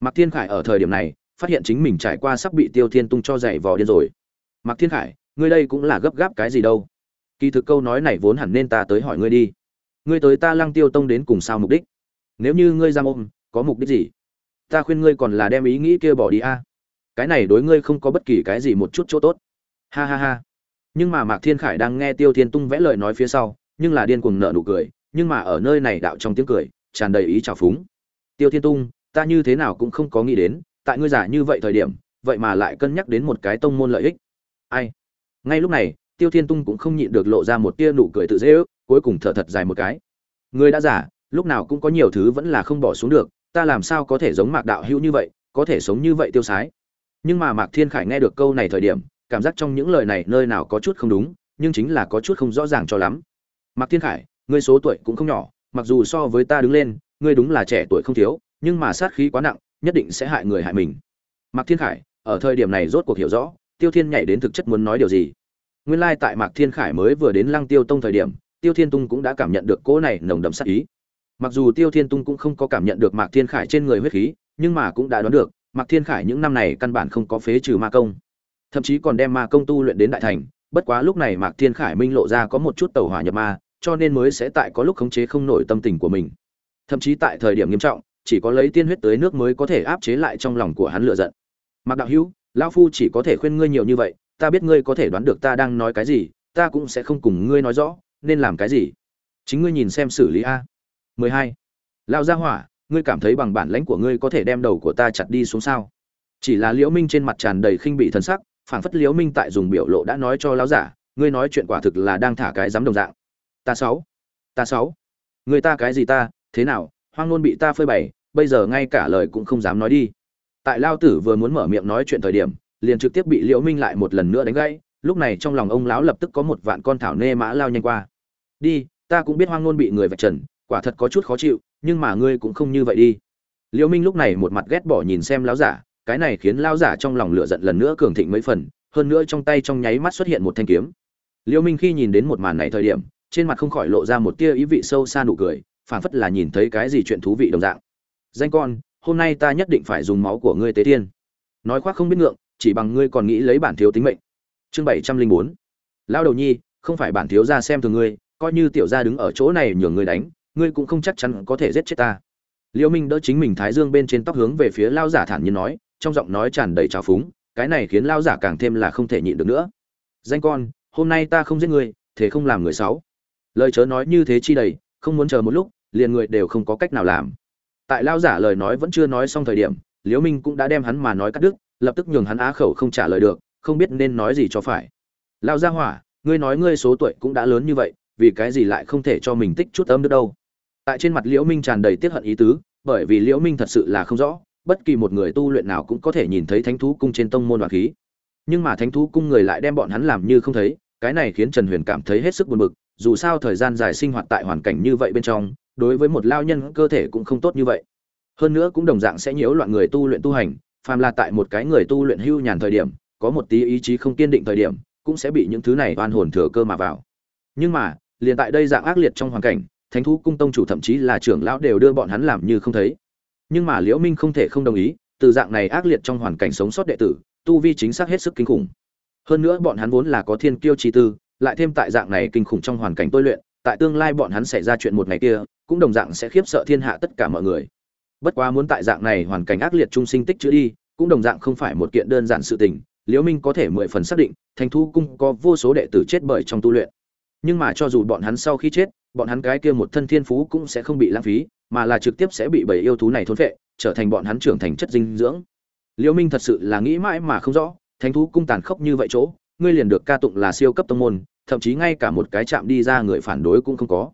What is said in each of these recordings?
mạc thiên khải ở thời điểm này, phát hiện chính mình trải qua sắp bị tiêu thiên tung cho dạy vò điên rồi. Mạc thiên khải, ngươi đây cũng là gấp gáp cái gì đâu? Kỳ thực câu nói này vốn hẳn nên ta tới hỏi ngươi đi. Ngươi tới ta lăng tiêu tông đến cùng sao mục đích? Nếu như ngươi giam ôm, có mục đích gì? Ta khuyên ngươi còn là đem ý nghĩ kia bỏ đi a. Cái này đối ngươi không có bất kỳ cái gì một chút chỗ tốt. Ha ha ha. Nhưng mà mạc thiên khải đang nghe tiêu thiên tung vẽ lời nói phía sau, nhưng là điên cuồng nở nụ cười, nhưng mà ở nơi này đạo trong tiếng cười, tràn đầy ý trào phúng. Tiêu thiên tung ta như thế nào cũng không có nghĩ đến, tại ngươi giả như vậy thời điểm, vậy mà lại cân nhắc đến một cái tông môn lợi ích. Ai? Ngay lúc này, tiêu thiên tung cũng không nhịn được lộ ra một tia nụ cười tự dễ ước, cuối cùng thở thật dài một cái. Ngươi đã giả lúc nào cũng có nhiều thứ vẫn là không bỏ xuống được, ta làm sao có thể giống mạc đạo hữu như vậy, có thể sống như vậy tiêu sái? Nhưng mà mạc thiên khải nghe được câu này thời điểm, cảm giác trong những lời này nơi nào có chút không đúng, nhưng chính là có chút không rõ ràng cho lắm. Mạc thiên khải, ngươi số tuổi cũng không nhỏ, mặc dù so với ta đứng lên, ngươi đúng là trẻ tuổi không thiếu nhưng mà sát khí quá nặng, nhất định sẽ hại người hại mình. Mạc thiên khải, ở thời điểm này rốt cuộc hiểu rõ, tiêu thiên nhảy đến thực chất muốn nói điều gì. Nguyên lai tại mạc thiên khải mới vừa đến lăng tiêu tông thời điểm, tiêu thiên tung cũng đã cảm nhận được cỗ này nồng đậm sát ý. Mặc dù tiêu thiên tung cũng không có cảm nhận được mạc thiên khải trên người huyết khí, nhưng mà cũng đã đoán được, mạc thiên khải những năm này căn bản không có phế trừ ma công. Thậm chí còn đem ma công tu luyện đến đại thành, bất quá lúc này mạc thiên khải minh lộ ra có một chút tẩu hỏa nhập ma, cho nên mới sẽ tại có lúc khống chế không nổi tâm tình của mình. Thậm chí tại thời điểm nghiêm trọng chỉ có lấy tiên huyết tới nước mới có thể áp chế lại trong lòng của hắn lựa giận. Mạc đạo hữu, lão phu chỉ có thể khuyên ngươi nhiều như vậy, ta biết ngươi có thể đoán được ta đang nói cái gì, ta cũng sẽ không cùng ngươi nói rõ, nên làm cái gì? Chính ngươi nhìn xem xử lý a. 12. lão gia hỏa, ngươi cảm thấy bằng bản lãnh của ngươi có thể đem đầu của ta chặt đi xuống sao? Chỉ là liễu minh trên mặt tràn đầy khinh bị thần sắc, phảng phất liễu minh tại dùng biểu lộ đã nói cho lão giả, ngươi nói chuyện quả thực là đang thả cái dám đồng dạng. Ta sáu. Ta sáu. Người ta cái gì ta? Thế nào? Hoang ngôn bị ta phơi bày bây giờ ngay cả lời cũng không dám nói đi. Tại lao tử vừa muốn mở miệng nói chuyện thời điểm, liền trực tiếp bị liễu minh lại một lần nữa đánh gãy, lúc này trong lòng ông lão lập tức có một vạn con thảo nê mã lao nhanh qua. Đi, ta cũng biết hoang ngôn bị người vạch trần, quả thật có chút khó chịu, nhưng mà ngươi cũng không như vậy đi. Liễu minh lúc này một mặt ghét bỏ nhìn xem lão giả, cái này khiến lão giả trong lòng lửa giận lần nữa cường thịnh mấy phần, hơn nữa trong tay trong nháy mắt xuất hiện một thanh kiếm. Liễu minh khi nhìn đến một màn này thời điểm, trên mặt không khỏi lộ ra một tia ý vị sâu xa nụ cười, phảng phất là nhìn thấy cái gì chuyện thú vị đồng dạng danh con, hôm nay ta nhất định phải dùng máu của ngươi tế thiên. Nói khoác không biết ngượng, chỉ bằng ngươi còn nghĩ lấy bản thiếu tính mệnh. Chương bảy trăm linh bốn. Lao đầu nhi, không phải bản thiếu ra xem thường ngươi, coi như tiểu gia đứng ở chỗ này nhường ngươi đánh, ngươi cũng không chắc chắn có thể giết chết ta. Liễu minh đỡ chính mình thái dương bên trên tóc hướng về phía lao giả thản nhiên nói, trong giọng nói tràn đầy trào phúng, cái này khiến lao giả càng thêm là không thể nhịn được nữa. Danh con, hôm nay ta không giết ngươi, thế không làm người xấu. Lời chớ nói như thế chi đầy, không muốn chờ một lúc, liền người đều không có cách nào làm tại lao giả lời nói vẫn chưa nói xong thời điểm, liễu minh cũng đã đem hắn mà nói cắt đứt, lập tức nhường hắn á khẩu không trả lời được, không biết nên nói gì cho phải. Lao gia hỏa, ngươi nói ngươi số tuổi cũng đã lớn như vậy, vì cái gì lại không thể cho mình tích chút âm được đâu? Tại trên mặt liễu minh tràn đầy tiết hận ý tứ, bởi vì liễu minh thật sự là không rõ, bất kỳ một người tu luyện nào cũng có thể nhìn thấy thánh thú cung trên tông môn đoạt khí. Nhưng mà thánh thú cung người lại đem bọn hắn làm như không thấy, cái này khiến trần huyền cảm thấy hết sức buồn bực, dù sao thời gian dài sinh hoạt tại hoàn cảnh như vậy bên trong đối với một lao nhân cơ thể cũng không tốt như vậy. Hơn nữa cũng đồng dạng sẽ nhiễu loạn người tu luyện tu hành, phàm là tại một cái người tu luyện hưu nhàn thời điểm, có một tí ý chí không kiên định thời điểm, cũng sẽ bị những thứ này oan hồn thừa cơ mà vào. Nhưng mà, liền tại đây dạng ác liệt trong hoàn cảnh, thánh thú cung tông chủ thậm chí là trưởng lão đều đưa bọn hắn làm như không thấy. Nhưng mà liễu minh không thể không đồng ý, từ dạng này ác liệt trong hoàn cảnh sống sót đệ tử, tu vi chính xác hết sức kinh khủng. Hơn nữa bọn hắn vốn là có thiên kiêu chi tư, lại thêm tại dạng này kinh khủng trong hoàn cảnh tôi luyện, tại tương lai bọn hắn xảy ra chuyện một ngày kia cũng đồng dạng sẽ khiếp sợ thiên hạ tất cả mọi người. Bất quá muốn tại dạng này hoàn cảnh ác liệt trung sinh tích chữa đi, cũng đồng dạng không phải một kiện đơn giản sự tình, liễu minh có thể mười phần xác định thành thu cung có vô số đệ tử chết bởi trong tu luyện. Nhưng mà cho dù bọn hắn sau khi chết, bọn hắn cái kia một thân thiên phú cũng sẽ không bị lãng phí, mà là trực tiếp sẽ bị bầy yêu thú này thôn phệ, trở thành bọn hắn trưởng thành chất dinh dưỡng. Liễu minh thật sự là nghĩ mãi mà không rõ thánh thú cung tàn khốc như vậy chỗ, ngươi liền được ca tụng là siêu cấp tông môn, thậm chí ngay cả một cái chạm đi ra người phản đối cũng không có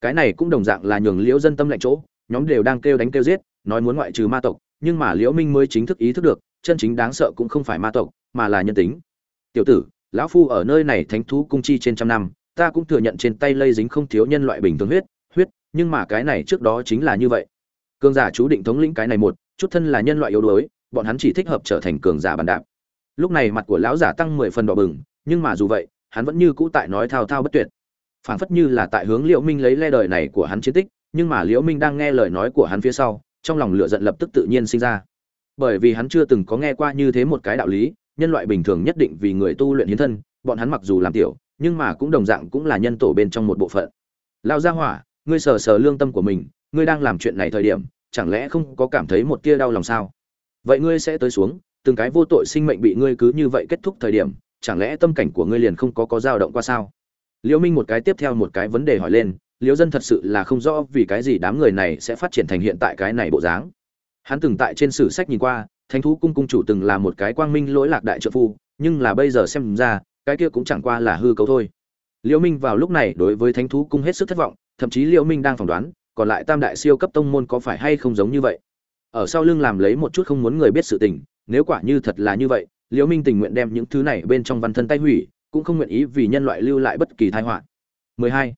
cái này cũng đồng dạng là nhường liễu dân tâm lạnh chỗ, nhóm đều đang kêu đánh kêu giết, nói muốn ngoại trừ ma tộc, nhưng mà liễu minh mới chính thức ý thức được, chân chính đáng sợ cũng không phải ma tộc, mà là nhân tính. Tiểu tử, lão phu ở nơi này thánh thú cung chi trên trăm năm, ta cũng thừa nhận trên tay lây dính không thiếu nhân loại bình thường huyết huyết, nhưng mà cái này trước đó chính là như vậy. Cường giả chú định thống lĩnh cái này một, chút thân là nhân loại yếu đuối, bọn hắn chỉ thích hợp trở thành cường giả bàn đạp. Lúc này mặt của lão giả tăng mười phần đỏ bừng, nhưng mà dù vậy, hắn vẫn như cũ tại nói thao thao bất tuyệt phảng phất như là tại hướng liễu minh lấy le đời này của hắn chiến tích, nhưng mà liễu minh đang nghe lời nói của hắn phía sau, trong lòng lửa giận lập tức tự nhiên sinh ra. Bởi vì hắn chưa từng có nghe qua như thế một cái đạo lý, nhân loại bình thường nhất định vì người tu luyện hiến thân, bọn hắn mặc dù làm tiểu, nhưng mà cũng đồng dạng cũng là nhân tổ bên trong một bộ phận. Lao gia hỏa, ngươi sờ sờ lương tâm của mình, ngươi đang làm chuyện này thời điểm, chẳng lẽ không có cảm thấy một tia đau lòng sao? Vậy ngươi sẽ tới xuống, từng cái vô tội sinh mệnh bị ngươi cứ như vậy kết thúc thời điểm, chẳng lẽ tâm cảnh của ngươi liền không có có dao động qua sao? Liễu minh một cái tiếp theo một cái vấn đề hỏi lên, liễu dân thật sự là không rõ vì cái gì đám người này sẽ phát triển thành hiện tại cái này bộ dáng. Hắn từng tại trên sử sách nhìn qua, thánh thú cung cung chủ từng là một cái quang minh lỗi lạc đại trợ phu, nhưng là bây giờ xem ra, cái kia cũng chẳng qua là hư cấu thôi. Liễu minh vào lúc này đối với thánh thú cung hết sức thất vọng, thậm chí liễu minh đang phỏng đoán, còn lại tam đại siêu cấp tông môn có phải hay không giống như vậy. Ở sau lưng làm lấy một chút không muốn người biết sự tình, nếu quả như thật là như vậy, liễu minh tình nguyện đem những thứ này bên trong văn thân tay hủy cũng không nguyện ý vì nhân loại lưu lại bất kỳ tai họa. 12.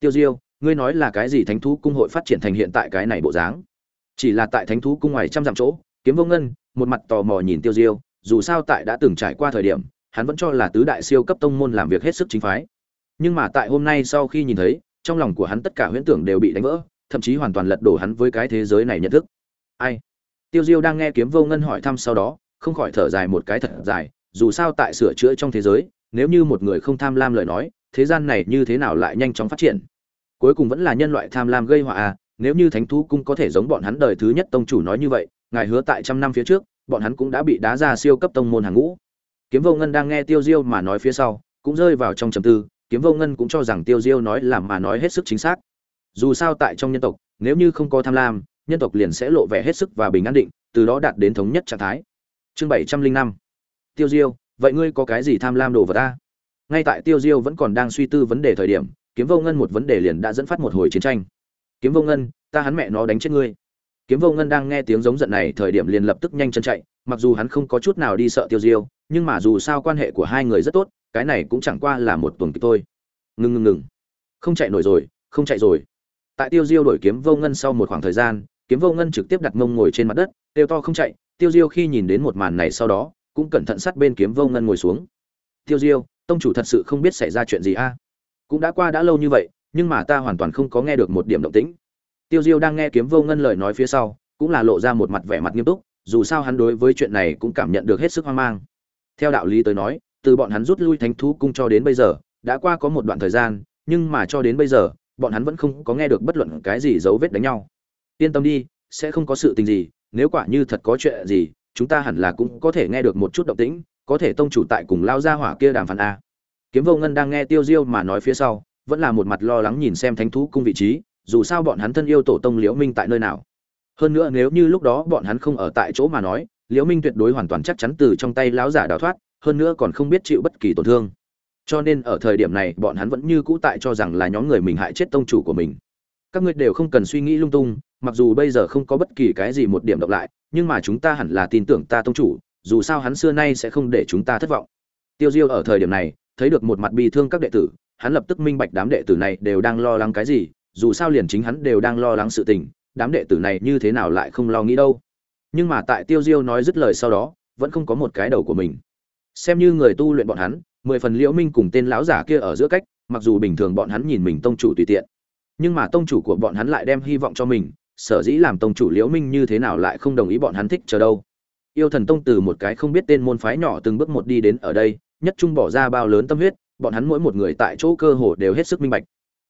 tiêu diêu, ngươi nói là cái gì thánh thú cung hội phát triển thành hiện tại cái này bộ dáng? Chỉ là tại thánh thú cung ngoài trăm dặm chỗ, kiếm vô ngân, một mặt tò mò nhìn tiêu diêu, dù sao tại đã từng trải qua thời điểm, hắn vẫn cho là tứ đại siêu cấp tông môn làm việc hết sức chính phái. Nhưng mà tại hôm nay sau khi nhìn thấy, trong lòng của hắn tất cả huyễn tưởng đều bị đánh vỡ, thậm chí hoàn toàn lật đổ hắn với cái thế giới này nhận thức. Ai? Tiêu diêu đang nghe kiếm vô ngân hỏi thăm sau đó, không khỏi thở dài một cái thật dài, dù sao tại sửa chữa trong thế giới nếu như một người không tham lam lời nói, thế gian này như thế nào lại nhanh chóng phát triển? Cuối cùng vẫn là nhân loại tham lam gây họa à nếu như thánh thú cung có thể giống bọn hắn đời thứ nhất tông chủ nói như vậy, ngài hứa tại trăm năm phía trước, bọn hắn cũng đã bị đá ra siêu cấp tông môn hàng ngũ. Kiếm vô ngân đang nghe tiêu diêu mà nói phía sau, cũng rơi vào trong trầm tư, kiếm vô ngân cũng cho rằng tiêu diêu nói làm mà nói hết sức chính xác. Dù sao tại trong nhân tộc, nếu như không có tham lam, nhân tộc liền sẽ lộ vẻ hết sức và bình an định, từ đó đạt đến thống nhất trạng thái. Chương bảy trăm linh năm. Tiêu diêu vậy ngươi có cái gì tham lam đồ vật ta? Ngay tại tiêu diêu vẫn còn đang suy tư vấn đề thời điểm, kiếm vô ngân một vấn đề liền đã dẫn phát một hồi chiến tranh. Kiếm vô ngân, ta hắn mẹ nó đánh chết ngươi. Kiếm vô ngân đang nghe tiếng giống giận này, thời điểm liền lập tức nhanh chân chạy, mặc dù hắn không có chút nào đi sợ tiêu diêu, nhưng mà dù sao quan hệ của hai người rất tốt, cái này cũng chẳng qua là một tuần kịch thôi. Ngừng ngừng ngừng không chạy nổi rồi, không chạy rồi. Tại tiêu diêu đổi kiếm vô ngân sau một khoảng thời gian, kiếm vô ngân trực tiếp đặt mông ngồi trên mặt đất tiêu to không chạy. Tiêu diêu khi nhìn đến một màn này sau đó cũng cẩn thận sát bên kiếm vô ngân ngồi xuống. Tiêu diêu, tông chủ thật sự không biết xảy ra chuyện gì a? Cũng đã qua đã lâu như vậy, nhưng mà ta hoàn toàn không có nghe được một điểm động tĩnh. Tiêu diêu đang nghe kiếm vô ngân lời nói phía sau, cũng là lộ ra một mặt vẻ mặt nghiêm túc, dù sao hắn đối với chuyện này cũng cảm nhận được hết sức hoang mang. Theo đạo lý tới nói, từ bọn hắn rút lui thánh thú cung cho đến bây giờ, đã qua có một đoạn thời gian, nhưng mà cho đến bây giờ, bọn hắn vẫn không có nghe được bất luận cái gì dấu vết đánh nhau. Yên tâm đi, sẽ không có sự tình gì, nếu quả như thật có chuyện gì chúng ta hẳn là cũng có thể nghe được một chút động tĩnh, có thể tông chủ tại cùng lao ra hỏa kia đàm phán a. Kiếm vô ngân đang nghe tiêu diêu mà nói phía sau, vẫn là một mặt lo lắng nhìn xem thánh thú cung vị trí, dù sao bọn hắn thân yêu tổ tông liễu minh tại nơi nào. Hơn nữa nếu như lúc đó bọn hắn không ở tại chỗ mà nói, liễu minh tuyệt đối hoàn toàn chắc chắn từ trong tay lão giả đào thoát, hơn nữa còn không biết chịu bất kỳ tổn thương. Cho nên ở thời điểm này, bọn hắn vẫn như cũ tại cho rằng là nhóm người mình hại chết tông chủ của mình. Các ngươi đều không cần suy nghĩ lung tung, mặc dù bây giờ không có bất kỳ cái gì một điểm động lại nhưng mà chúng ta hẳn là tin tưởng ta tông chủ, dù sao hắn xưa nay sẽ không để chúng ta thất vọng. Tiêu diêu ở thời điểm này, thấy được một mặt bi thương các đệ tử, hắn lập tức minh bạch đám đệ tử này đều đang lo lắng cái gì, dù sao liền chính hắn đều đang lo lắng sự tình, đám đệ tử này như thế nào lại không lo nghĩ đâu. Nhưng mà tại tiêu diêu nói dứt lời sau đó, vẫn không có một cái đầu của mình. Xem như người tu luyện bọn hắn, mười phần liễu minh cùng tên lão giả kia ở giữa cách, mặc dù bình thường bọn hắn nhìn mình tông chủ tùy tiện, nhưng mà tông chủ của bọn hắn lại đem hy vọng cho mình sở dĩ làm tông chủ liễu minh như thế nào lại không đồng ý bọn hắn thích chờ đâu. Yêu thần tông từ một cái không biết tên môn phái nhỏ từng bước một đi đến ở đây, nhất trung bỏ ra bao lớn tâm huyết, bọn hắn mỗi một người tại chỗ cơ hồ đều hết sức minh bạch.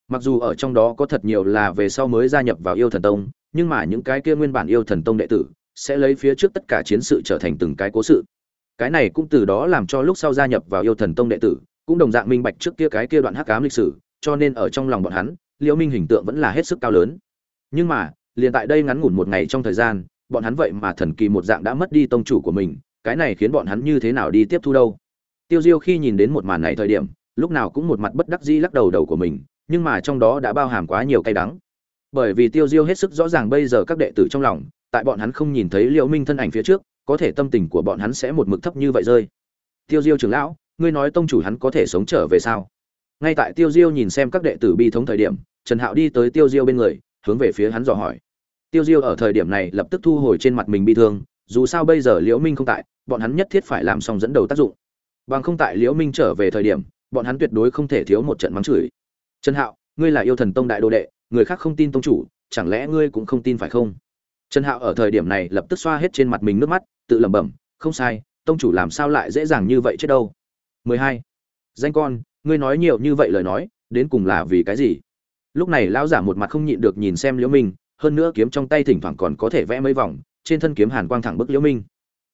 Mặc dù ở trong đó có thật nhiều là về sau mới gia nhập vào yêu thần tông, nhưng mà những cái kia nguyên bản yêu thần tông đệ tử sẽ lấy phía trước tất cả chiến sự trở thành từng cái cố sự. Cái này cũng từ đó làm cho lúc sau gia nhập vào yêu thần tông đệ tử cũng đồng dạng minh bạch trước kia cái kia đoạn hắc ám lịch sử, cho nên ở trong lòng bọn hắn, liễu minh hình tượng vẫn là hết sức cao lớn. Nhưng mà liền tại đây ngắn ngủn một ngày trong thời gian, bọn hắn vậy mà thần kỳ một dạng đã mất đi tông chủ của mình, cái này khiến bọn hắn như thế nào đi tiếp thu đâu? Tiêu diêu khi nhìn đến một màn này thời điểm, lúc nào cũng một mặt bất đắc dĩ lắc đầu đầu của mình, nhưng mà trong đó đã bao hàm quá nhiều cay đắng. Bởi vì tiêu diêu hết sức rõ ràng bây giờ các đệ tử trong lòng, tại bọn hắn không nhìn thấy liễu minh thân ảnh phía trước, có thể tâm tình của bọn hắn sẽ một mực thấp như vậy rơi. Tiêu diêu trưởng lão, ngươi nói tông chủ hắn có thể sống trở về sao? Ngay tại tiêu diêu nhìn xem các đệ tử bi thống thời điểm, trần hạo đi tới tiêu diêu bên người hướng về phía hắn dò hỏi. Tiêu diêu ở thời điểm này lập tức thu hồi trên mặt mình bi thương, dù sao bây giờ liễu minh không tại, bọn hắn nhất thiết phải làm xong dẫn đầu tác dụng. Bằng không tại liễu minh trở về thời điểm, bọn hắn tuyệt đối không thể thiếu một trận mắng chửi. Trần hạo, ngươi là yêu thần tông đại đô đệ, người khác không tin tông chủ, chẳng lẽ ngươi cũng không tin phải không? Trần hạo ở thời điểm này lập tức xoa hết trên mặt mình nước mắt, tự lẩm bẩm, không sai, tông chủ làm sao lại dễ dàng như vậy chứ đâu? 12. danh con, ngươi nói nhiều như vậy lời nói, đến cùng là vì cái gì? Lúc này lão giả một mặt không nhịn được nhìn xem liễu minh, hơn nữa kiếm trong tay thỉnh thoảng còn có thể vẽ mấy vòng, trên thân kiếm hàn quang thẳng bức liễu minh.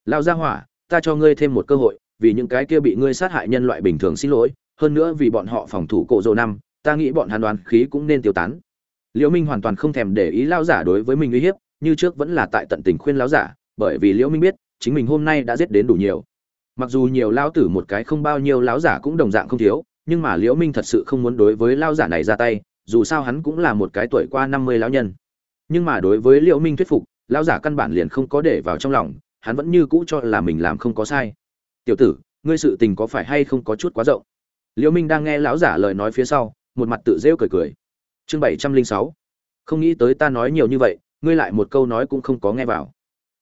Lão gia hỏa, ta cho ngươi thêm một cơ hội, vì những cái kia bị ngươi sát hại nhân loại bình thường xin lỗi, hơn nữa vì bọn họ phòng thủ cổ rồ năm, ta nghĩ bọn hàn đoàn khí cũng nên tiêu tán. Liễu minh hoàn toàn không thèm để ý lão giả đối với mình uy hiếp, như trước vẫn là tại tận tình khuyên lão giả, bởi vì liễu minh biết, chính mình hôm nay đã giết đến đủ nhiều. Mặc dù nhiều lão tử một cái không bao nhiêu lão giả cũng đồng dạng không thiếu, nhưng mà liễu minh thật sự không muốn đối với lão giả này ra tay dù sao hắn cũng là một cái tuổi qua năm mươi lão nhân. Nhưng mà đối với liễu minh thuyết phục, lão giả căn bản liền không có để vào trong lòng, hắn vẫn như cũ cho là mình làm không có sai. Tiểu tử, ngươi sự tình có phải hay không có chút quá rộng? Liễu minh đang nghe lão giả lời nói phía sau, một mặt tự rêu cười cười. Chương bảy trăm linh sáu. Không nghĩ tới ta nói nhiều như vậy, ngươi lại một câu nói cũng không có nghe vào.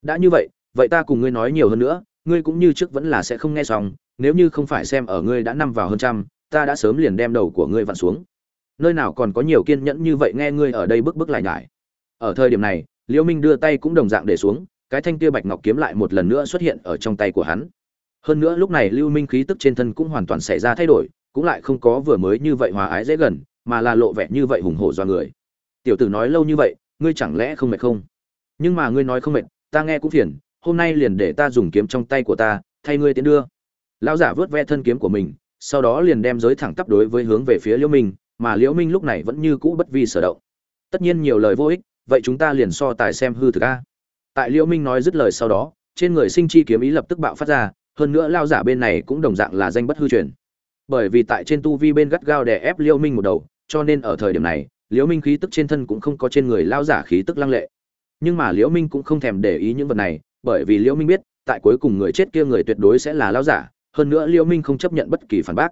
Đã như vậy vậy ta cùng ngươi nói nhiều hơn nữa, ngươi cũng như trước vẫn là sẽ không nghe xong, nếu như không phải xem ở ngươi đã năm vào hơn trăm, ta đã sớm liền đem đầu của ngươi vặn xuống nơi nào còn có nhiều kiên nhẫn như vậy nghe ngươi ở đây bức bức lại nhải. Ở thời điểm này liễu minh đưa tay cũng đồng dạng để xuống, cái thanh kia bạch ngọc kiếm lại một lần nữa xuất hiện ở trong tay của hắn. Hơn nữa lúc này lưu minh khí tức trên thân cũng hoàn toàn xảy ra thay đổi, cũng lại không có vừa mới như vậy hòa ái dễ gần, mà là lộ vẻ như vậy hùng hổ do người. Tiểu tử nói lâu như vậy, ngươi chẳng lẽ không mệt không? Nhưng mà ngươi nói không mệt, ta nghe cũng phiền, hôm nay liền để ta dùng kiếm trong tay của ta, thay ngươi tiến đưa. Lão giả vớt ve thân kiếm của mình, sau đó liền đem giới thẳng tắp đối với hướng về phía liễu minh mà liễu minh lúc này vẫn như cũ bất vi sở động. Tất nhiên nhiều lời vô ích, vậy chúng ta liền so tài xem hư thực a. Tại liễu minh nói dứt lời sau đó, trên người sinh chi kiếm ý lập tức bạo phát ra, hơn nữa lao giả bên này cũng đồng dạng là danh bất hư truyền. Bởi vì tại trên tu vi bên gắt gao đè ép liễu minh một đầu, cho nên ở thời điểm này, liễu minh khí tức trên thân cũng không có trên người lao giả khí tức lăng lệ. Nhưng mà liễu minh cũng không thèm để ý những vật này, bởi vì liễu minh biết, tại cuối cùng người chết kia người tuyệt đối sẽ là lao giả, hơn nữa liễu minh không chấp nhận bất kỳ phản bác.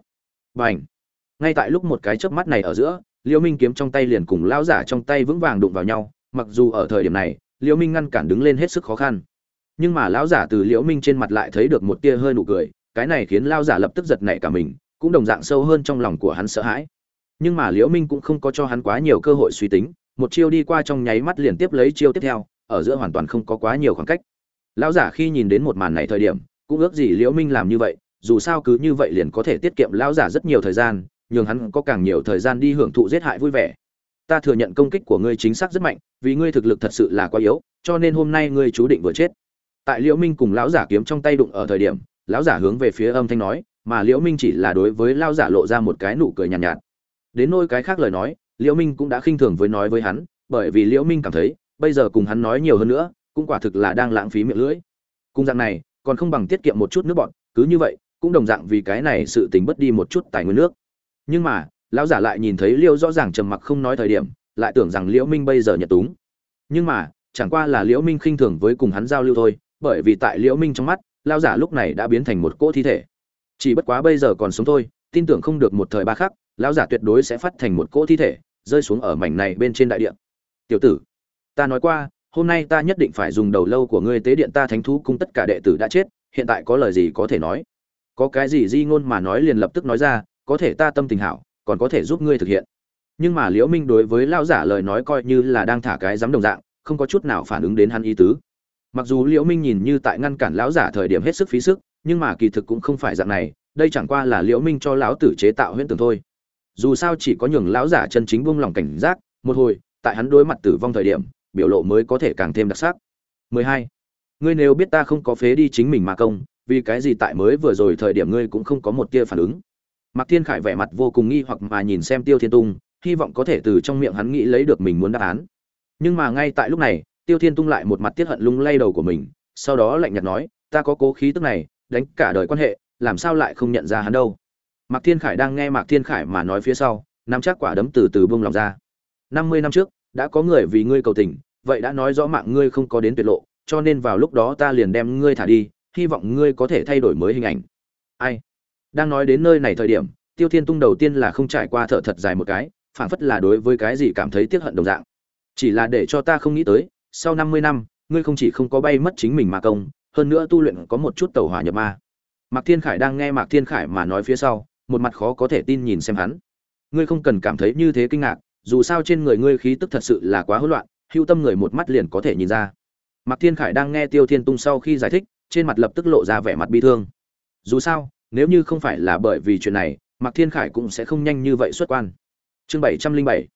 Bành! Ngay tại lúc một cái chớp mắt này ở giữa liễu minh kiếm trong tay liền cùng Lão giả trong tay vững vàng đụng vào nhau, mặc dù ở thời điểm này liễu minh ngăn cản đứng lên hết sức khó khăn. Nhưng mà lão giả từ liễu minh trên mặt lại thấy được một tia hơi nụ cười, cái này khiến Lão giả lập tức giật nảy cả mình, cũng đồng dạng sâu hơn trong lòng của hắn sợ hãi. Nhưng mà liễu minh cũng không có cho hắn quá nhiều cơ hội suy tính, một chiêu đi qua trong nháy mắt liền tiếp lấy chiêu tiếp theo, ở giữa hoàn toàn không có quá nhiều khoảng cách. Lão giả khi nhìn đến một màn này thời điểm, cũng ước gì liễu minh làm như vậy, dù sao cứ như vậy liền có thể tiết kiệm lão giả rất nhiều thời gian nhường hắn có càng nhiều thời gian đi hưởng thụ giết hại vui vẻ. Ta thừa nhận công kích của ngươi chính xác rất mạnh vì ngươi thực lực thật sự là quá yếu cho nên hôm nay ngươi chú định vừa chết. Tại liễu minh cùng lão giả kiếm trong tay đụng ở thời điểm lão giả hướng về phía âm thanh nói mà liễu minh chỉ là đối với lão giả lộ ra một cái nụ cười nhàn nhạt, nhạt. Đến nôi cái khác lời nói liễu minh cũng đã khinh thường với nói với hắn bởi vì liễu minh cảm thấy bây giờ cùng hắn nói nhiều hơn nữa cũng quả thực là đang lãng phí miệng lưỡi. Cung dạng này còn không bằng tiết kiệm một chút nước bọn cứ như vậy cũng đồng dạng vì cái này sự tình bất đi một chút tài nguyên nước nhưng mà, lão giả lại nhìn thấy liễu rõ ràng trầm mặc không nói thời điểm, lại tưởng rằng liễu minh bây giờ nhật túng. Nhưng mà, chẳng qua là liễu minh khinh thường với cùng hắn giao lưu thôi, bởi vì tại liễu minh trong mắt, lão giả lúc này đã biến thành một cỗ thi thể. Chỉ bất quá bây giờ còn sống thôi, tin tưởng không được một thời ba khắc, lão giả tuyệt đối sẽ phát thành một cỗ thi thể, rơi xuống ở mảnh này bên trên đại địa. Tiểu tử, ta nói qua, hôm nay ta nhất định phải dùng đầu lâu của ngươi tế điện ta thánh thú cung tất cả đệ tử đã chết, hiện tại có lời gì có thể nói? Có cái gì di ngôn mà nói liền lập tức nói ra có thể ta tâm tình hảo, còn có thể giúp ngươi thực hiện. Nhưng mà liễu minh đối với lão giả lời nói coi như là đang thả cái dám đồng dạng, không có chút nào phản ứng đến hắn ý tứ. Mặc dù liễu minh nhìn như tại ngăn cản lão giả thời điểm hết sức phí sức, nhưng mà kỳ thực cũng không phải dạng này, đây chẳng qua là liễu minh cho lão tử chế tạo huyễn tưởng thôi. Dù sao chỉ có nhường lão giả chân chính buông lòng cảnh giác, một hồi, tại hắn đối mặt tử vong thời điểm, biểu lộ mới có thể càng thêm đặc sắc. 12. ngươi nếu biết ta không có phế đi chính mình mà công, vì cái gì tại mới vừa rồi thời điểm ngươi cũng không có một tia phản ứng? Mạc Thiên Khải vẻ mặt vô cùng nghi hoặc mà nhìn xem Tiêu Thiên Tung, hy vọng có thể từ trong miệng hắn nghĩ lấy được mình muốn đáp án. Nhưng mà ngay tại lúc này, Tiêu Thiên Tung lại một mặt tiết hận lung lay đầu của mình, sau đó lạnh nhạt nói, ta có cố khí tức này, đánh cả đời quan hệ, làm sao lại không nhận ra hắn đâu? Mạc Thiên Khải đang nghe Mạc Thiên Khải mà nói phía sau, nắm chắc quả đấm từ từ buông lòng ra. 50 năm trước, đã có người vì ngươi cầu tình, vậy đã nói rõ mạng ngươi không có đến tuyệt lộ, cho nên vào lúc đó ta liền đem ngươi thả đi, hy vọng ngươi có thể thay đổi mới hình ảnh. Ai? Đang nói đến nơi này thời điểm, Tiêu Thiên Tung đầu tiên là không trải qua thở thật dài một cái, phảng phất là đối với cái gì cảm thấy tiếc hận đồng dạng. Chỉ là để cho ta không nghĩ tới, sau 50 năm, ngươi không chỉ không có bay mất chính mình mà công, hơn nữa tu luyện có một chút tẩu hỏa nhập ma. Mạc Thiên Khải đang nghe Mạc Thiên Khải mà nói phía sau, một mặt khó có thể tin nhìn xem hắn ngươi không cần cảm thấy như thế kinh ngạc dù sao trên người ngươi khí tức thật sự là quá hỗn loạn hưu tâm người một mắt liền có thể nhìn ra mạc thiên khải đang nghe tiêu thiên tung sau khi giải thích trên mặt lập tức lộ ra vẻ mặt bi thương dù sao nếu như không phải là bởi vì chuyện này, mạc thiên khải cũng sẽ không nhanh như vậy xuất quan. Chương bảy trăm linh bảy.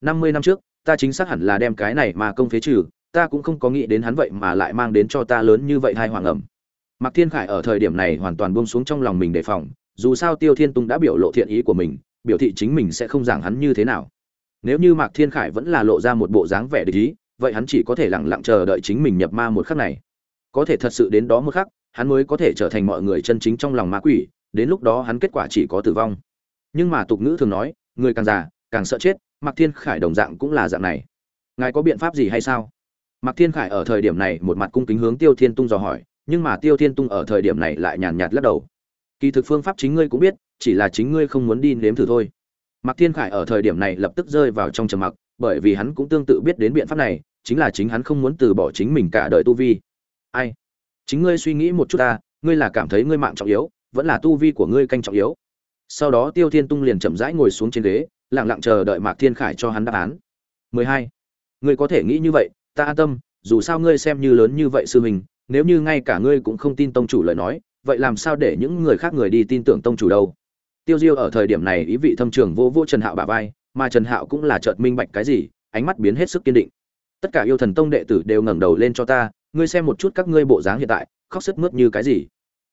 Năm mươi năm trước, ta chính xác hẳn là đem cái này mà công phế trừ, ta cũng không có nghĩ đến hắn vậy mà lại mang đến cho ta lớn như vậy hai hoàng ẩm. Mạc thiên khải ở thời điểm này hoàn toàn buông xuống trong lòng mình đề phòng, dù sao tiêu thiên tung đã biểu lộ thiện ý của mình, biểu thị chính mình sẽ không giảng hắn như thế nào. Nếu như mạc thiên khải vẫn là lộ ra một bộ dáng vẻ địch ý, vậy hắn chỉ có thể lặng lặng chờ đợi chính mình nhập ma một khắc này. Có thể thật sự đến đó một khắc hắn mới có thể trở thành mọi người chân chính trong lòng ma quỷ, đến lúc đó hắn kết quả chỉ có tử vong. Nhưng mà tục ngữ thường nói, người càng già, càng sợ chết, mạc thiên khải đồng dạng cũng là dạng này. Ngài có biện pháp gì hay sao? Mạc thiên khải ở thời điểm này một mặt cung kính hướng tiêu thiên tung dò hỏi, nhưng mà tiêu thiên tung ở thời điểm này lại nhàn nhạt lắc đầu. Kỳ thực phương pháp chính ngươi cũng biết, chỉ là chính ngươi không muốn đi nếm thử thôi. Mạc thiên khải ở thời điểm này lập tức rơi vào trong trầm mặc, bởi vì hắn cũng tương tự biết đến biện pháp này, chính là chính hắn không muốn từ bỏ chính mình cả đời tu vi. Ai? Chính ngươi suy nghĩ một chút ta, ngươi là cảm thấy ngươi mạng trọng yếu, vẫn là tu vi của ngươi canh trọng yếu. Sau đó tiêu thiên tung liền chậm rãi ngồi xuống trên ghế, lặng lặng chờ đợi mạc thiên khải cho hắn đáp án. 12. ngươi có thể nghĩ như vậy, ta an tâm, dù sao ngươi xem như lớn như vậy sư mình nếu như ngay cả ngươi cũng không tin tông chủ lời nói, vậy làm sao để những người khác người đi tin tưởng tông chủ đâu? Tiêu diêu ở thời điểm này ý vị thâm trường vô vô trần hạo bà vai, mà trần hạo cũng là chợt minh bạch cái gì, ánh mắt biến hết sức kiên định. Tất cả yêu thần tông đệ tử đều ngẩng đầu lên cho ta ngươi xem một chút các ngươi bộ dáng hiện tại, khóc sức mướt như cái gì.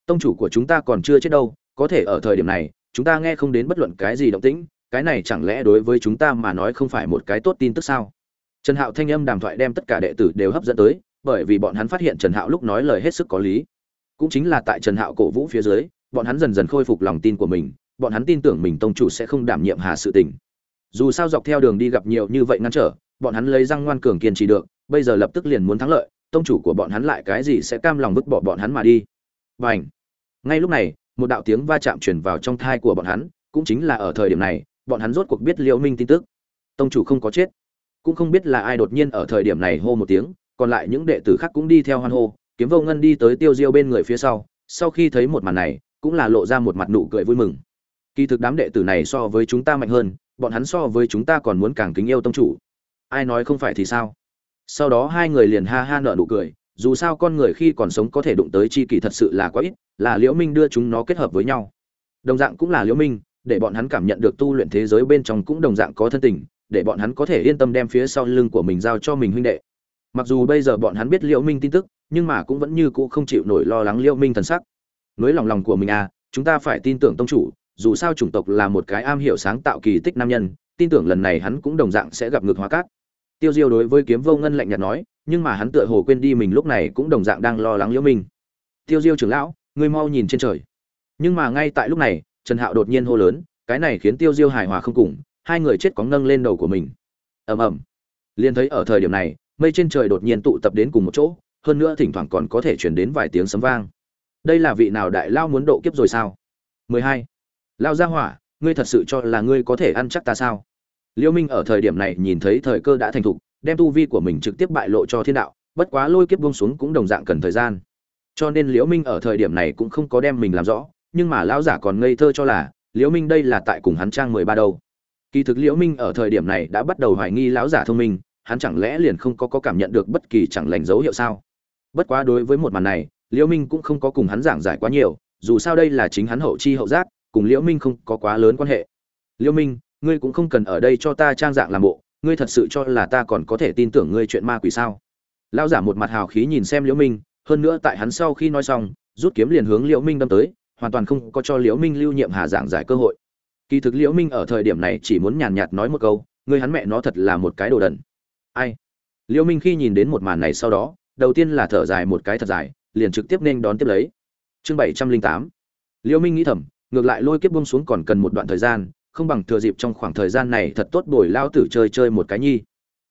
Tông chủ của chúng ta còn chưa chết đâu, có thể ở thời điểm này, chúng ta nghe không đến bất luận cái gì động tĩnh, cái này chẳng lẽ đối với chúng ta mà nói không phải một cái tốt tin tức sao? Trần hạo thanh âm đàm thoại đem tất cả đệ tử đều hấp dẫn tới, bởi vì bọn hắn phát hiện trần hạo lúc nói lời hết sức có lý. Cũng chính là tại trần hạo cổ vũ phía dưới, bọn hắn dần dần khôi phục lòng tin của mình, bọn hắn tin tưởng mình tông chủ sẽ không đảm nhiệm hà sự tình. Dù sao dọc theo đường đi gặp nhiều như vậy ngăn trở, bọn hắn lấy răng ngoan cường kiên trì được, bây giờ lập tức liền muốn thắng lợi tông chủ của bọn hắn lại cái gì sẽ cam lòng vứt bỏ bọn hắn mà đi. Và ảnh ngay lúc này, một đạo tiếng va chạm truyền vào trong thai của bọn hắn, cũng chính là ở thời điểm này, bọn hắn rốt cuộc biết liễu minh tin tức. Tông chủ không có chết. Cũng không biết là ai đột nhiên ở thời điểm này hô một tiếng, còn lại những đệ tử khác cũng đi theo hoan hô, kiếm vô ngân đi tới tiêu diêu bên người phía sau sau khi thấy một màn này, cũng là lộ ra một mặt nụ cười vui mừng. Kỳ thực đám đệ tử này so với chúng ta mạnh hơn, bọn hắn so với chúng ta còn muốn càng kính yêu tông chủ. Ai nói không phải thì sao? Sau đó hai người liền ha ha nợ nụ cười, dù sao con người khi còn sống có thể đụng tới chi kỷ thật sự là quá ít, là liễu minh đưa chúng nó kết hợp với nhau. Đồng dạng cũng là liễu minh, để bọn hắn cảm nhận được tu luyện thế giới bên trong cũng đồng dạng có thân tình, để bọn hắn có thể yên tâm đem phía sau lưng của mình giao cho mình huynh đệ. Mặc dù bây giờ bọn hắn biết liễu minh tin tức, nhưng mà cũng vẫn như cũ không chịu nổi lo lắng liễu minh thần sắc. Nới lòng lòng của mình à chúng ta phải tin tưởng tông chủ, dù sao chủng tộc là một cái am hiểu sáng tạo kỳ tích nam nhân, tin tưởng lần này hắn cũng đồng dạng sẽ gặp ngược hóa cát tiêu diêu đối với kiếm vô ngân lạnh nhạt nói, nhưng mà hắn tựa hồ quên đi mình lúc này cũng đồng dạng đang lo lắng liễu minh tiêu diêu trưởng lão, ngươi mau nhìn trên trời. Nhưng mà ngay tại lúc này, trần hạo đột nhiên hô lớn, cái này khiến tiêu diêu hài hòa không cùng, hai người chết có nâng lên đầu của mình. Ầm ầm. Liền thấy ở thời điểm này, mây trên trời đột nhiên tụ tập đến cùng một chỗ, hơn nữa thỉnh thoảng còn có thể chuyển đến vài tiếng sấm vang. Đây là vị nào đại lao muốn độ kiếp rồi sao? 12. lao gia hỏa, ngươi thật sự cho là ngươi có thể ăn chắc ta sao? Liêu minh ở thời điểm này nhìn thấy thời cơ đã thành thục đem tu vi của mình trực tiếp bại lộ cho thiên đạo bất quá lôi kiếp buông xuống cũng đồng dạng cần thời gian. Cho nên liễu minh ở thời điểm này cũng không có đem mình làm rõ nhưng mà lão giả còn ngây thơ cho là liễu minh đây là tại cùng hắn trang mười ba đâu. Kỳ thực liễu minh ở thời điểm này đã bắt đầu hoài nghi lão giả thông minh hắn chẳng lẽ liền không có, có cảm nhận được bất kỳ chẳng lành dấu hiệu sao? Bất quá đối với một màn này liễu minh cũng không có cùng hắn giảng giải quá nhiều dù sao đây là chính hắn hậu chi hậu giác cùng liễu minh không có quá lớn quan hệ. Liễu minh ngươi cũng không cần ở đây cho ta trang dạng làm bộ, ngươi thật sự cho là ta còn có thể tin tưởng ngươi chuyện ma quỷ sao? Lão giả một mặt hào khí nhìn xem liễu minh, hơn nữa tại hắn sau khi nói xong, rút kiếm liền hướng liễu minh đâm tới, hoàn toàn không có cho liễu minh lưu nhiệm hà giảng giải cơ hội. Kỳ thực liễu minh ở thời điểm này chỉ muốn nhàn nhạt nói một câu, ngươi hắn mẹ nó thật là một cái đồ đần. Ai? Liễu minh khi nhìn đến một màn này sau đó, đầu tiên là thở dài một cái thật dài, liền trực tiếp nên đón tiếp lấy. Chương bảy trăm linh tám. Liễu minh nghĩ thầm, ngược lại lôi kiếp buông xuống còn cần một đoạn thời gian không bằng thừa dịp trong khoảng thời gian này thật tốt bồi lao tử chơi chơi một cái nhi.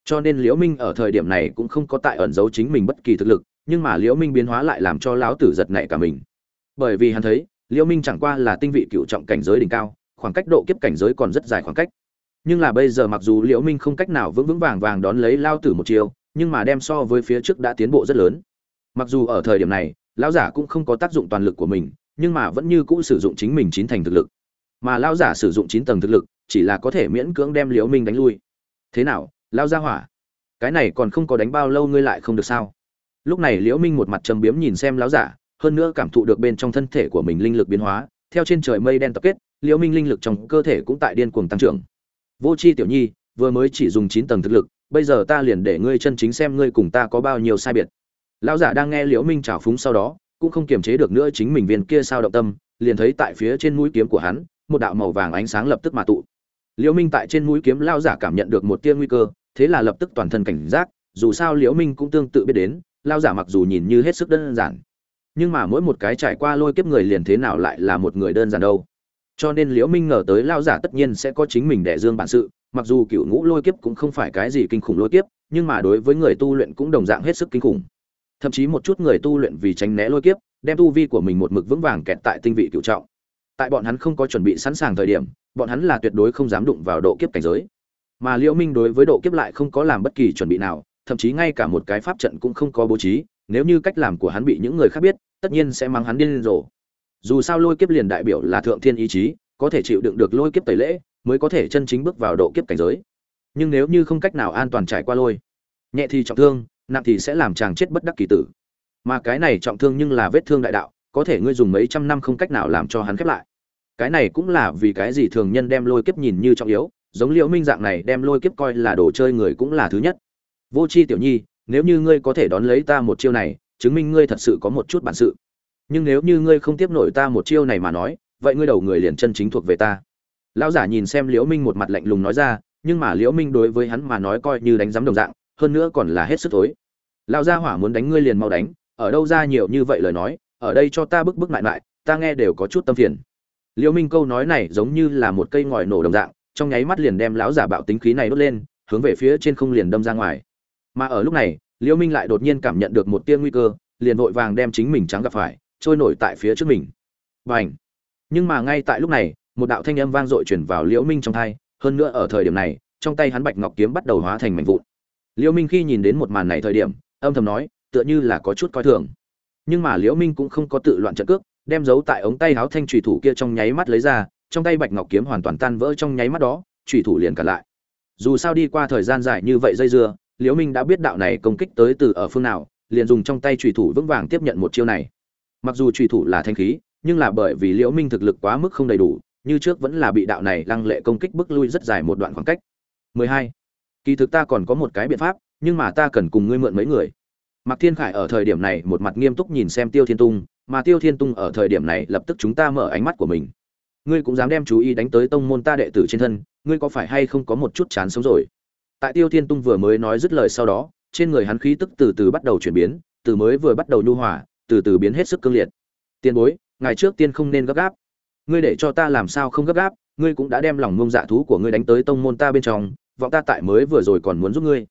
Cho nên liễu minh ở thời điểm này cũng không có tại ẩn giấu chính mình bất kỳ thực lực, nhưng mà liễu minh biến hóa lại làm cho lão tử giật nảy cả mình. Bởi vì hắn thấy, liễu minh chẳng qua là tinh vị cựu trọng cảnh giới đỉnh cao, khoảng cách độ kiếp cảnh giới còn rất dài khoảng cách. Nhưng là bây giờ mặc dù liễu minh không cách nào vững vững vàng vàng đón lấy lao tử một chiều nhưng mà đem so với phía trước đã tiến bộ rất lớn. Mặc dù ở thời điểm này, lão giả cũng không có tác dụng toàn lực của mình, nhưng mà vẫn như cũ sử dụng chính mình chín thành thực lực mà lão giả sử dụng chín tầng thực lực, chỉ là có thể miễn cưỡng đem liễu minh đánh lui. Thế nào, lão gia hỏa? Cái này còn không có đánh bao lâu ngươi lại không được sao? Lúc này liễu minh một mặt trầm biếm nhìn xem lão giả, hơn nữa cảm thụ được bên trong thân thể của mình linh lực biến hóa, theo trên trời mây đen tập kết, liễu minh linh lực trong cơ thể cũng tại điên cuồng tăng trưởng. Vô chi tiểu nhi, vừa mới chỉ dùng chín tầng thực lực, bây giờ ta liền để ngươi chân chính xem ngươi cùng ta có bao nhiêu sai biệt. Lão giả đang nghe liễu minh trào phúng sau đó, cũng không kiềm chế được nữa chính mình viên kia sao động tâm, liền thấy tại phía trên mũi kiếm của hắn một đạo màu vàng ánh sáng lập tức mà tụ. Liễu minh tại trên mũi kiếm lão giả cảm nhận được một tia nguy cơ, thế là lập tức toàn thân cảnh giác, dù sao liễu minh cũng tương tự biết đến lão giả mặc dù nhìn như hết sức đơn giản, nhưng mà mỗi một cái trải qua lôi kiếp người liền thế nào lại là một người đơn giản đâu. Cho nên liễu minh ngờ tới lão giả tất nhiên sẽ có chính mình đẻ dương bản sự, mặc dù cựu ngũ lôi kiếp cũng không phải cái gì kinh khủng lôi kiếp, nhưng mà đối với người tu luyện cũng đồng dạng hết sức kinh khủng. Thậm chí một chút người tu luyện vì tránh né lôi kiếp, đem tu vi của mình một mực vững vàng kẹt tại tinh vị cựu trọng tại bọn hắn không có chuẩn bị sẵn sàng thời điểm, bọn hắn là tuyệt đối không dám đụng vào độ kiếp cảnh giới. Mà liễu minh đối với độ kiếp lại không có làm bất kỳ chuẩn bị nào, thậm chí ngay cả một cái pháp trận cũng không có bố trí, nếu như cách làm của hắn bị những người khác biết, tất nhiên sẽ mang hắn điên rồ. Dù sao lôi kiếp liền đại biểu là thượng thiên ý chí, có thể chịu đựng được lôi kiếp tẩy lễ, mới có thể chân chính bước vào độ kiếp cảnh giới. Nhưng nếu như không cách nào an toàn trải qua lôi, nhẹ thì trọng thương, nặng thì sẽ làm chàng chết bất đắc kỳ tử. Mà cái này trọng thương nhưng là vết thương đại đạo, có thể ngươi dùng mấy trăm năm không cách nào làm cho hắn khép lại cái này cũng là vì cái gì thường nhân đem lôi kiếp nhìn như trọng yếu, giống liễu minh dạng này đem lôi kiếp coi là đồ chơi người cũng là thứ nhất. Vô chi tiểu nhi, nếu như ngươi có thể đón lấy ta một chiêu này, chứng minh ngươi thật sự có một chút bản sự. Nhưng nếu như ngươi không tiếp nổi ta một chiêu này mà nói, vậy ngươi đầu người liền chân chính thuộc về ta. Lão giả nhìn xem liễu minh một mặt lạnh lùng nói ra, nhưng mà liễu minh đối với hắn mà nói coi như đánh giám đồng dạng, hơn nữa còn là hết sức tối lão gia hỏa muốn đánh ngươi liền mau đánh, ở đâu ra nhiều như vậy lời nói, ở đây cho ta bức bức lại lại ta nghe đều có chút tâm phiền liễu minh câu nói này giống như là một cây ngòi nổ đồng dạng, trong nháy mắt liền đem lão giả bạo tính khí này đốt lên, hướng về phía trên không liền đâm ra ngoài. Mà ở lúc này liễu minh lại đột nhiên cảm nhận được một tia nguy cơ, liền vội vàng đem chính mình trắng gặp phải, trôi nổi tại phía trước mình. Bành! Nhưng mà ngay tại lúc này, một đạo thanh âm vang dội truyền vào liễu minh trong tai hơn nữa ở thời điểm này, trong tay hắn bạch ngọc kiếm bắt đầu hóa thành mảnh vụn. Liễu minh khi nhìn đến một màn này thời điểm, âm thầm nói, tựa như là có chút coi thường. Nhưng mà liễu minh cũng không có tự loạn trận cước đem giấu tại ống tay áo thanh trùy thủ kia trong nháy mắt lấy ra trong tay bạch ngọc kiếm hoàn toàn tan vỡ trong nháy mắt đó trùy thủ liền cả lại. Dù sao đi qua thời gian dài như vậy dây dưa liễu minh đã biết đạo này công kích tới từ ở phương nào liền dùng trong tay trùy thủ vững vàng tiếp nhận một chiêu này. Mặc dù trùy thủ là thanh khí nhưng là bởi vì liễu minh thực lực quá mức không đầy đủ như trước vẫn là bị đạo này lăng lệ công kích bức lui rất dài một đoạn khoảng cách. 12. kỳ thực ta còn có một cái biện pháp nhưng mà ta cần cùng ngươi mượn mấy người. Mạc Thiên Khải ở thời điểm này một mặt nghiêm túc nhìn xem Tiêu Thiên Tung, mà Tiêu Thiên Tung ở thời điểm này lập tức chúng ta mở ánh mắt của mình. Ngươi cũng dám đem chú ý đánh tới tông môn ta đệ tử trên thân, ngươi có phải hay không có một chút chán sống rồi? Tại Tiêu Thiên Tung vừa mới nói dứt lời sau đó, trên người hắn khí tức từ từ bắt đầu chuyển biến, từ mới vừa bắt đầu nhu hòa, từ từ biến hết sức cương liệt. Tiên bối, ngày trước tiên không nên gấp gáp. Ngươi để cho ta làm sao không gấp gáp, ngươi cũng đã đem lòng ngông dạ thú của ngươi đánh tới tông môn ta bên trong, vọng ta tại mới vừa rồi còn muốn giúp ngươi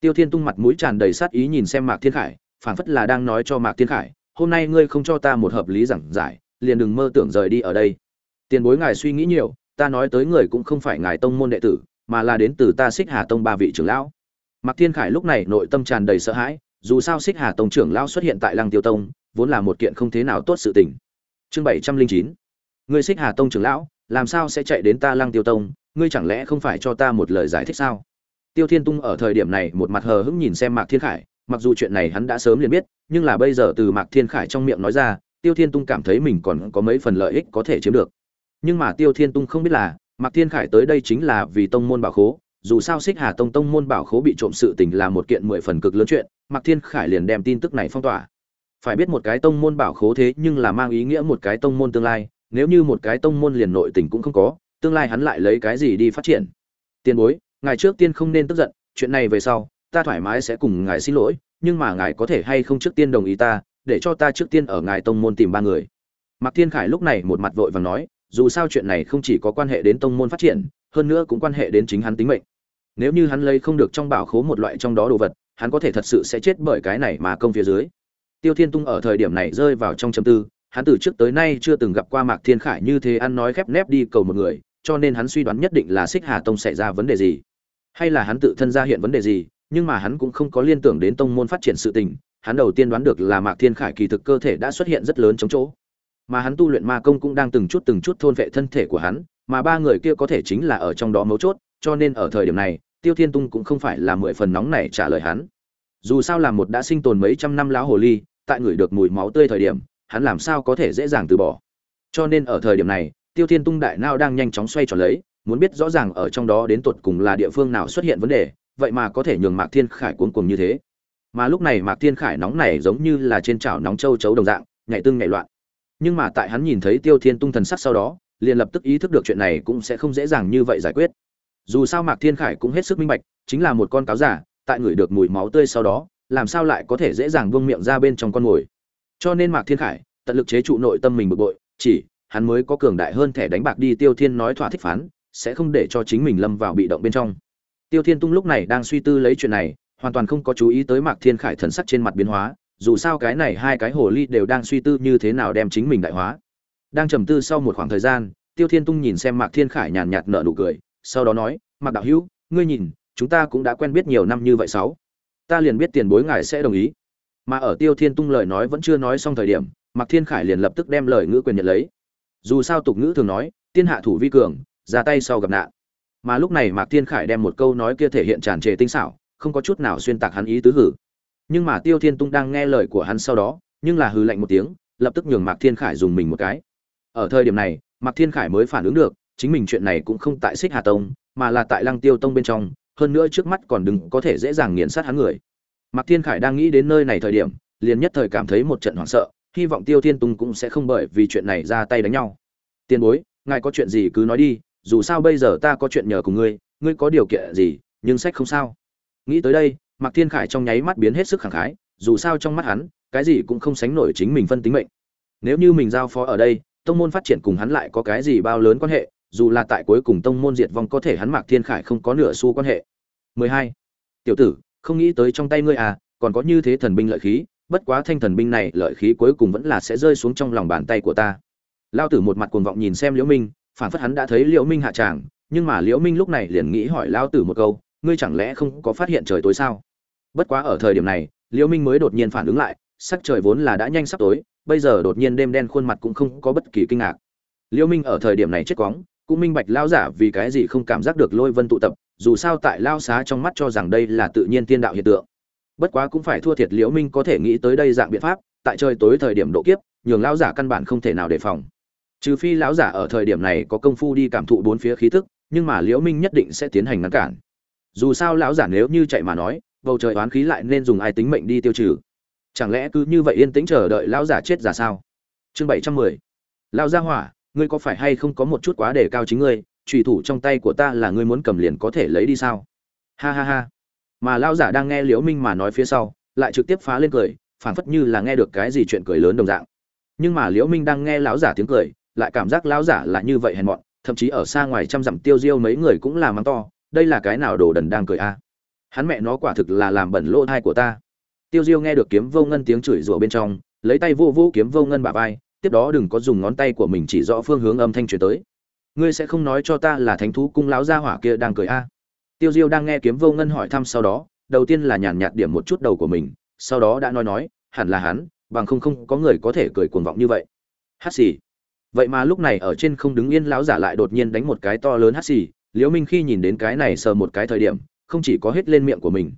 tiêu thiên tung mặt mũi tràn đầy sát ý nhìn xem mạc thiên khải phảng phất là đang nói cho mạc thiên khải hôm nay ngươi không cho ta một hợp lý giảng giải liền đừng mơ tưởng rời đi ở đây. Tiền bối ngài suy nghĩ nhiều ta nói tới người cũng không phải ngài tông môn đệ tử mà là đến từ ta xích hà tông ba vị trưởng lão. Mạc thiên khải lúc này nội tâm tràn đầy sợ hãi dù sao xích hà tông trưởng lão xuất hiện tại lăng tiêu tông vốn là một kiện không thế nào tốt sự tình. Chương bảy trăm linh chín. Ngươi xích hà tông trưởng lão làm sao sẽ chạy đến ta lăng tiêu tông ngươi chẳng lẽ không phải cho ta một lời giải thích sao? Tiêu Thiên Tung ở thời điểm này một mặt hờ hững nhìn xem Mạc Thiên Khải, mặc dù chuyện này hắn đã sớm liền biết, nhưng là bây giờ từ Mạc Thiên Khải trong miệng nói ra, Tiêu Thiên Tung cảm thấy mình còn có mấy phần lợi ích có thể chiếm được. Nhưng mà Tiêu Thiên Tung không biết là, Mạc Thiên Khải tới đây chính là vì tông môn bảo khố, dù sao Xích Hà Tông tông môn bảo khố bị trộm sự tình là một kiện mười phần cực lớn chuyện, Mạc Thiên Khải liền đem tin tức này phong tỏa. Phải biết một cái tông môn bảo khố thế nhưng là mang ý nghĩa một cái tông môn tương lai, nếu như một cái tông môn liền nội tình cũng không có, tương lai hắn lại lấy cái gì đi phát triển? tiền bối, ngài trước tiên không nên tức giận chuyện này về sau ta thoải mái sẽ cùng ngài xin lỗi, nhưng mà ngài có thể hay không trước tiên đồng ý ta, để cho ta trước tiên ở ngài tông môn tìm ba người. Mạc thiên khải lúc này một mặt vội vàng nói, dù sao chuyện này không chỉ có quan hệ đến tông môn phát triển, hơn nữa cũng quan hệ đến chính hắn tính mệnh. Nếu như hắn lấy không được trong bảo khố một loại trong đó đồ vật, hắn có thể thật sự sẽ chết bởi cái này mà công phía dưới. Tiêu thiên tung ở thời điểm này rơi vào trong châm tư, hắn từ trước tới nay chưa từng gặp qua mạc thiên khải như thế ăn nói khép nép đi cầu một người, cho nên hắn suy đoán nhất định là xích hà tông xảy ra vấn đề gì, hay là hắn tự thân ra hiện vấn đề gì nhưng mà hắn cũng không có liên tưởng đến tông môn phát triển sự tình, hắn đầu tiên đoán được là mạc thiên khải kỳ thực cơ thể đã xuất hiện rất lớn chống chỗ. Mà hắn tu luyện ma công cũng đang từng chút từng chút thôn vệ thân thể của hắn, mà ba người kia có thể chính là ở trong đó mấu chốt, cho nên ở thời điểm này, tiêu thiên tung cũng không phải là mười phần nóng này trả lời hắn. Dù sao là một đã sinh tồn mấy trăm năm lão hồ ly, tại người được mùi máu tươi thời điểm, hắn làm sao có thể dễ dàng từ bỏ. Cho nên ở thời điểm này, tiêu thiên tung đại não đang nhanh chóng xoay tròn lấy, muốn biết rõ ràng ở trong đó đến tột cùng là địa phương nào xuất hiện vấn đề vậy mà có thể nhường mạc thiên khải cuống cuồng như thế. Mà lúc này mạc thiên khải nóng này giống như là trên chảo nóng châu chấu đồng dạng, nhảy tưng nhảy loạn. Nhưng mà tại hắn nhìn thấy tiêu thiên tung thần sắc sau đó, liền lập tức ý thức được chuyện này cũng sẽ không dễ dàng như vậy giải quyết. Dù sao mạc thiên khải cũng hết sức minh bạch, chính là một con cáo giả, tại người được mùi máu tươi sau đó, làm sao lại có thể dễ dàng buông miệng ra bên trong con mồi. Cho nên mạc thiên khải, tận lực chế trụ nội tâm mình bực bội, chỉ, hắn mới có cường đại hơn thẻ đánh bạc đi tiêu thiên nói thỏa thích phán, sẽ không để cho chính mình lâm vào bị động bên trong tiêu thiên tung lúc này đang suy tư lấy chuyện này, hoàn toàn không có chú ý tới mạc thiên khải thần sắc trên mặt biến hóa, dù sao cái này hai cái hồ ly đều đang suy tư như thế nào đem chính mình đại hóa. Đang trầm tư sau một khoảng thời gian, tiêu thiên tung nhìn xem mạc thiên khải nhàn nhạt nở nụ cười, sau đó nói, mạc đạo hữu, ngươi nhìn, chúng ta cũng đã quen biết nhiều năm như vậy sáu. Ta liền biết tiền bối ngài sẽ đồng ý. Mà ở tiêu thiên tung lời nói vẫn chưa nói xong thời điểm, mạc thiên khải liền lập tức đem lời ngữ quyền nhận lấy. Dù sao tục ngữ thường nói, tiên hạ thủ vi cường, ra tay sau gặp nạn mà lúc này mạc thiên khải đem một câu nói kia thể hiện tràn trề tinh xảo, không có chút nào xuyên tạc hắn ý tứ hử. Nhưng mà tiêu thiên tung đang nghe lời của hắn sau đó, nhưng là hư lạnh một tiếng, lập tức nhường mạc thiên khải dùng mình một cái. Ở thời điểm này, mạc thiên khải mới phản ứng được, chính mình chuyện này cũng không tại xích hà tông, mà là tại lăng tiêu tông bên trong, hơn nữa trước mắt còn đừng có thể dễ dàng nghiền sát hắn người. Mạc thiên khải đang nghĩ đến nơi này thời điểm, liền nhất thời cảm thấy một trận hoảng sợ, hy vọng tiêu thiên tung cũng sẽ không bởi vì chuyện này ra tay đánh nhau. Tiền bối, ngài có chuyện gì cứ nói đi dù sao bây giờ ta có chuyện nhờ cùng ngươi ngươi có điều kiện gì, nhưng sách không sao. Nghĩ tới đây, mạc thiên khải trong nháy mắt biến hết sức khẳng khái, dù sao trong mắt hắn, cái gì cũng không sánh nổi chính mình phân tính mệnh. Nếu như mình giao phó ở đây, tông môn phát triển cùng hắn lại có cái gì bao lớn quan hệ, dù là tại cuối cùng tông môn diệt vong có thể hắn mạc thiên khải không có nửa xu quan hệ. 12. tiểu tử, không nghĩ tới trong tay ngươi à còn có như thế thần binh lợi khí, bất quá thanh thần binh này lợi khí cuối cùng vẫn là sẽ rơi xuống trong lòng bàn tay của ta. Lao tử một mặt cuồng vọng nhìn xem liễu minh phản phất hắn đã thấy liễu minh hạ tràng, nhưng mà liễu minh lúc này liền nghĩ hỏi lao tử một câu, ngươi chẳng lẽ không có phát hiện trời tối sao? Bất quá ở thời điểm này, liễu minh mới đột nhiên phản ứng lại, sắc trời vốn là đã nhanh sắp tối, bây giờ đột nhiên đêm đen khuôn mặt cũng không có bất kỳ kinh ngạc. Liễu minh ở thời điểm này chết quóng, cũng minh bạch lao giả vì cái gì không cảm giác được lôi vân tụ tập, dù sao tại lao xá trong mắt cho rằng đây là tự nhiên tiên đạo hiện tượng. Bất quá cũng phải thua thiệt liễu minh có thể nghĩ tới đây dạng biện pháp, tại trời tối thời điểm độ kiếp, nhường lão giả căn bản không thể nào đề phòng trừ phi lão giả ở thời điểm này có công phu đi cảm thụ bốn phía khí tức, nhưng mà liễu minh nhất định sẽ tiến hành ngăn cản. Dù sao lão giả nếu như chạy mà nói, bầu trời oán khí lại nên dùng ai tính mệnh đi tiêu trừ. Chẳng lẽ cứ như vậy yên tĩnh chờ đợi lão giả chết giả sao? Chương bảy trăm mười. Lão gia hỏa, ngươi có phải hay không có một chút quá đề cao chính ngươi, trùy thủ trong tay của ta là ngươi muốn cầm liền có thể lấy đi sao? Ha ha ha. Mà lão giả đang nghe liễu minh mà nói phía sau, lại trực tiếp phá lên cười, phảng phất như là nghe được cái gì chuyện cười lớn đồng dạng. Nhưng mà liễu minh đang nghe lão giả tiếng cười lại cảm giác lão giả là như vậy hèn mọn, thậm chí ở xa ngoài trăm dặm tiêu diêu mấy người cũng là mắng to, đây là cái nào đồ đần đang cười a? Hắn mẹ nó quả thực là làm bẩn lỗ thai của ta. Tiêu diêu nghe được kiếm vô ngân tiếng chửi rủa bên trong, lấy tay vô vô kiếm vô ngân bả vai, tiếp đó đừng có dùng ngón tay của mình chỉ rõ phương hướng âm thanh truyền tới. Ngươi sẽ không nói cho ta là thánh thú cung lão gia hỏa kia đang cười a? Tiêu diêu đang nghe kiếm vô ngân hỏi thăm sau đó, đầu tiên là nhàn nhạt điểm một chút đầu của mình, sau đó đã nói nói, hẳn là hắn, bằng không không có người có thể cười cuồng vọng như vậy. Hát xì vậy mà lúc này ở trên không đứng yên lão giả lại đột nhiên đánh một cái to lớn hắt xì liễu minh khi nhìn đến cái này sờ một cái thời điểm không chỉ có hết lên miệng của mình.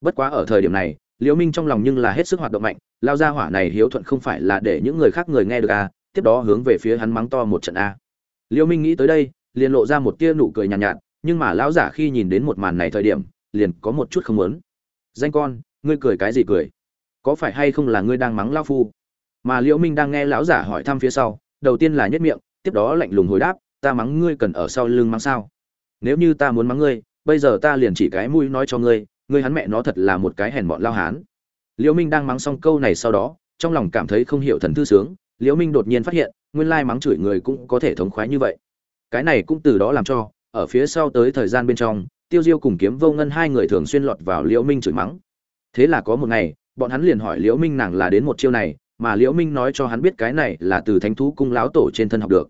Bất quá ở thời điểm này liễu minh trong lòng nhưng là hết sức hoạt động mạnh lao ra hỏa này hiếu thuận không phải là để những người khác người nghe được à tiếp đó hướng về phía hắn mắng to một trận a liễu minh nghĩ tới đây liền lộ ra một tia nụ cười nhàn nhạt, nhạt nhưng mà lão giả khi nhìn đến một màn này thời điểm liền có một chút không muốn. Danh con ngươi cười cái gì cười? Có phải hay không là ngươi đang mắng lão phu? Mà liễu minh đang nghe lão giả hỏi thăm phía sau đầu tiên là nhất miệng, tiếp đó lạnh lùng hồi đáp, ta mắng ngươi cần ở sau lưng mắng sao? Nếu như ta muốn mắng ngươi, bây giờ ta liền chỉ cái mũi nói cho ngươi ngươi hắn mẹ nó thật là một cái hèn bọn lao hán. Liễu minh đang mắng xong câu này sau đó, trong lòng cảm thấy không hiểu thần thư sướng, liễu minh đột nhiên phát hiện, nguyên lai mắng chửi người cũng có thể thống khoái như vậy. Cái này cũng từ đó làm cho, ở phía sau tới thời gian bên trong, tiêu diêu cùng kiếm vô ngân hai người thường xuyên lọt vào liễu minh chửi mắng. Thế là có một ngày, bọn hắn liền hỏi liễu minh nàng là đến một chiêu này mà liễu minh nói cho hắn biết cái này là từ thánh thú cung láo tổ trên thân học được.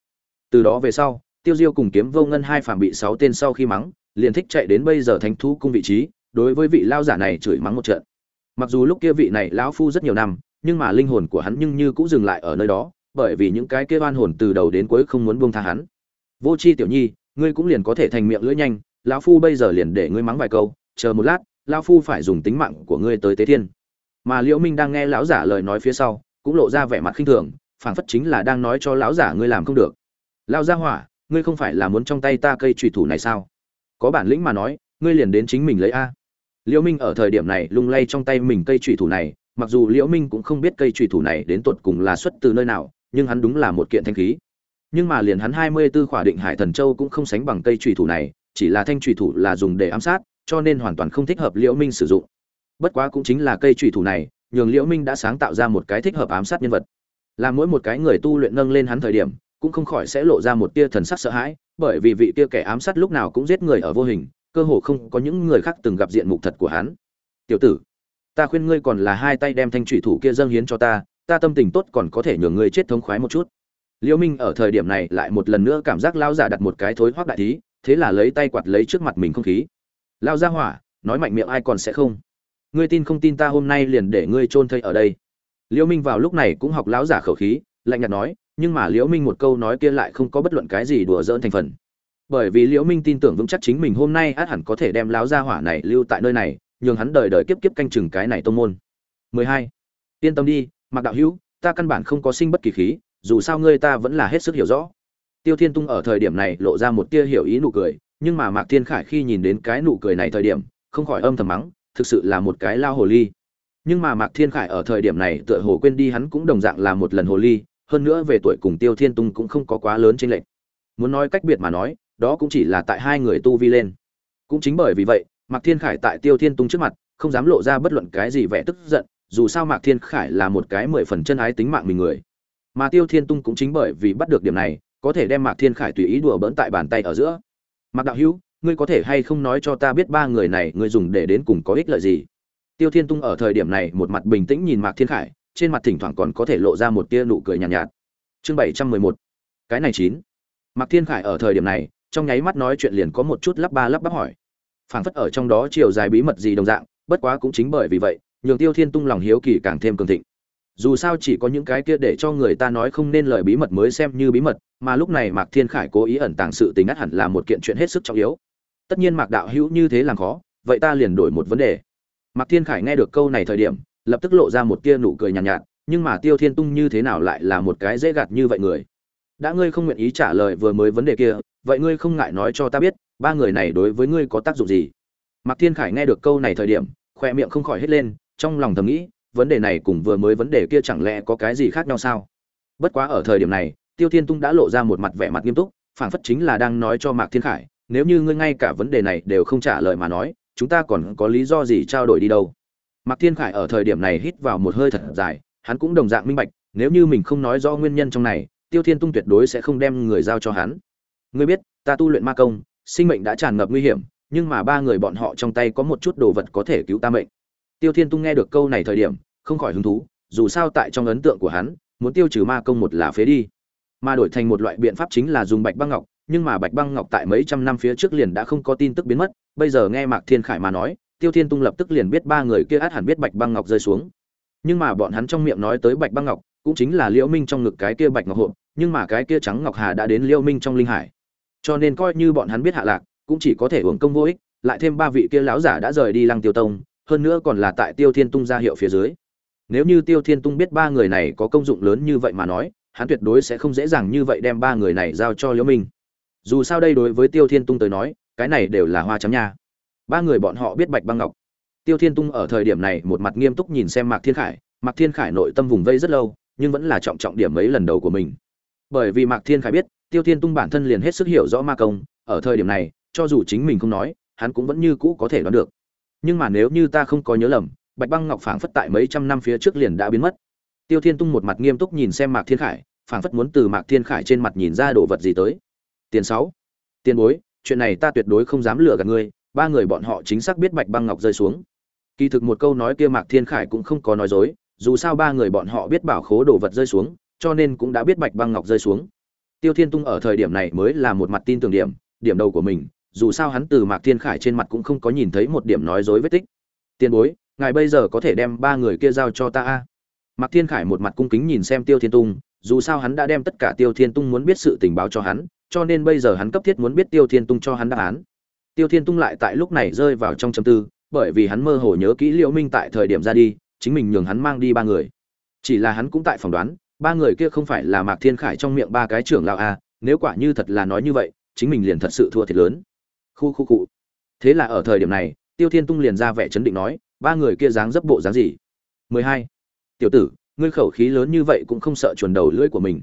Từ đó về sau, tiêu diêu cùng kiếm vô ngân hai phàm bị sáu tên sau khi mắng, liền thích chạy đến bây giờ thánh thú cung vị trí, đối với vị lao giả này chửi mắng một trận. Mặc dù lúc kia vị này lão phu rất nhiều năm, nhưng mà linh hồn của hắn nhưng như cũng dừng lại ở nơi đó, bởi vì những cái kia oan hồn từ đầu đến cuối không muốn buông tha hắn. Vô chi tiểu nhi, ngươi cũng liền có thể thành miệng lưỡi nhanh, lão phu bây giờ liền để ngươi mắng vài câu, chờ một lát, lão phu phải dùng tính mạng của ngươi tới tế thiên. Mà liễu minh đang nghe lão giả lời nói phía sau cũng lộ ra vẻ mặt khinh thường, phảng phất chính là đang nói cho lão giả ngươi làm không được. Lao gia hỏa, ngươi không phải là muốn trong tay ta cây trùy thủ này sao? Có bản lĩnh mà nói, ngươi liền đến chính mình lấy a. Liễu minh ở thời điểm này lung lay trong tay mình cây trùy thủ này, mặc dù liễu minh cũng không biết cây trùy thủ này đến tột cùng là xuất từ nơi nào, nhưng hắn đúng là một kiện thanh khí. Nhưng mà liền hắn hai mươi 24 khỏa định hải thần châu cũng không sánh bằng cây trùy thủ này, chỉ là thanh trùy thủ là dùng để ám sát, cho nên hoàn toàn không thích hợp liễu minh sử dụng. Bất quá cũng chính là cây trùy thủ này nhường liễu minh đã sáng tạo ra một cái thích hợp ám sát nhân vật. Làm mỗi một cái người tu luyện nâng lên hắn thời điểm, cũng không khỏi sẽ lộ ra một tia thần sắc sợ hãi, bởi vì vị tia kẻ ám sát lúc nào cũng giết người ở vô hình, cơ hồ không có những người khác từng gặp diện mục thật của hắn. Tiểu tử, ta khuyên ngươi còn là hai tay đem thanh thủy thủ kia dâng hiến cho ta ta tâm tình tốt còn có thể nhường ngươi chết thống khoái một chút. Liễu minh ở thời điểm này lại một lần nữa cảm giác lao giả đặt một cái thối hoắc đại thí, thế là lấy tay quạt lấy trước mặt mình không khí. Lao ra hỏa, nói mạnh miệng ai còn sẽ không? Ngươi tin không tin ta hôm nay liền để ngươi chôn thây ở đây. Liễu minh vào lúc này cũng học lão giả khẩu khí, lạnh nhạt nói, nhưng mà liễu minh một câu nói kia lại không có bất luận cái gì đùa giỡn thành phần. Bởi vì liễu minh tin tưởng vững chắc chính mình hôm nay át hẳn có thể đem lão gia hỏa này lưu tại nơi này, nhường hắn đời đời kiếp kiếp canh chừng cái này tông môn. 12. yên tâm đi mặc đạo hữu, ta căn bản không có sinh bất kỳ khí, dù sao ngươi ta vẫn là hết sức hiểu rõ. Tiêu thiên tung ở thời điểm này lộ ra một tia hiểu ý nụ cười, nhưng mà mạc thiên khải khi nhìn đến cái nụ cười này thời điểm, không khỏi âm thầm mắng thực sự là một cái lao hồ ly. Nhưng mà mạc thiên khải ở thời điểm này tựa hồ quên đi hắn cũng đồng dạng là một lần hồ ly, hơn nữa về tuổi cùng tiêu thiên tung cũng không có quá lớn chênh lệch. muốn nói cách biệt mà nói, đó cũng chỉ là tại hai người tu vi lên. Cũng chính bởi vì vậy, mạc thiên khải tại tiêu thiên tung trước mặt, không dám lộ ra bất luận cái gì vẻ tức giận, dù sao mạc thiên khải là một cái mười phần chân ái tính mạng mình người. Mà tiêu thiên tung cũng chính bởi vì bắt được điểm này, có thể đem mạc thiên khải tùy ý đùa bỡn tại bàn tay ở giữa. Mạc đạo hữu ngươi có thể hay không nói cho ta biết ba người này ngươi dùng để đến cùng có ích lợi gì? Tiêu thiên tung ở thời điểm này một mặt bình tĩnh nhìn mạc thiên khải trên mặt thỉnh thoảng còn có thể lộ ra một tia nụ cười nhàn nhạt, nhạt. Chương bảy trăm mười một. Cái này chín. Mạc thiên khải ở thời điểm này trong nháy mắt nói chuyện liền có một chút lắp ba lắp bắp hỏi. Phảng phất ở trong đó chiều dài bí mật gì đồng dạng bất quá cũng chính bởi vì vậy nhường tiêu thiên tung lòng hiếu kỳ càng thêm cường thịnh. Dù sao chỉ có những cái kia để cho người ta nói không nên lời bí mật mới xem như bí mật mà lúc này mạc thiên khải cố ý ẩn tàng sự tình ắt hẳn là một kiện chuyện hết sức trọng yếu tất nhiên mạc đạo hữu như thế làm khó vậy ta liền đổi một vấn đề. Mạc thiên khải nghe được câu này thời điểm lập tức lộ ra một tia nụ cười nhàn nhạt, nhạt nhưng mà tiêu thiên tung như thế nào lại là một cái dễ gạt như vậy người? Đã ngươi không nguyện ý trả lời vừa mới vấn đề kia vậy ngươi không ngại nói cho ta biết ba người này đối với ngươi có tác dụng gì? Mạc thiên khải nghe được câu này thời điểm khoe miệng không khỏi hết lên trong lòng thầm nghĩ vấn đề này cùng vừa mới vấn đề kia chẳng lẽ có cái gì khác nhau sao? Bất quá ở thời điểm này tiêu thiên tung đã lộ ra một mặt vẻ mặt nghiêm túc phảng phất chính là đang nói cho mạc thiên khải nếu như ngươi ngay cả vấn đề này đều không trả lời mà nói, chúng ta còn có lý do gì trao đổi đi đâu? Mạc thiên khải ở thời điểm này hít vào một hơi thật dài, hắn cũng đồng dạng minh bạch, nếu như mình không nói rõ nguyên nhân trong này, tiêu thiên tung tuyệt đối sẽ không đem người giao cho hắn. Ngươi biết, ta tu luyện ma công, sinh mệnh đã tràn ngập nguy hiểm, nhưng mà ba người bọn họ trong tay có một chút đồ vật có thể cứu ta mệnh. Tiêu thiên tung nghe được câu này thời điểm, không khỏi hứng thú, dù sao tại trong ấn tượng của hắn, muốn tiêu trừ ma công một là phế đi. Mà đổi thành một loại biện pháp chính là dùng bạch băng ngọc nhưng mà bạch băng ngọc tại mấy trăm năm phía trước liền đã không có tin tức biến mất bây giờ nghe mạc thiên khải mà nói tiêu thiên tung lập tức liền biết ba người kia át hẳn biết bạch băng ngọc rơi xuống. Nhưng mà bọn hắn trong miệng nói tới bạch băng ngọc cũng chính là liễu minh trong ngực cái kia bạch ngọc hộ, nhưng mà cái kia trắng ngọc hà đã đến liễu minh trong linh hải. Cho nên coi như bọn hắn biết hạ lạc cũng chỉ có thể uổng công vô ích lại thêm ba vị kia lão giả đã rời đi lăng tiêu tông hơn nữa còn là tại tiêu thiên tung ra hiệu phía dưới. Nếu như tiêu thiên tung biết ba người này có công dụng lớn như vậy mà nói hắn tuyệt đối sẽ không dễ dàng như vậy đem ba người này giao cho liễu minh dù sao đây đối với tiêu thiên tung tới nói, cái này đều là hoa chấm nha. Ba người bọn họ biết bạch băng ngọc. Tiêu thiên tung ở thời điểm này một mặt nghiêm túc nhìn xem mạc thiên khải, mạc thiên khải nội tâm vùng vây rất lâu, nhưng vẫn là trọng trọng điểm mấy lần đầu của mình. Bởi vì mạc thiên khải biết, tiêu thiên tung bản thân liền hết sức hiểu rõ ma công, ở thời điểm này, cho dù chính mình không nói, hắn cũng vẫn như cũ có thể đoán được. Nhưng mà nếu như ta không có nhớ lầm, bạch băng ngọc phảng phất tại mấy trăm năm phía trước liền đã biến mất. Tiêu thiên tung một mặt nghiêm túc nhìn xem mạc thiên khải, phảng phất muốn từ mạc thiên khải trên mặt nhìn ra đồ vật gì tới tiền sáu. Tiền bối, chuyện này ta tuyệt đối không dám lừa gạt ngươi, ba người bọn họ chính xác biết bạch băng ngọc rơi xuống. Kỳ thực một câu nói kia mạc thiên khải cũng không có nói dối, dù sao ba người bọn họ biết bảo khố đồ vật rơi xuống, cho nên cũng đã biết bạch băng ngọc rơi xuống. Tiêu thiên tung ở thời điểm này mới là một mặt tin tưởng điểm điểm đầu của mình, dù sao hắn từ mạc thiên khải trên mặt cũng không có nhìn thấy một điểm nói dối vết tích. Tiền bối, ngài bây giờ có thể đem ba người kia giao cho ta a? Mạc thiên khải một mặt cung kính nhìn xem tiêu thiên tung, dù sao hắn đã đem tất cả tiêu thiên tung muốn biết sự tình báo cho hắn cho nên bây giờ hắn cấp thiết muốn biết tiêu thiên tung cho hắn đáp án. Tiêu thiên tung lại tại lúc này rơi vào trong trầm tư, bởi vì hắn mơ hồ nhớ kỹ liễu minh tại thời điểm ra đi, chính mình nhường hắn mang đi ba người. Chỉ là hắn cũng tại phỏng đoán, ba người kia không phải là mạc thiên khải trong miệng ba cái trưởng lão a, nếu quả như thật là nói như vậy, chính mình liền thật sự thua thiệt lớn. Khu khu cụ thế là ở thời điểm này, tiêu thiên tung liền ra vẻ chấn định nói, ba người kia dáng dấp bộ dáng gì? 12. tiểu tử, ngươi khẩu khí lớn như vậy cũng không sợ chuẩn đầu lưỡi của mình.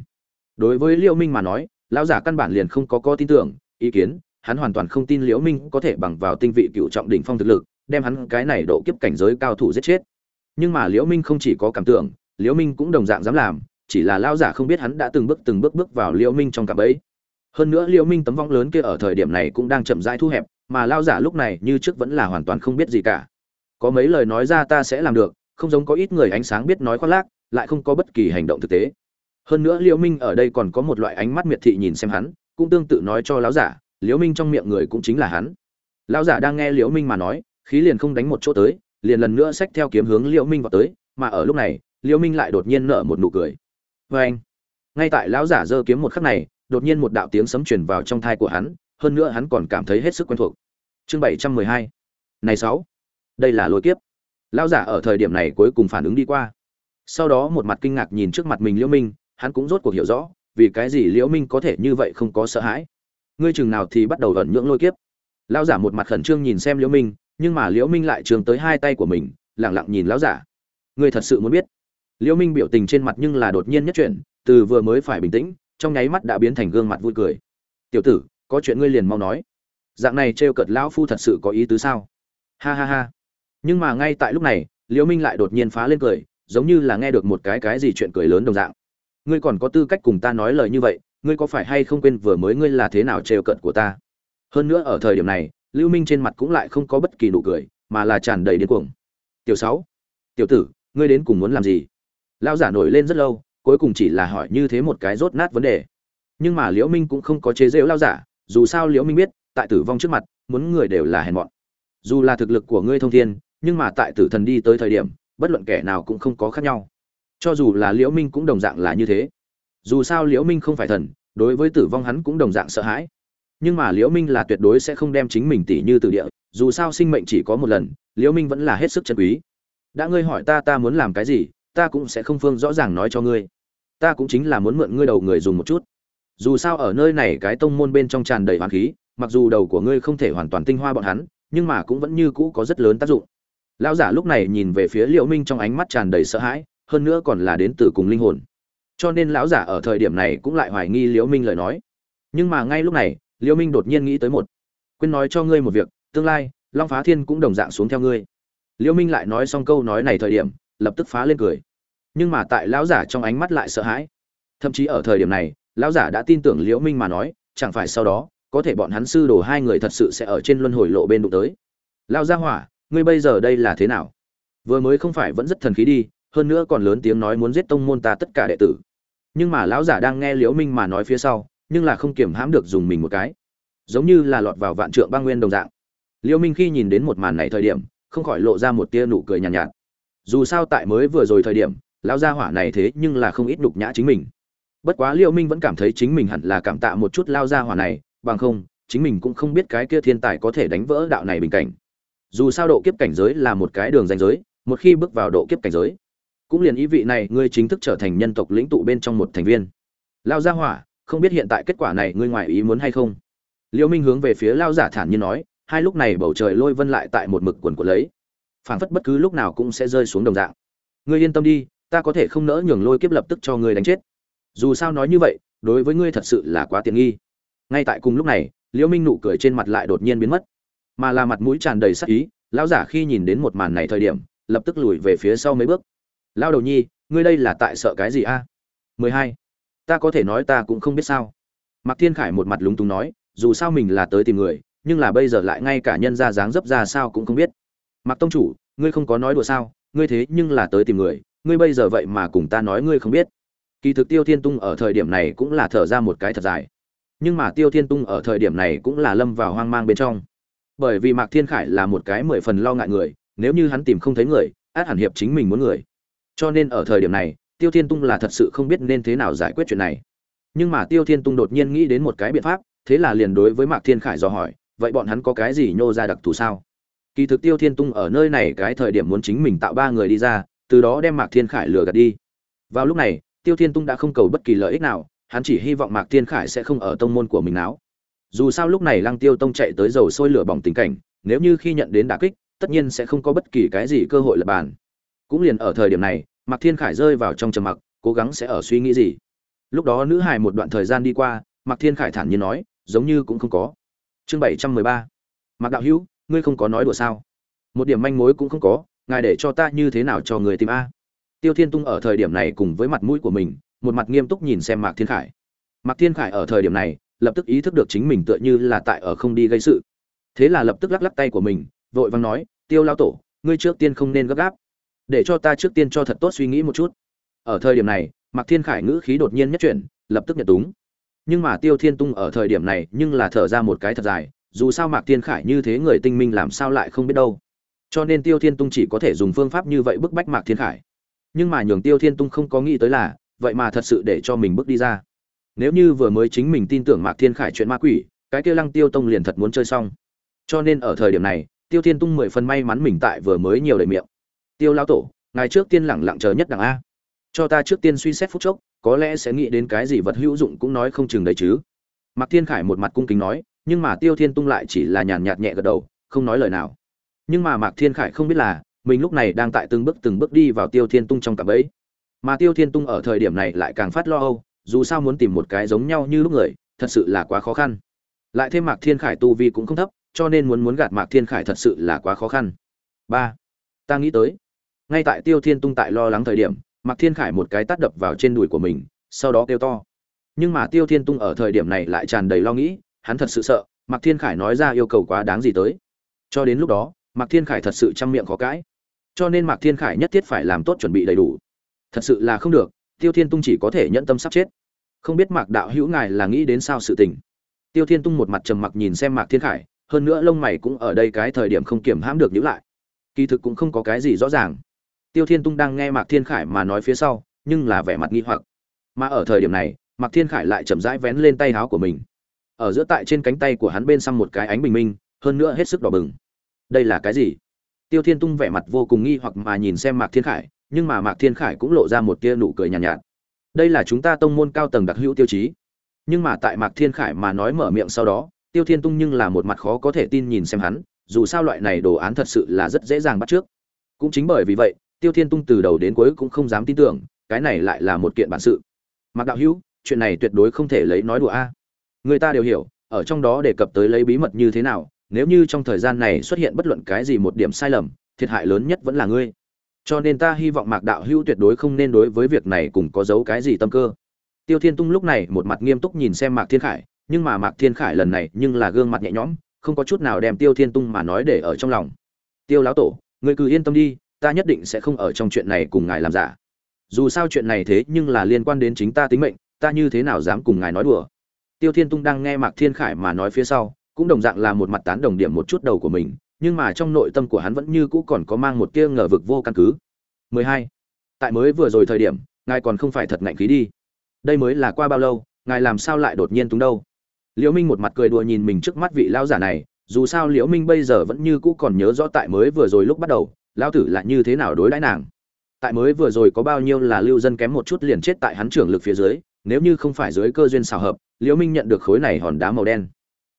Đối với liễu minh mà nói lão giả căn bản liền không có có tin tưởng, ý kiến, hắn hoàn toàn không tin liễu minh có thể bằng vào tinh vị cựu trọng đỉnh phong thực lực, đem hắn cái này độ kiếp cảnh giới cao thủ giết chết. Nhưng mà liễu minh không chỉ có cảm tưởng, liễu minh cũng đồng dạng dám làm, chỉ là lão giả không biết hắn đã từng bước từng bước bước vào liễu minh trong cạm bẫy hơn nữa liễu minh tấm vong lớn kia ở thời điểm này cũng đang chậm rãi thu hẹp, mà lão giả lúc này như trước vẫn là hoàn toàn không biết gì cả. Có mấy lời nói ra ta sẽ làm được, không giống có ít người ánh sáng biết nói khoác lác, lại không có bất kỳ hành động thực tế hơn nữa liễu minh ở đây còn có một loại ánh mắt miệt thị nhìn xem hắn, cũng tương tự nói cho lão giả, liễu minh trong miệng người cũng chính là hắn. Lão giả đang nghe liễu minh mà nói, khí liền không đánh một chỗ tới, liền lần nữa xách theo kiếm hướng liễu minh vào tới, mà ở lúc này, liễu minh lại đột nhiên nở một nụ cười. Với anh ngay tại lão giả giơ kiếm một khắc này, đột nhiên một đạo tiếng sấm truyền vào trong thai của hắn, hơn nữa hắn còn cảm thấy hết sức quen thuộc. Chương bảy trăm mười hai. Này sáu. Đây là lôi kiếp. Lão giả ở thời điểm này cuối cùng phản ứng đi qua. Sau đó một mặt kinh ngạc nhìn trước mặt mình liễu minh hắn cũng rốt cuộc hiểu rõ, vì cái gì liễu minh có thể như vậy không có sợ hãi. Ngươi chừng nào thì bắt đầu ẩn nhưỡng lôi kiếp. Lão giả một mặt khẩn trương nhìn xem liễu minh, nhưng mà liễu minh lại trường tới hai tay của mình, lặng lặng nhìn lão giả. Ngươi thật sự muốn biết? Liễu minh biểu tình trên mặt nhưng là đột nhiên nhất chuyển, từ vừa mới phải bình tĩnh, trong nháy mắt đã biến thành gương mặt vui cười. Tiểu tử, có chuyện ngươi liền mau nói. Dạng này trêu cợt lão phu thật sự có ý tứ sao? Ha ha ha. Nhưng mà ngay tại lúc này, liễu minh lại đột nhiên phá lên cười, giống như là nghe được một cái cái gì chuyện cười lớn đồng dạng ngươi còn có tư cách cùng ta nói lời như vậy, ngươi có phải hay không quên vừa mới ngươi là thế nào trêu cợt của ta? Hơn nữa ở thời điểm này, lưu minh trên mặt cũng lại không có bất kỳ nụ cười, mà là tràn đầy điên cuồng. Tiểu sáu, tiểu tử, ngươi đến cùng muốn làm gì? Lão giả nổi lên rất lâu, cuối cùng chỉ là hỏi như thế một cái rốt nát vấn đề. Nhưng mà liễu minh cũng không có chế giễu lão giả, dù sao liễu minh biết, tại tử vong trước mặt, muốn người đều là hèn mọn. Dù là thực lực của ngươi thông thiên, nhưng mà tại tử thần đi tới thời điểm, bất luận kẻ nào cũng không có khác nhau cho dù là liễu minh cũng đồng dạng là như thế. Dù sao liễu minh không phải thần, đối với tử vong hắn cũng đồng dạng sợ hãi. Nhưng mà liễu minh là tuyệt đối sẽ không đem chính mình tỷ như từ địa, dù sao sinh mệnh chỉ có một lần, liễu minh vẫn là hết sức chân quý. Đã ngươi hỏi ta ta muốn làm cái gì, ta cũng sẽ không phương rõ ràng nói cho ngươi. Ta cũng chính là muốn mượn ngươi đầu người dùng một chút. Dù sao ở nơi này cái tông môn bên trong tràn đầy hoàn khí, mặc dù đầu của ngươi không thể hoàn toàn tinh hoa bọn hắn, nhưng mà cũng vẫn như cũ có rất lớn tác dụng. Lão giả lúc này nhìn về phía liễu minh trong ánh mắt tràn đầy sợ hãi hơn nữa còn là đến từ cùng linh hồn. Cho nên lão giả ở thời điểm này cũng lại hoài nghi liễu minh lời nói. Nhưng mà ngay lúc này, liễu minh đột nhiên nghĩ tới một. Quên nói cho ngươi một việc, tương lai, long phá thiên cũng đồng dạng xuống theo ngươi. Liễu minh lại nói xong câu nói này thời điểm, lập tức phá lên cười. Nhưng mà tại lão giả trong ánh mắt lại sợ hãi. Thậm chí ở thời điểm này, lão giả đã tin tưởng liễu minh mà nói, chẳng phải sau đó, có thể bọn hắn sư đồ hai người thật sự sẽ ở trên luân hồi lộ bên đụng tới. Lão gia hỏa, ngươi bây giờ đây là thế nào? Vừa mới không phải vẫn rất thần khí đi hơn nữa còn lớn tiếng nói muốn giết tông môn ta tất cả đệ tử. Nhưng mà lão giả đang nghe liễu minh mà nói phía sau nhưng là không kiểm hãm được dùng mình một cái. Giống như là lọt vào vạn trượng băng nguyên đồng dạng. Liễu minh khi nhìn đến một màn này thời điểm không khỏi lộ ra một tia nụ cười nhàn nhạt, nhạt. Dù sao tại mới vừa rồi thời điểm lão gia hỏa này thế nhưng là không ít đục nhã chính mình. Bất quá liễu minh vẫn cảm thấy chính mình hẳn là cảm tạ một chút lao gia hỏa này bằng không chính mình cũng không biết cái kia thiên tài có thể đánh vỡ đạo này bình cảnh. Dù sao độ kiếp cảnh giới là một cái đường danh giới một khi bước vào độ kiếp cảnh giới cũng liền ý vị này ngươi chính thức trở thành nhân tộc lĩnh tụ bên trong một thành viên. Lao gia hỏa, không biết hiện tại kết quả này ngươi ngoài ý muốn hay không? Liễu minh hướng về phía lao giả thản nhiên nói, hai lúc này bầu trời lôi vân lại tại một mực quần của lấy. Phảng phất bất cứ lúc nào cũng sẽ rơi xuống đồng dạng. Ngươi yên tâm đi, ta có thể không nỡ nhường lôi kiếp lập tức cho ngươi đánh chết. Dù sao nói như vậy, đối với ngươi thật sự là quá tiện nghi. Ngay tại cùng lúc này liễu minh nụ cười trên mặt lại đột nhiên biến mất. Mà là mặt mũi tràn đầy sắc ý lão giả khi nhìn đến một màn này thời điểm, lập tức lùi về phía sau mấy bước lao đầu nhi, ngươi đây là tại sợ cái gì a? Mười hai. Ta có thể nói ta cũng không biết sao. Mạc thiên khải một mặt lúng túng nói, dù sao mình là tới tìm người, nhưng là bây giờ lại ngay cả nhân ra dáng dấp ra sao cũng không biết. Mạc tông chủ, ngươi không có nói đùa sao, ngươi thế nhưng là tới tìm người, ngươi bây giờ vậy mà cùng ta nói ngươi không biết. Kỳ thực tiêu thiên tung ở thời điểm này cũng là thở ra một cái thật dài. Nhưng mà tiêu thiên tung ở thời điểm này cũng là lâm vào hoang mang bên trong. Bởi vì mạc thiên khải là một cái mười phần lo ngại người, nếu như hắn tìm không thấy người, át hẳn hiệp chính mình muốn người cho nên ở thời điểm này, tiêu thiên tung là thật sự không biết nên thế nào giải quyết chuyện này. Nhưng mà tiêu thiên tung đột nhiên nghĩ đến một cái biện pháp, thế là liền đối với mạc thiên khải dò hỏi, vậy bọn hắn có cái gì nhô ra đặc thù sao? Kỳ thực tiêu thiên tung ở nơi này cái thời điểm muốn chính mình tạo ba người đi ra, từ đó đem mạc thiên khải lừa gạt đi. Vào lúc này, tiêu thiên tung đã không cầu bất kỳ lợi ích nào, hắn chỉ hy vọng mạc thiên khải sẽ không ở tông môn của mình não dù sao lúc này lăng tiêu tông chạy tới dầu sôi lửa bỏng tình cảnh, nếu như khi nhận đến đả kích, tất nhiên sẽ không có bất kỳ cái gì cơ hội lập bàn. Cũng liền ở thời điểm này mạc thiên khải rơi vào trong trầm mặc, cố gắng sẽ ở suy nghĩ gì? Lúc đó nữ hài một đoạn thời gian đi qua, mạc thiên khải thản nhiên nói, giống như cũng không có. Chương bảy trăm mười ba. Mạc đạo hữu, ngươi không có nói đùa sao? Một điểm manh mối cũng không có, ngài để cho ta như thế nào cho người tìm a? Tiêu thiên tung ở thời điểm này cùng với mặt mũi của mình, một mặt nghiêm túc nhìn xem mạc thiên khải. Mạc thiên khải ở thời điểm này, lập tức ý thức được chính mình tựa như là tại ở không đi gây sự. Thế là lập tức lắc lắc tay của mình, vội vàng nói, tiêu Lão tổ, ngươi trước tiên không nên gấp gáp để cho ta trước tiên cho thật tốt suy nghĩ một chút. Ở thời điểm này, mạc thiên khải ngữ khí đột nhiên nhất chuyển, lập tức nhận túng. Nhưng mà tiêu thiên tung ở thời điểm này nhưng là thở ra một cái thật dài, dù sao mạc thiên khải như thế người tinh minh làm sao lại không biết đâu. Cho nên tiêu thiên tung chỉ có thể dùng phương pháp như vậy bức bách mạc thiên khải. Nhưng mà nhường tiêu thiên tung không có nghĩ tới là, vậy mà thật sự để cho mình bước đi ra. Nếu như vừa mới chính mình tin tưởng mạc thiên khải chuyện ma quỷ, cái kia lăng tiêu tông liền thật muốn chơi xong. Cho nên ở thời điểm này, tiêu thiên tung mười phần may mắn mình tại vừa mới nhiều đầy miệng tiêu lao tổ, ngài trước tiên lẳng lặng chờ nhất đằng a. Cho ta trước tiên suy xét phút chốc, có lẽ sẽ nghĩ đến cái gì vật hữu dụng cũng nói không chừng đấy chứ. Mạc thiên khải một mặt cung kính nói, nhưng mà tiêu thiên tung lại chỉ là nhàn nhạt nhẹ gật đầu, không nói lời nào. Nhưng mà mạc thiên khải không biết là, mình lúc này đang tại từng bước từng bước đi vào tiêu thiên tung trong cặp ấy. Mà tiêu thiên tung ở thời điểm này lại càng phát lo âu, dù sao muốn tìm một cái giống nhau như lúc người, thật sự là quá khó khăn. Lại thêm mạc thiên khải tu vi cũng không thấp, cho nên muốn muốn gạt mạc thiên khải thật sự là quá khó khăn. Ba, ta nghĩ tới ngay tại tiêu thiên tung tại lo lắng thời điểm, mạc thiên khải một cái tát đập vào trên đùi của mình, sau đó kêu to. Nhưng mà tiêu thiên tung ở thời điểm này lại tràn đầy lo nghĩ, hắn thật sự sợ, mạc thiên khải nói ra yêu cầu quá đáng gì tới. Cho đến lúc đó, mạc thiên khải thật sự chăm miệng khó cãi. Cho nên mạc thiên khải nhất thiết phải làm tốt chuẩn bị đầy đủ. Thật sự là không được, tiêu thiên tung chỉ có thể nhận tâm sắp chết. Không biết mạc đạo hữu ngài là nghĩ đến sao sự tình. Tiêu thiên tung một mặt trầm mặc nhìn xem mạc thiên khải, hơn nữa lông mày cũng ở đây cái thời điểm không kiểm hãm được nhữ lại. Kỳ thực cũng không có cái gì rõ ràng tiêu thiên tung đang nghe mạc thiên khải mà nói phía sau nhưng là vẻ mặt nghi hoặc. Mà ở thời điểm này mạc thiên khải lại chậm rãi vén lên tay áo của mình. Ở giữa tại trên cánh tay của hắn bên xăm một cái ánh bình minh hơn nữa hết sức đỏ bừng. Đây là cái gì? Tiêu thiên tung vẻ mặt vô cùng nghi hoặc mà nhìn xem mạc thiên khải nhưng mà mạc thiên khải cũng lộ ra một tia nụ cười nhàn nhạt, nhạt. Đây là chúng ta tông môn cao tầng đặc hữu tiêu chí. Nhưng mà tại mạc thiên khải mà nói mở miệng sau đó tiêu thiên tung nhưng là một mặt khó có thể tin nhìn xem hắn dù sao loại này đồ án thật sự là rất dễ dàng bắt trước. Cũng chính bởi vì vậy tiêu thiên tung từ đầu đến cuối cũng không dám tin tưởng, cái này lại là một kiện bản sự. Mặc đạo hữu, chuyện này tuyệt đối không thể lấy nói đùa a. Người ta đều hiểu, ở trong đó đề cập tới lấy bí mật như thế nào, nếu như trong thời gian này xuất hiện bất luận cái gì một điểm sai lầm, thiệt hại lớn nhất vẫn là ngươi. Cho nên ta hy vọng mạc đạo hữu tuyệt đối không nên đối với việc này cùng có giấu cái gì tâm cơ. Tiêu thiên tung lúc này một mặt nghiêm túc nhìn xem mạc thiên khải, nhưng mà mạc thiên khải lần này nhưng là gương mặt nhẹ nhõm, không có chút nào đem tiêu thiên tung mà nói để ở trong lòng. Tiêu lão tổ người cứ yên tâm đi ta nhất định sẽ không ở trong chuyện này cùng ngài làm giả. Dù sao chuyện này thế nhưng là liên quan đến chính ta tính mệnh, ta như thế nào dám cùng ngài nói đùa? Tiêu thiên tung đang nghe mạc thiên khải mà nói phía sau, cũng đồng dạng là một mặt tán đồng điểm một chút đầu của mình, nhưng mà trong nội tâm của hắn vẫn như cũ còn có mang một tia ngờ vực vô căn cứ. 12. tại mới vừa rồi thời điểm, ngài còn không phải thật ngạnh khí đi. Đây mới là qua bao lâu, ngài làm sao lại đột nhiên túng đâu? Liễu minh một mặt cười đùa nhìn mình trước mắt vị lão giả này, dù sao liễu minh bây giờ vẫn như cũ còn nhớ rõ tại mới vừa rồi lúc bắt đầu lão tử là như thế nào đối đãi nàng? Tại mới vừa rồi có bao nhiêu là lưu dân kém một chút liền chết tại hắn trưởng lực phía dưới, nếu như không phải dưới cơ duyên xào hợp, liễu minh nhận được khối này hòn đá màu đen.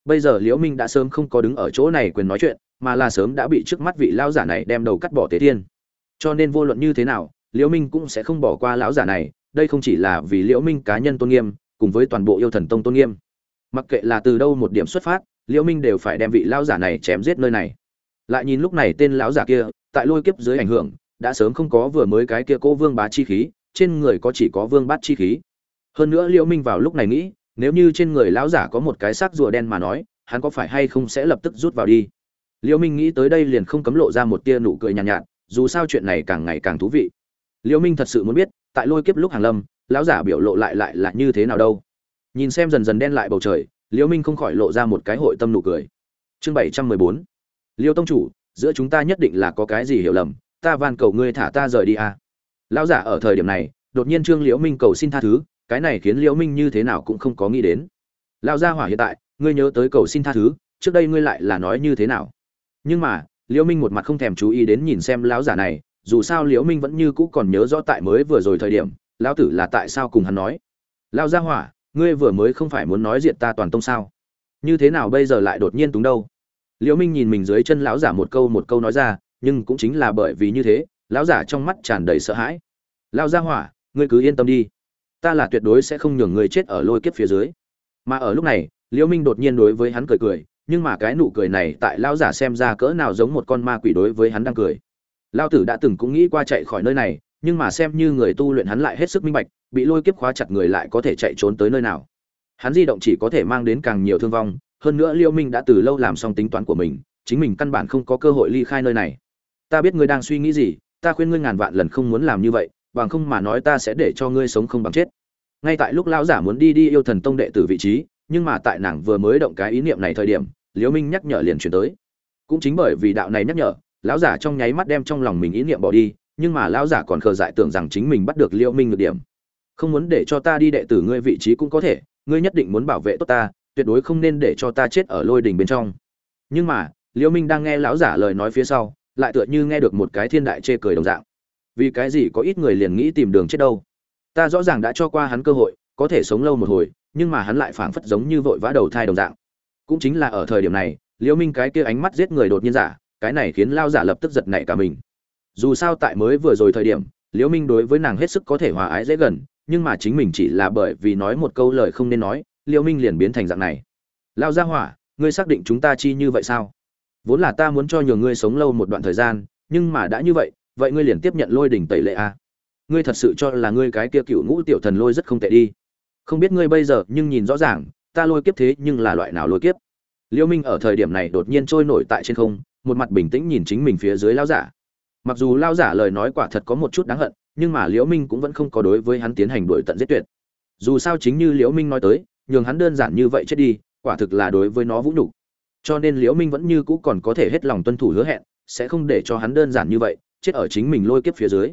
Bây giờ liễu minh đã sớm không có đứng ở chỗ này quyền nói chuyện, mà là sớm đã bị trước mắt vị lão giả này đem đầu cắt bỏ tế thiên cho nên vô luận như thế nào, liễu minh cũng sẽ không bỏ qua lão giả này, đây không chỉ là vì liễu minh cá nhân tôn nghiêm, cùng với toàn bộ yêu thần tông tôn nghiêm. Mặc kệ là từ đâu một điểm xuất phát, liễu minh đều phải đem vị lão giả này chém giết nơi này lại nhìn lúc này tên lão giả kia tại lôi kiếp dưới ảnh hưởng đã sớm không có vừa mới cái kia cố vương bá chi khí trên người có chỉ có vương bát chi khí. Hơn nữa liễu minh vào lúc này nghĩ nếu như trên người lão giả có một cái xác rùa đen mà nói hắn có phải hay không sẽ lập tức rút vào đi? Liễu minh nghĩ tới đây liền không cấm lộ ra một tia nụ cười nhàn nhạt, nhạt dù sao chuyện này càng ngày càng thú vị. Liễu minh thật sự muốn biết tại lôi kiếp lúc hàng lâm lão giả biểu lộ lại lại là như thế nào đâu? Nhìn xem dần dần đen lại bầu trời liễu minh không khỏi lộ ra một cái hội tâm nụ cười. Chương bảy trăm mười bốn liêu tông chủ, giữa chúng ta nhất định là có cái gì hiểu lầm, ta van cầu ngươi thả ta rời đi à. lão giả ở thời điểm này, đột nhiên trương liễu minh cầu xin tha thứ, cái này khiến liễu minh như thế nào cũng không có nghĩ đến. Lão gia hỏa hiện tại, ngươi nhớ tới cầu xin tha thứ, trước đây ngươi lại là nói như thế nào? Nhưng mà, liễu minh một mặt không thèm chú ý đến nhìn xem lão giả này, dù sao liễu minh vẫn như cũ còn nhớ rõ tại mới vừa rồi thời điểm, lão tử là tại sao cùng hắn nói? Lão gia hỏa, ngươi vừa mới không phải muốn nói diện ta toàn tông sao? Như thế nào bây giờ lại đột nhiên túng đâu? Liễu minh nhìn mình dưới chân lão giả một câu một câu nói ra, nhưng cũng chính là bởi vì như thế, lão giả trong mắt tràn đầy sợ hãi. Lão gia hỏa, ngươi cứ yên tâm đi. Ta là tuyệt đối sẽ không nhường ngươi chết ở lôi kiếp phía dưới. Mà ở lúc này, liễu minh đột nhiên đối với hắn cười cười, nhưng mà cái nụ cười này tại lão giả xem ra cỡ nào giống một con ma quỷ đối với hắn đang cười. Lão tử đã từng cũng nghĩ qua chạy khỏi nơi này, nhưng mà xem như người tu luyện hắn lại hết sức minh bạch, bị lôi kiếp khóa chặt người lại có thể chạy trốn tới nơi nào. Hắn di động chỉ có thể mang đến càng nhiều thương vong hơn nữa liêu minh đã từ lâu làm xong tính toán của mình, chính mình căn bản không có cơ hội ly khai nơi này. Ta biết ngươi đang suy nghĩ gì, ta khuyên ngươi ngàn vạn lần không muốn làm như vậy, bằng không mà nói ta sẽ để cho ngươi sống không bằng chết. Ngay tại lúc lão giả muốn đi đi yêu thần tông đệ tử vị trí, nhưng mà tại nàng vừa mới động cái ý niệm này thời điểm, liêu minh nhắc nhở liền chuyển tới. Cũng chính bởi vì đạo này nhắc nhở, lão giả trong nháy mắt đem trong lòng mình ý niệm bỏ đi, nhưng mà lão giả còn khờ dại tưởng rằng chính mình bắt được liêu minh ngược điểm. Không muốn để cho ta đi đệ tử ngươi vị trí cũng có thể, ngươi nhất định muốn bảo vệ tốt ta tuyệt đối không nên để cho ta chết ở lôi đình bên trong. Nhưng mà liễu minh đang nghe lão giả lời nói phía sau, lại tựa như nghe được một cái thiên đại chê cười đồng dạng. Vì cái gì có ít người liền nghĩ tìm đường chết đâu? Ta rõ ràng đã cho qua hắn cơ hội, có thể sống lâu một hồi, nhưng mà hắn lại phảng phất giống như vội vã đầu thai đồng dạng. Cũng chính là ở thời điểm này liễu minh cái kia ánh mắt giết người đột nhiên giả, cái này khiến lao giả lập tức giật nảy cả mình. Dù sao tại mới vừa rồi thời điểm liễu minh đối với nàng hết sức có thể hòa ái dễ gần, nhưng mà chính mình chỉ là bởi vì nói một câu lời không nên nói liễu minh liền biến thành dạng này. Lao gia hỏa, ngươi xác định chúng ta chi như vậy sao? Vốn là ta muốn cho nhường ngươi sống lâu một đoạn thời gian, nhưng mà đã như vậy vậy ngươi liền tiếp nhận lôi đỉnh tẩy lệ a à? ngươi thật sự cho là ngươi cái kia cựu ngũ tiểu thần lôi rất không tệ đi. Không biết ngươi bây giờ nhưng nhìn rõ ràng, ta lôi kiếp thế nhưng là loại nào lôi kiếp? Liễu minh ở thời điểm này đột nhiên trôi nổi tại trên không, một mặt bình tĩnh nhìn chính mình phía dưới lao giả. Mặc dù lao giả lời nói quả thật có một chút đáng hận, nhưng mà liễu minh cũng vẫn không có đối với hắn tiến hành đuổi tận giết tuyệt. Dù sao chính như liễu minh nói tới nhường hắn đơn giản như vậy chết đi, quả thực là đối với nó vũ nhục. Cho nên liễu minh vẫn như cũ còn có thể hết lòng tuân thủ hứa hẹn, sẽ không để cho hắn đơn giản như vậy chết ở chính mình lôi kiếp phía dưới.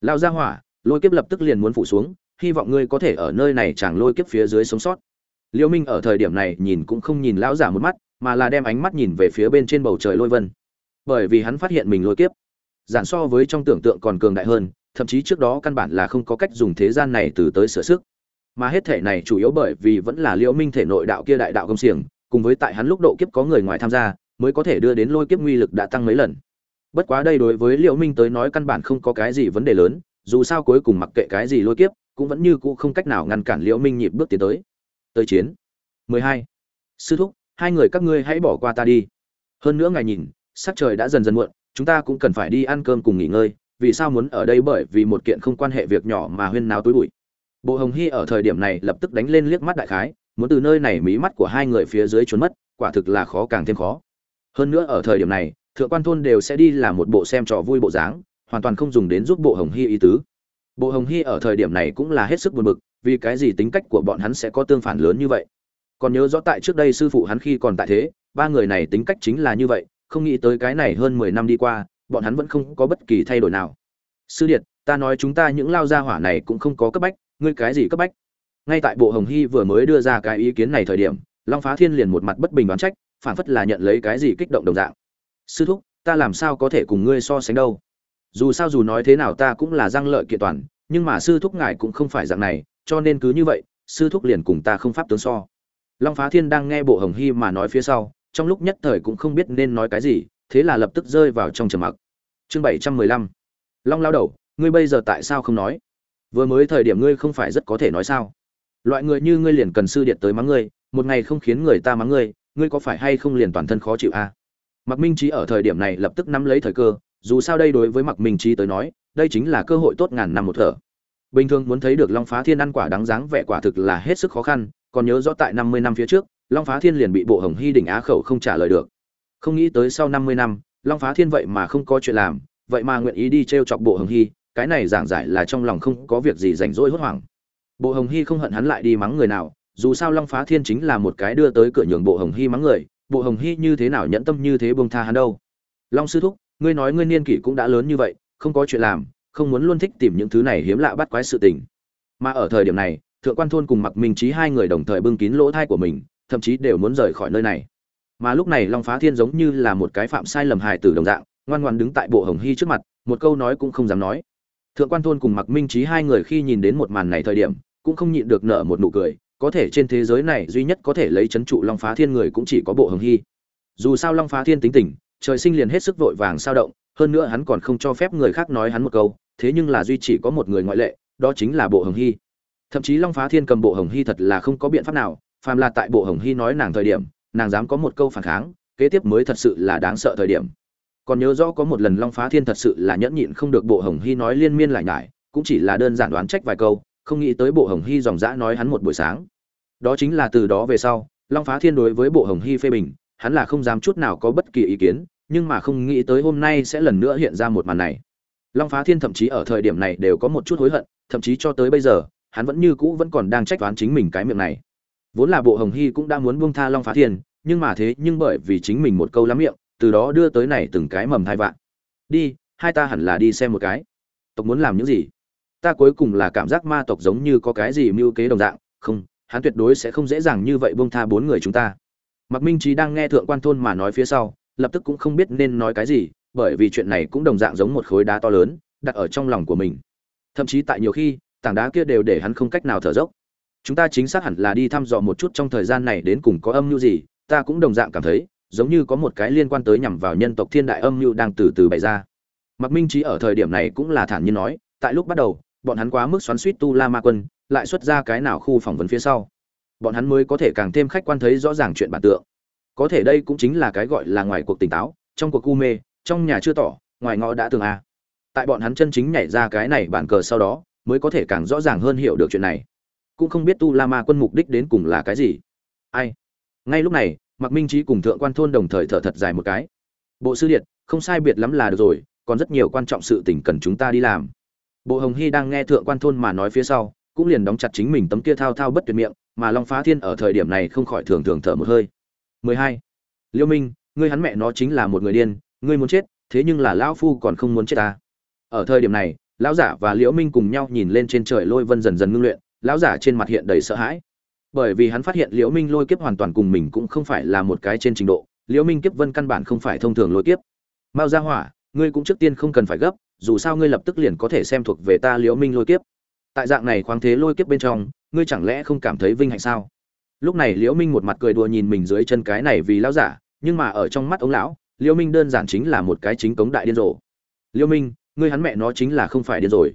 Lao ra hỏa, lôi kiếp lập tức liền muốn phủ xuống, hy vọng ngươi có thể ở nơi này chẳng lôi kiếp phía dưới sống sót. Liễu minh ở thời điểm này nhìn cũng không nhìn lão giả một mắt, mà là đem ánh mắt nhìn về phía bên trên bầu trời lôi vân. Bởi vì hắn phát hiện mình lôi kiếp, giản so với trong tưởng tượng còn cường đại hơn, thậm chí trước đó căn bản là không có cách dùng thế gian này từ tới sửa sức mà hết thể này chủ yếu bởi vì vẫn là liễu minh thể nội đạo kia đại đạo công xiềng, cùng với tại hắn lúc độ kiếp có người ngoài tham gia, mới có thể đưa đến lôi kiếp nguy lực đã tăng mấy lần. Bất quá đây đối với liễu minh tới nói căn bản không có cái gì vấn đề lớn, dù sao cuối cùng mặc kệ cái gì lôi kiếp, cũng vẫn như cũ không cách nào ngăn cản liễu minh nhịp bước tiến tới. Tới chiến. 12. sư thúc, hai người các ngươi hãy bỏ qua ta đi. Hơn nữa ngài nhìn, sắc trời đã dần dần muộn, chúng ta cũng cần phải đi ăn cơm cùng nghỉ ngơi, vì sao muốn ở đây bởi vì một kiện không quan hệ việc nhỏ mà huyên náo tối bụi bộ hồng hy ở thời điểm này lập tức đánh lên liếc mắt đại khái, muốn từ nơi này mí mắt của hai người phía dưới trốn mất, quả thực là khó càng thêm khó. Hơn nữa ở thời điểm này, thượng quan thôn đều sẽ đi làm một bộ xem trò vui bộ dáng, hoàn toàn không dùng đến giúp bộ hồng hy ý tứ. Bộ hồng hy ở thời điểm này cũng là hết sức buồn bực, vì cái gì tính cách của bọn hắn sẽ có tương phản lớn như vậy? Còn nhớ rõ tại trước đây sư phụ hắn khi còn tại thế, ba người này tính cách chính là như vậy, không nghĩ tới cái này hơn mười năm đi qua, bọn hắn vẫn không có bất kỳ thay đổi nào. Sư điệt, ta nói chúng ta những lao gia hỏa này cũng không có cấp bách ngươi cái gì cấp bách? Ngay tại bộ hồng hy vừa mới đưa ra cái ý kiến này thời điểm, long phá thiên liền một mặt bất bình đoán trách, phản phất là nhận lấy cái gì kích động đồng dạng. Sư thúc, ta làm sao có thể cùng ngươi so sánh đâu? Dù sao dù nói thế nào ta cũng là giang lợi kiện toàn, nhưng mà sư thúc ngài cũng không phải dạng này, cho nên cứ như vậy, sư thúc liền cùng ta không pháp tướng so. Long phá thiên đang nghe bộ hồng hy mà nói phía sau, trong lúc nhất thời cũng không biết nên nói cái gì, thế là lập tức rơi vào trong trầm mặc. Chương bảy trăm mười lăm. Long lao đầu, ngươi bây giờ tại sao không nói? Vừa mới thời điểm ngươi không phải rất có thể nói sao? Loại người như ngươi liền cần sư điện tới mắng ngươi, một ngày không khiến người ta mắng ngươi ngươi có phải hay không liền toàn thân khó chịu a à? mặc minh trí ở thời điểm này lập tức nắm lấy thời cơ, dù sao đây đối với mặc minh trí tới nói, đây chính là cơ hội tốt ngàn năm một thở. Bình thường muốn thấy được long phá thiên ăn quả đáng dáng vẻ quả thực là hết sức khó khăn, còn nhớ rõ tại năm mươi năm phía trước, long phá thiên liền bị bộ hồng hy đỉnh á khẩu không trả lời được. Không nghĩ tới sau năm mươi năm, long phá thiên vậy mà không có chuyện làm, vậy mà nguyện ý đi t r e o chọc bộ hồng hy cái này giảng giải là trong lòng không có việc gì rảnh rỗi hốt hoảng. Bộ hồng hy không hận hắn lại đi mắng người nào, dù sao long phá thiên chính là một cái đưa tới cửa nhường bộ hồng hy mắng người, bộ hồng hy như thế nào nhẫn tâm như thế bông tha hắn đâu. Long sư thúc, ngươi nói ngươi niên kỷ cũng đã lớn như vậy, không có chuyện làm, không muốn luôn thích tìm những thứ này hiếm lạ bắt quái sự tình. Mà ở thời điểm này, thượng quan thôn cùng mặc minh trí hai người đồng thời bưng kín lỗ thai của mình, thậm chí đều muốn rời khỏi nơi này. Mà lúc này long phá thiên giống như là một cái phạm sai lầm hài tử đồng dạng, ngoan ngoan đứng tại bộ hồng hy trước mặt, một câu nói cũng không dám nói thượng quan thôn cùng mặc minh trí hai người khi nhìn đến một màn này thời điểm, cũng không nhịn được nở một nụ cười, có thể trên thế giới này duy nhất có thể lấy chấn trụ long phá thiên người cũng chỉ có bộ hồng hy. Dù sao long phá thiên tính tình, trời sinh liền hết sức vội vàng sao động, hơn nữa hắn còn không cho phép người khác nói hắn một câu, thế nhưng là duy chỉ có một người ngoại lệ, đó chính là bộ hồng hy. Thậm chí long phá thiên cầm bộ hồng hy thật là không có biện pháp nào, phàm là tại bộ hồng hy nói nàng thời điểm, nàng dám có một câu phản kháng, kế tiếp mới thật sự là đáng sợ thời điểm còn nhớ rõ có một lần long phá thiên thật sự là nhẫn nhịn không được bộ hồng hy nói liên miên lại nhải, cũng chỉ là đơn giản đoán trách vài câu, không nghĩ tới bộ hồng hy dòng dã nói hắn một buổi sáng. Đó chính là từ đó về sau, long phá thiên đối với bộ hồng hy phê bình, hắn là không dám chút nào có bất kỳ ý kiến, nhưng mà không nghĩ tới hôm nay sẽ lần nữa hiện ra một màn này. Long phá thiên thậm chí ở thời điểm này đều có một chút hối hận, thậm chí cho tới bây giờ, hắn vẫn như cũ vẫn còn đang trách toán chính mình cái miệng này. Vốn là bộ hồng hy cũng đã muốn buông tha long phá thiên, nhưng mà thế nhưng bởi vì chính mình một câu lắm miệng từ đó đưa tới này từng cái mầm thai vạn. Đi hai ta hẳn là đi xem một cái. Tộc muốn làm những gì? Ta cuối cùng là cảm giác ma tộc giống như có cái gì mưu kế đồng dạng. Không hắn tuyệt đối sẽ không dễ dàng như vậy buông tha bốn người chúng ta. Mạc Minh Trí đang nghe thượng quan thôn mà nói phía sau, lập tức cũng không biết nên nói cái gì, bởi vì chuyện này cũng đồng dạng giống một khối đá to lớn, đặt ở trong lòng của mình. Thậm chí tại nhiều khi, tảng đá kia đều để hắn không cách nào thở dốc. Chúng ta chính xác hẳn là đi thăm dò một chút trong thời gian này đến cùng có âm mưu gì, ta cũng đồng dạng cảm thấy, giống như có một cái liên quan tới nhằm vào nhân tộc thiên đại âm mưu đang từ từ bày ra. mặc Minh Trí ở thời điểm này cũng là thản nhiên nói, tại lúc bắt đầu, bọn hắn quá mức xoắn xuýt tu La Ma Quân, lại xuất ra cái nào khu phỏng vấn phía sau. Bọn hắn mới có thể càng thêm khách quan thấy rõ ràng chuyện bản tượng. Có thể đây cũng chính là cái gọi là ngoài cuộc tỉnh táo trong cuộc cu mê trong nhà chưa tỏ ngoài ngõ đã tường a. Tại bọn hắn chân chính nhảy ra cái này bản cờ sau đó mới có thể càng rõ ràng hơn hiểu được chuyện này. Cũng không biết tu la ma quân mục đích đến cùng là cái gì. Ai? Ngay lúc này mạc minh trí cùng thượng quan thôn đồng thời thở thật dài một cái. Bộ sư điện không sai biệt lắm là được rồi, còn rất nhiều quan trọng sự tình cần chúng ta đi làm. Bộ hồng hy đang nghe thượng quan thôn mà nói phía sau, cũng liền đóng chặt chính mình tấm kia thao thao bất tuyệt miệng, mà long phá thiên ở thời điểm này không khỏi thường thường thở một hơi. 12. liêu minh, ngươi hắn mẹ nó chính là một người điên, ngươi muốn chết, thế nhưng là lão phu còn không muốn chết ta. Ở thời điểm này, lão giả và liễu minh cùng nhau nhìn lên trên trời lôi vân dần dần ngưng luyện, lão giả trên mặt hiện đầy sợ hãi bởi vì hắn phát hiện liễu minh lôi kiếp hoàn toàn cùng mình cũng không phải là một cái trên trình độ, liễu minh kiếp vân căn bản không phải thông thường lôi kiếp. Mao gia hỏa, ngươi cũng trước tiên không cần phải gấp, dù sao ngươi lập tức liền có thể xem thuộc về ta liễu minh lôi kiếp. Tại dạng này khoáng thế lôi kiếp bên trong, ngươi chẳng lẽ không cảm thấy vinh hạnh sao? Lúc này liễu minh một mặt cười đùa nhìn mình dưới chân cái này vì lão giả, nhưng mà ở trong mắt ông lão, liễu minh đơn giản chính là một cái chính cống đại điên rồ. Liễu minh, ngươi hắn mẹ nó chính là không phải điên rồi.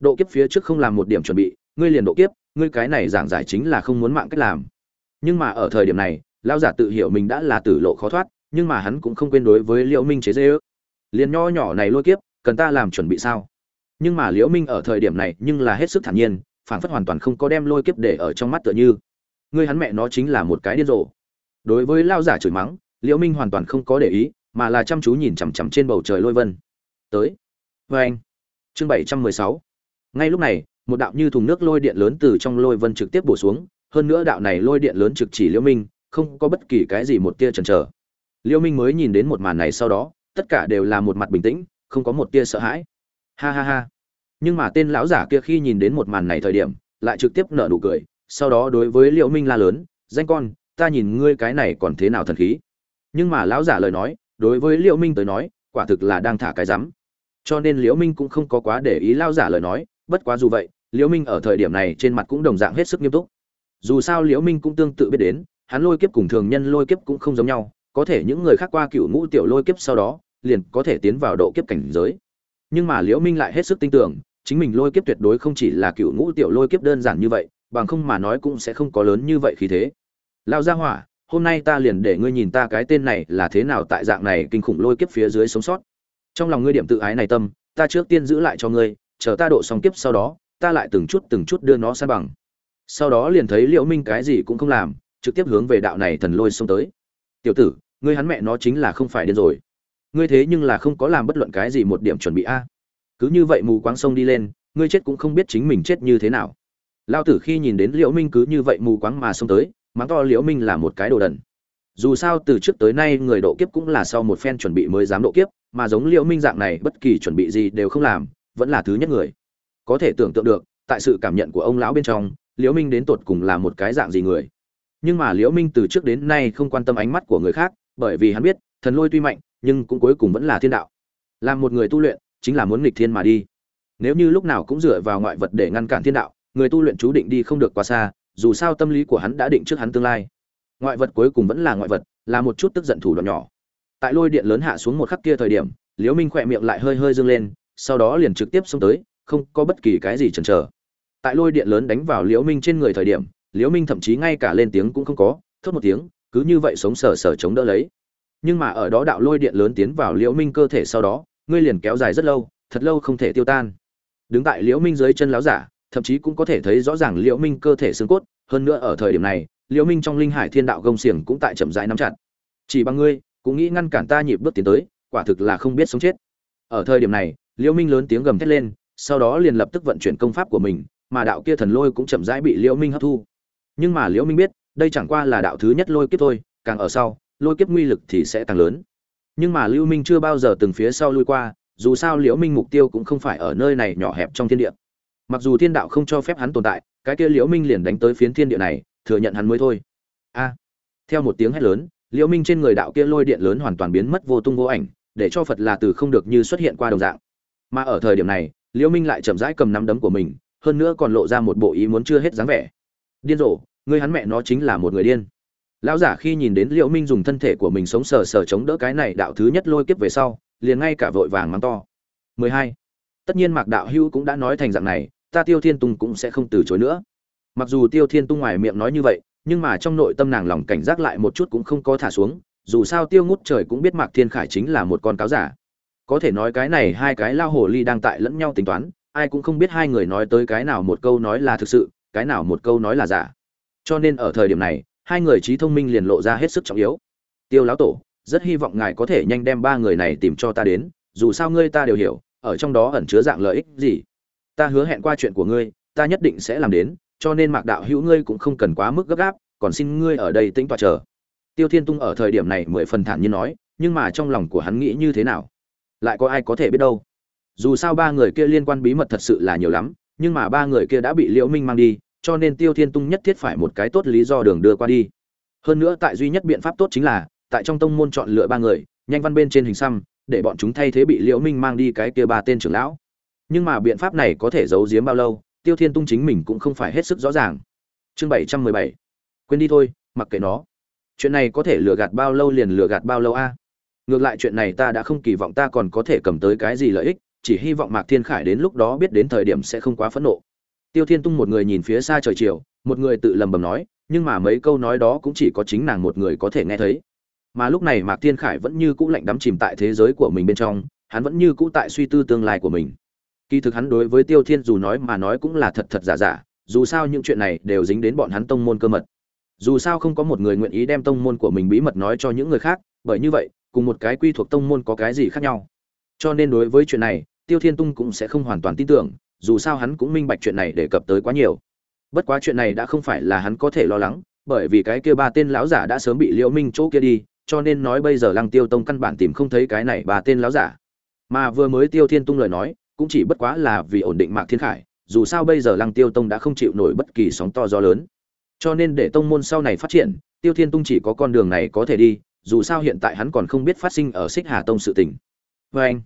Độ kiếp phía trước không làm một điểm chuẩn bị, ngươi liền độ kiếp ngươi cái này giảng giải chính là không muốn mạng cách làm. Nhưng mà ở thời điểm này, lão giả tự hiểu mình đã là tử lộ khó thoát, nhưng mà hắn cũng không quên đối với liễu minh chế dễ ước liền nho nhỏ này lôi kiếp, cần ta làm chuẩn bị sao? Nhưng mà liễu minh ở thời điểm này nhưng là hết sức thản nhiên phản phất hoàn toàn không có đem lôi kiếp để ở trong mắt tựa như. Ngươi hắn mẹ nó chính là một cái điên rồ. Đối với lao giả chửi mắng, liễu minh hoàn toàn không có để ý, mà là chăm chú nhìn chằm chằm trên bầu trời lôi vân. Tới. Với anh chương 716 ngay lúc này một đạo như thùng nước lôi điện lớn từ trong lôi vân trực tiếp bổ xuống, hơn nữa đạo này lôi điện lớn trực chỉ liễu minh, không có bất kỳ cái gì một tia chần chờ. Liễu minh mới nhìn đến một màn này sau đó, tất cả đều là một mặt bình tĩnh, không có một tia sợ hãi. Ha ha ha. Nhưng mà tên lão giả kia khi nhìn đến một màn này thời điểm, lại trực tiếp nở nụ cười, sau đó đối với liễu minh la lớn, danh con, ta nhìn ngươi cái này còn thế nào thần khí? Nhưng mà lão giả lời nói, đối với liễu minh tới nói, quả thực là đang thả cái rắm. Cho nên liễu minh cũng không có quá để ý lão giả lời nói, bất quá dù vậy liễu minh ở thời điểm này trên mặt cũng đồng dạng hết sức nghiêm túc. Dù sao liễu minh cũng tương tự biết đến, hắn lôi kiếp cùng thường nhân lôi kiếp cũng không giống nhau, có thể những người khác qua cựu ngũ tiểu lôi kiếp sau đó, liền có thể tiến vào độ kiếp cảnh giới. Nhưng mà liễu minh lại hết sức tin tưởng, chính mình lôi kiếp tuyệt đối không chỉ là cựu ngũ tiểu lôi kiếp đơn giản như vậy, bằng không mà nói cũng sẽ không có lớn như vậy khí thế. Lão gia hỏa, hôm nay ta liền để ngươi nhìn ta cái tên này là thế nào tại dạng này kinh khủng lôi kiếp phía dưới sống sót. Trong lòng ngươi điểm tự ái này tâm, ta trước tiên giữ lại cho ngươi, chờ ta độ xong kiếp sau đó ta lại từng chút từng chút đưa nó san bằng. Sau đó liền thấy liễu minh cái gì cũng không làm, trực tiếp hướng về đạo này thần lôi xông tới. Tiểu tử, ngươi hắn mẹ nó chính là không phải điên rồi. Ngươi thế nhưng là không có làm bất luận cái gì một điểm chuẩn bị a. Cứ như vậy mù quáng sông đi lên, ngươi chết cũng không biết chính mình chết như thế nào. Lao tử khi nhìn đến liễu minh cứ như vậy mù quáng mà xông tới, mắng to liễu minh là một cái đồ đần. Dù sao từ trước tới nay người độ kiếp cũng là sau một phen chuẩn bị mới dám độ kiếp, mà giống liễu minh dạng này bất kỳ chuẩn bị gì đều không làm, vẫn là thứ nhất người có thể tưởng tượng được, tại sự cảm nhận của ông lão bên trong, liễu minh đến tột cùng là một cái dạng gì người. Nhưng mà liễu minh từ trước đến nay không quan tâm ánh mắt của người khác, bởi vì hắn biết, thần lôi tuy mạnh, nhưng cũng cuối cùng vẫn là thiên đạo. Làm một người tu luyện, chính là muốn nghịch thiên mà đi. Nếu như lúc nào cũng dựa vào ngoại vật để ngăn cản thiên đạo, người tu luyện chú định đi không được quá xa, dù sao tâm lý của hắn đã định trước hắn tương lai. Ngoại vật cuối cùng vẫn là ngoại vật, là một chút tức giận thủ đoạn nhỏ. Tại lôi điện lớn hạ xuống một khắc kia thời điểm, liễu minh khỏe miệng lại hơi hơi dương lên, sau đó liền trực tiếp xông tới không có bất kỳ cái gì chần chờ. Tại lôi điện lớn đánh vào liễu minh trên người thời điểm, liễu minh thậm chí ngay cả lên tiếng cũng không có, thốt một tiếng, cứ như vậy sống sờ sờ chống đỡ lấy. Nhưng mà ở đó đạo lôi điện lớn tiến vào liễu minh cơ thể sau đó, ngươi liền kéo dài rất lâu, thật lâu không thể tiêu tan. Đứng tại liễu minh dưới chân láo giả, thậm chí cũng có thể thấy rõ ràng liễu minh cơ thể xương cốt, hơn nữa ở thời điểm này, liễu minh trong linh hải thiên đạo gông xiềng cũng tại chậm rãi nắm chặt. Chỉ bằng ngươi, cũng nghĩ ngăn cản ta nhịp bước tiến tới, quả thực là không biết sống chết. Ở thời điểm này, liễu minh lớn tiếng gầm thét lên sau đó liền lập tức vận chuyển công pháp của mình, mà đạo kia thần lôi cũng chậm rãi bị liễu minh hấp thu. Nhưng mà liễu minh biết, đây chẳng qua là đạo thứ nhất lôi kiếp thôi, càng ở sau, lôi kiếp nguy lực thì sẽ càng lớn. Nhưng mà lưu minh chưa bao giờ từng phía sau lui qua, dù sao liễu minh mục tiêu cũng không phải ở nơi này nhỏ hẹp trong thiên địa. Mặc dù thiên đạo không cho phép hắn tồn tại, cái kia liễu minh liền đánh tới phiến thiên địa này, thừa nhận hắn mới thôi. A! Theo một tiếng hét lớn, liễu minh trên người đạo kia lôi điện lớn hoàn toàn biến mất vô tung vô ảnh, để cho phật là từ không được như xuất hiện qua đồng dạng. Mà ở thời điểm này liễu minh lại chậm rãi cầm nắm đấm của mình, hơn nữa còn lộ ra một bộ ý muốn chưa hết dáng vẻ. Điên rồ, người hắn mẹ nó chính là một người điên. Lão giả khi nhìn đến liễu minh dùng thân thể của mình sống sờ sờ chống đỡ cái này đạo thứ nhất lôi kiếp về sau, liền ngay cả vội vàng mắng to. 12. tất nhiên mạc đạo hưu cũng đã nói thành dạng này, ta tiêu thiên tung cũng sẽ không từ chối nữa. Mặc dù tiêu thiên tung ngoài miệng nói như vậy, nhưng mà trong nội tâm nàng lòng cảnh giác lại một chút cũng không có thả xuống, dù sao tiêu ngút trời cũng biết mạc thiên khải chính là một con cáo giả có thể nói cái này hai cái lao hồ ly đang tại lẫn nhau tính toán, ai cũng không biết hai người nói tới cái nào một câu nói là thực sự, cái nào một câu nói là giả. Cho nên ở thời điểm này, hai người trí thông minh liền lộ ra hết sức trọng yếu. Tiêu lão tổ, rất hy vọng ngài có thể nhanh đem ba người này tìm cho ta đến, dù sao ngươi ta đều hiểu, ở trong đó ẩn chứa dạng lợi ích gì. Ta hứa hẹn qua chuyện của ngươi, ta nhất định sẽ làm đến, cho nên mạc đạo hữu ngươi cũng không cần quá mức gấp gáp, còn xin ngươi ở đây tĩnh tọa chờ. Tiêu thiên tung ở thời điểm này mười phần thản nhiên nói, nhưng mà trong lòng của hắn nghĩ như thế nào? Lại có ai có thể biết đâu. Dù sao ba người kia liên quan bí mật thật sự là nhiều lắm, nhưng mà ba người kia đã bị liễu minh mang đi, cho nên tiêu thiên tung nhất thiết phải một cái tốt lý do đường đưa qua đi. Hơn nữa tại duy nhất biện pháp tốt chính là, tại trong tông môn chọn lựa ba người, nhanh văn bên trên hình xăm, để bọn chúng thay thế bị liễu minh mang đi cái kia ba tên trưởng lão. Nhưng mà biện pháp này có thể giấu giếm bao lâu, tiêu thiên tung chính mình cũng không phải hết sức rõ ràng. Chương bảy trăm mười bảy. Quên đi thôi, mặc kệ nó. Chuyện này có thể lừa gạt bao lâu liền lừa gạt bao lâu a? Ngược lại chuyện này ta đã không kỳ vọng ta còn có thể cầm tới cái gì lợi ích, chỉ hy vọng mạc thiên khải đến lúc đó biết đến thời điểm sẽ không quá phẫn nộ. Tiêu thiên tung một người nhìn phía xa trời chiều, một người tự lầm bầm nói, nhưng mà mấy câu nói đó cũng chỉ có chính nàng một người có thể nghe thấy. Mà lúc này mạc thiên khải vẫn như cũ lạnh đắm chìm tại thế giới của mình bên trong, hắn vẫn như cũ tại suy tư tương lai của mình. Kỳ thực hắn đối với tiêu thiên dù nói mà nói cũng là thật thật giả giả, dù sao những chuyện này đều dính đến bọn hắn tông môn cơ mật. Dù sao không có một người nguyện ý đem tông môn của mình bí mật nói cho những người khác, bởi như vậy cùng một cái quy thuộc tông môn có cái gì khác nhau. Cho nên đối với chuyện này, tiêu thiên tung cũng sẽ không hoàn toàn tin tưởng, dù sao hắn cũng minh bạch chuyện này để cập tới quá nhiều. Bất quá chuyện này đã không phải là hắn có thể lo lắng, bởi vì cái kia ba tên lão giả đã sớm bị liễu minh chỗ kia đi, cho nên nói bây giờ lăng tiêu tông căn bản tìm không thấy cái này ba tên lão giả. Mà vừa mới tiêu thiên tung lời nói, cũng chỉ bất quá là vì ổn định mạc thiên khải, dù sao bây giờ lăng tiêu tông đã không chịu nổi bất kỳ sóng to gió lớn. Cho nên để tông môn sau này phát triển, tiêu thiên tung chỉ có con đường này có thể đi dù sao hiện tại hắn còn không biết phát sinh ở xích hà tông sự tình. Vê anh.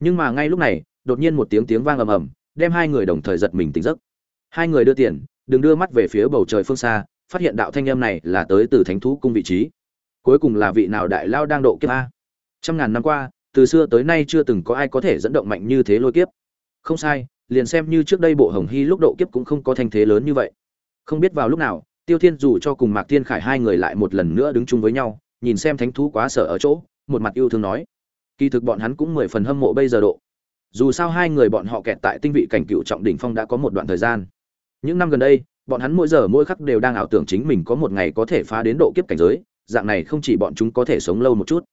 Nhưng mà ngay lúc này, đột nhiên một tiếng tiếng vang ầm ầm, đem hai người đồng thời giật mình tỉnh giấc. Hai người đưa tiền, đừng đưa mắt về phía bầu trời phương xa, phát hiện đạo thanh âm này là tới từ thánh thú cung vị trí. Cuối cùng là vị nào đại lao đang độ kiếp a. Trăm ngàn năm qua, từ xưa tới nay chưa từng có ai có thể dẫn động mạnh như thế lôi kiếp. Không sai, liền xem như trước đây bộ hồng hy lúc độ kiếp cũng không có thanh thế lớn như vậy. Không biết vào lúc nào, tiêu thiên dù cho cùng mạc thiên khải hai người lại một lần nữa đứng chung với nhau nhìn xem thánh thú quá sợ ở chỗ, một mặt yêu thương nói. Kỳ thực bọn hắn cũng mười phần hâm mộ bây giờ độ. Dù sao hai người bọn họ kẹt tại tinh vị cảnh cựu trọng đỉnh phong đã có một đoạn thời gian. Những năm gần đây, bọn hắn mỗi giờ mỗi khắc đều đang ảo tưởng chính mình có một ngày có thể phá đến độ kiếp cảnh giới, dạng này không chỉ bọn chúng có thể sống lâu một chút.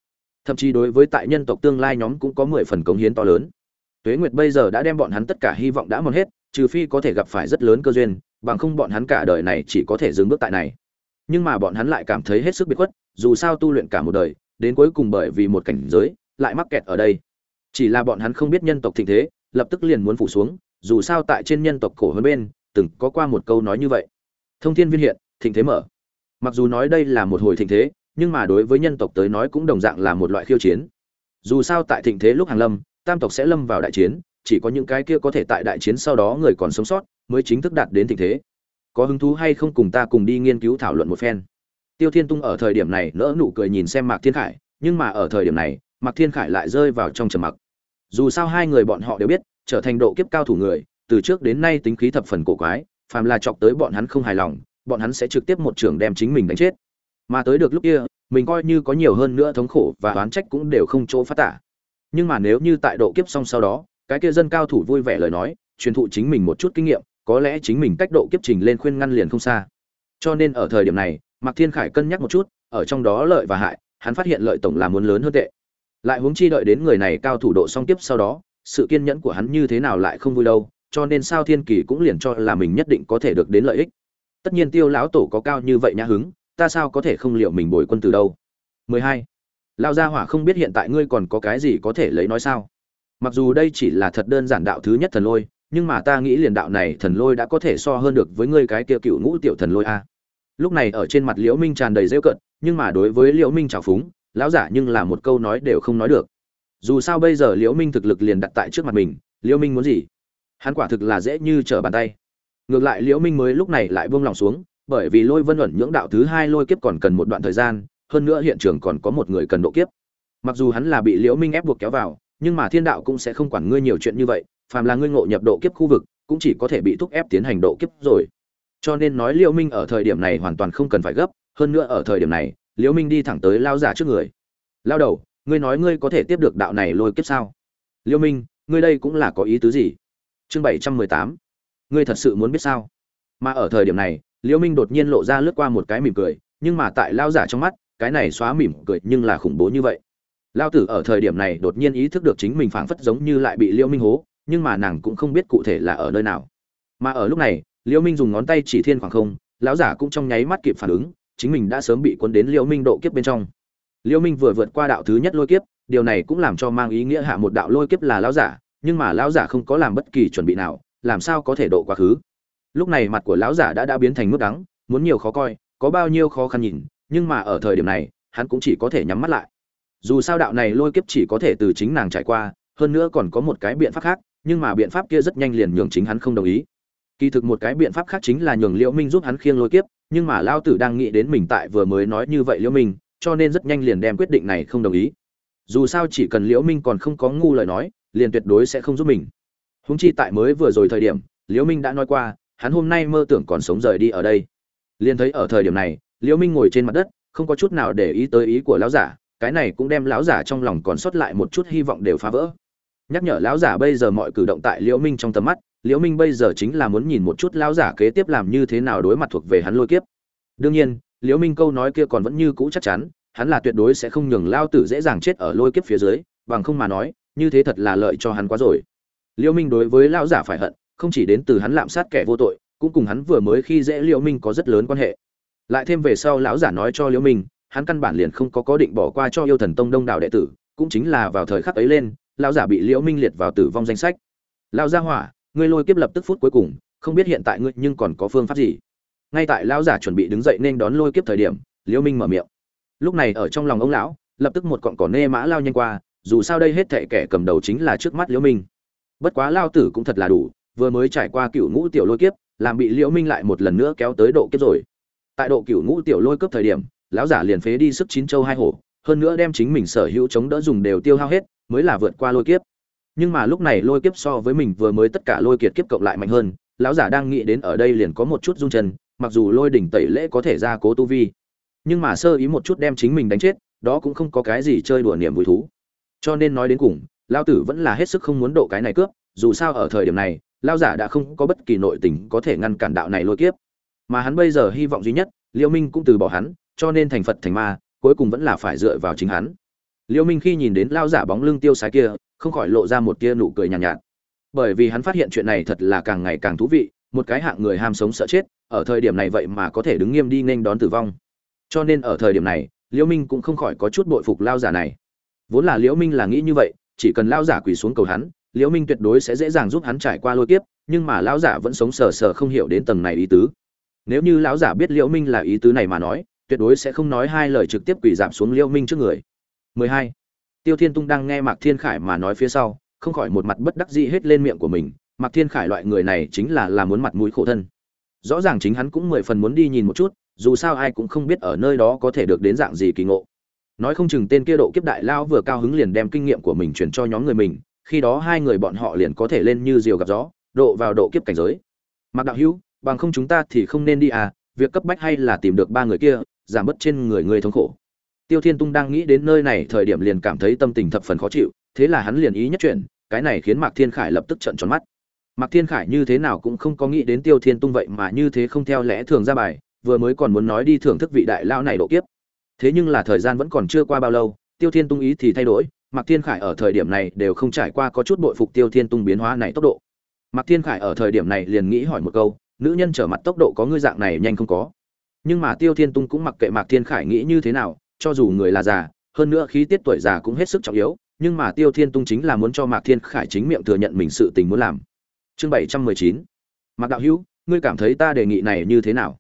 Thậm chí đối với tại nhân tộc tương lai nhóm cũng có mười phần cống hiến to lớn. Tuế nguyệt bây giờ đã đem bọn hắn tất cả hy vọng đã mòn hết, trừ phi có thể gặp phải rất lớn cơ duyên, bằng không bọn hắn cả đời này chỉ có thể dừng bước tại này. Nhưng mà bọn hắn lại cảm thấy hết sức biệt khuất dù sao tu luyện cả một đời, đến cuối cùng bởi vì một cảnh giới, lại mắc kẹt ở đây. Chỉ là bọn hắn không biết nhân tộc thịnh thế, lập tức liền muốn phủ xuống, dù sao tại trên nhân tộc cổ hơn bên, từng có qua một câu nói như vậy. Thông thiên viên hiện, thịnh thế mở. Mặc dù nói đây là một hồi thịnh thế, nhưng mà đối với nhân tộc tới nói cũng đồng dạng là một loại khiêu chiến. Dù sao tại thịnh thế lúc hàng lâm, tam tộc sẽ lâm vào đại chiến, chỉ có những cái kia có thể tại đại chiến sau đó người còn sống sót, mới chính thức đạt đến thịnh thế. Có hứng thú hay không cùng ta cùng đi nghiên cứu thảo luận một phen tiêu thiên tung ở thời điểm này nỡ nụ cười nhìn xem mạc thiên khải, nhưng mà ở thời điểm này, mạc thiên khải lại rơi vào trong trầm mặc. Dù sao hai người bọn họ đều biết, trở thành độ kiếp cao thủ người, từ trước đến nay tính khí thập phần cổ quái, phàm là chọc tới bọn hắn không hài lòng, bọn hắn sẽ trực tiếp một trường đem chính mình đánh chết. Mà tới được lúc kia, mình coi như có nhiều hơn nữa thống khổ và oán trách cũng đều không chỗ phát tả. Nhưng mà nếu như tại độ kiếp xong sau đó, cái kia dân cao thủ vui vẻ lời nói, truyền thụ chính mình một chút kinh nghiệm, có lẽ chính mình cách độ kiếp trình lên khuyên ngăn liền không xa. Cho nên ở thời điểm này mạc thiên khải cân nhắc một chút, ở trong đó lợi và hại, hắn phát hiện lợi tổng là muốn lớn hơn tệ. Lại huống chi đợi đến người này cao thủ độ song tiếp sau đó, sự kiên nhẫn của hắn như thế nào lại không vui đâu, cho nên sao thiên kỳ cũng liền cho là mình nhất định có thể được đến lợi ích. Tất nhiên tiêu lão tổ có cao như vậy nhã hứng, ta sao có thể không liệu mình bồi quân từ đâu? 12. Lão gia hỏa không biết hiện tại ngươi còn có cái gì có thể lấy nói sao? Mặc dù đây chỉ là thật đơn giản đạo thứ nhất thần lôi, nhưng mà ta nghĩ liền đạo này thần lôi đã có thể so hơn được với ngươi cái kia cựu ngũ tiểu thần lôi a lúc này ở trên mặt liễu minh tràn đầy rêu cận nhưng mà đối với liễu minh trào phúng, lão giả nhưng là một câu nói đều không nói được. Dù sao bây giờ liễu minh thực lực liền đặt tại trước mặt mình, liễu minh muốn gì? Hắn quả thực là dễ như trở bàn tay. Ngược lại liễu minh mới lúc này lại buông lòng xuống, bởi vì lôi vân ẩn nhưỡng đạo thứ hai lôi kiếp còn cần một đoạn thời gian, hơn nữa hiện trường còn có một người cần độ kiếp. Mặc dù hắn là bị liễu minh ép buộc kéo vào, nhưng mà thiên đạo cũng sẽ không quản ngươi nhiều chuyện như vậy, phàm là ngươi ngộ nhập độ kiếp khu vực, cũng chỉ có thể bị thúc ép tiến hành độ kiếp rồi cho nên nói liễu minh ở thời điểm này hoàn toàn không cần phải gấp, hơn nữa ở thời điểm này, liễu minh đi thẳng tới lao giả trước người. Lao đầu, ngươi nói ngươi có thể tiếp được đạo này lôi kiếp sao? Liễu minh, ngươi đây cũng là có ý tứ gì? Chương bảy trăm mười tám. Ngươi thật sự muốn biết sao? Mà ở thời điểm này, liễu minh đột nhiên lộ ra lướt qua một cái mỉm cười, nhưng mà tại lao giả trong mắt, cái này xóa mỉm cười nhưng là khủng bố như vậy. Lao tử ở thời điểm này đột nhiên ý thức được chính mình phảng phất giống như lại bị liễu minh hố, nhưng mà nàng cũng không biết cụ thể là ở nơi nào. Mà ở lúc này liễu minh dùng ngón tay chỉ thiên khoảng không, lão giả cũng trong nháy mắt kịp phản ứng, chính mình đã sớm bị cuốn đến liễu minh độ kiếp bên trong. Liễu minh vừa vượt qua đạo thứ nhất lôi kiếp, điều này cũng làm cho mang ý nghĩa hạ một đạo lôi kiếp là lão giả, nhưng mà lão giả không có làm bất kỳ chuẩn bị nào, làm sao có thể độ quá khứ? Lúc này mặt của lão giả đã đã biến thành mức đắng, muốn nhiều khó coi, có bao nhiêu khó khăn nhìn, nhưng mà ở thời điểm này, hắn cũng chỉ có thể nhắm mắt lại. Dù sao đạo này lôi kiếp chỉ có thể từ chính nàng trải qua, hơn nữa còn có một cái biện pháp khác, nhưng mà biện pháp kia rất nhanh liền nhường chính hắn không đồng ý kỳ thực một cái biện pháp khác chính là nhường liễu minh giúp hắn khiêng lôi kiếp, nhưng mà Lão tử đang nghĩ đến mình tại vừa mới nói như vậy liễu minh, cho nên rất nhanh liền đem quyết định này không đồng ý. Dù sao chỉ cần liễu minh còn không có ngu lời nói, liền tuyệt đối sẽ không giúp mình. Huống chi tại mới vừa rồi thời điểm, liễu minh đã nói qua, hắn hôm nay mơ tưởng còn sống rời đi ở đây. Liền thấy ở thời điểm này, liễu minh ngồi trên mặt đất, không có chút nào để ý tới ý của lão giả, cái này cũng đem lão giả trong lòng còn sót lại một chút hy vọng đều phá vỡ. Nhắc nhở lão giả bây giờ mọi cử động tại liễu minh trong tầm mắt liễu minh bây giờ chính là muốn nhìn một chút lão giả kế tiếp làm như thế nào đối mặt thuộc về hắn lôi kiếp. Đương nhiên, liễu minh câu nói kia còn vẫn như cũ chắc chắn, hắn là tuyệt đối sẽ không nhường lao tử dễ dàng chết ở lôi kiếp phía dưới, bằng không mà nói, như thế thật là lợi cho hắn quá rồi. Liễu minh đối với lão giả phải hận, không chỉ đến từ hắn lạm sát kẻ vô tội, cũng cùng hắn vừa mới khi dễ liễu minh có rất lớn quan hệ. Lại thêm về sau lão giả nói cho liễu minh, hắn căn bản liền không có có định bỏ qua cho yêu thần tông đông đảo đệ tử, cũng chính là vào thời khắc ấy lên, lão giả bị liễu minh liệt vào tử vong danh sách. Lão gia hỏa ngươi lôi kiếp lập tức phút cuối cùng, không biết hiện tại ngươi nhưng còn có phương pháp gì. Ngay tại lão giả chuẩn bị đứng dậy nên đón lôi kiếp thời điểm, liễu minh mở miệng. Lúc này ở trong lòng ông lão, lập tức một cọn cỏ nê mã lao nhanh qua, dù sao đây hết thệ kẻ cầm đầu chính là trước mắt liễu minh. Bất quá lao tử cũng thật là đủ, vừa mới trải qua cựu ngũ tiểu lôi kiếp, làm bị liễu minh lại một lần nữa kéo tới độ kiếp rồi. Tại độ cựu ngũ tiểu lôi cấp thời điểm, lão giả liền phế đi sức chín châu hai hổ, hơn nữa đem chính mình sở hữu chống đỡ dùng đều tiêu hao hết, mới là vượt qua lôi kiếp nhưng mà lúc này lôi kiếp so với mình vừa mới tất cả lôi kiệt kiếp cộng lại mạnh hơn, lão giả đang nghĩ đến ở đây liền có một chút rung chân, mặc dù lôi đỉnh tẩy lễ có thể ra cố tu vi, nhưng mà sơ ý một chút đem chính mình đánh chết, đó cũng không có cái gì chơi đùa niềm vui thú. Cho nên nói đến cùng lao tử vẫn là hết sức không muốn độ cái này cướp, dù sao ở thời điểm này lao giả đã không có bất kỳ nội tình có thể ngăn cản đạo này lôi kiếp. Mà hắn bây giờ hy vọng duy nhất, liêu minh cũng từ bỏ hắn, cho nên thành phật thành ma, cuối cùng vẫn là phải dựa vào chính hắn. Liêu minh khi nhìn đến lao giả bóng lưng tiêu sái kia không khỏi lộ ra một tia nụ cười nhàn nhạt, nhạt. Bởi vì hắn phát hiện chuyện này thật là càng ngày càng thú vị một cái hạng người ham sống sợ chết ở thời điểm này vậy mà có thể đứng nghiêm đi nên đón tử vong. Cho nên ở thời điểm này liễu minh cũng không khỏi có chút bội phục lao giả này. Vốn là liễu minh là nghĩ như vậy chỉ cần lao giả quỳ xuống cầu hắn liễu minh tuyệt đối sẽ dễ dàng giúp hắn trải qua lôi kiếp nhưng mà lão giả vẫn sống sờ sờ không hiểu đến tầng này ý tứ. Nếu như lão giả biết liễu minh là ý tứ này mà nói tuyệt đối sẽ không nói hai lời trực tiếp quỳ giảm xuống liễu minh trước người. 12 tiêu thiên tung đang nghe mạc thiên khải mà nói phía sau, không khỏi một mặt bất đắc dĩ hết lên miệng của mình, mạc thiên khải loại người này chính là là muốn mặt mũi khổ thân. Rõ ràng chính hắn cũng mười phần muốn đi nhìn một chút, dù sao ai cũng không biết ở nơi đó có thể được đến dạng gì kỳ ngộ. Nói không chừng tên kia độ kiếp đại lao vừa cao hứng liền đem kinh nghiệm của mình truyền cho nhóm người mình, khi đó hai người bọn họ liền có thể lên như diều gặp gió, độ vào độ kiếp cảnh giới. Mạc đạo hữu, bằng không chúng ta thì không nên đi à việc cấp bách hay là tìm được ba người kia, giảm bớt trên người người thống khổ tiêu thiên tung đang nghĩ đến nơi này thời điểm liền cảm thấy tâm tình thập phần khó chịu, thế là hắn liền ý nhất chuyện cái này khiến mạc thiên khải lập tức trợn tròn mắt. Mạc thiên khải như thế nào cũng không có nghĩ đến tiêu thiên tung vậy mà như thế không theo lẽ thường ra bài, vừa mới còn muốn nói đi thưởng thức vị đại lão này độ kiếp. Thế nhưng là thời gian vẫn còn chưa qua bao lâu, tiêu thiên tung ý thì thay đổi, mạc thiên khải ở thời điểm này đều không trải qua có chút bội phục tiêu thiên tung biến hóa này tốc độ. Mạc thiên khải ở thời điểm này liền nghĩ hỏi một câu, nữ nhân trở mặt tốc độ có ngươi dạng này nhanh không có? Nhưng mà tiêu thiên tung cũng mặc kệ mạc thiên khải nghĩ như thế nào cho dù người là già, hơn nữa khí tiết tuổi già cũng hết sức trọng yếu, nhưng mà tiêu thiên tung chính là muốn cho mạc thiên khải chính miệng thừa nhận mình sự tình muốn làm. Chương bảy trăm mười chín. Mạc đạo hữu, ngươi cảm thấy ta đề nghị này như thế nào?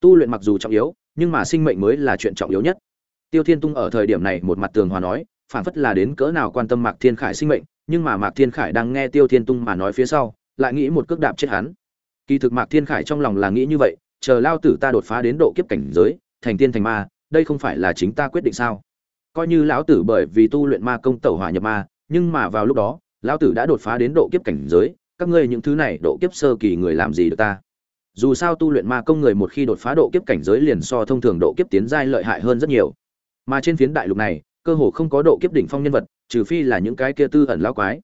Tu luyện mặc dù trọng yếu, nhưng mà sinh mệnh mới là chuyện trọng yếu nhất. Tiêu thiên tung ở thời điểm này một mặt tường hòa nói, phản phất là đến cỡ nào quan tâm mạc thiên khải sinh mệnh, nhưng mà mạc thiên khải đang nghe tiêu thiên tung mà nói phía sau, lại nghĩ một cước đạp chết hắn. Kỳ thực mạc thiên khải trong lòng là nghĩ như vậy, chờ lao tử ta đột phá đến độ kiếp cảnh giới, thành tiên thành ma đây không phải là chính ta quyết định sao? Coi như lão tử bởi vì tu luyện ma công tẩu hỏa nhập ma, nhưng mà vào lúc đó, lão tử đã đột phá đến độ kiếp cảnh giới, các ngươi những thứ này độ kiếp sơ kỳ người làm gì được ta? Dù sao tu luyện ma công người một khi đột phá độ kiếp cảnh giới liền so thông thường độ kiếp tiến giai lợi hại hơn rất nhiều. Mà trên phiến đại lục này, cơ hồ không có độ kiếp đỉnh phong nhân vật, trừ phi là những cái kia tư ẩn lao quái.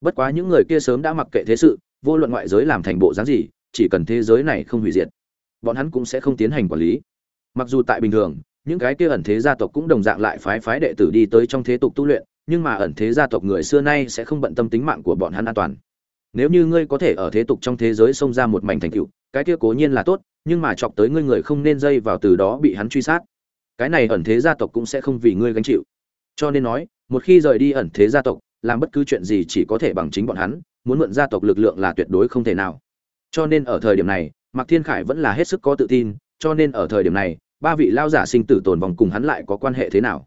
Bất quá những người kia sớm đã mặc kệ thế sự, vô luận ngoại giới làm thành bộ dáng gì, chỉ cần thế giới này không hủy diệt, bọn hắn cũng sẽ không tiến hành quản lý. Mặc dù tại bình thường những cái kia ẩn thế gia tộc cũng đồng dạng lại phái phái đệ tử đi tới trong thế tục tu luyện, nhưng mà ẩn thế gia tộc người xưa nay sẽ không bận tâm tính mạng của bọn hắn an toàn. Nếu như ngươi có thể ở thế tục trong thế giới xông ra một mảnh thành tựu, cái kia cố nhiên là tốt, nhưng mà chọc tới ngươi người không nên dây vào từ đó bị hắn truy sát. Cái này ẩn thế gia tộc cũng sẽ không vì ngươi gánh chịu. Cho nên nói, một khi rời đi ẩn thế gia tộc, làm bất cứ chuyện gì chỉ có thể bằng chính bọn hắn, muốn mượn gia tộc lực lượng là tuyệt đối không thể nào. Cho nên ở thời điểm này, mạc thiên khải vẫn là hết sức có tự tin, cho nên ở thời điểm này ba vị lao giả sinh tử tồn vòng cùng hắn lại có quan hệ thế nào?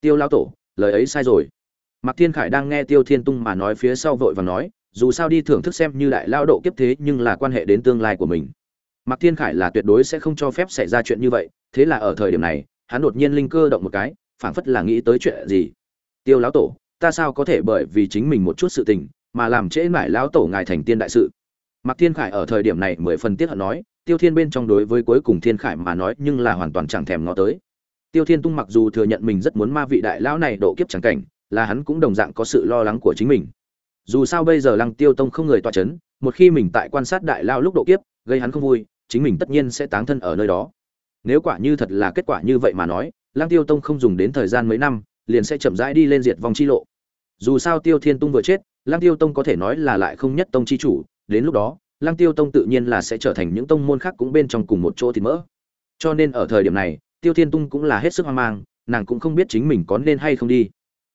Tiêu lao tổ, lời ấy sai rồi. Mạc thiên khải đang nghe tiêu thiên tung mà nói phía sau vội và nói, dù sao đi thưởng thức xem như đại lao độ kiếp thế nhưng là quan hệ đến tương lai của mình. Mạc thiên khải là tuyệt đối sẽ không cho phép xảy ra chuyện như vậy, thế là ở thời điểm này, hắn đột nhiên linh cơ động một cái, phảng phất là nghĩ tới chuyện gì. Tiêu lão tổ, ta sao có thể bởi vì chính mình một chút sự tình, mà làm trễ mãi lão tổ ngài thành tiên đại sự? Mạc thiên khải ở thời điểm này mười phần tiếc hận nói tiêu thiên bên trong đối với cuối cùng thiên khải mà nói nhưng là hoàn toàn chẳng thèm ngó tới. Tiêu thiên tung mặc dù thừa nhận mình rất muốn ma vị đại lão này độ kiếp chẳng cảnh, là hắn cũng đồng dạng có sự lo lắng của chính mình. Dù sao bây giờ lăng tiêu tông không người tọa chấn, một khi mình tại quan sát đại lao lúc độ kiếp, gây hắn không vui, chính mình tất nhiên sẽ tán thân ở nơi đó. Nếu quả như thật là kết quả như vậy mà nói, lăng tiêu tông không dùng đến thời gian mấy năm, liền sẽ chậm rãi đi lên diệt vong chi lộ. Dù sao tiêu thiên tung vừa chết, lăng tiêu tông có thể nói là lại không nhất tông chi chủ, đến lúc đó lăng tiêu tông tự nhiên là sẽ trở thành những tông môn khác cũng bên trong cùng một chỗ thì mỡ. Cho nên ở thời điểm này, tiêu thiên tung cũng là hết sức hoang mang, nàng cũng không biết chính mình có nên hay không đi.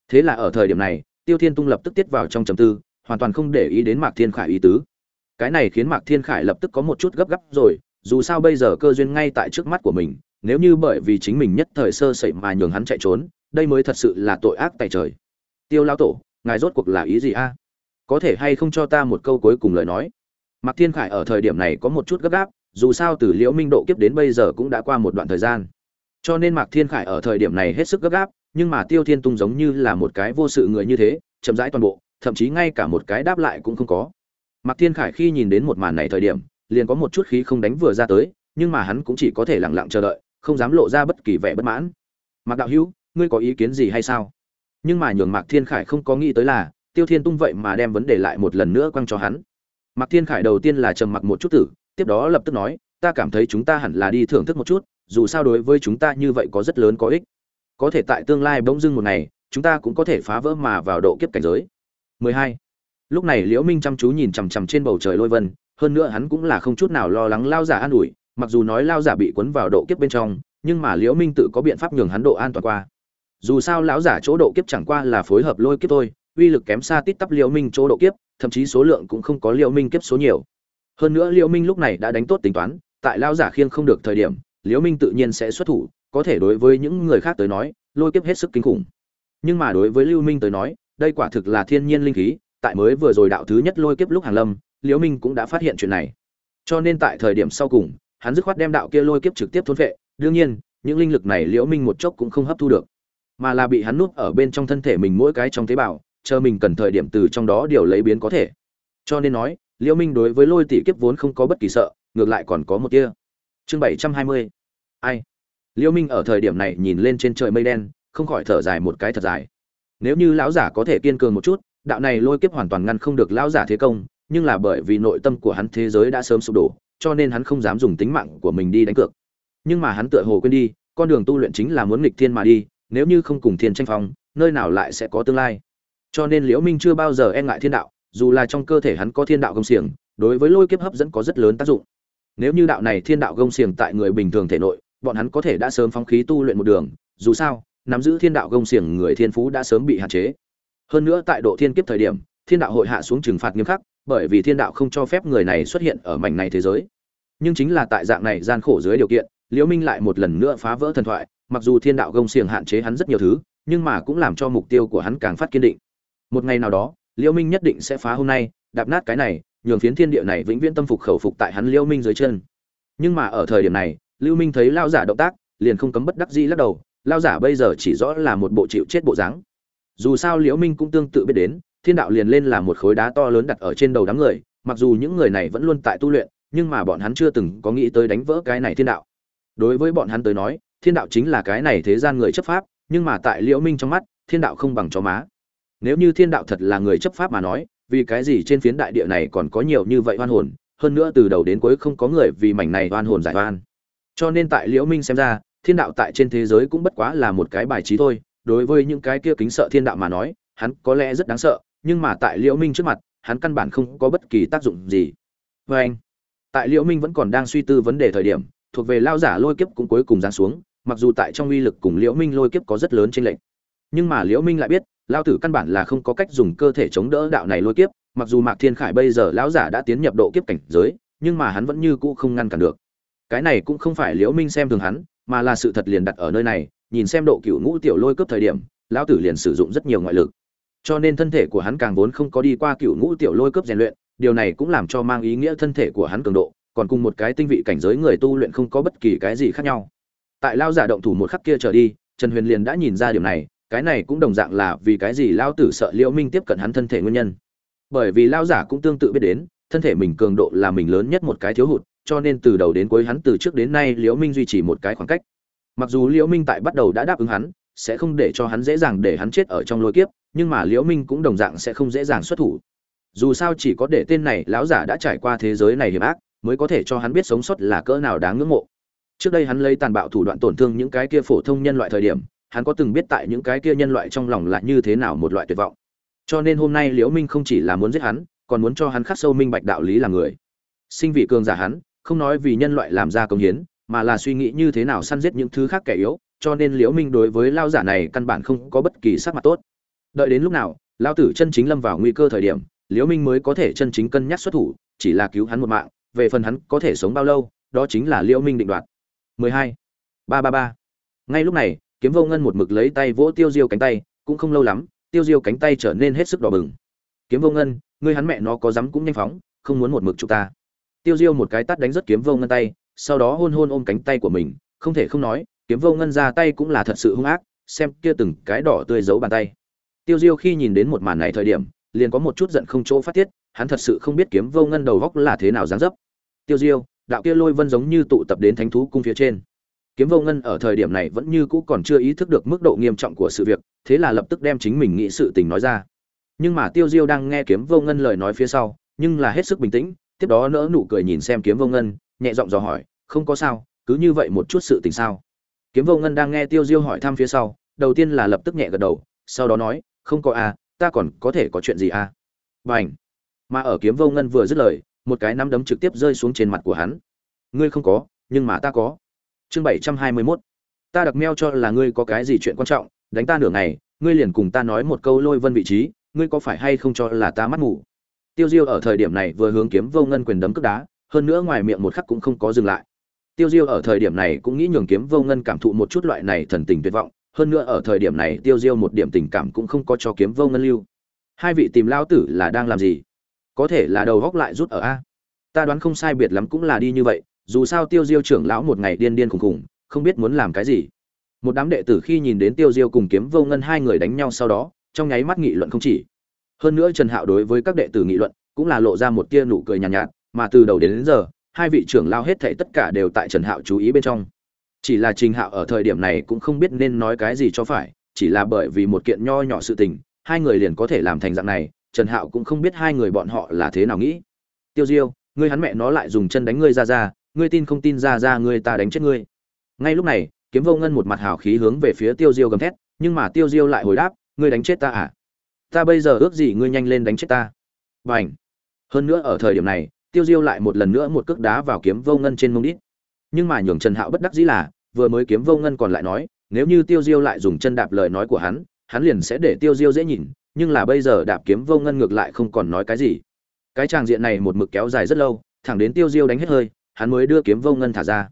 Thế là ở thời điểm này, tiêu thiên tung lập tức tiết vào trong trầm tư, hoàn toàn không để ý đến mạc thiên khải ý tứ. Cái này khiến mạc thiên khải lập tức có một chút gấp gáp rồi, dù sao bây giờ cơ duyên ngay tại trước mắt của mình, nếu như bởi vì chính mình nhất thời sơ sẩy mà nhường hắn chạy trốn, đây mới thật sự là tội ác tại trời. Tiêu lao tổ, ngài rốt cuộc là ý gì a? Có thể hay không cho ta một câu cuối cùng lời nói? Mạc thiên khải ở thời điểm này có một chút gấp gáp, dù sao từ liễu minh độ kiếp đến bây giờ cũng đã qua một đoạn thời gian. Cho nên mạc thiên khải ở thời điểm này hết sức gấp gáp, nhưng mà tiêu thiên tung giống như là một cái vô sự người như thế, chậm rãi toàn bộ, thậm chí ngay cả một cái đáp lại cũng không có. Mạc thiên khải khi nhìn đến một màn này thời điểm, liền có một chút khí không đánh vừa ra tới, nhưng mà hắn cũng chỉ có thể lặng lặng chờ đợi, không dám lộ ra bất kỳ vẻ bất mãn. Mạc đạo hữu, ngươi có ý kiến gì hay sao? Nhưng mà nhường mạc thiên khải không có nghĩ tới là, tiêu thiên tung vậy mà đem vấn đề lại một lần nữa quăng cho hắn mạc thiên khải đầu tiên là trầm mặc một chút tử, tiếp đó lập tức nói, ta cảm thấy chúng ta hẳn là đi thưởng thức một chút, dù sao đối với chúng ta như vậy có rất lớn có ích. Có thể tại tương lai bỗng dưng một ngày, chúng ta cũng có thể phá vỡ mà vào độ kiếp cảnh giới. 12. lúc này liễu minh chăm chú nhìn chằm chằm trên bầu trời lôi vân, hơn nữa hắn cũng là không chút nào lo lắng lao giả an ủi, mặc dù nói lao giả bị cuốn vào độ kiếp bên trong, nhưng mà liễu minh tự có biện pháp nhường hắn độ an toàn qua. Dù sao lão giả chỗ độ kiếp chẳng qua là phối hợp lôi kiếp thôi, uy lực kém xa tít tắp liễu minh chỗ độ kiếp thậm chí số lượng cũng không có liễu minh kiếp số nhiều. Hơn nữa liễu minh lúc này đã đánh tốt tính toán, tại lão giả khiêng không được thời điểm, liễu minh tự nhiên sẽ xuất thủ, có thể đối với những người khác tới nói, lôi kiếp hết sức kinh khủng. Nhưng mà đối với lưu minh tới nói, đây quả thực là thiên nhiên linh khí, tại mới vừa rồi đạo thứ nhất lôi kiếp lúc hàng lâm, liễu minh cũng đã phát hiện chuyện này. Cho nên tại thời điểm sau cùng, hắn dứt khoát đem đạo kia lôi kiếp trực tiếp thôn vệ đương nhiên, những linh lực này liễu minh một chốc cũng không hấp thu được, mà là bị hắn nuốt ở bên trong thân thể mình mỗi cái trong tế bào chờ mình cần thời điểm từ trong đó điều lấy biến có thể. Cho nên nói, liễu minh đối với lôi tỷ kiếp vốn không có bất kỳ sợ, ngược lại còn có một kia chương bảy trăm hai mươi. Ai? Liễu minh ở thời điểm này nhìn lên trên trời mây đen, không khỏi thở dài một cái thật dài. Nếu như lão giả có thể kiên cường một chút, đạo này lôi kiếp hoàn toàn ngăn không được lão giả thế công, nhưng là bởi vì nội tâm của hắn thế giới đã sớm sụp đổ, cho nên hắn không dám dùng tính mạng của mình đi đánh cược. Nhưng mà hắn tựa hồ quên đi, con đường tu luyện chính là muốn nghịch thiên mà đi, nếu như không cùng thiên tranh phong, nơi nào lại sẽ có tương lai? Cho nên liễu minh chưa bao giờ e ngại thiên đạo, dù là trong cơ thể hắn có thiên đạo công xiềng, đối với lôi kiếp hấp dẫn có rất lớn tác dụng. Nếu như đạo này thiên đạo công xiềng tại người bình thường thể nội, bọn hắn có thể đã sớm phóng khí tu luyện một đường, dù sao, nắm giữ thiên đạo công xiềng người thiên phú đã sớm bị hạn chế. Hơn nữa tại độ thiên kiếp thời điểm, thiên đạo hội hạ xuống trừng phạt nghiêm khắc, bởi vì thiên đạo không cho phép người này xuất hiện ở mảnh này thế giới. Nhưng chính là tại dạng này gian khổ dưới điều kiện, liễu minh lại một lần nữa phá vỡ thần thoại, mặc dù thiên đạo gông xiềng hạn chế hắn rất nhiều thứ, nhưng mà cũng làm cho mục tiêu của hắn càng phát kiên định một ngày nào đó liễu minh nhất định sẽ phá hôm nay, đạp nát cái này, nhường phiến thiên địa này vĩnh viễn tâm phục khẩu phục tại hắn liễu minh dưới chân. Nhưng mà ở thời điểm này lưu minh thấy lao giả động tác, liền không cấm bất đắc dĩ lắc đầu lao giả bây giờ chỉ rõ là một bộ chịu chết bộ dáng. Dù sao liễu minh cũng tương tự biết đến, thiên đạo liền lên là một khối đá to lớn đặt ở trên đầu đám người, mặc dù những người này vẫn luôn tại tu luyện, nhưng mà bọn hắn chưa từng có nghĩ tới đánh vỡ cái này thiên đạo. Đối với bọn hắn tới nói, thiên đạo chính là cái này thế gian người chấp pháp, nhưng mà tại liễu minh trong mắt, thiên đạo không bằng chó má nếu như thiên đạo thật là người chấp pháp mà nói, vì cái gì trên phiến đại địa này còn có nhiều như vậy oan hồn? Hơn nữa từ đầu đến cuối không có người vì mảnh này oan hồn giải oan. Cho nên tại liễu minh xem ra, thiên đạo tại trên thế giới cũng bất quá là một cái bài trí thôi. Đối với những cái kia kính sợ thiên đạo mà nói, hắn có lẽ rất đáng sợ, nhưng mà tại liễu minh trước mặt, hắn căn bản không có bất kỳ tác dụng gì. Với anh, tại liễu minh vẫn còn đang suy tư vấn đề thời điểm, thuộc về lao giả lôi kiếp cũng cuối cùng giáng xuống, mặc dù tại trong uy lực cùng liễu minh lôi kiếp có rất lớn trên lệnh nhưng mà liễu minh lại biết lao tử căn bản là không có cách dùng cơ thể chống đỡ đạo này lôi kiếp, mặc dù mạc thiên khải bây giờ lão giả đã tiến nhập độ kiếp cảnh giới, nhưng mà hắn vẫn như cũ không ngăn cản được. Cái này cũng không phải liễu minh xem thường hắn, mà là sự thật liền đặt ở nơi này, nhìn xem độ cựu ngũ tiểu lôi cướp thời điểm, lão tử liền sử dụng rất nhiều ngoại lực. Cho nên thân thể của hắn càng vốn không có đi qua cựu ngũ tiểu lôi cướp rèn luyện, điều này cũng làm cho mang ý nghĩa thân thể của hắn cường độ, còn cùng một cái tinh vị cảnh giới người tu luyện không có bất kỳ cái gì khác nhau. Tại lao giả động thủ một khắc kia trở đi, trần huyền liền đã nhìn ra điều này cái này cũng đồng dạng là vì cái gì lao tử sợ liễu minh tiếp cận hắn thân thể nguyên nhân. Bởi vì lao giả cũng tương tự biết đến, thân thể mình cường độ là mình lớn nhất một cái thiếu hụt, cho nên từ đầu đến cuối hắn từ trước đến nay liễu minh duy trì một cái khoảng cách. Mặc dù liễu minh tại bắt đầu đã đáp ứng hắn, sẽ không để cho hắn dễ dàng để hắn chết ở trong lôi kiếp, nhưng mà liễu minh cũng đồng dạng sẽ không dễ dàng xuất thủ. Dù sao chỉ có để tên này lão giả đã trải qua thế giới này hiểm ác, mới có thể cho hắn biết sống sót là cỡ nào đáng ngưỡng mộ. Trước đây hắn lấy tàn bạo thủ đoạn tổn thương những cái kia phổ thông nhân loại thời điểm hắn có từng biết tại những cái kia nhân loại trong lòng là như thế nào một loại tuyệt vọng cho nên hôm nay liễu minh không chỉ là muốn giết hắn, còn muốn cho hắn khắc sâu minh bạch đạo lý là người sinh vị cường giả hắn, không nói vì nhân loại làm ra công hiến, mà là suy nghĩ như thế nào săn giết những thứ khác kẻ yếu, cho nên liễu minh đối với lao giả này căn bản không có bất kỳ sắc mặt tốt đợi đến lúc nào, lao tử chân chính lâm vào nguy cơ thời điểm, liễu minh mới có thể chân chính cân nhắc xuất thủ, chỉ là cứu hắn một mạng, về phần hắn có thể sống bao lâu, đó chính là liễu minh định đoạt 12. 333. ngay lúc này kiếm vô ngân một mực lấy tay vỗ tiêu diêu cánh tay, cũng không lâu lắm, tiêu diêu cánh tay trở nên hết sức đỏ bừng. Kiếm vô ngân, ngươi hắn mẹ nó có dám cũng nhanh phóng, không muốn một mực chụp ta. Tiêu diêu một cái tát đánh rất kiếm vô ngân tay, sau đó hôn hôn ôm cánh tay của mình, không thể không nói, kiếm vô ngân ra tay cũng là thật sự hung ác, xem kia từng cái đỏ tươi giấu bàn tay. Tiêu diêu khi nhìn đến một màn này thời điểm, liền có một chút giận không chỗ phát tiết, hắn thật sự không biết kiếm vô ngân đầu góc là thế nào dáng dấp. Tiêu diêu, đạo kia lôi vân giống như tụ tập đến thánh thú cung phía trên kiếm vô ngân ở thời điểm này vẫn như cũ còn chưa ý thức được mức độ nghiêm trọng của sự việc, thế là lập tức đem chính mình nghĩ sự tình nói ra. Nhưng mà tiêu diêu đang nghe kiếm vô ngân lời nói phía sau, nhưng là hết sức bình tĩnh, tiếp đó nỡ nụ cười nhìn xem kiếm vô ngân, nhẹ giọng dò hỏi, không có sao, cứ như vậy một chút sự tình sao? Kiếm vô ngân đang nghe tiêu diêu hỏi thăm phía sau, đầu tiên là lập tức nhẹ gật đầu, sau đó nói, không có à ta còn có thể có chuyện gì à? Bành. mà ở kiếm vô ngân vừa dứt lời, một cái nắm đấm trực tiếp rơi xuống trên mặt của hắn. Ngươi không có, nhưng mà ta có chương bảy trăm hai mươi mốt. Ta đặc meo cho là ngươi có cái gì chuyện quan trọng, đánh ta nửa ngày, ngươi liền cùng ta nói một câu lôi vân vị trí, ngươi có phải hay không cho là ta mắt mù tiêu diêu ở thời điểm này vừa hướng kiếm vô ngân quyền đấm cước đá, hơn nữa ngoài miệng một khắc cũng không có dừng lại. Tiêu diêu ở thời điểm này cũng nghĩ nhường kiếm vô ngân cảm thụ một chút loại này thần tình tuyệt vọng, hơn nữa ở thời điểm này tiêu diêu một điểm tình cảm cũng không có cho kiếm vô ngân lưu. Hai vị tìm lao tử là đang làm gì? Có thể là đầu góc lại rút ở a. Ta đoán không sai biệt lắm cũng là đi như vậy dù sao tiêu diêu trưởng lão một ngày điên điên khùng khùng không biết muốn làm cái gì. Một đám đệ tử khi nhìn đến tiêu diêu cùng kiếm vô ngân hai người đánh nhau sau đó trong nháy mắt nghị luận không chỉ. Hơn nữa trần hạo đối với các đệ tử nghị luận cũng là lộ ra một tia nụ cười nhàn nhạt, nhạt mà từ đầu đến, đến giờ hai vị trưởng lao hết thảy tất cả đều tại trần hạo chú ý bên trong. Chỉ là trình hạo ở thời điểm này cũng không biết nên nói cái gì cho phải chỉ là bởi vì một kiện nho nhỏ sự tình hai người liền có thể làm thành dạng này trần hạo cũng không biết hai người bọn họ là thế nào nghĩ. Tiêu diêu ngươi hắn mẹ nó lại dùng chân đánh ngươi ra ra ngươi tin không tin ra ra ngươi ta đánh chết ngươi. Ngay lúc này, kiếm vô ngân một mặt hào khí hướng về phía tiêu diêu gầm thét, nhưng mà tiêu diêu lại hồi đáp, ngươi đánh chết ta à? Ta bây giờ ước gì ngươi nhanh lên đánh chết ta? Và ảnh hơn nữa ở thời điểm này, tiêu diêu lại một lần nữa một cước đá vào kiếm vô ngân trên mông đít. Nhưng mà nhường trần hạo bất đắc dĩ là, vừa mới kiếm vô ngân còn lại nói, nếu như tiêu diêu lại dùng chân đạp lời nói của hắn hắn liền sẽ để tiêu diêu dễ nhìn, nhưng là bây giờ đạp kiếm vô ngân ngược lại không còn nói cái gì. Cái tràng diện này một mực kéo dài rất lâu, thẳng đến tiêu diêu đánh hết hơi hắn mới đưa kiếm vô ngân thả ra.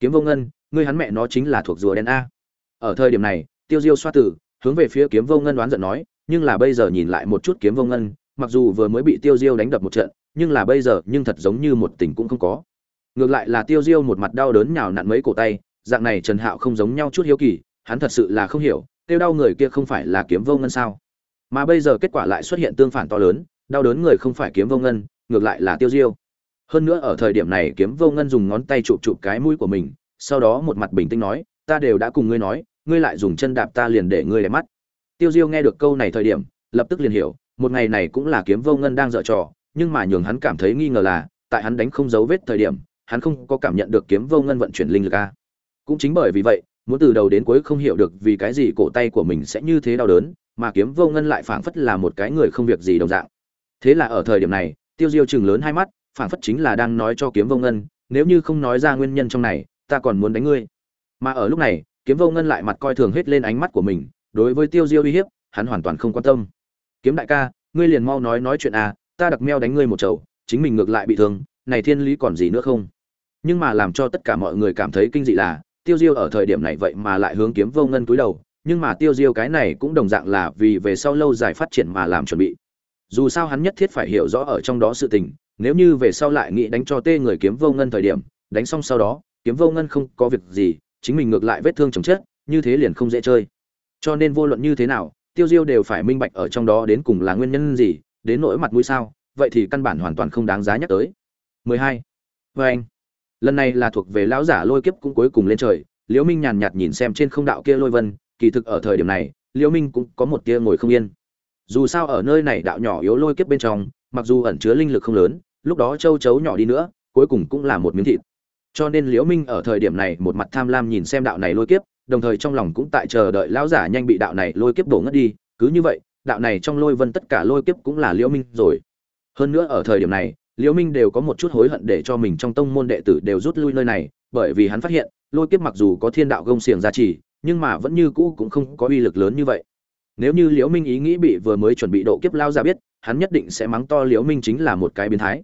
Kiếm vô ngân, ngươi hắn mẹ nó chính là thuộc rùa đen a. Ở thời điểm này, tiêu diêu xoa tử, hướng về phía kiếm vô ngân đoán giận nói, nhưng là bây giờ nhìn lại một chút kiếm vô ngân, mặc dù vừa mới bị tiêu diêu đánh đập một trận, nhưng là bây giờ, nhưng thật giống như một tình cũng không có. Ngược lại là tiêu diêu một mặt đau đớn nhào nặn mấy cổ tay, dạng này trần hạo không giống nhau chút hiếu kỳ, hắn thật sự là không hiểu, tiêu đau người kia không phải là kiếm vô ngân sao? Mà bây giờ kết quả lại xuất hiện tương phản to lớn, đau đớn người không phải kiếm vô ngân, ngược lại là tiêu diêu hơn nữa ở thời điểm này kiếm vô ngân dùng ngón tay chụp chụp cái mũi của mình, sau đó một mặt bình tĩnh nói, ta đều đã cùng ngươi nói, ngươi lại dùng chân đạp ta liền để ngươi đẹp mắt. Tiêu diêu nghe được câu này thời điểm, lập tức liền hiểu, một ngày này cũng là kiếm vô ngân đang dở trò, nhưng mà nhường hắn cảm thấy nghi ngờ là, tại hắn đánh không dấu vết thời điểm, hắn không có cảm nhận được kiếm vô ngân vận chuyển linh lực a. Cũng chính bởi vì vậy, muốn từ đầu đến cuối không hiểu được vì cái gì cổ tay của mình sẽ như thế đau đớn, mà kiếm vô ngân lại phảng phất là một cái người không việc gì đồng dạng. Thế là ở thời điểm này, tiêu diêu chừng lớn hai mắt phảng phất chính là đang nói cho kiếm vô ngân, nếu như không nói ra nguyên nhân trong này, ta còn muốn đánh ngươi. Mà ở lúc này, kiếm vô ngân lại mặt coi thường hết lên ánh mắt của mình, đối với tiêu diêu uy hiếp, hắn hoàn toàn không quan tâm. Kiếm đại ca, ngươi liền mau nói nói chuyện à ta đặc meo đánh ngươi một chầu, chính mình ngược lại bị thương, này thiên lý còn gì nữa không? Nhưng mà làm cho tất cả mọi người cảm thấy kinh dị là, tiêu diêu ở thời điểm này vậy mà lại hướng kiếm vô ngân túi đầu, nhưng mà tiêu diêu cái này cũng đồng dạng là vì về sau lâu dài phát triển mà làm chuẩn bị. Dù sao hắn nhất thiết phải hiểu rõ ở trong đó sự tình nếu như về sau lại nghĩ đánh cho tê người kiếm vô ngân thời điểm đánh xong sau đó kiếm vô ngân không có việc gì chính mình ngược lại vết thương chồng chết như thế liền không dễ chơi. Cho nên vô luận như thế nào tiêu diêu đều phải minh bạch ở trong đó đến cùng là nguyên nhân gì đến nỗi mặt mũi sao vậy thì căn bản hoàn toàn không đáng giá nhắc tới. 12. Và anh, lần này là thuộc về lão giả lôi kiếp cũng cuối cùng lên trời liễu minh nhàn nhạt nhìn xem trên không đạo kia lôi vân kỳ thực ở thời điểm này liễu minh cũng có một tia ngồi không yên. Dù sao ở nơi này đạo nhỏ yếu lôi kiếp bên trong mặc dù ẩn chứa linh lực không lớn lúc đó châu chấu nhỏ đi nữa, cuối cùng cũng là một miếng thịt. Cho nên liễu minh ở thời điểm này một mặt tham lam nhìn xem đạo này lôi kiếp, đồng thời trong lòng cũng tại chờ đợi lão giả nhanh bị đạo này lôi kiếp đổ ngất đi. Cứ như vậy, đạo này trong lôi vân tất cả lôi kiếp cũng là liễu minh rồi. Hơn nữa ở thời điểm này, liễu minh đều có một chút hối hận để cho mình trong tông môn đệ tử đều rút lui nơi này, bởi vì hắn phát hiện, lôi kiếp mặc dù có thiên đạo gông xiềng gia trì, nhưng mà vẫn như cũ cũng không có uy lực lớn như vậy. Nếu như liễu minh ý nghĩ bị vừa mới chuẩn bị độ kiếp lao ra biết, hắn nhất định sẽ mắng to liễu minh chính là một cái biến thái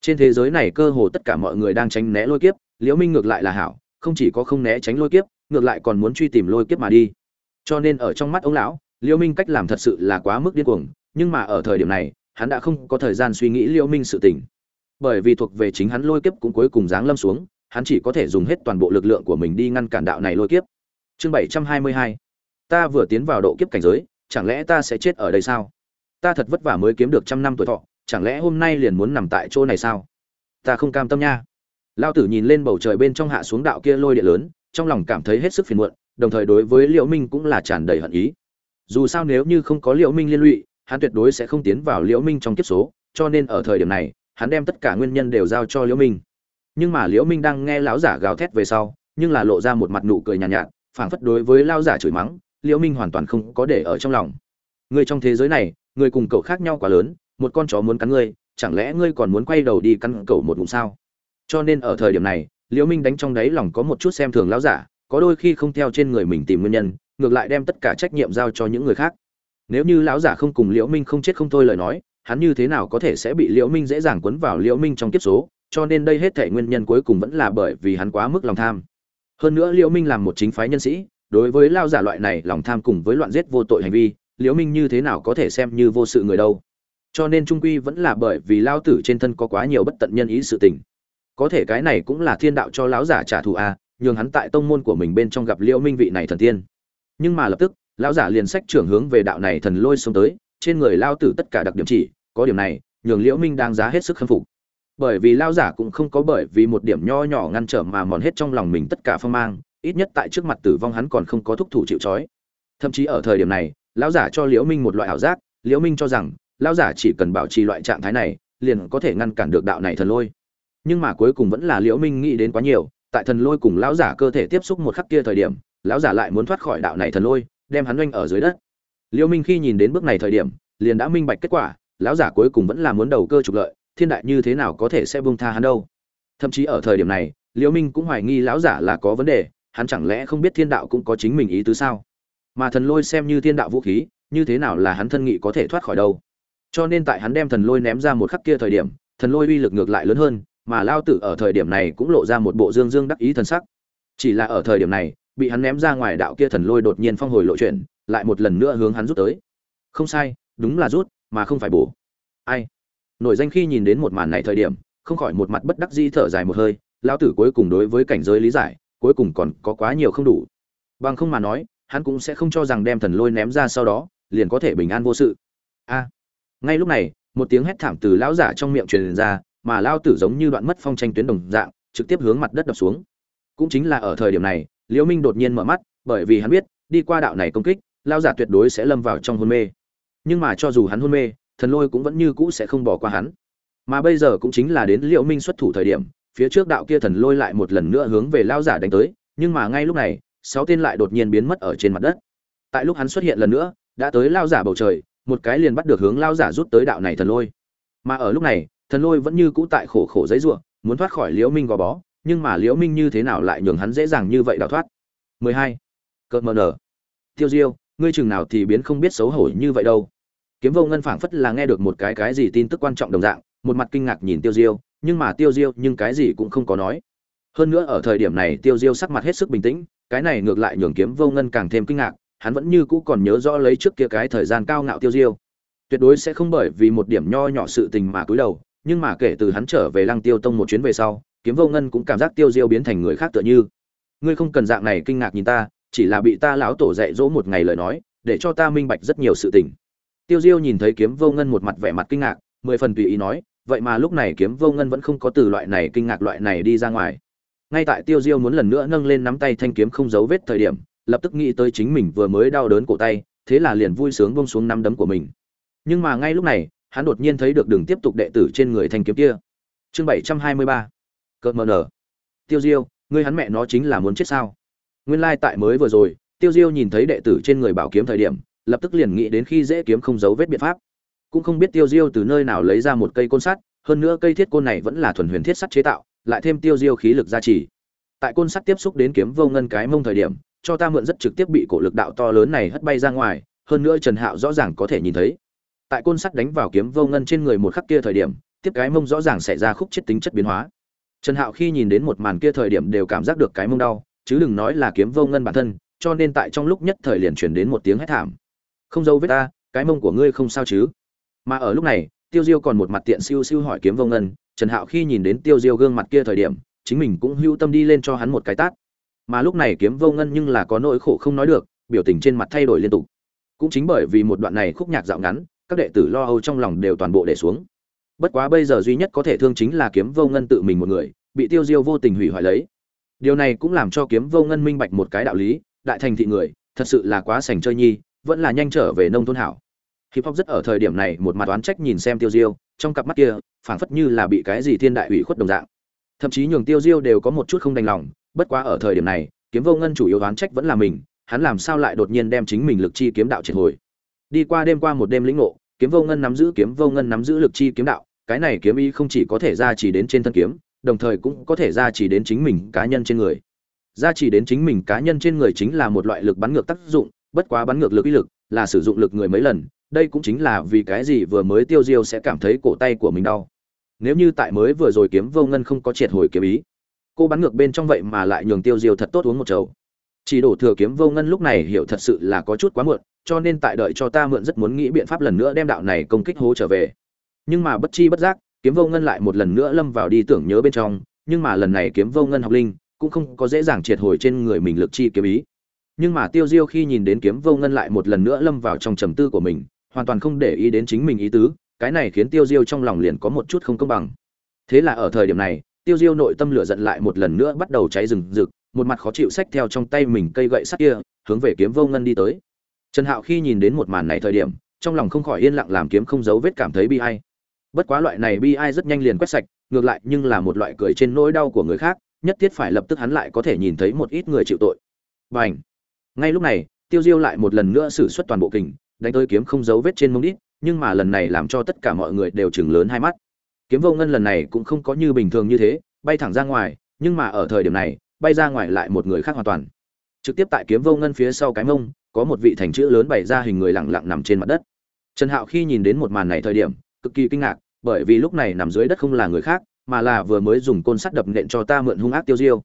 trên thế giới này cơ hồ tất cả mọi người đang tránh né lôi kiếp, liễu minh ngược lại là hảo, không chỉ có không né tránh lôi kiếp, ngược lại còn muốn truy tìm lôi kiếp mà đi. Cho nên ở trong mắt ông lão, liễu minh cách làm thật sự là quá mức điên cuồng, nhưng mà ở thời điểm này, hắn đã không có thời gian suy nghĩ liễu minh sự tình. Bởi vì thuộc về chính hắn lôi kiếp cũng cuối cùng giáng lâm xuống, hắn chỉ có thể dùng hết toàn bộ lực lượng của mình đi ngăn cản đạo này lôi kiếp. Chương bảy trăm hai mươi hai. Ta vừa tiến vào độ kiếp cảnh giới, chẳng lẽ ta sẽ chết ở đây sao? Ta thật vất vả mới kiếm được trăm năm tuổi thọ chẳng lẽ hôm nay liền muốn nằm tại chỗ này sao? Ta không cam tâm nha. Lao tử nhìn lên bầu trời bên trong hạ xuống đạo kia lôi địa lớn trong lòng cảm thấy hết sức phiền muộn đồng thời đối với liễu minh cũng là tràn đầy hận ý. Dù sao nếu như không có liễu minh liên lụy hắn tuyệt đối sẽ không tiến vào liễu minh trong kiếp số cho nên ở thời điểm này hắn đem tất cả nguyên nhân đều giao cho liễu minh. Nhưng mà liễu minh đang nghe lão giả gào thét về sau nhưng là lộ ra một mặt nụ cười nhàn nhạt, nhạt phảng phất đối với lão giả chửi mắng liễu minh hoàn toàn không có để ở trong lòng. Người trong thế giới này người cùng cậu khác nhau quá lớn một con chó muốn cắn ngươi, chẳng lẽ ngươi còn muốn quay đầu đi cắn cẩu một ngụm sao? Cho nên ở thời điểm này, liễu minh đánh trong đáy lòng có một chút xem thường lão giả, có đôi khi không theo trên người mình tìm nguyên nhân, ngược lại đem tất cả trách nhiệm giao cho những người khác. Nếu như lão giả không cùng liễu minh không chết không thôi lời nói, hắn như thế nào có thể sẽ bị liễu minh dễ dàng cuốn vào liễu minh trong kiếp số, cho nên đây hết thể nguyên nhân cuối cùng vẫn là bởi vì hắn quá mức lòng tham. Hơn nữa liễu minh làm một chính phái nhân sĩ, đối với lao giả loại này lòng tham cùng với loạn giết vô tội hành vi, liễu minh như thế nào có thể xem như vô sự người đâu? Cho nên trung quy vẫn là bởi vì lao tử trên thân có quá nhiều bất tận nhân ý sự tình. Có thể cái này cũng là thiên đạo cho lão giả trả thù a à, nhường hắn tại tông môn của mình bên trong gặp liễu minh vị này thần tiên. Nhưng mà lập tức lão giả liền sách trưởng hướng về đạo này thần lôi xông tới trên người lao tử tất cả đặc điểm chỉ có điểm này nhường liễu minh đang giá hết sức khâm phục. Bởi vì lao giả cũng không có bởi vì một điểm nho nhỏ ngăn trở mà mòn hết trong lòng mình tất cả phong mang ít nhất tại trước mặt tử vong hắn còn không có thúc thủ chịu trói. Thậm chí ở thời điểm này lão giả cho liễu minh một loại ảo giác liễu minh cho rằng lão giả chỉ cần bảo trì loại trạng thái này, liền có thể ngăn cản được đạo này thần lôi. Nhưng mà cuối cùng vẫn là liễu minh nghĩ đến quá nhiều, tại thần lôi cùng lão giả cơ thể tiếp xúc một khắc kia thời điểm, lão giả lại muốn thoát khỏi đạo này thần lôi, đem hắn oanh ở dưới đất. Liễu minh khi nhìn đến bước này thời điểm, liền đã minh bạch kết quả, lão giả cuối cùng vẫn là muốn đầu cơ trục lợi, thiên đại như thế nào có thể sẽ buông tha hắn đâu. Thậm chí ở thời điểm này, liễu minh cũng hoài nghi lão giả là có vấn đề, hắn chẳng lẽ không biết thiên đạo cũng có chính mình ý tứ sao? Mà thần lôi xem như thiên đạo vũ khí, như thế nào là hắn thân nghị có thể thoát khỏi đâu? Cho nên tại hắn đem thần lôi ném ra một khắc kia thời điểm, thần lôi uy lực ngược lại lớn hơn, mà lao tử ở thời điểm này cũng lộ ra một bộ dương dương đắc ý thần sắc. Chỉ là ở thời điểm này, bị hắn ném ra ngoài đạo kia thần lôi đột nhiên phong hồi lộ chuyển, lại một lần nữa hướng hắn rút tới. Không sai, đúng là rút, mà không phải bổ. Ai? Nổi danh khi nhìn đến một màn này thời điểm, không khỏi một mặt bất đắc dĩ thở dài một hơi, lao tử cuối cùng đối với cảnh giới lý giải, cuối cùng còn có quá nhiều không đủ. Bằng không mà nói, hắn cũng sẽ không cho rằng đem thần lôi ném ra sau đó, liền có thể bình an vô sự. A! Ngay lúc này, một tiếng hét thảm từ lão giả trong miệng truyền ra, mà lao tử giống như đoạn mất phong tranh tuyến đồng dạng, trực tiếp hướng mặt đất đập xuống. Cũng chính là ở thời điểm này, liễu minh đột nhiên mở mắt, bởi vì hắn biết, đi qua đạo này công kích lao giả tuyệt đối sẽ lâm vào trong hôn mê. Nhưng mà cho dù hắn hôn mê, thần lôi cũng vẫn như cũ sẽ không bỏ qua hắn. Mà bây giờ cũng chính là đến liễu minh xuất thủ thời điểm, phía trước đạo kia thần lôi lại một lần nữa hướng về lao giả đánh tới, nhưng mà ngay lúc này, sáu tên lại đột nhiên biến mất ở trên mặt đất. Tại lúc hắn xuất hiện lần nữa, đã tới lao giả bầu trời một cái liền bắt được hướng lao giả rút tới đạo này thần lôi. Mà ở lúc này, thần lôi vẫn như cũ tại khổ khổ giấy ruộng muốn thoát khỏi liễu minh gò bó, nhưng mà liễu minh như thế nào lại nhường hắn dễ dàng như vậy đào thoát? 12. cợt mờ nở. Tiêu diêu, ngươi chừng nào thì biến không biết xấu hổ như vậy đâu. Kiếm vô ngân phảng phất là nghe được một cái cái gì tin tức quan trọng đồng dạng, một mặt kinh ngạc nhìn tiêu diêu, nhưng mà tiêu diêu nhưng cái gì cũng không có nói. Hơn nữa ở thời điểm này tiêu diêu sắc mặt hết sức bình tĩnh, cái này ngược lại nhường kiếm vô ngân càng thêm kinh ngạc hắn vẫn như cũ còn nhớ rõ lấy trước kia cái thời gian cao ngạo tiêu diêu. Tuyệt đối sẽ không bởi vì một điểm nho nhỏ sự tình mà cúi đầu, nhưng mà kể từ hắn trở về lăng tiêu tông một chuyến về sau, kiếm vô ngân cũng cảm giác tiêu diêu biến thành người khác tựa như. Ngươi không cần dạng này kinh ngạc nhìn ta, chỉ là bị ta lão tổ dạy dỗ một ngày lời nói, để cho ta minh bạch rất nhiều sự tình. Tiêu diêu nhìn thấy kiếm vô ngân một mặt vẻ mặt kinh ngạc, mười phần tùy ý nói, vậy mà lúc này kiếm vô ngân vẫn không có từ loại này kinh ngạc loại này đi ra ngoài. Ngay tại tiêu diêu muốn lần nữa nâng lên nắm tay thanh kiếm không giấu vết thời điểm lập tức nghĩ tới chính mình vừa mới đau đớn cổ tay, thế là liền vui sướng bông xuống nắm đấm của mình. Nhưng mà ngay lúc này, hắn đột nhiên thấy được đường tiếp tục đệ tử trên người thanh kiếm kia. Chương bảy trăm hai mươi ba. Cợt mờ nở. Tiêu diêu, ngươi hắn mẹ nó chính là muốn chết sao? Nguyên lai tại mới vừa rồi, tiêu diêu nhìn thấy đệ tử trên người bảo kiếm thời điểm, lập tức liền nghĩ đến khi dễ kiếm không giấu vết biện pháp. Cũng không biết tiêu diêu từ nơi nào lấy ra một cây côn sắt, hơn nữa cây thiết côn này vẫn là thuần huyền thiết sắt chế tạo, lại thêm tiêu diêu khí lực gia trì. Tại côn sắt tiếp xúc đến kiếm vô ngân cái mông thời điểm cho ta mượn rất trực tiếp bị cổ lực đạo to lớn này hất bay ra ngoài, hơn nữa trần hạo rõ ràng có thể nhìn thấy. Tại côn sắt đánh vào kiếm vô ngân trên người một khắc kia thời điểm, tiếp cái mông rõ ràng xảy ra khúc chết tính chất biến hóa. Trần hạo khi nhìn đến một màn kia thời điểm đều cảm giác được cái mông đau, chứ đừng nói là kiếm vô ngân bản thân, cho nên tại trong lúc nhất thời liền chuyển đến một tiếng hét thảm. Không dâu vết ta, cái mông của ngươi không sao chứ? Mà ở lúc này, tiêu diêu còn một mặt tiện siêu siêu hỏi kiếm vô ngân, trần hạo khi nhìn đến tiêu diêu gương mặt kia thời điểm, chính mình cũng hưu tâm đi lên cho hắn một cái tát mà lúc này kiếm vô ngân nhưng là có nỗi khổ không nói được, biểu tình trên mặt thay đổi liên tục. Cũng chính bởi vì một đoạn này khúc nhạc dạo ngắn, các đệ tử lo âu trong lòng đều toàn bộ để xuống. Bất quá bây giờ duy nhất có thể thương chính là kiếm vô ngân tự mình một người, bị tiêu diêu vô tình hủy hoại lấy. Điều này cũng làm cho kiếm vô ngân minh bạch một cái đạo lý, đại thành thị người, thật sự là quá sành chơi nhi, vẫn là nhanh trở về nông thôn hảo. Hip hop rất ở thời điểm này một mặt oán trách nhìn xem tiêu diêu, trong cặp mắt kia, phảng phất như là bị cái gì thiên đại ủy khuất đồng dạng. Thậm chí nhường tiêu diêu đều có một chút không đành lòng bất quá ở thời điểm này, kiếm vô ngân chủ yếu đoán trách vẫn là mình, hắn làm sao lại đột nhiên đem chính mình lực chi kiếm đạo triệt hồi. Đi qua đêm qua một đêm lĩnh ngộ, kiếm vô ngân nắm giữ, kiếm vô ngân nắm giữ lực chi kiếm đạo, cái này kiếm ý không chỉ có thể ra chỉ đến trên thân kiếm, đồng thời cũng có thể ra chỉ đến chính mình cá nhân trên người. Ra chỉ đến chính mình cá nhân trên người chính là một loại lực bắn ngược tác dụng, bất quá bắn ngược lực uy lực là sử dụng lực người mấy lần, đây cũng chính là vì cái gì vừa mới tiêu diêu sẽ cảm thấy cổ tay của mình đau. Nếu như tại mới vừa rồi kiếm vô ngân không có triệt hồi kiếm ý cô bắn ngược bên trong vậy mà lại nhường tiêu diêu thật tốt uống một chầu. Chỉ đổ thừa kiếm vô ngân lúc này hiểu thật sự là có chút quá muộn, cho nên tại đợi cho ta mượn rất muốn nghĩ biện pháp lần nữa đem đạo này công kích hố trở về. Nhưng mà bất chi bất giác, kiếm vô ngân lại một lần nữa lâm vào đi tưởng nhớ bên trong, nhưng mà lần này kiếm vô ngân học linh, cũng không có dễ dàng triệt hồi trên người mình lực chi kiếm ý. Nhưng mà tiêu diêu khi nhìn đến kiếm vô ngân lại một lần nữa lâm vào trong trầm tư của mình, hoàn toàn không để ý đến chính mình ý tứ, cái này khiến tiêu diêu trong lòng liền có một chút không công bằng. Thế là ở thời điểm này tiêu diêu nội tâm lửa giận lại một lần nữa bắt đầu cháy rừng rực, một mặt khó chịu xách theo trong tay mình cây gậy sắt kia, hướng về kiếm vô ngân đi tới. Trần hạo khi nhìn đến một màn này thời điểm, trong lòng không khỏi yên lặng làm kiếm không giấu vết cảm thấy bi ai. Bất quá loại này bi ai rất nhanh liền quét sạch, ngược lại nhưng là một loại cười trên nỗi đau của người khác, nhất thiết phải lập tức hắn lại có thể nhìn thấy một ít người chịu tội. Và ngay lúc này, tiêu diêu lại một lần nữa xử suất toàn bộ kình, đánh tới kiếm không giấu vết trên mông đít, nhưng mà lần này làm cho tất cả mọi người đều chừng lớn hai mắt kiếm vô ngân lần này cũng không có như bình thường như thế, bay thẳng ra ngoài, nhưng mà ở thời điểm này, bay ra ngoài lại một người khác hoàn toàn. Trực tiếp tại kiếm vô ngân phía sau cái mông, có một vị thành chữ lớn bày ra hình người lặng lặng nằm trên mặt đất. Trần hạo khi nhìn đến một màn này thời điểm, cực kỳ kinh ngạc, bởi vì lúc này nằm dưới đất không là người khác, mà là vừa mới dùng côn sắt đập nện cho ta mượn hung ác tiêu diêu.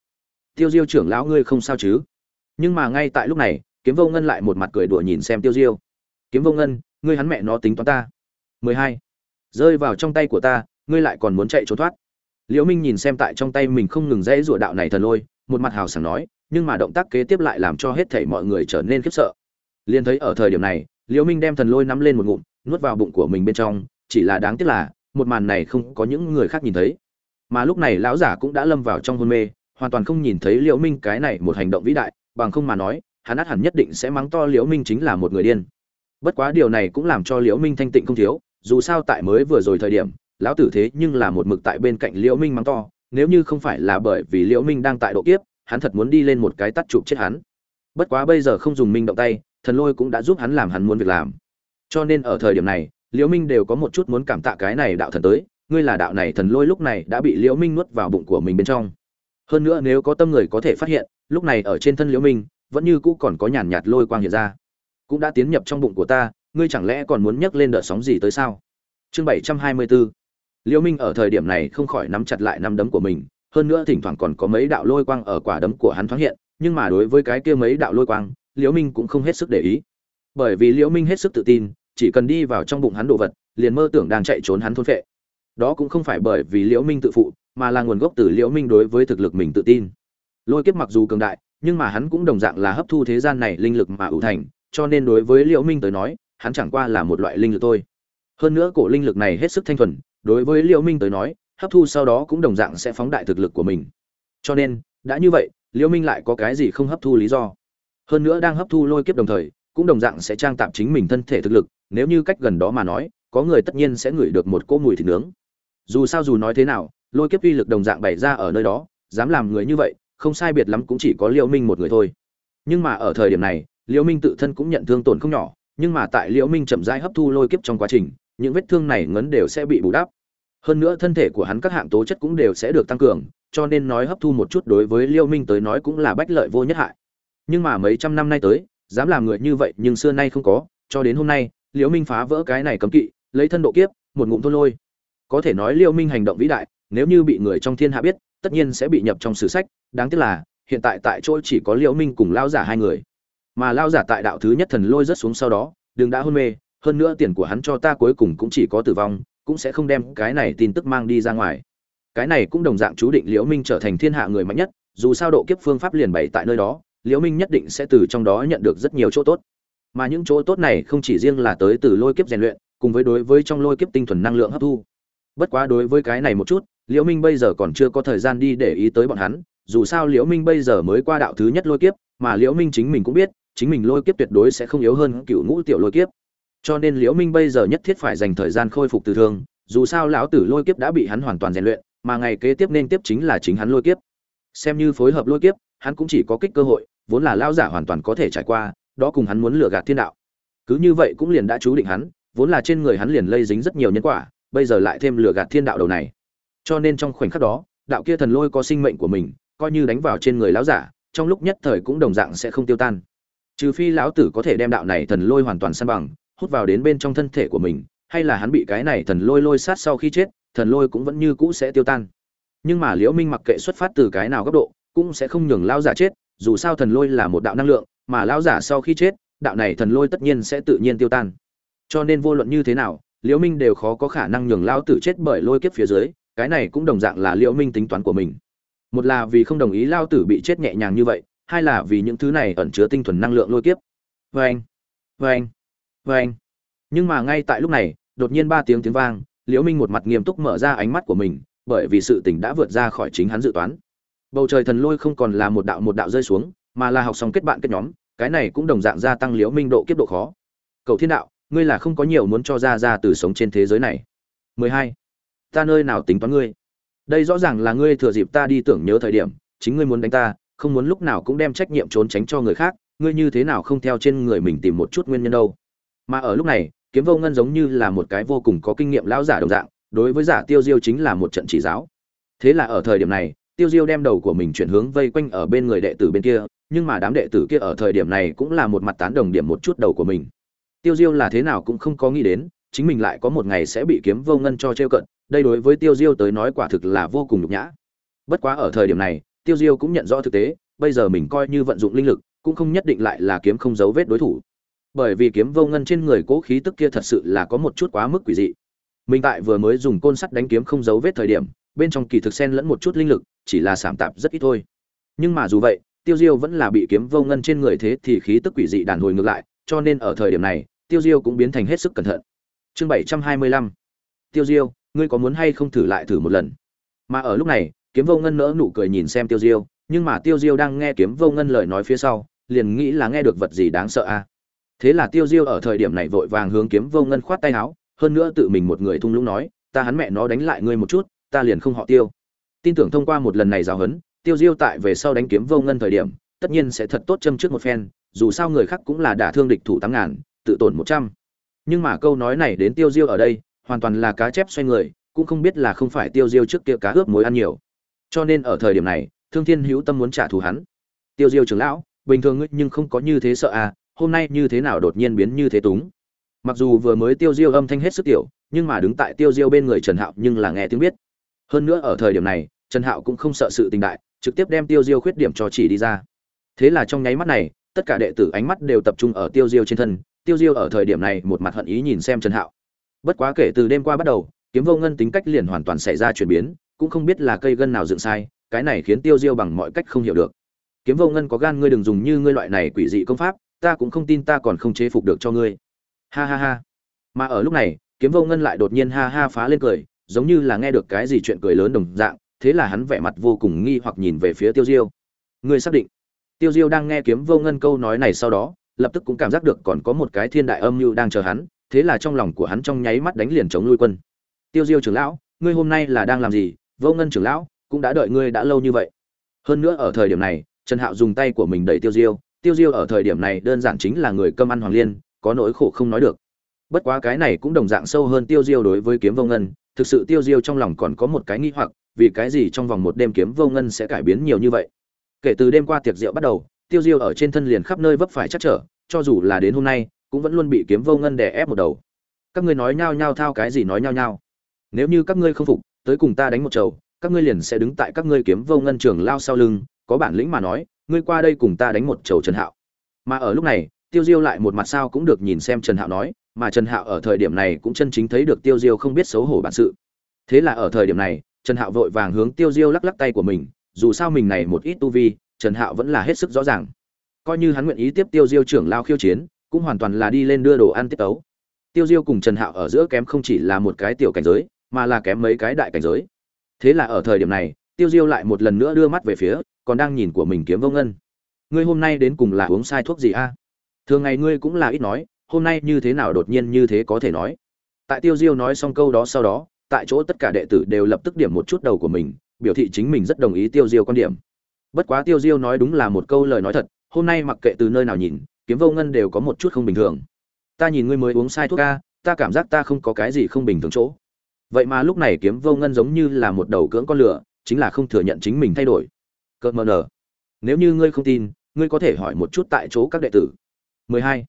Tiêu diêu trưởng lão ngươi không sao chứ? Nhưng mà ngay tại lúc này, kiếm vô ngân lại một mặt cười đùa nhìn xem tiêu diêu. Kiếm vô ngân, ngươi hắn mẹ nó tính toán ta. 12. rơi vào trong tay của ta ngươi lại còn muốn chạy trốn thoát. Liễu minh nhìn xem tại trong tay mình không ngừng dãy rủa đạo này thần lôi, một mặt hào sảng nói, nhưng mà động tác kế tiếp lại làm cho hết thảy mọi người trở nên khiếp sợ. Liền thấy ở thời điểm này, liễu minh đem thần lôi nắm lên một ngụm, nuốt vào bụng của mình bên trong, chỉ là đáng tiếc là, một màn này không có những người khác nhìn thấy. Mà lúc này lão giả cũng đã lâm vào trong hôn mê, hoàn toàn không nhìn thấy liễu minh cái này một hành động vĩ đại, bằng không mà nói, hắn át hẳn nhất định sẽ mắng to liễu minh chính là một người điên. Bất quá điều này cũng làm cho liễu minh thanh tịnh không thiếu, dù sao tại mới vừa rồi thời điểm lão tử thế nhưng là một mực tại bên cạnh liễu minh mắng to, nếu như không phải là bởi vì liễu minh đang tại độ kiếp, hắn thật muốn đi lên một cái tắt chụp chết hắn. Bất quá bây giờ không dùng minh động tay, thần lôi cũng đã giúp hắn làm hắn muốn việc làm. Cho nên ở thời điểm này, liễu minh đều có một chút muốn cảm tạ cái này đạo thần tới, ngươi là đạo này thần lôi lúc này đã bị liễu minh nuốt vào bụng của mình bên trong. Hơn nữa nếu có tâm người có thể phát hiện, lúc này ở trên thân liễu minh, vẫn như cũ còn có nhàn nhạt lôi quang hiện ra. Cũng đã tiến nhập trong bụng của ta, ngươi chẳng lẽ còn muốn nhấc lên đợt sóng gì tới sao? Chương bảy trăm hai mươi 724 liễu minh ở thời điểm này không khỏi nắm chặt lại nắm đấm của mình, hơn nữa thỉnh thoảng còn có mấy đạo lôi quang ở quả đấm của hắn thoáng hiện, nhưng mà đối với cái kia mấy đạo lôi quang liễu minh cũng không hết sức để ý. Bởi vì liễu minh hết sức tự tin, chỉ cần đi vào trong bụng hắn đồ vật, liền mơ tưởng đang chạy trốn hắn thôn phệ. Đó cũng không phải bởi vì liễu minh tự phụ, mà là nguồn gốc từ liễu minh đối với thực lực mình tự tin. Lôi kiếp mặc dù cường đại, nhưng mà hắn cũng đồng dạng là hấp thu thế gian này linh lực mà ủ thành, cho nên đối với liễu minh tới nói, hắn chẳng qua là một loại linh lực thôi. Hơn nữa cổ linh lực này hết sức thanh thuần đối với liễu minh tới nói, hấp thu sau đó cũng đồng dạng sẽ phóng đại thực lực của mình. Cho nên, đã như vậy, liễu minh lại có cái gì không hấp thu lý do? Hơn nữa đang hấp thu lôi kiếp đồng thời, cũng đồng dạng sẽ trang tạm chính mình thân thể thực lực, nếu như cách gần đó mà nói, có người tất nhiên sẽ ngửi được một cỗ mùi thịt nướng. Dù sao dù nói thế nào, lôi kiếp uy lực đồng dạng bày ra ở nơi đó, dám làm người như vậy, không sai biệt lắm cũng chỉ có liễu minh một người thôi. Nhưng mà ở thời điểm này, liễu minh tự thân cũng nhận thương tổn không nhỏ, nhưng mà tại liễu minh chậm rãi hấp thu lôi kiếp trong quá trình những vết thương này ngấn đều sẽ bị bù đắp. Hơn nữa thân thể của hắn các hạng tố chất cũng đều sẽ được tăng cường, cho nên nói hấp thu một chút đối với Liêu minh tới nói cũng là bách lợi vô nhất hại. Nhưng mà mấy trăm năm nay tới, dám làm người như vậy nhưng xưa nay không có, cho đến hôm nay, Liêu minh phá vỡ cái này cấm kỵ, lấy thân độ kiếp, một ngụm thôn lôi. Có thể nói Liêu minh hành động vĩ đại, nếu như bị người trong thiên hạ biết, tất nhiên sẽ bị nhập trong sử sách, đáng tiếc là, hiện tại tại chỗ chỉ có Liêu minh cùng Lão giả hai người. Mà Lão giả tại đạo thứ nhất thần lôi rất xuống sau đó đừng đã hôn mê hơn nữa tiền của hắn cho ta cuối cùng cũng chỉ có tử vong, cũng sẽ không đem cái này tin tức mang đi ra ngoài. Cái này cũng đồng dạng chú định liễu minh trở thành thiên hạ người mạnh nhất, dù sao độ kiếp phương pháp liền bày tại nơi đó, liễu minh nhất định sẽ từ trong đó nhận được rất nhiều chỗ tốt. Mà những chỗ tốt này không chỉ riêng là tới từ lôi kiếp rèn luyện, cùng với đối với trong lôi kiếp tinh thuần năng lượng hấp thu. Bất quá đối với cái này một chút, liễu minh bây giờ còn chưa có thời gian đi để ý tới bọn hắn, dù sao liễu minh bây giờ mới qua đạo thứ nhất lôi kiếp, mà liễu minh chính mình cũng biết, chính mình lôi kiếp tuyệt đối sẽ không yếu hơn cựu ngũ tiểu lôi kiếp cho nên liễu minh bây giờ nhất thiết phải dành thời gian khôi phục từ thương, dù sao lão tử lôi kiếp đã bị hắn hoàn toàn rèn luyện, mà ngày kế tiếp nên tiếp chính là chính hắn lôi kiếp. Xem như phối hợp lôi kiếp, hắn cũng chỉ có kích cơ hội, vốn là lão giả hoàn toàn có thể trải qua, đó cùng hắn muốn lừa gạt thiên đạo. Cứ như vậy cũng liền đã chú định hắn, vốn là trên người hắn liền lây dính rất nhiều nhân quả, bây giờ lại thêm lừa gạt thiên đạo đầu này. Cho nên trong khoảnh khắc đó, đạo kia thần lôi có sinh mệnh của mình, coi như đánh vào trên người lão giả, trong lúc nhất thời cũng đồng dạng sẽ không tiêu tan. Trừ phi lão tử có thể đem đạo này thần lôi hoàn toàn san bằng hút vào đến bên trong thân thể của mình, hay là hắn bị cái này thần lôi lôi sát sau khi chết, thần lôi cũng vẫn như cũ sẽ tiêu tan. Nhưng mà liễu minh mặc kệ xuất phát từ cái nào góc độ, cũng sẽ không nhường lao giả chết, dù sao thần lôi là một đạo năng lượng, mà lao giả sau khi chết, đạo này thần lôi tất nhiên sẽ tự nhiên tiêu tan. Cho nên vô luận như thế nào, liễu minh đều khó có khả năng nhường lao tử chết bởi lôi kiếp phía dưới, cái này cũng đồng dạng là liễu minh tính toán của mình. Một là vì không đồng ý lao tử bị chết nhẹ nhàng như vậy, hai là vì những thứ này ẩn chứa tinh thuần năng lượng lôi kiếp. Vâng. vâng vâng anh. Nhưng mà ngay tại lúc này, đột nhiên ba tiếng tiếng vang, liễu minh một mặt nghiêm túc mở ra ánh mắt của mình, bởi vì sự tình đã vượt ra khỏi chính hắn dự toán. Bầu trời thần lôi không còn là một đạo một đạo rơi xuống, mà là học xong kết bạn kết nhóm, cái này cũng đồng dạng gia tăng liễu minh độ kiếp độ khó. Cầu thiên đạo, ngươi là không có nhiều muốn cho ra ra từ sống trên thế giới này. 12. ta nơi nào tính toán ngươi? Đây rõ ràng là ngươi thừa dịp ta đi tưởng nhớ thời điểm, chính ngươi muốn đánh ta, không muốn lúc nào cũng đem trách nhiệm trốn tránh cho người khác, ngươi như thế nào không theo trên người mình tìm một chút nguyên nhân đâu? Mà ở lúc này, kiếm vô ngân giống như là một cái vô cùng có kinh nghiệm lão giả đồng dạng, đối với giả tiêu diêu chính là một trận chỉ giáo. Thế là ở thời điểm này, tiêu diêu đem đầu của mình chuyển hướng vây quanh ở bên người đệ tử bên kia, nhưng mà đám đệ tử kia ở thời điểm này cũng là một mặt tán đồng điểm một chút đầu của mình. Tiêu diêu là thế nào cũng không có nghĩ đến, chính mình lại có một ngày sẽ bị kiếm vô ngân cho trêu cận, đây đối với tiêu diêu tới nói quả thực là vô cùng nhục nhã. Bất quá ở thời điểm này, tiêu diêu cũng nhận rõ thực tế, bây giờ mình coi như vận dụng linh lực, cũng không nhất định lại là kiếm không dấu vết đối thủ bởi vì kiếm vô ngân trên người cố khí tức kia thật sự là có một chút quá mức quỷ dị. Mình tại vừa mới dùng côn sắt đánh kiếm không dấu vết thời điểm, bên trong kỳ thực sen lẫn một chút linh lực, chỉ là sảm tạp rất ít thôi. Nhưng mà dù vậy, tiêu diêu vẫn là bị kiếm vô ngân trên người thế thì khí tức quỷ dị đàn hồi ngược lại, cho nên ở thời điểm này, tiêu diêu cũng biến thành hết sức cẩn thận. Chương bảy trăm hai mươi lăm. Tiêu diêu, ngươi có muốn hay không thử lại thử một lần? Mà ở lúc này, kiếm vô ngân nỡ nụ cười nhìn xem tiêu diêu, nhưng mà tiêu diêu đang nghe kiếm vô ngân lời nói phía sau, liền nghĩ là nghe được vật gì đáng sợ a? à? Thế là tiêu diêu ở thời điểm này vội vàng hướng kiếm vô ngân khoát tay áo, hơn nữa tự mình một người thung lũng nói, ta hắn mẹ nó đánh lại ngươi một chút, ta liền không họ tiêu. Tin tưởng thông qua một lần này giáo hấn tiêu diêu tại về sau đánh kiếm vô ngân thời điểm, tất nhiên sẽ thật tốt châm trước một phen, dù sao người khác cũng là đả thương địch thủ tám ngàn, tự tổn một trăm. Nhưng mà câu nói này đến tiêu diêu ở đây, hoàn toàn là cá chép xoay người, cũng không biết là không phải tiêu diêu trước kia cá ướp mối ăn nhiều. Cho nên ở thời điểm này, thương thiên hữu tâm muốn trả thù hắn. Tiêu diêu trưởng lão, bình thường ngươi nhưng không có như thế sợ à hôm nay như thế nào đột nhiên biến như thế túng. Mặc dù vừa mới tiêu diêu âm thanh hết sức tiểu, nhưng mà đứng tại tiêu diêu bên người trần hạo nhưng là nghe tiếng biết. Hơn nữa ở thời điểm này, trần hạo cũng không sợ sự tình đại, trực tiếp đem tiêu diêu khuyết điểm cho chỉ đi ra. Thế là trong nháy mắt này, tất cả đệ tử ánh mắt đều tập trung ở tiêu diêu trên thân, tiêu diêu ở thời điểm này một mặt hận ý nhìn xem trần hạo. Bất quá kể từ đêm qua bắt đầu, kiếm vô ngân tính cách liền hoàn toàn xảy ra chuyển biến, cũng không biết là cây gân nào dựng sai, cái này khiến tiêu diêu bằng mọi cách không hiểu được. Kiếm vô ngân có gan ngươi đừng dùng như ngươi loại này quỷ dị công pháp ta cũng không tin ta còn không chế phục được cho ngươi. Ha ha ha. Mà ở lúc này, kiếm vô ngân lại đột nhiên ha ha phá lên cười, giống như là nghe được cái gì chuyện cười lớn đồng dạng, thế là hắn vẻ mặt vô cùng nghi hoặc nhìn về phía tiêu diêu. Ngươi xác định. Tiêu diêu đang nghe kiếm vô ngân câu nói này sau đó, lập tức cũng cảm giác được còn có một cái thiên đại âm mưu đang chờ hắn, thế là trong lòng của hắn trong nháy mắt đánh liền chống lui quân. Tiêu diêu trưởng lão, ngươi hôm nay là đang làm gì? Vô ngân trưởng lão, cũng đã đợi ngươi đã lâu như vậy. Hơn nữa ở thời điểm này, trần hạo dùng tay của mình đẩy tiêu diêu tiêu diêu ở thời điểm này đơn giản chính là người cơm ăn hoàng liên, có nỗi khổ không nói được. Bất quá cái này cũng đồng dạng sâu hơn tiêu diêu đối với kiếm vô ngân, thực sự tiêu diêu trong lòng còn có một cái nghi hoặc, vì cái gì trong vòng một đêm kiếm vô ngân sẽ cải biến nhiều như vậy? Kể từ đêm qua tiệc rượu bắt đầu, tiêu diêu ở trên thân liền khắp nơi vấp phải chắc trở, cho dù là đến hôm nay, cũng vẫn luôn bị kiếm vô ngân đè ép một đầu. Các ngươi nói nhao nhao thao cái gì nói nhao nhao? Nếu như các ngươi không phục, tới cùng ta đánh một chầu, các ngươi liền sẽ đứng tại các ngươi kiếm vô ngân trường lao sau lưng, có bản lĩnh mà nói ngươi qua đây cùng ta đánh một chầu trần hạo. Mà ở lúc này, tiêu diêu lại một mặt sao cũng được nhìn xem trần hạo nói, mà trần hạo ở thời điểm này cũng chân chính thấy được tiêu diêu không biết xấu hổ bản sự. Thế là ở thời điểm này, trần hạo vội vàng hướng tiêu diêu lắc lắc tay của mình, dù sao mình này một ít tu vi, trần hạo vẫn là hết sức rõ ràng. Coi như hắn nguyện ý tiếp tiêu diêu trưởng lao khiêu chiến, cũng hoàn toàn là đi lên đưa đồ ăn tiết tấu. Tiêu diêu cùng trần hạo ở giữa kém không chỉ là một cái tiểu cảnh giới, mà là kém mấy cái đại cảnh giới. Thế là ở thời điểm này, tiêu diêu lại một lần nữa đưa mắt về phía còn đang nhìn của mình kiếm vô ngân. Ngươi hôm nay đến cùng là uống sai thuốc gì a? Thường ngày ngươi cũng là ít nói, hôm nay như thế nào đột nhiên như thế có thể nói? Tại tiêu diêu nói xong câu đó sau đó, tại chỗ tất cả đệ tử đều lập tức điểm một chút đầu của mình, biểu thị chính mình rất đồng ý tiêu diêu quan điểm. Bất quá tiêu diêu nói đúng là một câu lời nói thật, hôm nay mặc kệ từ nơi nào nhìn, kiếm vô ngân đều có một chút không bình thường. Ta nhìn ngươi mới uống sai thuốc a, ta cảm giác ta không có cái gì không bình thường chỗ. Vậy mà lúc này kiếm vô ngân giống như là một đầu cưỡng con lửa, chính là không thừa nhận chính mình thay đổi. Cơ mờ nở nếu như ngươi không tin, ngươi có thể hỏi một chút tại chỗ các đệ tử. 12.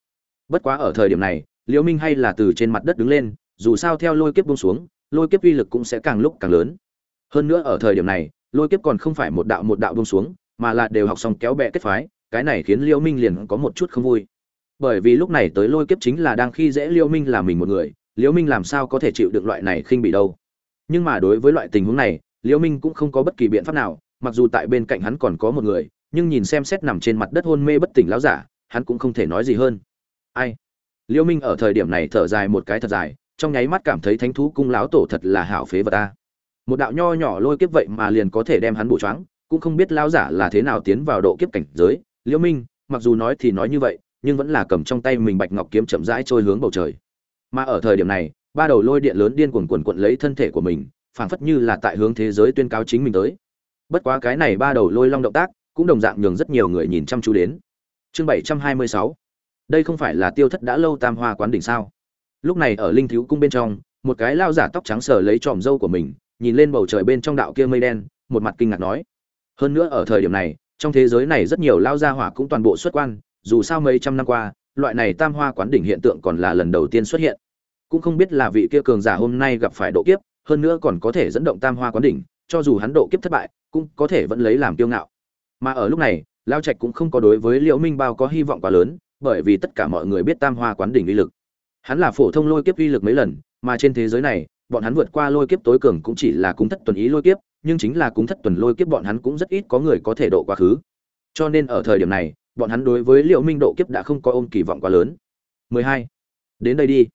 bất quá ở thời điểm này, liễu minh hay là từ trên mặt đất đứng lên, dù sao theo lôi kiếp buông xuống, lôi kiếp uy lực cũng sẽ càng lúc càng lớn. Hơn nữa ở thời điểm này, lôi kiếp còn không phải một đạo một đạo bông xuống, mà là đều học xong kéo bè kết phái, cái này khiến liễu minh liền có một chút không vui. Bởi vì lúc này tới lôi kiếp chính là đang khi dễ liễu minh là mình một người, liễu minh làm sao có thể chịu được loại này khinh bị đâu. Nhưng mà đối với loại tình huống này, liễu minh cũng không có bất kỳ biện pháp nào mặc dù tại bên cạnh hắn còn có một người, nhưng nhìn xem xét nằm trên mặt đất hôn mê bất tỉnh lão giả, hắn cũng không thể nói gì hơn. Ai? Liêu minh ở thời điểm này thở dài một cái thật dài, trong nháy mắt cảm thấy thánh thú cung lão tổ thật là hảo phế vật ta một đạo nho nhỏ lôi kiếp vậy mà liền có thể đem hắn bổ choáng, cũng không biết lão giả là thế nào tiến vào độ kiếp cảnh giới. Liêu minh, mặc dù nói thì nói như vậy, nhưng vẫn là cầm trong tay mình bạch ngọc kiếm chậm rãi trôi hướng bầu trời. Mà ở thời điểm này, ba đầu lôi điện lớn điên cuồng quần quận lấy thân thể của mình, phảng phất như là tại hướng thế giới tuyên cáo chính mình tới bất quá cái này ba đầu lôi long động tác, cũng đồng dạng nhường rất nhiều người nhìn chăm chú đến. Chương bảy trăm hai mươi sáu. Đây không phải là tiêu thất đã lâu tam hoa quán đỉnh sao? Lúc này ở linh thiếu cung bên trong, một cái lao giả tóc trắng sờ lấy tròm râu của mình, nhìn lên bầu trời bên trong đạo kia mây đen, một mặt kinh ngạc nói. Hơn nữa ở thời điểm này, trong thế giới này rất nhiều lao gia hỏa cũng toàn bộ xuất quan, dù sao mấy trăm năm qua, loại này tam hoa quán đỉnh hiện tượng còn là lần đầu tiên xuất hiện. Cũng không biết là vị kia cường giả hôm nay gặp phải độ kiếp, hơn nữa còn có thể dẫn động tam hoa quán đỉnh cho dù hắn độ kiếp thất bại, cũng có thể vẫn lấy làm kiêu ngạo. Mà ở lúc này, lao trạch cũng không có đối với liễu minh bao có hy vọng quá lớn, bởi vì tất cả mọi người biết tam hoa quán đỉnh uy lực. Hắn là phổ thông lôi kiếp uy lực mấy lần, mà trên thế giới này, bọn hắn vượt qua lôi kiếp tối cường cũng chỉ là cúng thất tuần ý lôi kiếp, nhưng chính là cúng thất tuần lôi kiếp bọn hắn cũng rất ít có người có thể độ quá khứ. Cho nên ở thời điểm này, bọn hắn đối với liễu minh độ kiếp đã không có ôm kỳ vọng quá lớn. 12. đến đây đi.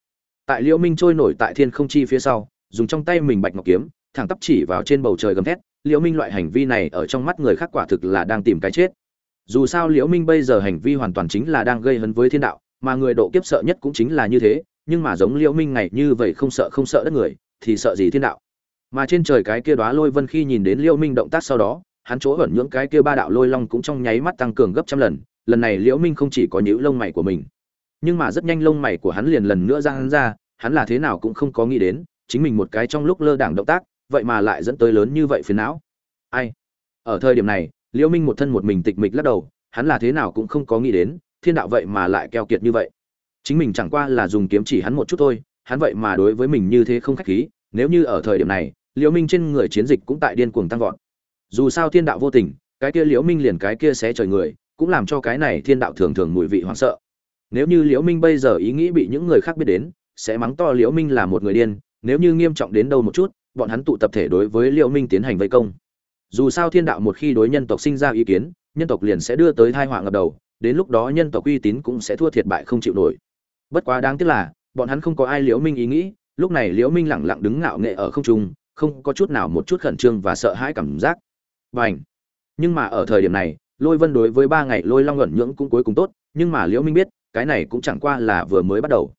Tại liễu minh trôi nổi tại thiên không chi phía sau, dùng trong tay mình bạch ngọc kiếm thẳng tắp chỉ vào trên bầu trời gầm thét, liễu minh loại hành vi này ở trong mắt người khác quả thực là đang tìm cái chết. Dù sao liễu minh bây giờ hành vi hoàn toàn chính là đang gây hấn với thiên đạo, mà người độ kiếp sợ nhất cũng chính là như thế, nhưng mà giống liễu minh ngày như vậy không sợ không sợ đất người, thì sợ gì thiên đạo? Mà trên trời cái kia đóa lôi vân khi nhìn đến liễu minh động tác sau đó, hắn chỗ ẩn những cái kia ba đạo lôi long cũng trong nháy mắt tăng cường gấp trăm lần lần này liễu minh không chỉ có nhíu lông mày của mình, nhưng mà rất nhanh lông mày của hắn liền lần nữa ra hắn ra, hắn là thế nào cũng không có nghĩ đến, chính mình một cái trong lúc lơ đảng động tác vậy mà lại dẫn tới lớn như vậy phiền não. Ai? Ở thời điểm này, liễu minh một thân một mình tịch mịch lắc đầu, hắn là thế nào cũng không có nghĩ đến, thiên đạo vậy mà lại keo kiệt như vậy. Chính mình chẳng qua là dùng kiếm chỉ hắn một chút thôi, hắn vậy mà đối với mình như thế không khách khí, nếu như ở thời điểm này, liễu minh trên người chiến dịch cũng tại điên cuồng tăng vọt. Dù sao thiên đạo vô tình, cái kia liễu minh liền cái kia xé trời người, cũng làm cho cái này thiên đạo thường thường mùi vị hoảng sợ. Nếu như liễu minh bây giờ ý nghĩ bị những người khác biết đến, sẽ mắng to liễu minh là một người điên, nếu như nghiêm trọng đến đâu một chút bọn hắn tụ tập thể đối với liễu minh tiến hành vây công dù sao thiên đạo một khi đối nhân tộc sinh ra ý kiến nhân tộc liền sẽ đưa tới tai họa ngập đầu đến lúc đó nhân tộc uy tín cũng sẽ thua thiệt bại không chịu nổi bất quá đáng tiếc là bọn hắn không có ai liễu minh ý nghĩ lúc này liễu minh lẳng lặng đứng ngạo nghệ ở không trung không có chút nào một chút khẩn trương và sợ hãi cảm giác Bành. Nhưng mà ở thời điểm này, Lôi Vân đối với ba ngày Lôi Long ẩn nhưỡng cũng cuối cùng tốt, nhưng mà Liễu Minh biết, cái này cũng chẳng qua là vừa mới bắt đầu.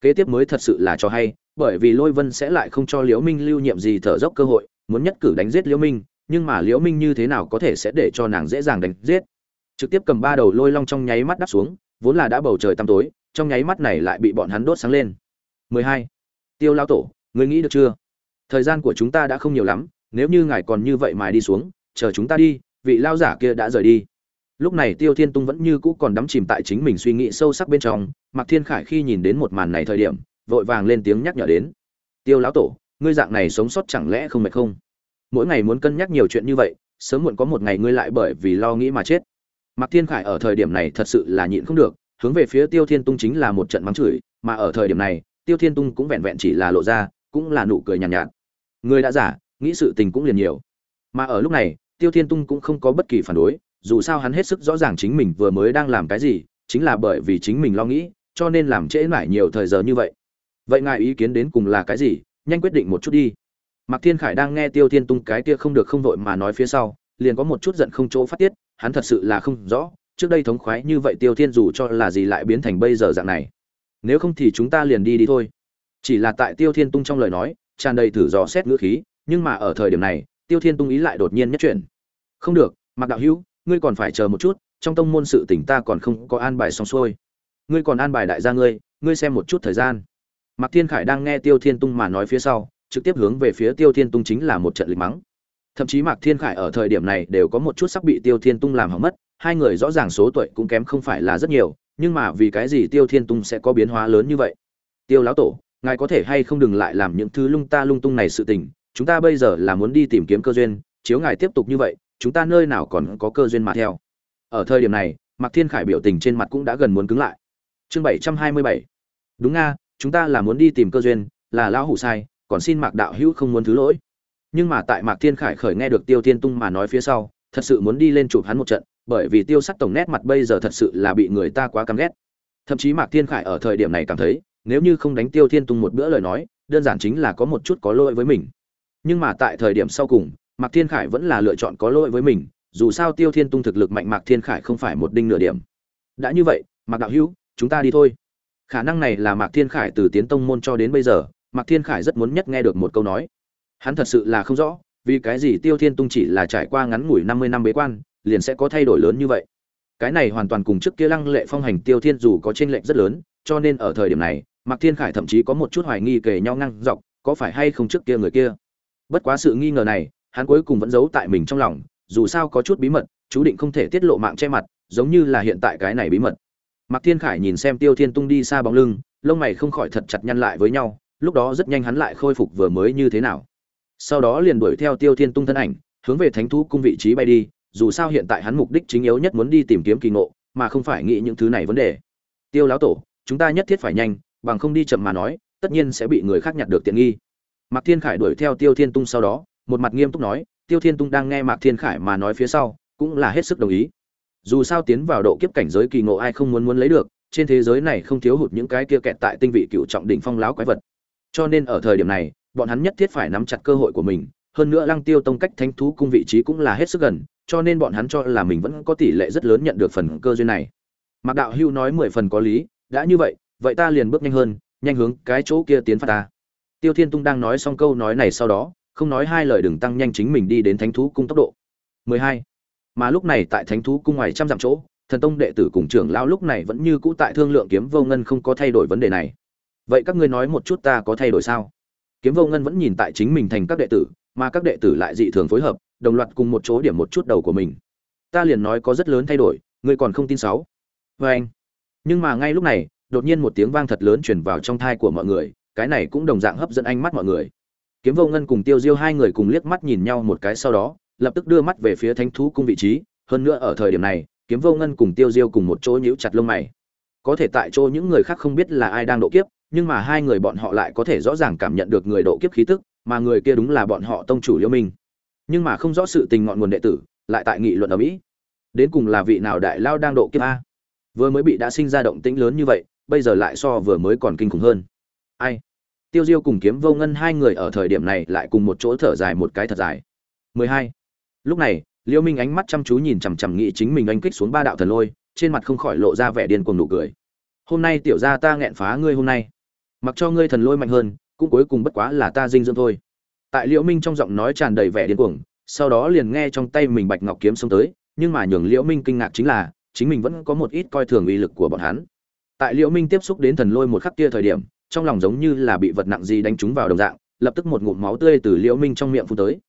Kế tiếp mới thật sự là cho hay, bởi vì Lôi Vân sẽ lại không cho Liễu Minh lưu nhiệm gì thở dốc cơ hội, muốn nhất cử đánh giết Liễu Minh, nhưng mà Liễu Minh như thế nào có thể sẽ để cho nàng dễ dàng đánh giết. Trực tiếp cầm ba đầu Lôi Long trong nháy mắt đáp xuống, vốn là đã bầu trời tăm tối, trong nháy mắt này lại bị bọn hắn đốt sáng lên. 12. Tiêu lão tổ, ngươi nghĩ được chưa? Thời gian của chúng ta đã không nhiều lắm, nếu như ngài còn như vậy mà đi xuống, chờ chúng ta đi vị lao giả kia đã rời đi lúc này tiêu thiên tung vẫn như cũ còn đắm chìm tại chính mình suy nghĩ sâu sắc bên trong mạc thiên khải khi nhìn đến một màn này thời điểm vội vàng lên tiếng nhắc nhở đến. Tiêu lão tổ ngươi dạng này sống sót chẳng lẽ không mệt không? Mỗi ngày muốn cân nhắc nhiều chuyện như vậy sớm muộn có một ngày ngươi lại bởi vì lo nghĩ mà chết. Mạc thiên khải ở thời điểm này thật sự là nhịn không được hướng về phía tiêu thiên tung chính là một trận mắng chửi mà ở thời điểm này tiêu thiên tung cũng vẹn vẹn chỉ là lộ ra cũng là nụ cười nhàn nhạt, nhạt. Người đã giả nghĩ sự tình cũng liền nhiều. Mà ở lúc này Tiêu Thiên Tung cũng không có bất kỳ phản đối, dù sao hắn hết sức rõ ràng chính mình vừa mới đang làm cái gì, chính là bởi vì chính mình lo nghĩ, cho nên làm trễ mãi nhiều thời giờ như vậy. Vậy ngài ý kiến đến cùng là cái gì? Nhanh quyết định một chút đi. Mạc Thiên Khải đang nghe Tiêu Thiên Tung cái kia không được không vội mà nói phía sau, liền có một chút giận không chỗ phát tiết, hắn thật sự là không rõ, trước đây thống khoái như vậy Tiêu Thiên dù cho là gì lại biến thành bây giờ dạng này. Nếu không thì chúng ta liền đi đi thôi. Chỉ là tại Tiêu Thiên Tung trong lời nói, tràn đầy thử dò xét ngữ khí, nhưng mà ở thời điểm này, Tiêu Thiên Tung ý lại đột nhiên nhất chuyển không được mặc đạo hữu ngươi còn phải chờ một chút trong tông môn sự tỉnh ta còn không có an bài xong xuôi ngươi còn an bài đại gia ngươi ngươi xem một chút thời gian mạc thiên khải đang nghe tiêu thiên tung mà nói phía sau, trực tiếp hướng về phía tiêu thiên tung chính là một trận lịch mắng. Thậm chí mạc thiên khải ở thời điểm này đều có một chút sắp bị tiêu thiên tung làm hỏng mất, hai người rõ ràng số tuổi cũng kém không phải là rất nhiều, nhưng mà vì cái gì tiêu thiên tung sẽ có biến hóa lớn như vậy? Tiêu lão tổ, ngài có thể hay không đừng lại làm những thứ lung ta lung tung này sự tình, chúng ta bây giờ là muốn đi tìm kiếm cơ duyên, chiếu ngài tiếp tục như vậy, chúng ta nơi nào còn có cơ duyên mà theo. Ở thời điểm này, mạc thiên khải biểu tình trên mặt cũng đã gần muốn cứng lại. Chương bảy trăm hai mươi bảy. Đúng nga chúng ta là muốn đi tìm cơ duyên, là lão hủ sai, còn xin mạc đạo hữu không muốn thứ lỗi. Nhưng mà tại mạc thiên khải khởi nghe được tiêu thiên tung mà nói phía sau, thật sự muốn đi lên chụp hắn một trận, bởi vì tiêu sắc tổng nét mặt bây giờ thật sự là bị người ta quá căm ghét. Thậm chí mạc thiên khải ở thời điểm này cảm thấy, nếu như không đánh tiêu thiên tung một bữa lời nói, đơn giản chính là có một chút có lỗi với mình. Nhưng mà tại thời điểm sau cùng, mạc thiên khải vẫn là lựa chọn có lỗi với mình, dù sao tiêu thiên tung thực lực mạnh mạc thiên khải không phải một đinh nửa điểm. Đã như vậy, mạc đạo hữu, chúng ta đi thôi khả năng này là mạc thiên khải từ tiến tông môn cho đến bây giờ, mạc thiên khải rất muốn nhất nghe được một câu nói. Hắn thật sự là không rõ, vì cái gì tiêu thiên tung chỉ là trải qua ngắn ngủi năm mươi năm bế quan, liền sẽ có thay đổi lớn như vậy. Cái này hoàn toàn cùng trước kia lăng lệ phong hành tiêu thiên dù có trên lệnh rất lớn, cho nên ở thời điểm này, mạc thiên khải thậm chí có một chút hoài nghi kể nhau ngăn dọc, có phải hay không trước kia người kia. Bất quá sự nghi ngờ này, hắn cuối cùng vẫn giấu tại mình trong lòng, dù sao có chút bí mật, chú định không thể tiết lộ mạng che mặt, giống như là hiện tại cái này bí mật mạc thiên khải nhìn xem tiêu thiên tung đi xa bóng lưng, lông mày không khỏi thật chặt nhăn lại với nhau, lúc đó rất nhanh hắn lại khôi phục vừa mới như thế nào. Sau đó liền đuổi theo tiêu thiên tung thân ảnh, hướng về thánh thú cung vị trí bay đi, dù sao hiện tại hắn mục đích chính yếu nhất muốn đi tìm kiếm kỳ ngộ, mà không phải nghĩ những thứ này vấn đề. Tiêu lão tổ, chúng ta nhất thiết phải nhanh, bằng không đi chậm mà nói, tất nhiên sẽ bị người khác nhặt được tiện nghi. Mạc thiên khải đuổi theo tiêu thiên tung sau đó, một mặt nghiêm túc nói, tiêu thiên tung đang nghe mạc thiên khải mà nói phía sau, cũng là hết sức đồng ý dù sao tiến vào độ kiếp cảnh giới kỳ ngộ ai không muốn muốn lấy được, trên thế giới này không thiếu hụt những cái kia kẹt tại tinh vị cựu trọng đỉnh phong láo quái vật. Cho nên ở thời điểm này, bọn hắn nhất thiết phải nắm chặt cơ hội của mình, hơn nữa lăng tiêu tông cách thánh thú cung vị trí cũng là hết sức gần, cho nên bọn hắn cho là mình vẫn có tỷ lệ rất lớn nhận được phần cơ duyên này. Mạc đạo hưu nói mười phần có lý, đã như vậy vậy ta liền bước nhanh hơn, nhanh hướng cái chỗ kia tiến phát ta. Tiêu thiên tung đang nói xong câu nói này sau đó, không nói hai lời đừng tăng nhanh chính mình đi đến thánh thú cung tốc độ. 12 mà lúc này tại thánh thú cung ngoài trăm dặm chỗ, thần tông đệ tử cùng trưởng lão lúc này vẫn như cũ tại thương lượng kiếm vô ngân không có thay đổi vấn đề này. Vậy các ngươi nói một chút ta có thay đổi sao? Kiếm vô ngân vẫn nhìn tại chính mình thành các đệ tử, mà các đệ tử lại dị thường phối hợp, đồng loạt cùng một chỗ điểm một chút đầu của mình. Ta liền nói có rất lớn thay đổi, ngươi còn không tin sáu. Vê anh. Nhưng mà ngay lúc này, đột nhiên một tiếng vang thật lớn truyền vào trong thai của mọi người, cái này cũng đồng dạng hấp dẫn ánh mắt mọi người. Kiếm vô ngân cùng tiêu diêu hai người cùng liếc mắt nhìn nhau một cái sau đó lập tức đưa mắt về phía thánh thú cung vị trí, hơn nữa ở thời điểm này, kiếm vô ngân cùng tiêu diêu cùng một chỗ nhíu chặt lông mày. Có thể tại chỗ những người khác không biết là ai đang độ kiếp, nhưng mà hai người bọn họ lại có thể rõ ràng cảm nhận được người độ kiếp khí tức, mà người kia đúng là bọn họ tông chủ liêu minh. Nhưng mà không rõ sự tình ngọn nguồn đệ tử, lại tại nghị luận ở mỹ. Đến cùng là vị nào đại lao đang độ kiếp a? Vừa mới bị đã sinh ra động tĩnh lớn như vậy, bây giờ lại so vừa mới còn kinh khủng hơn. Ai? Tiêu diêu cùng kiếm vô ngân hai người ở thời điểm này lại cùng một chỗ thở dài một cái thật dài. 12 lúc này, liêu minh ánh mắt chăm chú nhìn chằm chằm nghĩ chính mình anh kích xuống ba đạo thần lôi, trên mặt không khỏi lộ ra vẻ điên cuồng nụ cười. Hôm nay tiểu gia ta nghẹn phá ngươi hôm nay. Mặc cho ngươi thần lôi mạnh hơn, cũng cuối cùng bất quá là ta dinh dưỡng thôi. Tại liễu minh trong giọng nói tràn đầy vẻ điên cuồng, sau đó liền nghe trong tay mình bạch ngọc kiếm xông tới, nhưng mà nhường liễu minh kinh ngạc chính là, chính mình vẫn có một ít coi thường uy lực của bọn hắn. Tại liễu minh tiếp xúc đến thần lôi một khắc kia thời điểm, trong lòng giống như là bị vật nặng gì đánh trúng vào đồng dạng, lập tức một ngụm máu tươi từ liễu minh trong miệng phun tới.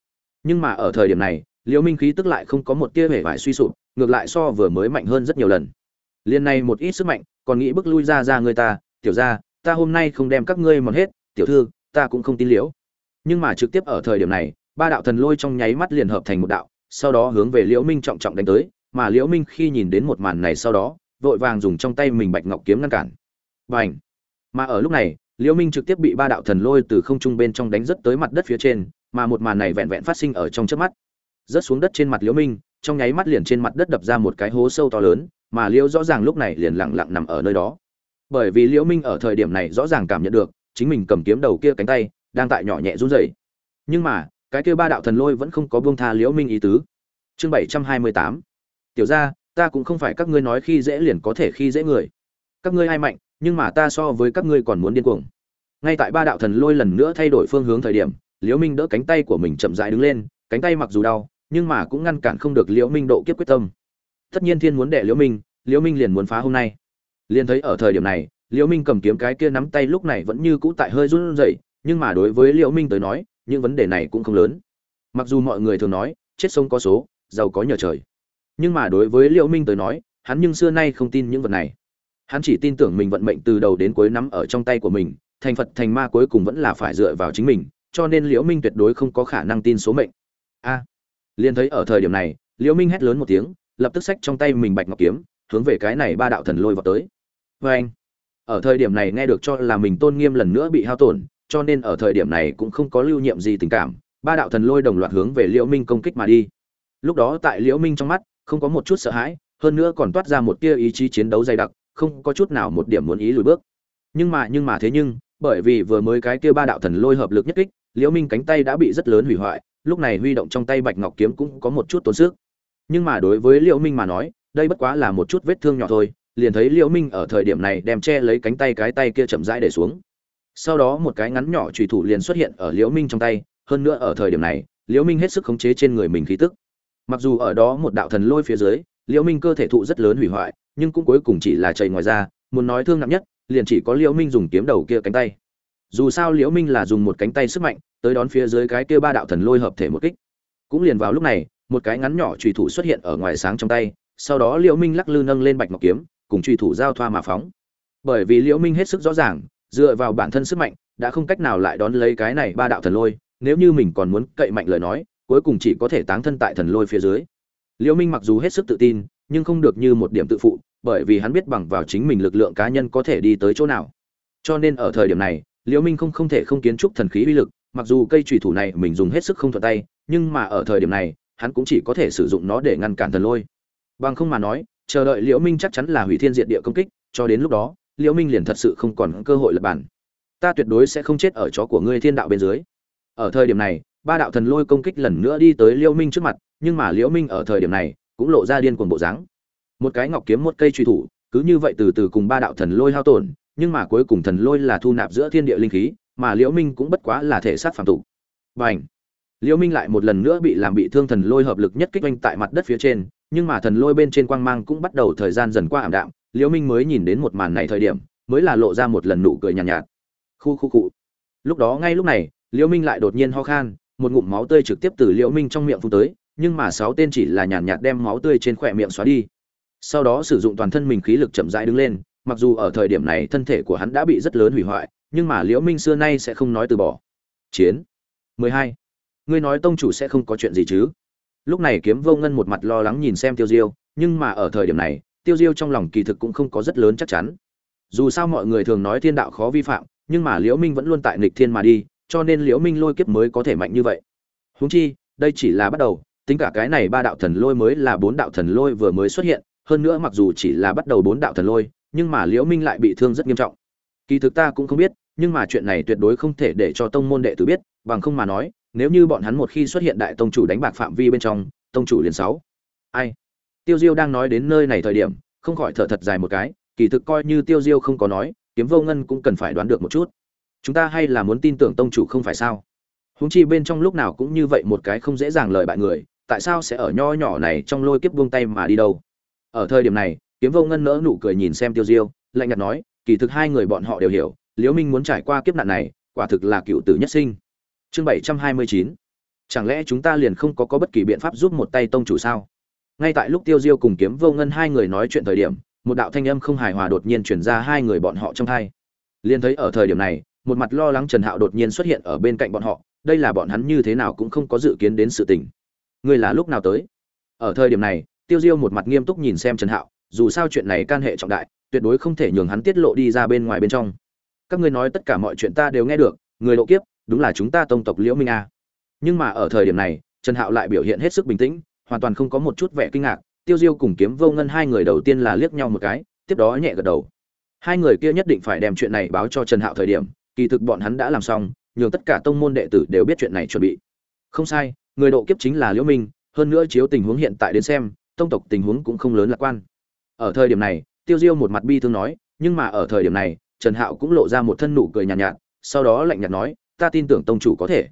Nhưng mà ở thời điểm này liễu minh khí tức lại không có một tia vẻ vải suy sụp, ngược lại so vừa mới mạnh hơn rất nhiều lần. Liên này một ít sức mạnh, còn nghĩ bước lui ra ra người ta, tiểu ra ta hôm nay không đem các ngươi mòn hết, tiểu thư, ta cũng không tin liễu. Nhưng mà trực tiếp ở thời điểm này, ba đạo thần lôi trong nháy mắt liền hợp thành một đạo, sau đó hướng về liễu minh trọng trọng đánh tới, mà liễu minh khi nhìn đến một màn này sau đó, vội vàng dùng trong tay mình bạch ngọc kiếm ngăn cản. Bành! Mà ở lúc này, liễu minh trực tiếp bị ba đạo thần lôi từ không trung bên trong đánh rất tới mặt đất phía trên, mà một màn này vẹn vẹn phát sinh ở trong chớp mắt rớt xuống đất trên mặt liễu minh, trong nháy mắt liền trên mặt đất đập ra một cái hố sâu to lớn, mà liễu rõ ràng lúc này liền lặng lặng nằm ở nơi đó. Bởi vì liễu minh ở thời điểm này rõ ràng cảm nhận được, chính mình cầm kiếm đầu kia cánh tay, đang tại nhỏ nhẹ run rẩy. Nhưng mà, cái kia ba đạo thần lôi vẫn không có buông tha liễu minh ý tứ. Chương bảy trăm hai mươi tám. Tiểu gia, ta cũng không phải các ngươi nói khi dễ liền có thể khi dễ người. Các ngươi ai mạnh, nhưng mà ta so với các ngươi còn muốn điên cuồng. Ngay tại ba đạo thần lôi lần nữa thay đổi phương hướng thời điểm, liễu minh đỡ cánh tay của mình chậm rãi đứng lên, cánh tay mặc dù đau nhưng mà cũng ngăn cản không được liễu minh độ kiếp quyết tâm. Tất nhiên thiên muốn đẻ liễu minh liễu minh liền muốn phá hôm nay. Liền thấy ở thời điểm này, liễu minh cầm kiếm cái kia nắm tay lúc này vẫn như cũ tại hơi run rẩy, nhưng mà đối với liễu minh tới nói, những vấn đề này cũng không lớn. Mặc dù mọi người thường nói, chết sông có số, giàu có nhờ trời. Nhưng mà đối với liễu minh tới nói, hắn nhưng xưa nay không tin những vật này. Hắn chỉ tin tưởng mình vận mệnh từ đầu đến cuối nắm ở trong tay của mình, thành phật thành ma cuối cùng vẫn là phải dựa vào chính mình, cho nên liễu minh tuyệt đối không có khả năng tin số mệnh. A liền thấy ở thời điểm này, liễu minh hét lớn một tiếng, lập tức xách trong tay mình bạch ngọc kiếm, hướng về cái này ba đạo thần lôi vào tới. Với anh ở thời điểm này nghe được cho là mình tôn nghiêm lần nữa bị hao tổn, cho nên ở thời điểm này cũng không có lưu nhiệm gì tình cảm, ba đạo thần lôi đồng loạt hướng về liễu minh công kích mà đi. Lúc đó tại liễu minh trong mắt, không có một chút sợ hãi, hơn nữa còn toát ra một tia ý chí chiến đấu dày đặc, không có chút nào một điểm muốn ý lùi bước. Nhưng mà nhưng mà thế nhưng, bởi vì vừa mới cái kia ba đạo thần lôi hợp lực nhất kích, liễu minh cánh tay đã bị rất lớn hủy hoại lúc này huy động trong tay bạch ngọc kiếm cũng có một chút tốn sức. Nhưng mà đối với liễu minh mà nói, đây bất quá là một chút vết thương nhỏ thôi, liền thấy liễu minh ở thời điểm này đem che lấy cánh tay cái tay kia chậm rãi để xuống. Sau đó một cái ngắn nhỏ chủy thủ liền xuất hiện ở liễu minh trong tay, hơn nữa ở thời điểm này, liễu minh hết sức khống chế trên người mình khí tức. Mặc dù ở đó một đạo thần lôi phía dưới, liễu minh cơ thể thụ rất lớn hủy hoại, nhưng cũng cuối cùng chỉ là chảy ngoài ra muốn nói thương nặng nhất, liền chỉ có liễu minh dùng kiếm đầu kia cánh tay. Dù sao liễu minh là dùng một cánh tay sức mạnh tới đón phía dưới cái kia ba đạo thần lôi hợp thể một kích. Cũng liền vào lúc này, một cái ngắn nhỏ chùy thủ xuất hiện ở ngoài sáng trong tay, sau đó liễu minh lắc lư nâng lên bạch ngọc kiếm, cùng chùy thủ giao thoa mà phóng. Bởi vì liễu minh hết sức rõ ràng, dựa vào bản thân sức mạnh, đã không cách nào lại đón lấy cái này ba đạo thần lôi, nếu như mình còn muốn cậy mạnh lời nói, cuối cùng chỉ có thể táng thân tại thần lôi phía dưới. Liễu minh mặc dù hết sức tự tin, nhưng không được như một điểm tự phụ, bởi vì hắn biết bằng vào chính mình lực lượng cá nhân có thể đi tới chỗ nào. Cho nên ở thời điểm này, liễu minh không không thể không kiến trúc thần khí uy lực mặc dù cây chủy thủ này mình dùng hết sức không thuận tay, nhưng mà ở thời điểm này, hắn cũng chỉ có thể sử dụng nó để ngăn cản thần lôi. Bằng không mà nói, chờ đợi liễu minh chắc chắn là hủy thiên diệt địa công kích, cho đến lúc đó, liễu minh liền thật sự không còn cơ hội lập bản. Ta tuyệt đối sẽ không chết ở chó của ngươi thiên đạo bên dưới. Ở thời điểm này, ba đạo thần lôi công kích lần nữa đi tới liễu minh trước mặt, nhưng mà liễu minh ở thời điểm này, cũng lộ ra điên cuồng bộ dáng. Một cái ngọc kiếm, một cây truy thủ, cứ như vậy từ từ cùng ba đạo thần lôi hao tổn, nhưng mà cuối cùng thần lôi là thu nạp giữa thiên địa linh khí mà liễu minh cũng bất quá là thể sát phản tụ, bành! Liễu minh lại một lần nữa bị làm bị thương thần lôi hợp lực nhất kích oanh tại mặt đất phía trên nhưng mà thần lôi bên trên quang mang cũng bắt đầu thời gian dần qua ảm đạm liễu minh mới nhìn đến một màn này thời điểm mới là lộ ra một lần nụ cười nhàn nhạt, nhạt. Khu khu cụ lúc đó ngay lúc này liễu minh lại đột nhiên ho khan một ngụm máu tươi trực tiếp từ liễu minh trong miệng phun tới nhưng mà sáu tên chỉ là nhàn nhạt đem máu tươi trên khỏe miệng xóa đi. Sau đó sử dụng toàn thân mình khí lực chậm rãi đứng lên mặc dù ở thời điểm này thân thể của hắn đã bị rất lớn hủy hoại nhưng mà liễu minh xưa nay sẽ không nói từ bỏ. Chiến. 12. ngươi nói tông chủ sẽ không có chuyện gì chứ? Lúc này kiếm vô ngân một mặt lo lắng nhìn xem tiêu diêu, nhưng mà ở thời điểm này, tiêu diêu trong lòng kỳ thực cũng không có rất lớn chắc chắn. Dù sao mọi người thường nói thiên đạo khó vi phạm, nhưng mà liễu minh vẫn luôn tại nghịch thiên mà đi, cho nên liễu minh lôi kiếp mới có thể mạnh như vậy. Huống chi, đây chỉ là bắt đầu, tính cả cái này ba đạo thần lôi mới là bốn đạo thần lôi vừa mới xuất hiện, hơn nữa mặc dù chỉ là bắt đầu bốn đạo thần lôi, nhưng mà liễu minh lại bị thương rất nghiêm trọng. Kỳ thực ta cũng không biết nhưng mà chuyện này tuyệt đối không thể để cho tông môn đệ tử biết, bằng không mà nói, nếu như bọn hắn một khi xuất hiện đại tông chủ đánh bạc phạm vi bên trong, tông chủ liền sáu. Ai? Tiêu diêu đang nói đến nơi này thời điểm, không khỏi thở thật dài một cái, kỳ thực coi như tiêu diêu không có nói, kiếm vô ngân cũng cần phải đoán được một chút. Chúng ta hay là muốn tin tưởng tông chủ không phải sao? Huống chi bên trong lúc nào cũng như vậy một cái không dễ dàng lời bại người, tại sao sẽ ở nho nhỏ này trong lôi kiếp buông tay mà đi đâu? Ở thời điểm này, kiếm vô ngân nỡ nụ cười nhìn xem tiêu diêu, lạnh nhạt nói, kỳ thực hai người bọn họ đều hiểu liễu minh muốn trải qua kiếp nạn này, quả thực là cựu tử nhất sinh. Chương bảy trăm hai mươi chín. Chẳng lẽ chúng ta liền không có có bất kỳ biện pháp giúp một tay tông chủ sao? Ngay tại lúc tiêu diêu cùng kiếm vô ngân hai người nói chuyện thời điểm, một đạo thanh âm không hài hòa đột nhiên chuyển ra hai người bọn họ trong thay. liền thấy ở thời điểm này, một mặt lo lắng trần hạo đột nhiên xuất hiện ở bên cạnh bọn họ, đây là bọn hắn như thế nào cũng không có dự kiến đến sự tình. Người là lúc nào tới? Ở thời điểm này, tiêu diêu một mặt nghiêm túc nhìn xem trần hạo, dù sao chuyện này can hệ trọng đại, tuyệt đối không thể nhường hắn tiết lộ đi ra bên ngoài bên trong các ngươi nói tất cả mọi chuyện ta đều nghe được, người độ kiếp, đúng là chúng ta tông tộc liễu minh a. Nhưng mà ở thời điểm này, trần hạo lại biểu hiện hết sức bình tĩnh, hoàn toàn không có một chút vẻ kinh ngạc, tiêu diêu cùng kiếm vô ngân hai người đầu tiên là liếc nhau một cái, tiếp đó nhẹ gật đầu. Hai người kia nhất định phải đem chuyện này báo cho trần hạo thời điểm, kỳ thực bọn hắn đã làm xong, nhường tất cả tông môn đệ tử đều biết chuyện này chuẩn bị. Không sai, người độ kiếp chính là liễu minh, hơn nữa chiếu tình huống hiện tại đến xem, tông tộc tình huống cũng không lớn lạc quan. Ở thời điểm này, tiêu diêu một mặt bi thương nói, nhưng mà ở thời điểm này trần hạo cũng lộ ra một thân nụ cười nhàn nhạt, nhạt sau đó lạnh nhạt nói ta tin tưởng tông chủ có thể.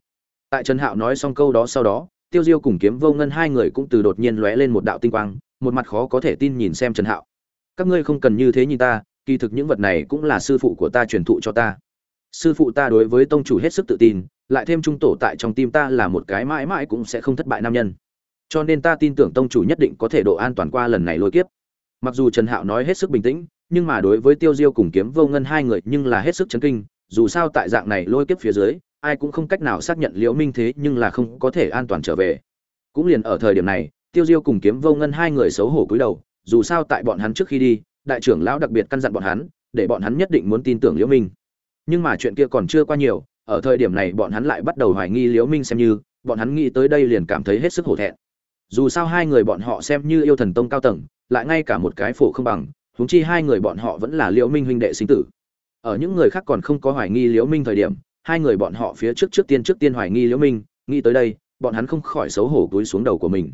Tại trần hạo nói xong câu đó sau đó tiêu diêu cùng kiếm vô ngân hai người cũng từ đột nhiên lóe lên một đạo tinh quang một mặt khó có thể tin nhìn xem trần hạo. Các ngươi không cần như thế nhìn ta kỳ thực những vật này cũng là sư phụ của ta truyền thụ cho ta. Sư phụ ta đối với tông chủ hết sức tự tin lại thêm trung tổ tại trong tim ta là một cái mãi mãi cũng sẽ không thất bại nam nhân. Cho nên ta tin tưởng tông chủ nhất định có thể độ an toàn qua lần này lôi kiếp. Mặc dù trần hạo nói hết sức bình tĩnh nhưng mà đối với tiêu diêu cùng kiếm vô ngân hai người nhưng là hết sức chấn kinh, dù sao tại dạng này lôi kiếp phía dưới, ai cũng không cách nào xác nhận liễu minh thế nhưng là không có thể an toàn trở về. Cũng liền ở thời điểm này, tiêu diêu cùng kiếm vô ngân hai người xấu hổ cúi đầu, dù sao tại bọn hắn trước khi đi, đại trưởng lão đặc biệt căn dặn bọn hắn, để bọn hắn nhất định muốn tin tưởng liễu minh. Nhưng mà chuyện kia còn chưa qua nhiều, ở thời điểm này bọn hắn lại bắt đầu hoài nghi liễu minh xem như, bọn hắn nghĩ tới đây liền cảm thấy hết sức hổ thẹn. Dù sao hai người bọn họ xem như yêu thần tông cao tầng, lại ngay cả một cái phổ không bằng huống chi hai người bọn họ vẫn là liễu minh huynh đệ sinh tử. Ở những người khác còn không có hoài nghi liễu minh thời điểm, hai người bọn họ phía trước trước tiên trước tiên hoài nghi liễu minh, nghĩ tới đây, bọn hắn không khỏi xấu hổ cúi xuống đầu của mình.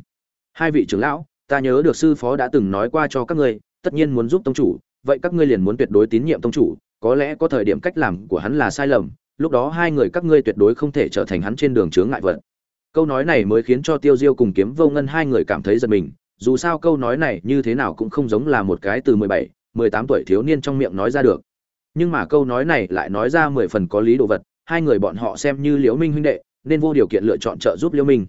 Hai vị trưởng lão, ta nhớ được sư phó đã từng nói qua cho các ngươi, tất nhiên muốn giúp tông chủ, vậy các ngươi liền muốn tuyệt đối tín nhiệm tông chủ, có lẽ có thời điểm cách làm của hắn là sai lầm, lúc đó hai người các ngươi tuyệt đối không thể trở thành hắn trên đường chướng ngại vật. Câu nói này mới khiến cho tiêu diêu cùng kiếm vô ngân hai người cảm thấy giật mình dù sao câu nói này như thế nào cũng không giống là một cái từ mười bảy mười tám tuổi thiếu niên trong miệng nói ra được. Nhưng mà câu nói này lại nói ra mười phần có lý đồ vật hai người bọn họ xem như liễu minh huynh đệ nên vô điều kiện lựa chọn trợ giúp liễu minh.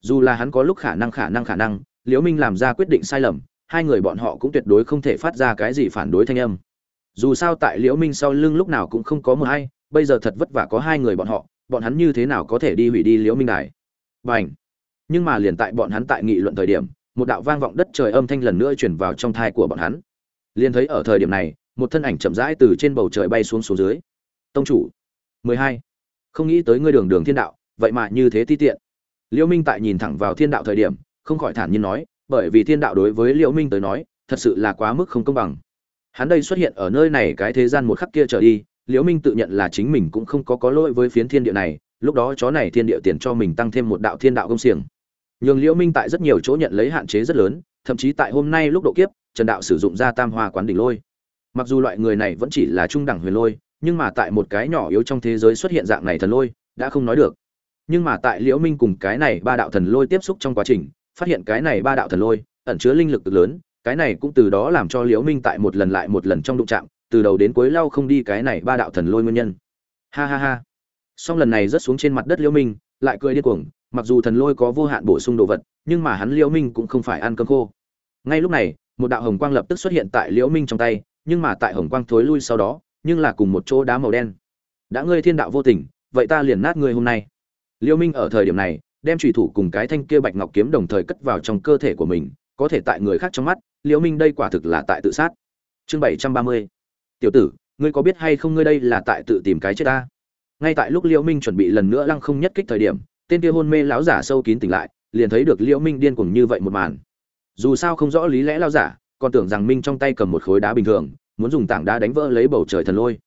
Dù là hắn có lúc khả năng khả năng khả năng liễu minh làm ra quyết định sai lầm hai người bọn họ cũng tuyệt đối không thể phát ra cái gì phản đối thanh âm. Dù sao tại liễu minh sau lưng lúc nào cũng không có một ai, bây giờ thật vất vả có hai người bọn họ bọn hắn như thế nào có thể đi hủy đi liễu minh đài? Bảnh nhưng mà liền tại bọn hắn tại nghị luận thời điểm một đạo vang vọng đất trời âm thanh lần nữa truyền vào trong thai của bọn hắn. Liền thấy ở thời điểm này, một thân ảnh chậm rãi từ trên bầu trời bay xuống xuống dưới. Tông chủ, mười hai, không nghĩ tới ngươi đường đường thiên đạo, vậy mà như thế ti tiện. Liễu minh tại nhìn thẳng vào thiên đạo thời điểm, không khỏi thản nhiên nói, bởi vì thiên đạo đối với liễu minh tới nói, thật sự là quá mức không công bằng. Hắn đây xuất hiện ở nơi này cái thế gian một khắc kia trở đi, liễu minh tự nhận là chính mình cũng không có có lỗi với phiến thiên địa này, lúc đó chó này thiên địa tiền cho mình tăng thêm một đạo thiên đạo công xiềng nhường liễu minh tại rất nhiều chỗ nhận lấy hạn chế rất lớn, thậm chí tại hôm nay lúc độ kiếp, trần đạo sử dụng ra tam hoa quán đỉnh lôi. Mặc dù loại người này vẫn chỉ là trung đẳng huyền lôi, nhưng mà tại một cái nhỏ yếu trong thế giới xuất hiện dạng này thần lôi, đã không nói được. Nhưng mà tại liễu minh cùng cái này ba đạo thần lôi tiếp xúc trong quá trình, phát hiện cái này ba đạo thần lôi, ẩn chứa linh lực cực lớn, cái này cũng từ đó làm cho liễu minh tại một lần lại một lần trong đụng chạm, từ đầu đến cuối lau không đi cái này ba đạo thần lôi nguyên nhân. Ha ha ha. Song lần này rớt xuống trên mặt đất liễu minh, lại cười điên cuồng mặc dù thần lôi có vô hạn bổ sung đồ vật, nhưng mà hắn liễu minh cũng không phải ăn cơm khô. Ngay lúc này, một đạo hồng quang lập tức xuất hiện tại liễu minh trong tay, nhưng mà tại hồng quang thối lui sau đó, nhưng là cùng một chỗ đá màu đen. Đã ngươi thiên đạo vô tình, vậy ta liền nát ngươi hôm nay. Liễu minh ở thời điểm này, đem trùy thủ cùng cái thanh kia bạch ngọc kiếm đồng thời cất vào trong cơ thể của mình, có thể tại người khác trong mắt, liễu minh đây quả thực là tại tự sát. Chương bảy trăm ba mươi. Tiểu tử, ngươi có biết hay không ngươi đây là tại tự tìm cái chết ta? Ngay tại lúc liễu minh chuẩn bị lần nữa lăng không nhất kích thời điểm tên kia hôn mê lão giả sâu kín tỉnh lại, liền thấy được liễu minh điên cuồng như vậy một màn. Dù sao không rõ lý lẽ lão giả, còn tưởng rằng minh trong tay cầm một khối đá bình thường, muốn dùng tảng đá đánh vỡ lấy bầu trời thần lôi.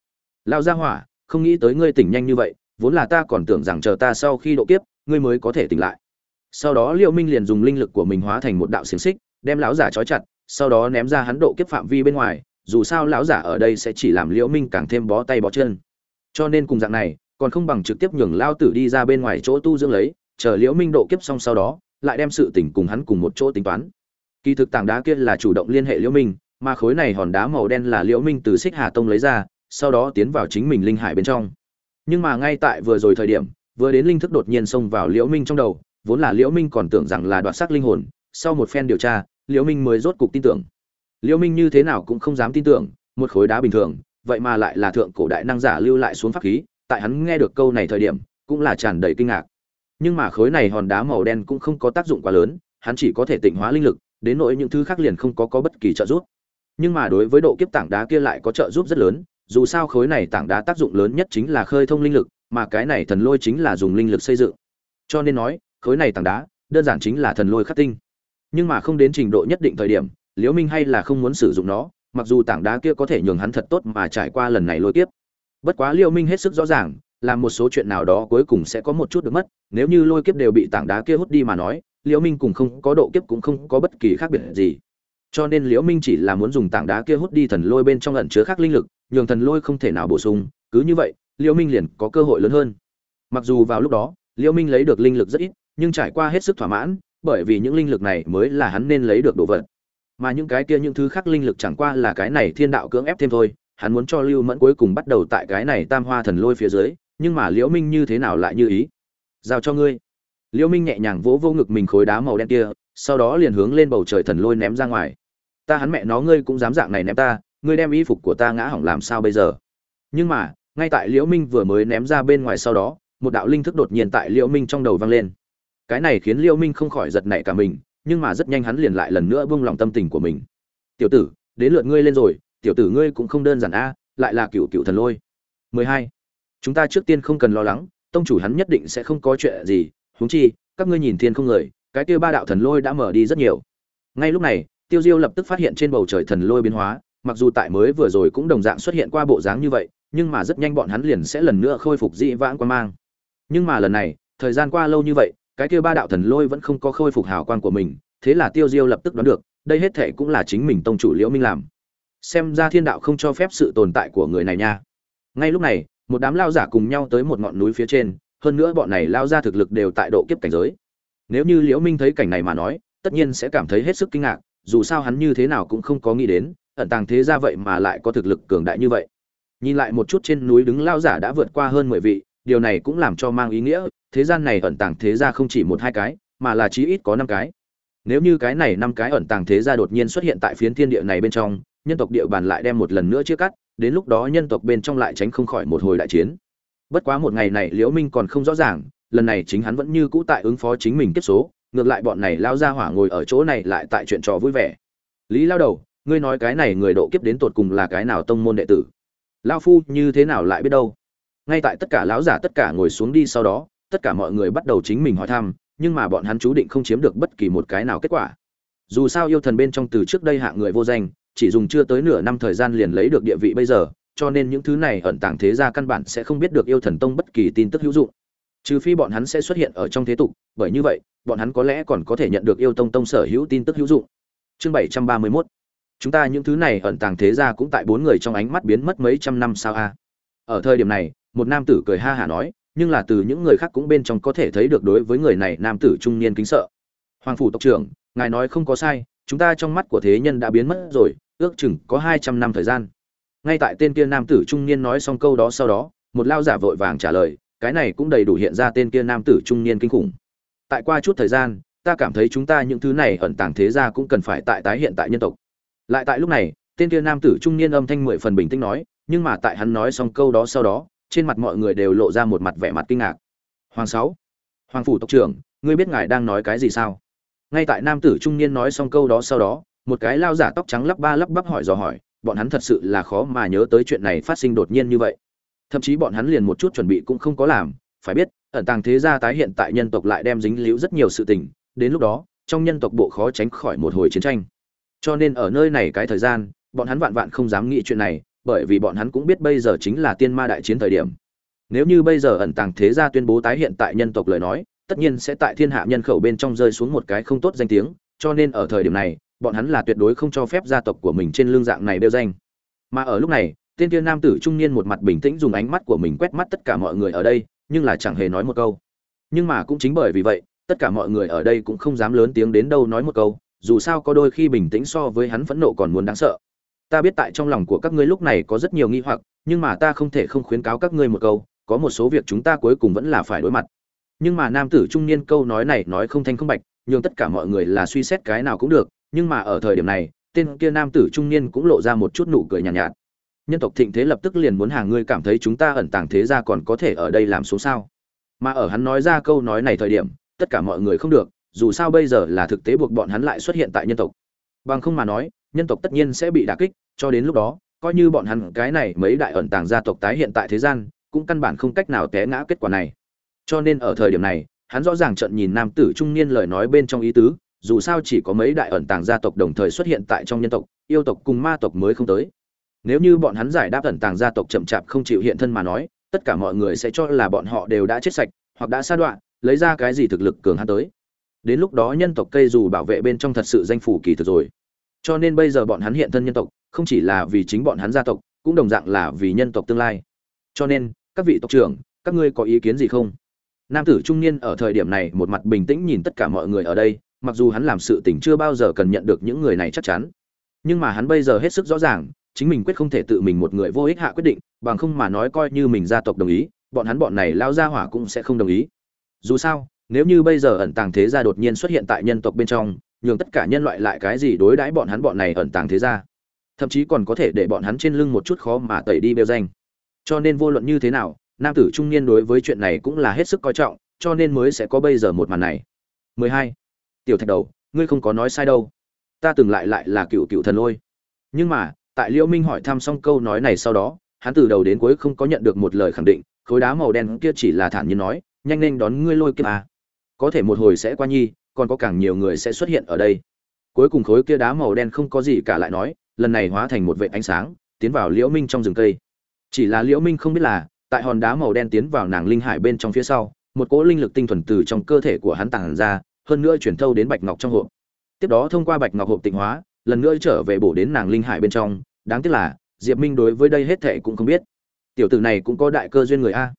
Lão gia hỏa, không nghĩ tới ngươi tỉnh nhanh như vậy, vốn là ta còn tưởng rằng chờ ta sau khi độ kiếp, ngươi mới có thể tỉnh lại. Sau đó liễu minh liền dùng linh lực của mình hóa thành một đạo xiềng xích, đem lão giả trói chặt, sau đó ném ra hắn độ kiếp phạm vi bên ngoài, dù sao lão giả ở đây sẽ chỉ làm liễu minh càng thêm bó tay bó chân. Cho nên cùng dạng này còn không bằng trực tiếp nhường lao tử đi ra bên ngoài chỗ tu dưỡng lấy, chờ liễu minh độ kiếp xong sau đó, lại đem sự tình cùng hắn cùng một chỗ tính toán. Kỳ thực tảng đá kia là chủ động liên hệ liễu minh, mà khối này hòn đá màu đen là liễu minh từ xích hà tông lấy ra, sau đó tiến vào chính mình linh hải bên trong. Nhưng mà ngay tại vừa rồi thời điểm, vừa đến linh thức đột nhiên xông vào liễu minh trong đầu, vốn là liễu minh còn tưởng rằng là đoạt xác linh hồn, sau một phen điều tra, liễu minh mới rốt cục tin tưởng. Liễu minh như thế nào cũng không dám tin tưởng, một khối đá bình thường, vậy mà lại là thượng cổ đại năng giả lưu lại xuống pháp khí tại hắn nghe được câu này thời điểm, cũng là tràn đầy kinh ngạc. Nhưng mà khối này hòn đá màu đen cũng không có tác dụng quá lớn, hắn chỉ có thể tịnh hóa linh lực, đến nỗi những thứ khác liền không có có bất kỳ trợ giúp. Nhưng mà đối với độ kiếp tảng đá kia lại có trợ giúp rất lớn, dù sao khối này tảng đá tác dụng lớn nhất chính là khơi thông linh lực, mà cái này thần lôi chính là dùng linh lực xây dựng. Cho nên nói, khối này tảng đá, đơn giản chính là thần lôi khắc tinh. Nhưng mà không đến trình độ nhất định thời điểm, liễu minh hay là không muốn sử dụng nó, mặc dù tảng đá kia có thể nhường hắn thật tốt mà trải qua lần này lôi kiếp bất quá liễu minh hết sức rõ ràng, làm một số chuyện nào đó cuối cùng sẽ có một chút được mất, nếu như lôi kiếp đều bị tảng đá kia hút đi mà nói liễu minh cùng không có độ kiếp cũng không có bất kỳ khác biệt gì. Cho nên liễu minh chỉ là muốn dùng tảng đá kia hút đi thần lôi bên trong ẩn chứa khác linh lực, nhường thần lôi không thể nào bổ sung, cứ như vậy liễu minh liền có cơ hội lớn hơn. Mặc dù vào lúc đó liễu minh lấy được linh lực rất ít, nhưng trải qua hết sức thỏa mãn, bởi vì những linh lực này mới là hắn nên lấy được đồ vật. Mà những cái kia những thứ khác linh lực chẳng qua là cái này thiên đạo cưỡng ép thêm thôi hắn muốn cho lưu mẫn cuối cùng bắt đầu tại cái này tam hoa thần lôi phía dưới, nhưng mà liễu minh như thế nào lại như ý? Giao cho ngươi. Liễu minh nhẹ nhàng vỗ vô ngực mình khối đá màu đen kia, sau đó liền hướng lên bầu trời thần lôi ném ra ngoài. Ta hắn mẹ nó ngươi cũng dám dạng này ném ta, ngươi đem y phục của ta ngã hỏng làm sao bây giờ? Nhưng mà, ngay tại liễu minh vừa mới ném ra bên ngoài sau đó, một đạo linh thức đột nhiên tại liễu minh trong đầu vang lên. Cái này khiến liễu minh không khỏi giật nảy cả mình, nhưng mà rất nhanh hắn liền lại lần nữa buông lòng tâm tình của mình. Tiểu tử, đến lượt ngươi lên rồi tiểu tử ngươi cũng không đơn giản a, lại là cựu cựu thần lôi. 12. chúng ta trước tiên không cần lo lắng, tông chủ hắn nhất định sẽ không có chuyện gì. Huống chi, các ngươi nhìn thiên không người, cái kia ba đạo thần lôi đã mở đi rất nhiều. Ngay lúc này, tiêu diêu lập tức phát hiện trên bầu trời thần lôi biến hóa, mặc dù tại mới vừa rồi cũng đồng dạng xuất hiện qua bộ dáng như vậy, nhưng mà rất nhanh bọn hắn liền sẽ lần nữa khôi phục dị vãng quan mang. Nhưng mà lần này, thời gian qua lâu như vậy, cái kia ba đạo thần lôi vẫn không có khôi phục hào quang của mình, thế là tiêu diêu lập tức đoán được, đây hết thể cũng là chính mình tông chủ liễu minh làm xem ra thiên đạo không cho phép sự tồn tại của người này nha. Ngay lúc này, một đám lao giả cùng nhau tới một ngọn núi phía trên, hơn nữa bọn này lao ra thực lực đều tại độ kiếp cảnh giới. Nếu như liễu minh thấy cảnh này mà nói, tất nhiên sẽ cảm thấy hết sức kinh ngạc, dù sao hắn như thế nào cũng không có nghĩ đến, ẩn tàng thế gia vậy mà lại có thực lực cường đại như vậy. Nhìn lại một chút trên núi đứng lao giả đã vượt qua hơn mười vị, điều này cũng làm cho mang ý nghĩa, thế gian này ẩn tàng thế gia không chỉ một hai cái, mà là chí ít có năm cái. Nếu như cái này năm cái ẩn tàng thế gia đột nhiên xuất hiện tại phiến thiên địa này bên trong nhân tộc địa bàn lại đem một lần nữa chia cắt, đến lúc đó nhân tộc bên trong lại tránh không khỏi một hồi đại chiến. Bất quá một ngày này liễu minh còn không rõ ràng, lần này chính hắn vẫn như cũ tại ứng phó chính mình tiếp số, ngược lại bọn này lao ra hỏa ngồi ở chỗ này lại tại chuyện trò vui vẻ. Lý lao đầu, ngươi nói cái này người độ kiếp đến tột cùng là cái nào tông môn đệ tử? Lao phu như thế nào lại biết đâu? Ngay tại tất cả lão giả tất cả ngồi xuống đi sau đó, tất cả mọi người bắt đầu chính mình hỏi thăm, nhưng mà bọn hắn chú định không chiếm được bất kỳ một cái nào kết quả. Dù sao yêu thần bên trong từ trước đây hạ người vô danh chỉ dùng chưa tới nửa năm thời gian liền lấy được địa vị bây giờ, cho nên những thứ này ẩn tàng thế gia căn bản sẽ không biết được yêu thần tông bất kỳ tin tức hữu dụng. Trừ phi bọn hắn sẽ xuất hiện ở trong thế tục, bởi như vậy, bọn hắn có lẽ còn có thể nhận được yêu tông tông sở hữu tin tức hữu dụng. Chương 731 chúng ta những thứ này ẩn tàng thế gia cũng tại bốn người trong ánh mắt biến mất mấy trăm năm sao a? Ở thời điểm này, một nam tử cười ha hả nói, nhưng là từ những người khác cũng bên trong có thể thấy được đối với người này nam tử trung niên kính sợ. Hoàng phủ tộc trưởng, ngài nói không có sai, chúng ta trong mắt của thế nhân đã biến mất rồi ước chừng có hai trăm năm thời gian. Ngay tại tên kia nam tử trung niên nói xong câu đó sau đó, một lao giả vội vàng trả lời, cái này cũng đầy đủ hiện ra tên kia nam tử trung niên kinh khủng. Tại qua chút thời gian, ta cảm thấy chúng ta những thứ này ẩn tàng thế gia cũng cần phải tại tái hiện tại nhân tộc. Lại tại lúc này, tên kia nam tử trung niên âm thanh mười phần bình tĩnh nói, nhưng mà tại hắn nói xong câu đó sau đó, trên mặt mọi người đều lộ ra một mặt vẻ mặt kinh ngạc. Hoàng sáu, hoàng phủ tộc trưởng, ngươi biết ngài đang nói cái gì sao? Ngay tại nam tử trung niên nói xong câu đó sau đó một cái lao giả tóc trắng lắp ba lắp bắp hỏi dò hỏi, bọn hắn thật sự là khó mà nhớ tới chuyện này phát sinh đột nhiên như vậy. Thậm chí bọn hắn liền một chút chuẩn bị cũng không có làm, phải biết, ẩn tàng thế gia tái hiện tại nhân tộc lại đem dính líu rất nhiều sự tình, đến lúc đó, trong nhân tộc bộ khó tránh khỏi một hồi chiến tranh. Cho nên ở nơi này cái thời gian, bọn hắn vạn vạn không dám nghĩ chuyện này, bởi vì bọn hắn cũng biết bây giờ chính là tiên ma đại chiến thời điểm. Nếu như bây giờ ẩn tàng thế gia tuyên bố tái hiện tại nhân tộc lời nói, tất nhiên sẽ tại thiên hạ nhân khẩu bên trong rơi xuống một cái không tốt danh tiếng, cho nên ở thời điểm này bọn hắn là tuyệt đối không cho phép gia tộc của mình trên lương dạng này đeo danh. Mà ở lúc này, tên kia nam tử trung niên một mặt bình tĩnh dùng ánh mắt của mình quét mắt tất cả mọi người ở đây, nhưng là chẳng hề nói một câu. Nhưng mà cũng chính bởi vì vậy, tất cả mọi người ở đây cũng không dám lớn tiếng đến đâu nói một câu, dù sao có đôi khi bình tĩnh so với hắn phẫn nộ còn muốn đáng sợ. Ta biết tại trong lòng của các ngươi lúc này có rất nhiều nghi hoặc, nhưng mà ta không thể không khuyến cáo các ngươi một câu, có một số việc chúng ta cuối cùng vẫn là phải đối mặt. Nhưng mà nam tử trung niên câu nói này nói không thanh không bạch nhưng tất cả mọi người là suy xét cái nào cũng được nhưng mà ở thời điểm này tên kia nam tử trung niên cũng lộ ra một chút nụ cười nhàn nhạt, nhạt. Nhân tộc thịnh thế lập tức liền muốn hàng ngươi cảm thấy chúng ta ẩn tàng thế ra còn có thể ở đây làm số sao? Mà ở hắn nói ra câu nói này thời điểm tất cả mọi người không được dù sao bây giờ là thực tế buộc bọn hắn lại xuất hiện tại nhân tộc. Bằng không mà nói nhân tộc tất nhiên sẽ bị đả kích cho đến lúc đó coi như bọn hắn cái này mấy đại ẩn tàng gia tộc tái hiện tại thế gian cũng căn bản không cách nào té ngã kết quả này. Cho nên ở thời điểm này hắn rõ ràng trận nhìn nam tử trung niên lời nói bên trong ý tứ dù sao chỉ có mấy đại ẩn tàng gia tộc đồng thời xuất hiện tại trong nhân tộc, yêu tộc cùng ma tộc mới không tới. Nếu như bọn hắn giải đáp ẩn tàng gia tộc chậm chạp không chịu hiện thân mà nói, tất cả mọi người sẽ cho là bọn họ đều đã chết sạch, hoặc đã sa đoạn lấy ra cái gì thực lực cường hắn tới. Đến lúc đó nhân tộc cây dù bảo vệ bên trong thật sự danh phủ kỳ thực rồi. Cho nên bây giờ bọn hắn hiện thân nhân tộc, không chỉ là vì chính bọn hắn gia tộc, cũng đồng dạng là vì nhân tộc tương lai. Cho nên, các vị tộc trưởng, các ngươi có ý kiến gì không? Nam tử trung niên ở thời điểm này một mặt bình tĩnh nhìn tất cả mọi người ở đây mặc dù hắn làm sự tình chưa bao giờ cần nhận được những người này chắc chắn, nhưng mà hắn bây giờ hết sức rõ ràng, chính mình quyết không thể tự mình một người vô ích hạ quyết định, bằng không mà nói coi như mình gia tộc đồng ý, bọn hắn bọn này lao ra hỏa cũng sẽ không đồng ý. Dù sao, nếu như bây giờ ẩn tàng thế gia đột nhiên xuất hiện tại nhân tộc bên trong, nhường tất cả nhân loại lại cái gì đối đãi bọn hắn bọn này ẩn tàng thế gia? Thậm chí còn có thể để bọn hắn trên lưng một chút khó mà tẩy đi bêu danh. Cho nên vô luận như thế nào, nam tử trung niên đối với chuyện này cũng là hết sức coi trọng, cho nên mới sẽ có bây giờ một màn này. 12 tiểu thạch đầu, ngươi không có nói sai đâu. Ta từng lại lại là cựu cựu thần lôi. Nhưng mà, tại liễu minh hỏi thăm xong câu nói này sau đó, hắn từ đầu đến cuối không có nhận được một lời khẳng định, khối đá màu đen kia chỉ là thản nhiên nói, nhanh lên đón ngươi lôi kia à. có thể một hồi sẽ qua nhi, còn có càng nhiều người sẽ xuất hiện ở đây. Cuối cùng khối kia đá màu đen không có gì cả lại nói, lần này hóa thành một vệt ánh sáng, tiến vào liễu minh trong rừng cây. Chỉ là liễu minh không biết là, tại hòn đá màu đen tiến vào nàng linh hải bên trong phía sau, một cỗ linh lực tinh thuần từ trong cơ thể của hắn tàng ra hơn nữa chuyển thâu đến bạch ngọc trong hộp. Tiếp đó thông qua bạch ngọc hộp tịnh hóa, lần nữa trở về bổ đến nàng linh hải bên trong. Đáng tiếc là, diệp minh đối với đây hết thệ cũng không biết. Tiểu tử này cũng có đại cơ duyên người a.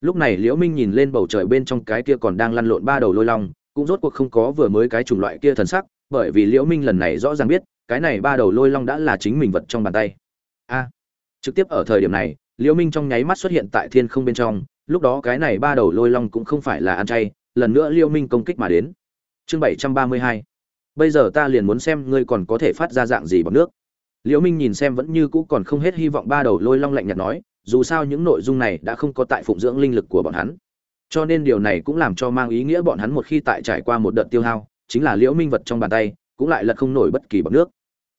Lúc này liễu minh nhìn lên bầu trời bên trong cái kia còn đang lăn lộn ba đầu lôi long, cũng rốt cuộc không có vừa mới cái chủng loại kia thần sắc, bởi vì liễu minh lần này rõ ràng biết, cái này ba đầu lôi long đã là chính mình vật trong bàn tay. A. Trực tiếp ở thời điểm này, liễu minh trong nháy mắt xuất hiện tại thiên không bên trong, lúc đó cái này ba đầu lôi long cũng không phải là ăn chay, lần nữa liễu minh công kích mà đến chương bảy trăm ba mươi hai. Bây giờ ta liền muốn xem ngươi còn có thể phát ra dạng gì bằng nước. Liễu minh nhìn xem vẫn như cũ còn không hết hy vọng ba đầu lôi long lạnh nhạt nói, dù sao những nội dung này đã không có tại phụng dưỡng linh lực của bọn hắn. Cho nên điều này cũng làm cho mang ý nghĩa bọn hắn một khi tại trải qua một đợt tiêu hao, chính là liễu minh vật trong bàn tay, cũng lại lật không nổi bất kỳ bọt nước.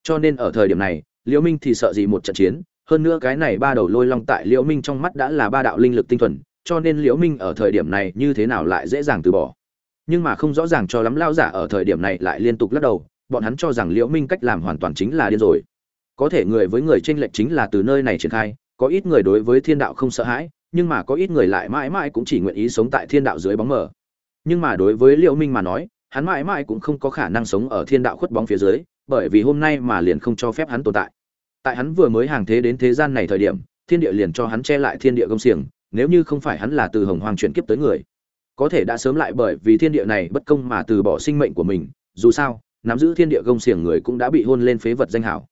Cho nên ở thời điểm này, liễu minh thì sợ gì một trận chiến, hơn nữa cái này ba đầu lôi long tại liễu minh trong mắt đã là ba đạo linh lực tinh thuần, cho nên liễu minh ở thời điểm này như thế nào lại dễ dàng từ bỏ nhưng mà không rõ ràng cho lắm lao giả ở thời điểm này lại liên tục lắc đầu, bọn hắn cho rằng liễu minh cách làm hoàn toàn chính là điên rồi. Có thể người với người tranh lệch chính là từ nơi này triển khai, có ít người đối với thiên đạo không sợ hãi, nhưng mà có ít người lại mãi mãi cũng chỉ nguyện ý sống tại thiên đạo dưới bóng mờ. Nhưng mà đối với liễu minh mà nói, hắn mãi mãi cũng không có khả năng sống ở thiên đạo khuất bóng phía dưới, bởi vì hôm nay mà liền không cho phép hắn tồn tại. Tại hắn vừa mới hàng thế đến thế gian này thời điểm, thiên địa liền cho hắn che lại thiên địa công xiềng, nếu như không phải hắn là từ hồng hoàng chuyển kiếp tới người có thể đã sớm lại bởi vì thiên địa này bất công mà từ bỏ sinh mệnh của mình, dù sao, nắm giữ thiên địa gông xiềng người cũng đã bị hôn lên phế vật danh hảo.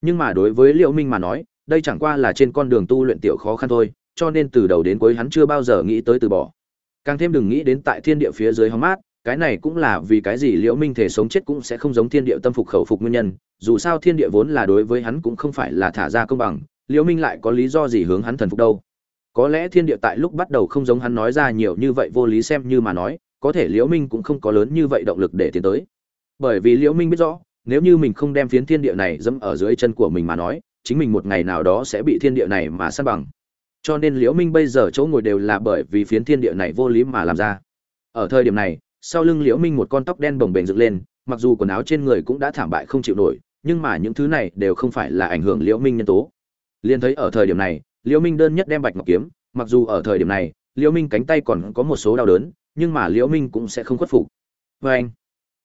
Nhưng mà đối với liệu minh mà nói, đây chẳng qua là trên con đường tu luyện tiểu khó khăn thôi, cho nên từ đầu đến cuối hắn chưa bao giờ nghĩ tới từ bỏ. Càng thêm đừng nghĩ đến tại thiên địa phía dưới hóng mát, cái này cũng là vì cái gì liễu minh thể sống chết cũng sẽ không giống thiên địa tâm phục khẩu phục nguyên nhân, dù sao thiên địa vốn là đối với hắn cũng không phải là thả ra công bằng, liễu minh lại có lý do gì hướng hắn thần phục đâu có lẽ thiên địa tại lúc bắt đầu không giống hắn nói ra nhiều như vậy vô lý xem như mà nói, có thể liễu minh cũng không có lớn như vậy động lực để tiến tới. Bởi vì liễu minh biết rõ, nếu như mình không đem phiến thiên địa này dẫm ở dưới chân của mình mà nói, chính mình một ngày nào đó sẽ bị thiên địa này mà san bằng. Cho nên liễu minh bây giờ chỗ ngồi đều là bởi vì phiến thiên địa này vô lý mà làm ra. Ở thời điểm này, sau lưng liễu minh một con tóc đen bồng bềnh dựng lên, mặc dù quần áo trên người cũng đã thảm bại không chịu nổi, nhưng mà những thứ này đều không phải là ảnh hưởng liễu minh nhân tố. Liên thấy ở thời điểm này liễu minh đơn nhất đem bạch ngọc kiếm, mặc dù ở thời điểm này, liễu minh cánh tay còn có một số đau đớn, nhưng mà liễu minh cũng sẽ không khuất phục. Với anh,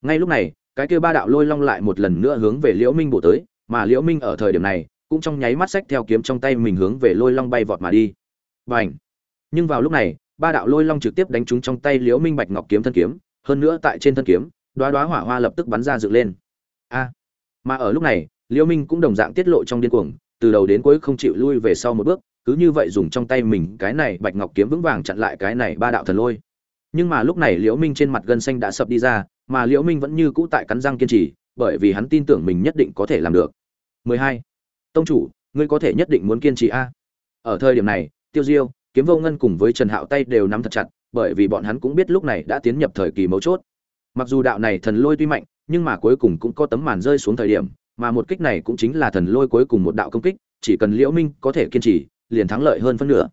ngay lúc này, cái kia ba đạo lôi long lại một lần nữa hướng về liễu minh bổ tới, mà liễu minh ở thời điểm này, cũng trong nháy mắt sách theo kiếm trong tay mình hướng về lôi long bay vọt mà đi. Bành nhưng vào lúc này, ba đạo lôi long trực tiếp đánh trúng trong tay liễu minh bạch ngọc kiếm thân kiếm, hơn nữa tại trên thân kiếm, đóa đóa hỏa hoa lập tức bắn ra dựng lên. A, mà ở lúc này, liễu minh cũng đồng dạng tiết lộ trong điên cuồng, từ đầu đến cuối không chịu lui về sau một bước cứ như vậy dùng trong tay mình cái này bạch ngọc kiếm vững vàng chặn lại cái này ba đạo thần lôi. Nhưng mà lúc này liễu minh trên mặt gân xanh đã sập đi ra, mà liễu minh vẫn như cũ tại cắn răng kiên trì, bởi vì hắn tin tưởng mình nhất định có thể làm được. 12. tông chủ, ngươi có thể nhất định muốn kiên trì a? Ở thời điểm này, tiêu diêu, kiếm vô ngân cùng với trần hạo tay đều nắm thật chặt, bởi vì bọn hắn cũng biết lúc này đã tiến nhập thời kỳ mấu chốt. Mặc dù đạo này thần lôi tuy mạnh, nhưng mà cuối cùng cũng có tấm màn rơi xuống thời điểm, mà một kích này cũng chính là thần lôi cuối cùng một đạo công kích, chỉ cần liễu minh có thể kiên trì liền thắng lợi hơn phân nửa.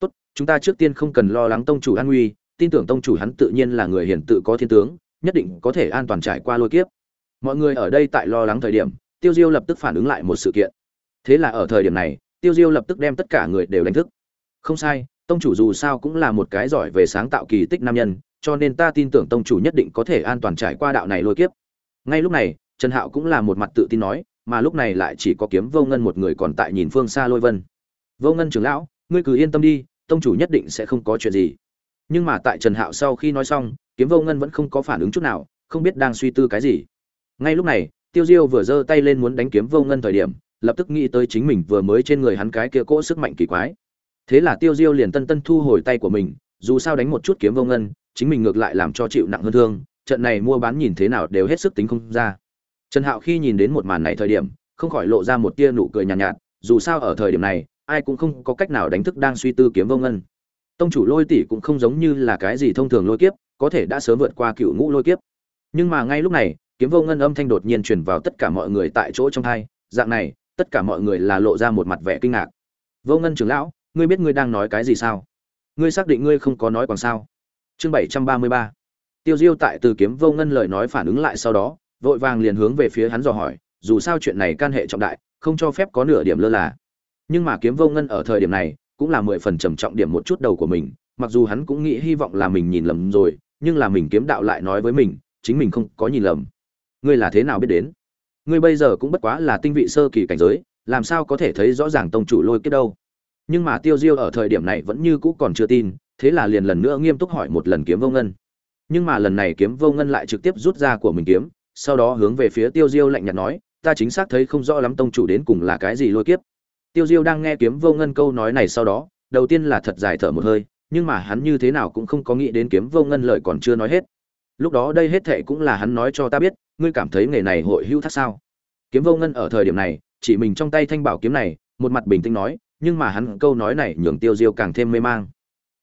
Tốt, chúng ta trước tiên không cần lo lắng tông chủ an nguy, tin tưởng tông chủ hắn tự nhiên là người hiển tự có thiên tướng, nhất định có thể an toàn trải qua lôi kiếp. Mọi người ở đây tại lo lắng thời điểm, tiêu diêu lập tức phản ứng lại một sự kiện. Thế là ở thời điểm này, tiêu diêu lập tức đem tất cả người đều đánh thức. Không sai, tông chủ dù sao cũng là một cái giỏi về sáng tạo kỳ tích nam nhân, cho nên ta tin tưởng tông chủ nhất định có thể an toàn trải qua đạo này lôi kiếp. Ngay lúc này, trần hạo cũng là một mặt tự tin nói, mà lúc này lại chỉ có kiếm vô ngân một người còn tại nhìn phương xa lôi vân vô ngân trưởng lão ngươi cứ yên tâm đi tông chủ nhất định sẽ không có chuyện gì. Nhưng mà tại trần hạo sau khi nói xong kiếm vô ngân vẫn không có phản ứng chút nào không biết đang suy tư cái gì. Ngay lúc này tiêu diêu vừa giơ tay lên muốn đánh kiếm vô ngân thời điểm lập tức nghĩ tới chính mình vừa mới trên người hắn cái kia cỗ sức mạnh kỳ quái. Thế là tiêu diêu liền tân tân thu hồi tay của mình dù sao đánh một chút kiếm vô ngân chính mình ngược lại làm cho chịu nặng hơn thương trận này mua bán nhìn thế nào đều hết sức tính không ra. Trần hạo khi nhìn đến một màn này thời điểm không khỏi lộ ra một tia nụ cười nhàn nhạt, nhạt dù sao ở thời điểm này ai cũng không có cách nào đánh thức đang suy tư kiếm vô ngân. Tông chủ lôi tỷ cũng không giống như là cái gì thông thường lôi kiếp, có thể đã sớm vượt qua cựu ngũ lôi kiếp. Nhưng mà ngay lúc này, kiếm vô ngân âm thanh đột nhiên truyền vào tất cả mọi người tại chỗ trong thai dạng này, tất cả mọi người là lộ ra một mặt vẻ kinh ngạc. Vô ngân trưởng lão, ngươi biết ngươi đang nói cái gì sao? Ngươi xác định ngươi không có nói còn sao? Chương bảy trăm ba mươi ba. Tiêu diêu tại từ kiếm vô ngân lời nói phản ứng lại sau đó, vội vàng liền hướng về phía hắn dò hỏi, dù sao chuyện này can hệ trọng đại, không cho phép có nửa điểm lơ là nhưng mà kiếm vô ngân ở thời điểm này, cũng là mười phần trầm trọng điểm một chút đầu của mình, mặc dù hắn cũng nghĩ hy vọng là mình nhìn lầm rồi, nhưng là mình kiếm đạo lại nói với mình, chính mình không có nhìn lầm. Ngươi là thế nào biết đến? Ngươi bây giờ cũng bất quá là tinh vị sơ kỳ cảnh giới, làm sao có thể thấy rõ ràng tông chủ lôi kết đâu? Nhưng mà tiêu diêu ở thời điểm này vẫn như cũ còn chưa tin, thế là liền lần nữa nghiêm túc hỏi một lần kiếm vô ngân. Nhưng mà lần này kiếm vô ngân lại trực tiếp rút ra của mình kiếm, sau đó hướng về phía tiêu diêu lạnh nhạt nói, ta chính xác thấy không rõ lắm tông chủ đến cùng là cái gì lôi kiếp tiêu diêu đang nghe kiếm vô ngân câu nói này sau đó đầu tiên là thật dài thở một hơi nhưng mà hắn như thế nào cũng không có nghĩ đến kiếm vô ngân lời còn chưa nói hết. Lúc đó đây hết thệ cũng là hắn nói cho ta biết ngươi cảm thấy nghề này hội hữu thác sao? Kiếm vô ngân ở thời điểm này chỉ mình trong tay thanh bảo kiếm này một mặt bình tĩnh nói nhưng mà hắn câu nói này nhường tiêu diêu càng thêm mê mang.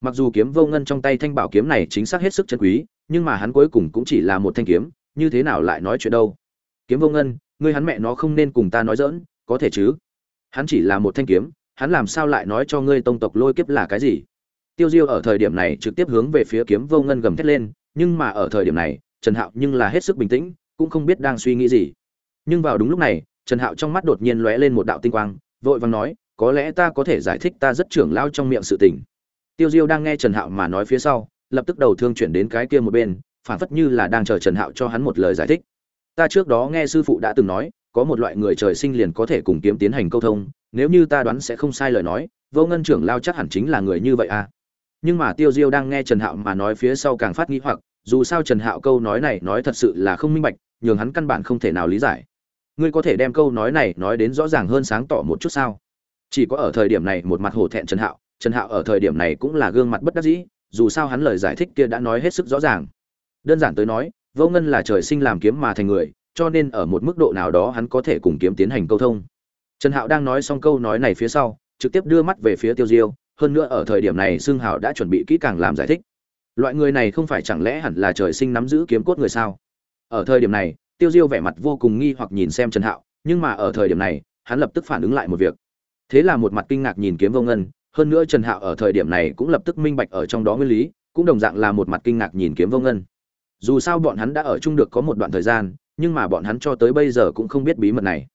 Mặc dù kiếm vô ngân trong tay thanh bảo kiếm này chính xác hết sức chân quý nhưng mà hắn cuối cùng cũng chỉ là một thanh kiếm như thế nào lại nói chuyện đâu? Kiếm vô ngân ngươi hắn mẹ nó không nên cùng ta nói giỡn, có thể chứ? Hắn chỉ là một thanh kiếm, hắn làm sao lại nói cho ngươi tông tộc lôi kiếp là cái gì? Tiêu diêu ở thời điểm này trực tiếp hướng về phía kiếm vô ngân gầm thét lên, nhưng mà ở thời điểm này, trần hạo nhưng là hết sức bình tĩnh, cũng không biết đang suy nghĩ gì. Nhưng vào đúng lúc này, trần hạo trong mắt đột nhiên lóe lên một đạo tinh quang, vội vàng nói, có lẽ ta có thể giải thích ta rất trưởng lao trong miệng sự tình. Tiêu diêu đang nghe trần hạo mà nói phía sau, lập tức đầu thương chuyển đến cái kia một bên, phản phất như là đang chờ trần hạo cho hắn một lời giải thích. Ta trước đó nghe sư phụ đã từng nói có một loại người trời sinh liền có thể cùng kiếm tiến hành câu thông, nếu như ta đoán sẽ không sai lời nói, vô ngân trưởng lao chắc hẳn chính là người như vậy à. Nhưng mà tiêu diêu đang nghe trần hạo mà nói phía sau càng phát nghĩ hoặc, dù sao trần hạo câu nói này nói thật sự là không minh bạch, nhường hắn căn bản không thể nào lý giải. Ngươi có thể đem câu nói này nói đến rõ ràng hơn sáng tỏ một chút sao? Chỉ có ở thời điểm này một mặt hổ thẹn trần hạo trần hạo ở thời điểm này cũng là gương mặt bất đắc dĩ, dù sao hắn lời giải thích kia đã nói hết sức rõ ràng. Đơn giản tới nói, vô ngân là trời sinh làm kiếm mà thành người cho nên ở một mức độ nào đó hắn có thể cùng kiếm tiến hành câu thông. Trần hạo đang nói xong câu nói này phía sau, trực tiếp đưa mắt về phía tiêu diêu, hơn nữa ở thời điểm này Sương Hạo đã chuẩn bị kỹ càng làm giải thích. Loại người này không phải chẳng lẽ hẳn là trời sinh nắm giữ kiếm cốt người sao? Ở thời điểm này, tiêu diêu vẻ mặt vô cùng nghi hoặc nhìn xem trần hạo, nhưng mà ở thời điểm này, hắn lập tức phản ứng lại một việc. Thế là một mặt kinh ngạc nhìn kiếm vô ngân, hơn nữa trần hạo ở thời điểm này cũng lập tức minh bạch ở trong đó nguyên lý, cũng đồng dạng là một mặt kinh ngạc nhìn kiếm vô ngân. Dù sao bọn hắn đã ở chung được có một đoạn thời gian nhưng mà bọn hắn cho tới bây giờ cũng không biết bí mật này.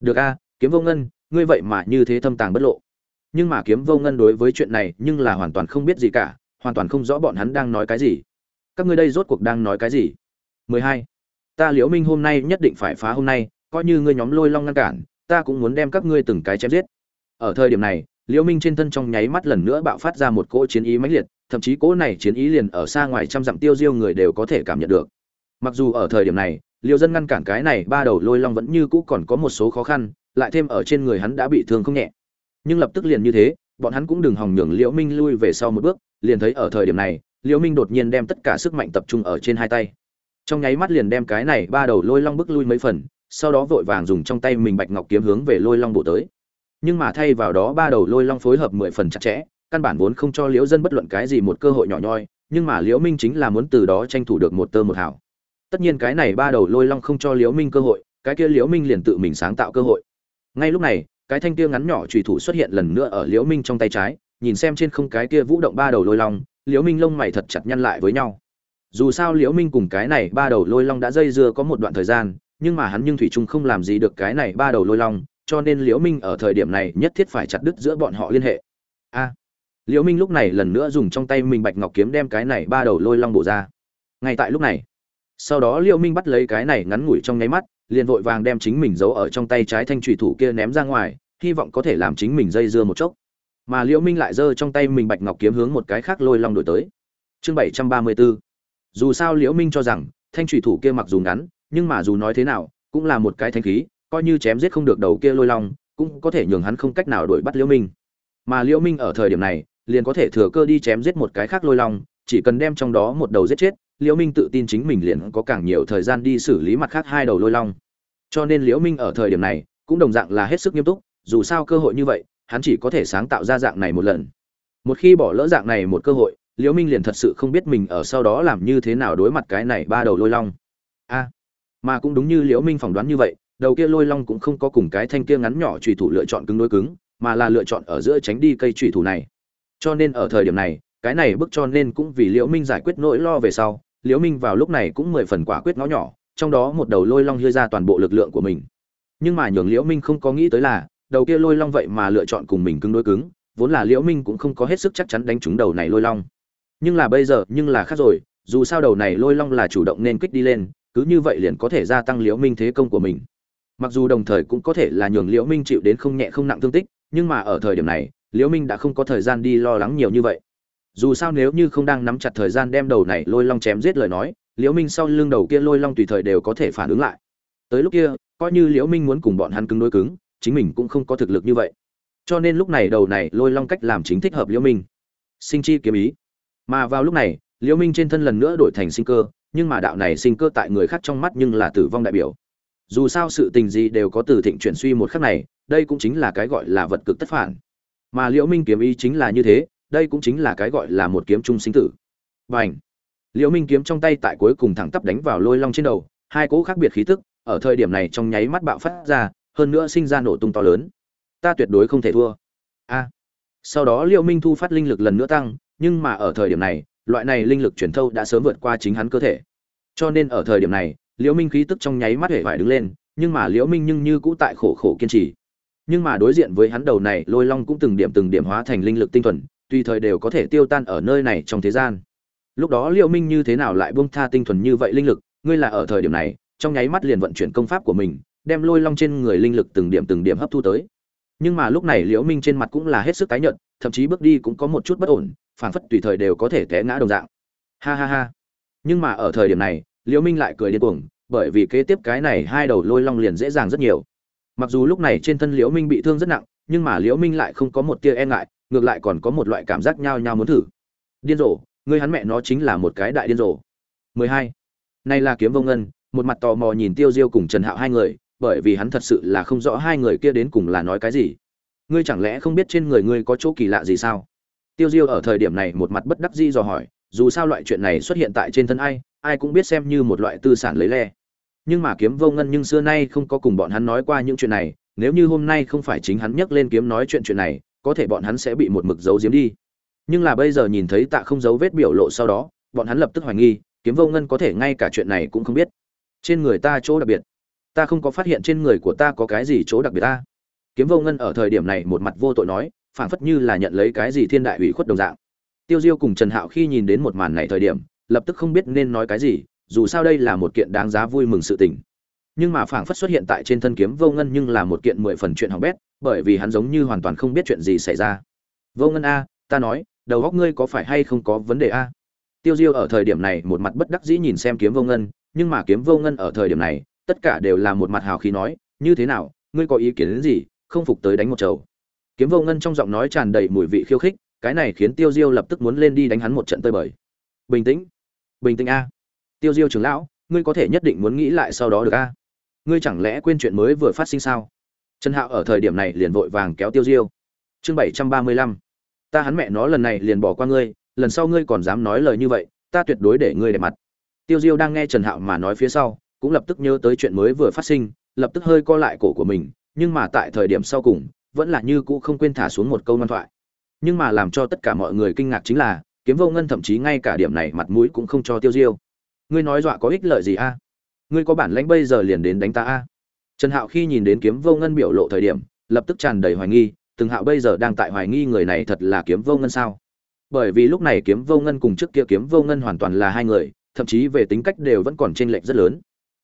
Được a, kiếm vô ngân, ngươi vậy mà như thế thâm tàng bất lộ. Nhưng mà kiếm vô ngân đối với chuyện này nhưng là hoàn toàn không biết gì cả, hoàn toàn không rõ bọn hắn đang nói cái gì. Các ngươi đây rốt cuộc đang nói cái gì? 12. ta liễu minh hôm nay nhất định phải phá hôm nay, coi như ngươi nhóm lôi long ngăn cản, ta cũng muốn đem các ngươi từng cái chém giết. Ở thời điểm này, liễu minh trên thân trong nháy mắt lần nữa bạo phát ra một cỗ chiến ý mãnh liệt, thậm chí cỗ này chiến ý liền ở xa ngoài trăm dặm tiêu diêu người đều có thể cảm nhận được. Mặc dù ở thời điểm này liều dân ngăn cản cái này, ba đầu lôi long vẫn như cũ còn có một số khó khăn, lại thêm ở trên người hắn đã bị thương không nhẹ. Nhưng lập tức liền như thế, bọn hắn cũng đừng hòng nhường liễu minh lui về sau một bước, liền thấy ở thời điểm này, liễu minh đột nhiên đem tất cả sức mạnh tập trung ở trên hai tay. Trong nháy mắt liền đem cái này ba đầu lôi long bước lui mấy phần, sau đó vội vàng dùng trong tay mình bạch ngọc kiếm hướng về lôi long bổ tới. Nhưng mà thay vào đó, ba đầu lôi long phối hợp mười phần chặt chẽ, căn bản vốn không cho liễu dân bất luận cái gì một cơ hội nhỏ nhoi, nhưng mà liễu minh chính là muốn từ đó tranh thủ được một tơ một hảo tất nhiên cái này ba đầu lôi long không cho liễu minh cơ hội, cái kia liễu minh liền tự mình sáng tạo cơ hội. Ngay lúc này, cái thanh kia ngắn nhỏ trùy thủ xuất hiện lần nữa ở liễu minh trong tay trái, nhìn xem trên không cái kia vũ động ba đầu lôi long, liễu minh lông mày thật chặt nhăn lại với nhau. Dù sao liễu minh cùng cái này ba đầu lôi long đã dây dưa có một đoạn thời gian, nhưng mà hắn nhưng thủy trung không làm gì được cái này ba đầu lôi long, cho nên liễu minh ở thời điểm này nhất thiết phải chặt đứt giữa bọn họ liên hệ. A! Liễu minh lúc này lần nữa dùng trong tay mình bạch ngọc kiếm đem cái này ba đầu lôi long bổ ra. Ngay tại lúc này sau đó liễu minh bắt lấy cái này ngắn ngủi trong nháy mắt, liền vội vàng đem chính mình giấu ở trong tay trái thanh trùy thủ kia ném ra ngoài, hy vọng có thể làm chính mình dây dưa một chốc. Mà liễu minh lại giơ trong tay mình bạch ngọc kiếm hướng một cái khác lôi long đổi tới. Chương 734 dù sao liễu minh cho rằng, thanh trùy thủ kia mặc dù ngắn, nhưng mà dù nói thế nào, cũng là một cái thanh khí, coi như chém giết không được đầu kia lôi long, cũng có thể nhường hắn không cách nào đuổi bắt liễu minh. Mà liễu minh ở thời điểm này, liền có thể thừa cơ đi chém giết một cái khác lôi long, chỉ cần đem trong đó một đầu giết chết liễu minh tự tin chính mình liền có càng nhiều thời gian đi xử lý mặt khác hai đầu lôi long. Cho nên liễu minh ở thời điểm này cũng đồng dạng là hết sức nghiêm túc, dù sao cơ hội như vậy, hắn chỉ có thể sáng tạo ra dạng này một lần. Một khi bỏ lỡ dạng này một cơ hội, liễu minh liền thật sự không biết mình ở sau đó làm như thế nào đối mặt cái này ba đầu lôi long. A, mà cũng đúng như liễu minh phỏng đoán như vậy, đầu kia lôi long cũng không có cùng cái thanh kia ngắn nhỏ trùy thủ lựa chọn cứng đối cứng, mà là lựa chọn ở giữa tránh đi cây trùy thủ này. Cho nên ở thời điểm này, cái này bức cho nên cũng vì liễu minh giải quyết nỗi lo về sau liễu minh vào lúc này cũng mười phần quả quyết ngõ nhỏ, trong đó một đầu lôi long hưa ra toàn bộ lực lượng của mình. Nhưng mà nhường liễu minh không có nghĩ tới là, đầu kia lôi long vậy mà lựa chọn cùng mình cứng đối cứng, vốn là liễu minh cũng không có hết sức chắc chắn đánh trúng đầu này lôi long. Nhưng là bây giờ, nhưng là khác rồi, dù sao đầu này lôi long là chủ động nên kích đi lên, cứ như vậy liền có thể gia tăng liễu minh thế công của mình. Mặc dù đồng thời cũng có thể là nhường liễu minh chịu đến không nhẹ không nặng thương tích, nhưng mà ở thời điểm này, liễu minh đã không có thời gian đi lo lắng nhiều như vậy dù sao nếu như không đang nắm chặt thời gian đem đầu này lôi long chém giết lời nói, liễu minh sau lưng đầu kia lôi long tùy thời đều có thể phản ứng lại. Tới lúc kia, coi như liễu minh muốn cùng bọn hắn cứng đối cứng, chính mình cũng không có thực lực như vậy. Cho nên lúc này đầu này lôi long cách làm chính thích hợp liễu minh. Sinh chi kiếm ý. Mà vào lúc này, liễu minh trên thân lần nữa đổi thành sinh cơ, nhưng mà đạo này sinh cơ tại người khác trong mắt nhưng là tử vong đại biểu. Dù sao sự tình gì đều có từ thịnh chuyển suy một khắc này, đây cũng chính là cái gọi là vật cực tất phản. Mà liễu minh kiếm ý chính là như thế đây cũng chính là cái gọi là một kiếm trung sinh tử. Bành! Liễu minh kiếm trong tay tại cuối cùng thẳng tắp đánh vào lôi long trên đầu, hai cỗ khác biệt khí tức, ở thời điểm này trong nháy mắt bạo phát ra, hơn nữa sinh ra nổ tung to lớn. Ta tuyệt đối không thể thua. A! Sau đó liễu minh thu phát linh lực lần nữa tăng, nhưng mà ở thời điểm này, loại này linh lực truyền thâu đã sớm vượt qua chính hắn cơ thể. Cho nên ở thời điểm này, liễu minh khí tức trong nháy mắt hể vải đứng lên, nhưng mà liễu minh nhưng như cũ tại khổ khổ kiên trì. Nhưng mà đối diện với hắn đầu này, lôi long cũng từng điểm từng điểm hóa thành linh lực tinh thuần tùy thời đều có thể tiêu tan ở nơi này trong thế gian. Lúc đó liễu minh như thế nào lại buông tha tinh thuần như vậy linh lực, ngươi là ở thời điểm này, trong nháy mắt liền vận chuyển công pháp của mình, đem lôi long trên người linh lực từng điểm từng điểm hấp thu tới. Nhưng mà lúc này liễu minh trên mặt cũng là hết sức tái nhợt, thậm chí bước đi cũng có một chút bất ổn, phảng phất tùy thời đều có thể té ngã đồng dạng. Ha ha ha. Nhưng mà ở thời điểm này, liễu minh lại cười điên cuồng, bởi vì kế tiếp cái này hai đầu lôi long liền dễ dàng rất nhiều. Mặc dù lúc này trên thân liễu minh bị thương rất nặng, nhưng mà liễu minh lại không có một tia e ngại ngược lại còn có một loại cảm giác nhao nhao muốn thử điên rồ ngươi hắn mẹ nó chính là một cái đại điên rồ 12. nay là kiếm vô ngân, một mặt tò mò nhìn Tiêu Diêu cùng Trần Hạo hai người, bởi vì hắn thật sự là không rõ hai người kia đến cùng là nói cái gì. Ngươi chẳng lẽ không biết trên người ngươi có chỗ kỳ lạ gì sao? Tiêu Diêu ở thời điểm này một mặt bất đắc dĩ dò hỏi, dù sao loại chuyện này xuất hiện tại trên thân ai, ai cũng biết xem như một loại tư sản lấy le. Nhưng mà kiếm vô ngân nhưng xưa nay không có cùng bọn hắn nói qua những chuyện này, nếu như hôm nay không phải chính hắn nhắc lên kiếm nói chuyện chuyện này, có thể bọn hắn sẽ bị một mực giấu giếm đi. Nhưng là bây giờ nhìn thấy tạ không giấu vết biểu lộ sau đó, bọn hắn lập tức hoài nghi, kiếm vô ngân có thể ngay cả chuyện này cũng không biết. Trên người ta chỗ đặc biệt. Ta không có phát hiện trên người của ta có cái gì chỗ đặc biệt ta. Kiếm vô ngân ở thời điểm này một mặt vô tội nói phảng phất như là nhận lấy cái gì thiên đại ủy khuất đồng dạng. Tiêu diêu cùng trần hạo khi nhìn đến một màn này thời điểm lập tức không biết nên nói cái gì dù sao đây là một kiện đáng giá vui mừng sự tình nhưng mà phảng phất xuất hiện tại trên thân kiếm vô ngân nhưng là một kiện mười phần chuyện hỏng bét, bởi vì hắn giống như hoàn toàn không biết chuyện gì xảy ra. Vô ngân a, ta nói, đầu góc ngươi có phải hay không có vấn đề a? Tiêu diêu ở thời điểm này một mặt bất đắc dĩ nhìn xem kiếm vô ngân, nhưng mà kiếm vô ngân ở thời điểm này, tất cả đều là một mặt hào khí nói, như thế nào, ngươi có ý kiến đến gì, không phục tới đánh một chầu? Kiếm vô ngân trong giọng nói tràn đầy mùi vị khiêu khích, cái này khiến tiêu diêu lập tức muốn lên đi đánh hắn một trận tơi bời. Bình tĩnh bình tĩnh a. Tiêu diêu trưởng lão, ngươi có thể nhất định muốn nghĩ lại sau đó được a? Ngươi chẳng lẽ quên chuyện mới vừa phát sinh sao? Trần hạo ở thời điểm này liền vội vàng kéo tiêu diêu. Chương bảy trăm ba mươi lăm. Ta hắn mẹ nó lần này liền bỏ qua ngươi, lần sau ngươi còn dám nói lời như vậy, ta tuyệt đối để ngươi để mặt. Tiêu diêu đang nghe trần hạo mà nói phía sau, cũng lập tức nhớ tới chuyện mới vừa phát sinh, lập tức hơi co lại cổ của mình, nhưng mà tại thời điểm sau cùng, vẫn là như cũ không quên thả xuống một câu ngoan thoại. Nhưng mà làm cho tất cả mọi người kinh ngạc chính là, kiếm vô ngân thậm chí ngay cả điểm này mặt mũi cũng không cho tiêu diêu. Ngươi nói dọa có ích lợi gì a? Ngươi có bản lãnh bây giờ liền đến đánh ta a? Trần hạo khi nhìn đến kiếm vô ngân biểu lộ thời điểm, lập tức tràn đầy hoài nghi, từng hạo bây giờ đang tại hoài nghi người này thật là kiếm vô ngân sao? Bởi vì lúc này kiếm vô ngân cùng trước kia kiếm vô ngân hoàn toàn là hai người, thậm chí về tính cách đều vẫn còn chênh lệch rất lớn.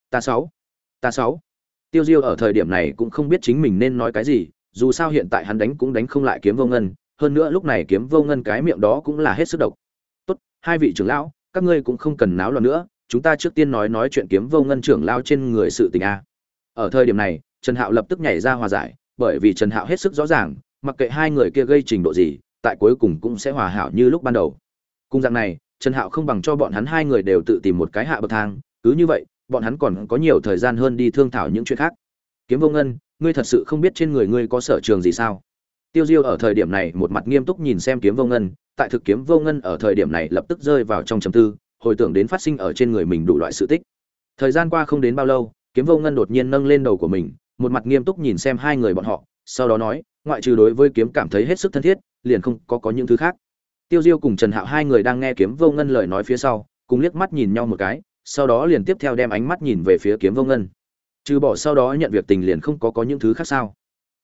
Ta sáu ta sáu. Tiêu diêu ở thời điểm này cũng không biết chính mình nên nói cái gì, dù sao hiện tại hắn đánh cũng đánh không lại kiếm vô ngân, hơn nữa lúc này kiếm vô ngân cái miệng đó cũng là hết sức độc. Tốt, hai vị trưởng lão, các ngươi cũng không cần náo loạn nữa chúng ta trước tiên nói nói chuyện kiếm vô ngân trưởng lao trên người sự tình a. Ở thời điểm này, trần hạo lập tức nhảy ra hòa giải, bởi vì trần hạo hết sức rõ ràng, mặc kệ hai người kia gây trình độ gì, tại cuối cùng cũng sẽ hòa hảo như lúc ban đầu. Cùng dạng này, trần hạo không bằng cho bọn hắn hai người đều tự tìm một cái hạ bậc thang, cứ như vậy, bọn hắn còn có nhiều thời gian hơn đi thương thảo những chuyện khác. Kiếm vô ngân, ngươi thật sự không biết trên người ngươi có sở trường gì sao? Tiêu diêu ở thời điểm này một mặt nghiêm túc nhìn xem kiếm vô ngân, tại thực kiếm vô ngân ở thời điểm này lập tức rơi vào trong trầm tư hồi tưởng đến phát sinh ở trên người mình đủ loại sự tích. Thời gian qua không đến bao lâu, kiếm vô ngân đột nhiên nâng lên đầu của mình, một mặt nghiêm túc nhìn xem hai người bọn họ, sau đó nói, ngoại trừ đối với kiếm cảm thấy hết sức thân thiết, liền không có có những thứ khác. Tiêu diêu cùng trần hạo hai người đang nghe kiếm vô ngân lời nói phía sau, cùng liếc mắt nhìn nhau một cái, sau đó liền tiếp theo đem ánh mắt nhìn về phía kiếm vô ngân. Trừ bỏ sau đó nhận việc tình liền không có có những thứ khác sao?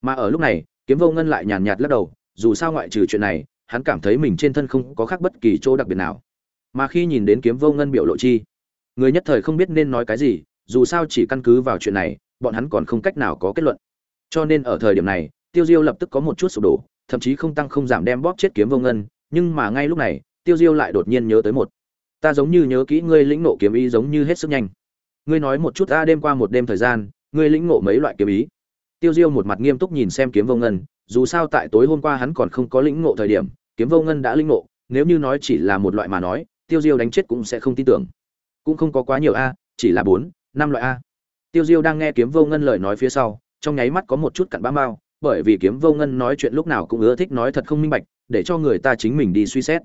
Mà ở lúc này, kiếm vô ngân lại nhàn nhạt lắc đầu, dù sao ngoại trừ chuyện này, hắn cảm thấy mình trên thân không có khác bất kỳ chỗ đặc biệt nào mà khi nhìn đến kiếm vô ngân biểu lộ chi, người nhất thời không biết nên nói cái gì, dù sao chỉ căn cứ vào chuyện này, bọn hắn còn không cách nào có kết luận. Cho nên ở thời điểm này, tiêu diêu lập tức có một chút sụp đổ, thậm chí không tăng không giảm đem bóp chết kiếm vô ngân, nhưng mà ngay lúc này, tiêu diêu lại đột nhiên nhớ tới một. Ta giống như nhớ kỹ ngươi lĩnh nộ kiếm ý giống như hết sức nhanh. Ngươi nói một chút, a, đêm qua một đêm thời gian, ngươi lĩnh ngộ mấy loại kiếm ý? Tiêu diêu một mặt nghiêm túc nhìn xem kiếm vô ngân, dù sao tại tối hôm qua hắn còn không có lĩnh ngộ thời điểm, kiếm vô ngân đã lĩnh ngộ, nếu như nói chỉ là một loại mà nói tiêu diêu đánh chết cũng sẽ không tin tưởng. Cũng không có quá nhiều a, chỉ là bốn, năm loại a. Tiêu diêu đang nghe kiếm vô ngân lời nói phía sau, trong nháy mắt có một chút cặn bã mao bởi vì kiếm vô ngân nói chuyện lúc nào cũng ưa thích nói thật không minh bạch, để cho người ta chính mình đi suy xét.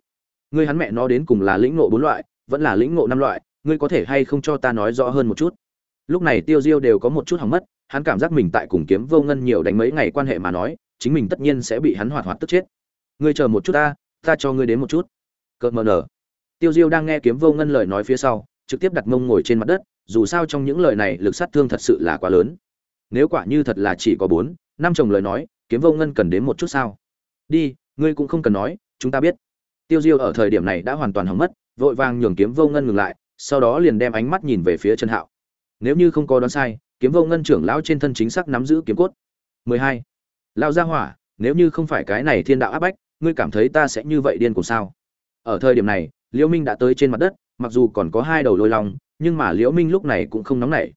Ngươi hắn mẹ nó đến cùng là lĩnh ngộ bốn loại, vẫn là lĩnh ngộ năm loại, ngươi có thể hay không cho ta nói rõ hơn một chút? Lúc này tiêu diêu đều có một chút hỏng mất, hắn cảm giác mình tại cùng kiếm vô ngân nhiều đánh mấy ngày quan hệ mà nói, chính mình tất nhiên sẽ bị hắn hoạt hoạt tức chết. Ngươi chờ một chút ta ta cho ngươi đến một chút. Cợt mờ nở tiêu diêu đang nghe kiếm vô ngân lời nói phía sau, trực tiếp đặt mông ngồi trên mặt đất, dù sao trong những lời này lực sát thương thật sự là quá lớn. Nếu quả như thật là chỉ có bốn, năm chồng lời nói, kiếm vô ngân cần đến một chút sao? Đi, ngươi cũng không cần nói, chúng ta biết. Tiêu diêu ở thời điểm này đã hoàn toàn hỏng mất, vội vàng nhường kiếm vô ngân ngừng lại, sau đó liền đem ánh mắt nhìn về phía trần hạo. Nếu như không có đoán sai, kiếm vô ngân trưởng lão trên thân chính xác nắm giữ kiếm cốt. 12. lão gia hỏa, nếu như không phải cái này thiên đạo áp bách, ngươi cảm thấy ta sẽ như vậy điên cuồng sao? Ở thời điểm này liễu minh đã tới trên mặt đất, mặc dù còn có hai đầu lôi long, nhưng mà liễu minh lúc này cũng không nóng nảy.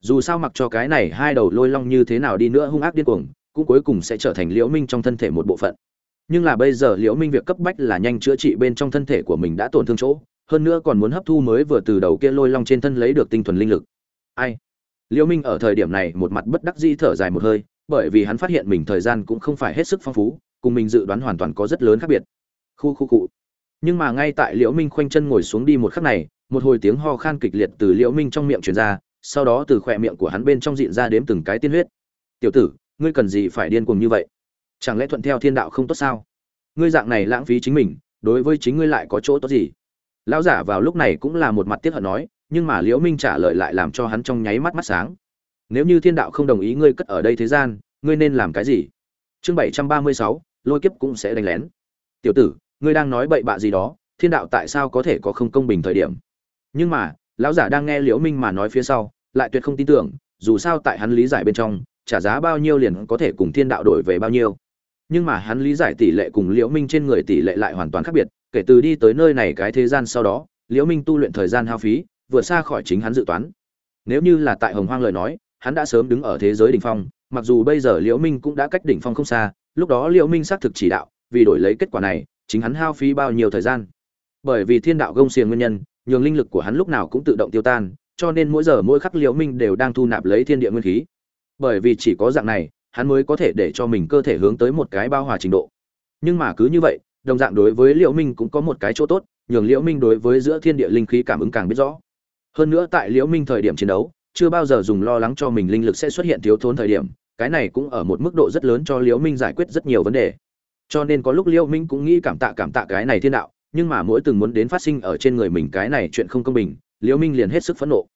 Dù sao mặc cho cái này hai đầu lôi long như thế nào đi nữa hung ác điên cuồng, cũng cuối cùng sẽ trở thành liễu minh trong thân thể một bộ phận. Nhưng là bây giờ liễu minh việc cấp bách là nhanh chữa trị bên trong thân thể của mình đã tổn thương chỗ, hơn nữa còn muốn hấp thu mới vừa từ đầu kia lôi long trên thân lấy được tinh thuần linh lực. Ai? Liễu minh ở thời điểm này một mặt bất đắc dĩ thở dài một hơi, bởi vì hắn phát hiện mình thời gian cũng không phải hết sức phong phú, cùng mình dự đoán hoàn toàn có rất lớn khác biệt. Khu khu cụ nhưng mà ngay tại liễu minh khoanh chân ngồi xuống đi một khắc này, một hồi tiếng ho khan kịch liệt từ liễu minh trong miệng truyền ra, sau đó từ khỏe miệng của hắn bên trong dịn ra đếm từng cái tiên huyết. Tiểu tử, ngươi cần gì phải điên cuồng như vậy? Chẳng lẽ thuận theo thiên đạo không tốt sao? Ngươi dạng này lãng phí chính mình, đối với chính ngươi lại có chỗ tốt gì? Lão giả vào lúc này cũng là một mặt tiếc hận nói, nhưng mà liễu minh trả lời lại làm cho hắn trong nháy mắt mắt sáng. Nếu như thiên đạo không đồng ý ngươi cất ở đây thế gian, ngươi nên làm cái gì? Chương bảy trăm ba mươi sáu, lôi kiếp cũng sẽ đánh lén. Tiểu tử ngươi đang nói bậy bạ gì đó, thiên đạo tại sao có thể có không công bình thời điểm? Nhưng mà, lão giả đang nghe liễu minh mà nói phía sau, lại tuyệt không tin tưởng, dù sao tại hắn lý giải bên trong, trả giá bao nhiêu liền có thể cùng thiên đạo đổi về bao nhiêu. Nhưng mà hắn lý giải tỷ lệ cùng liễu minh trên người tỷ lệ lại hoàn toàn khác biệt, kể từ đi tới nơi này cái thế gian sau đó, liễu minh tu luyện thời gian hao phí, vượt xa khỏi chính hắn dự toán. Nếu như là tại hồng hoang lời nói, hắn đã sớm đứng ở thế giới đỉnh phong, mặc dù bây giờ liễu minh cũng đã cách đỉnh phong không xa, lúc đó liễu minh xác thực chỉ đạo, vì đổi lấy kết quả này chính hắn hao phí bao nhiêu thời gian. Bởi vì thiên đạo gông xiềng nguyên nhân, nhường linh lực của hắn lúc nào cũng tự động tiêu tan, cho nên mỗi giờ mỗi khắc liễu minh đều đang thu nạp lấy thiên địa nguyên khí. Bởi vì chỉ có dạng này, hắn mới có thể để cho mình cơ thể hướng tới một cái bao hòa trình độ. Nhưng mà cứ như vậy, đồng dạng đối với liễu minh cũng có một cái chỗ tốt, nhường liễu minh đối với giữa thiên địa linh khí cảm ứng càng biết rõ. Hơn nữa tại liễu minh thời điểm chiến đấu, chưa bao giờ dùng lo lắng cho mình linh lực sẽ xuất hiện thiếu thốn thời điểm, cái này cũng ở một mức độ rất lớn cho liễu minh giải quyết rất nhiều vấn đề cho nên có lúc liễu minh cũng nghĩ cảm tạ cảm tạ cái này thiên đạo, nhưng mà mỗi từng muốn đến phát sinh ở trên người mình cái này chuyện không công bình liễu minh liền hết sức phẫn nộ.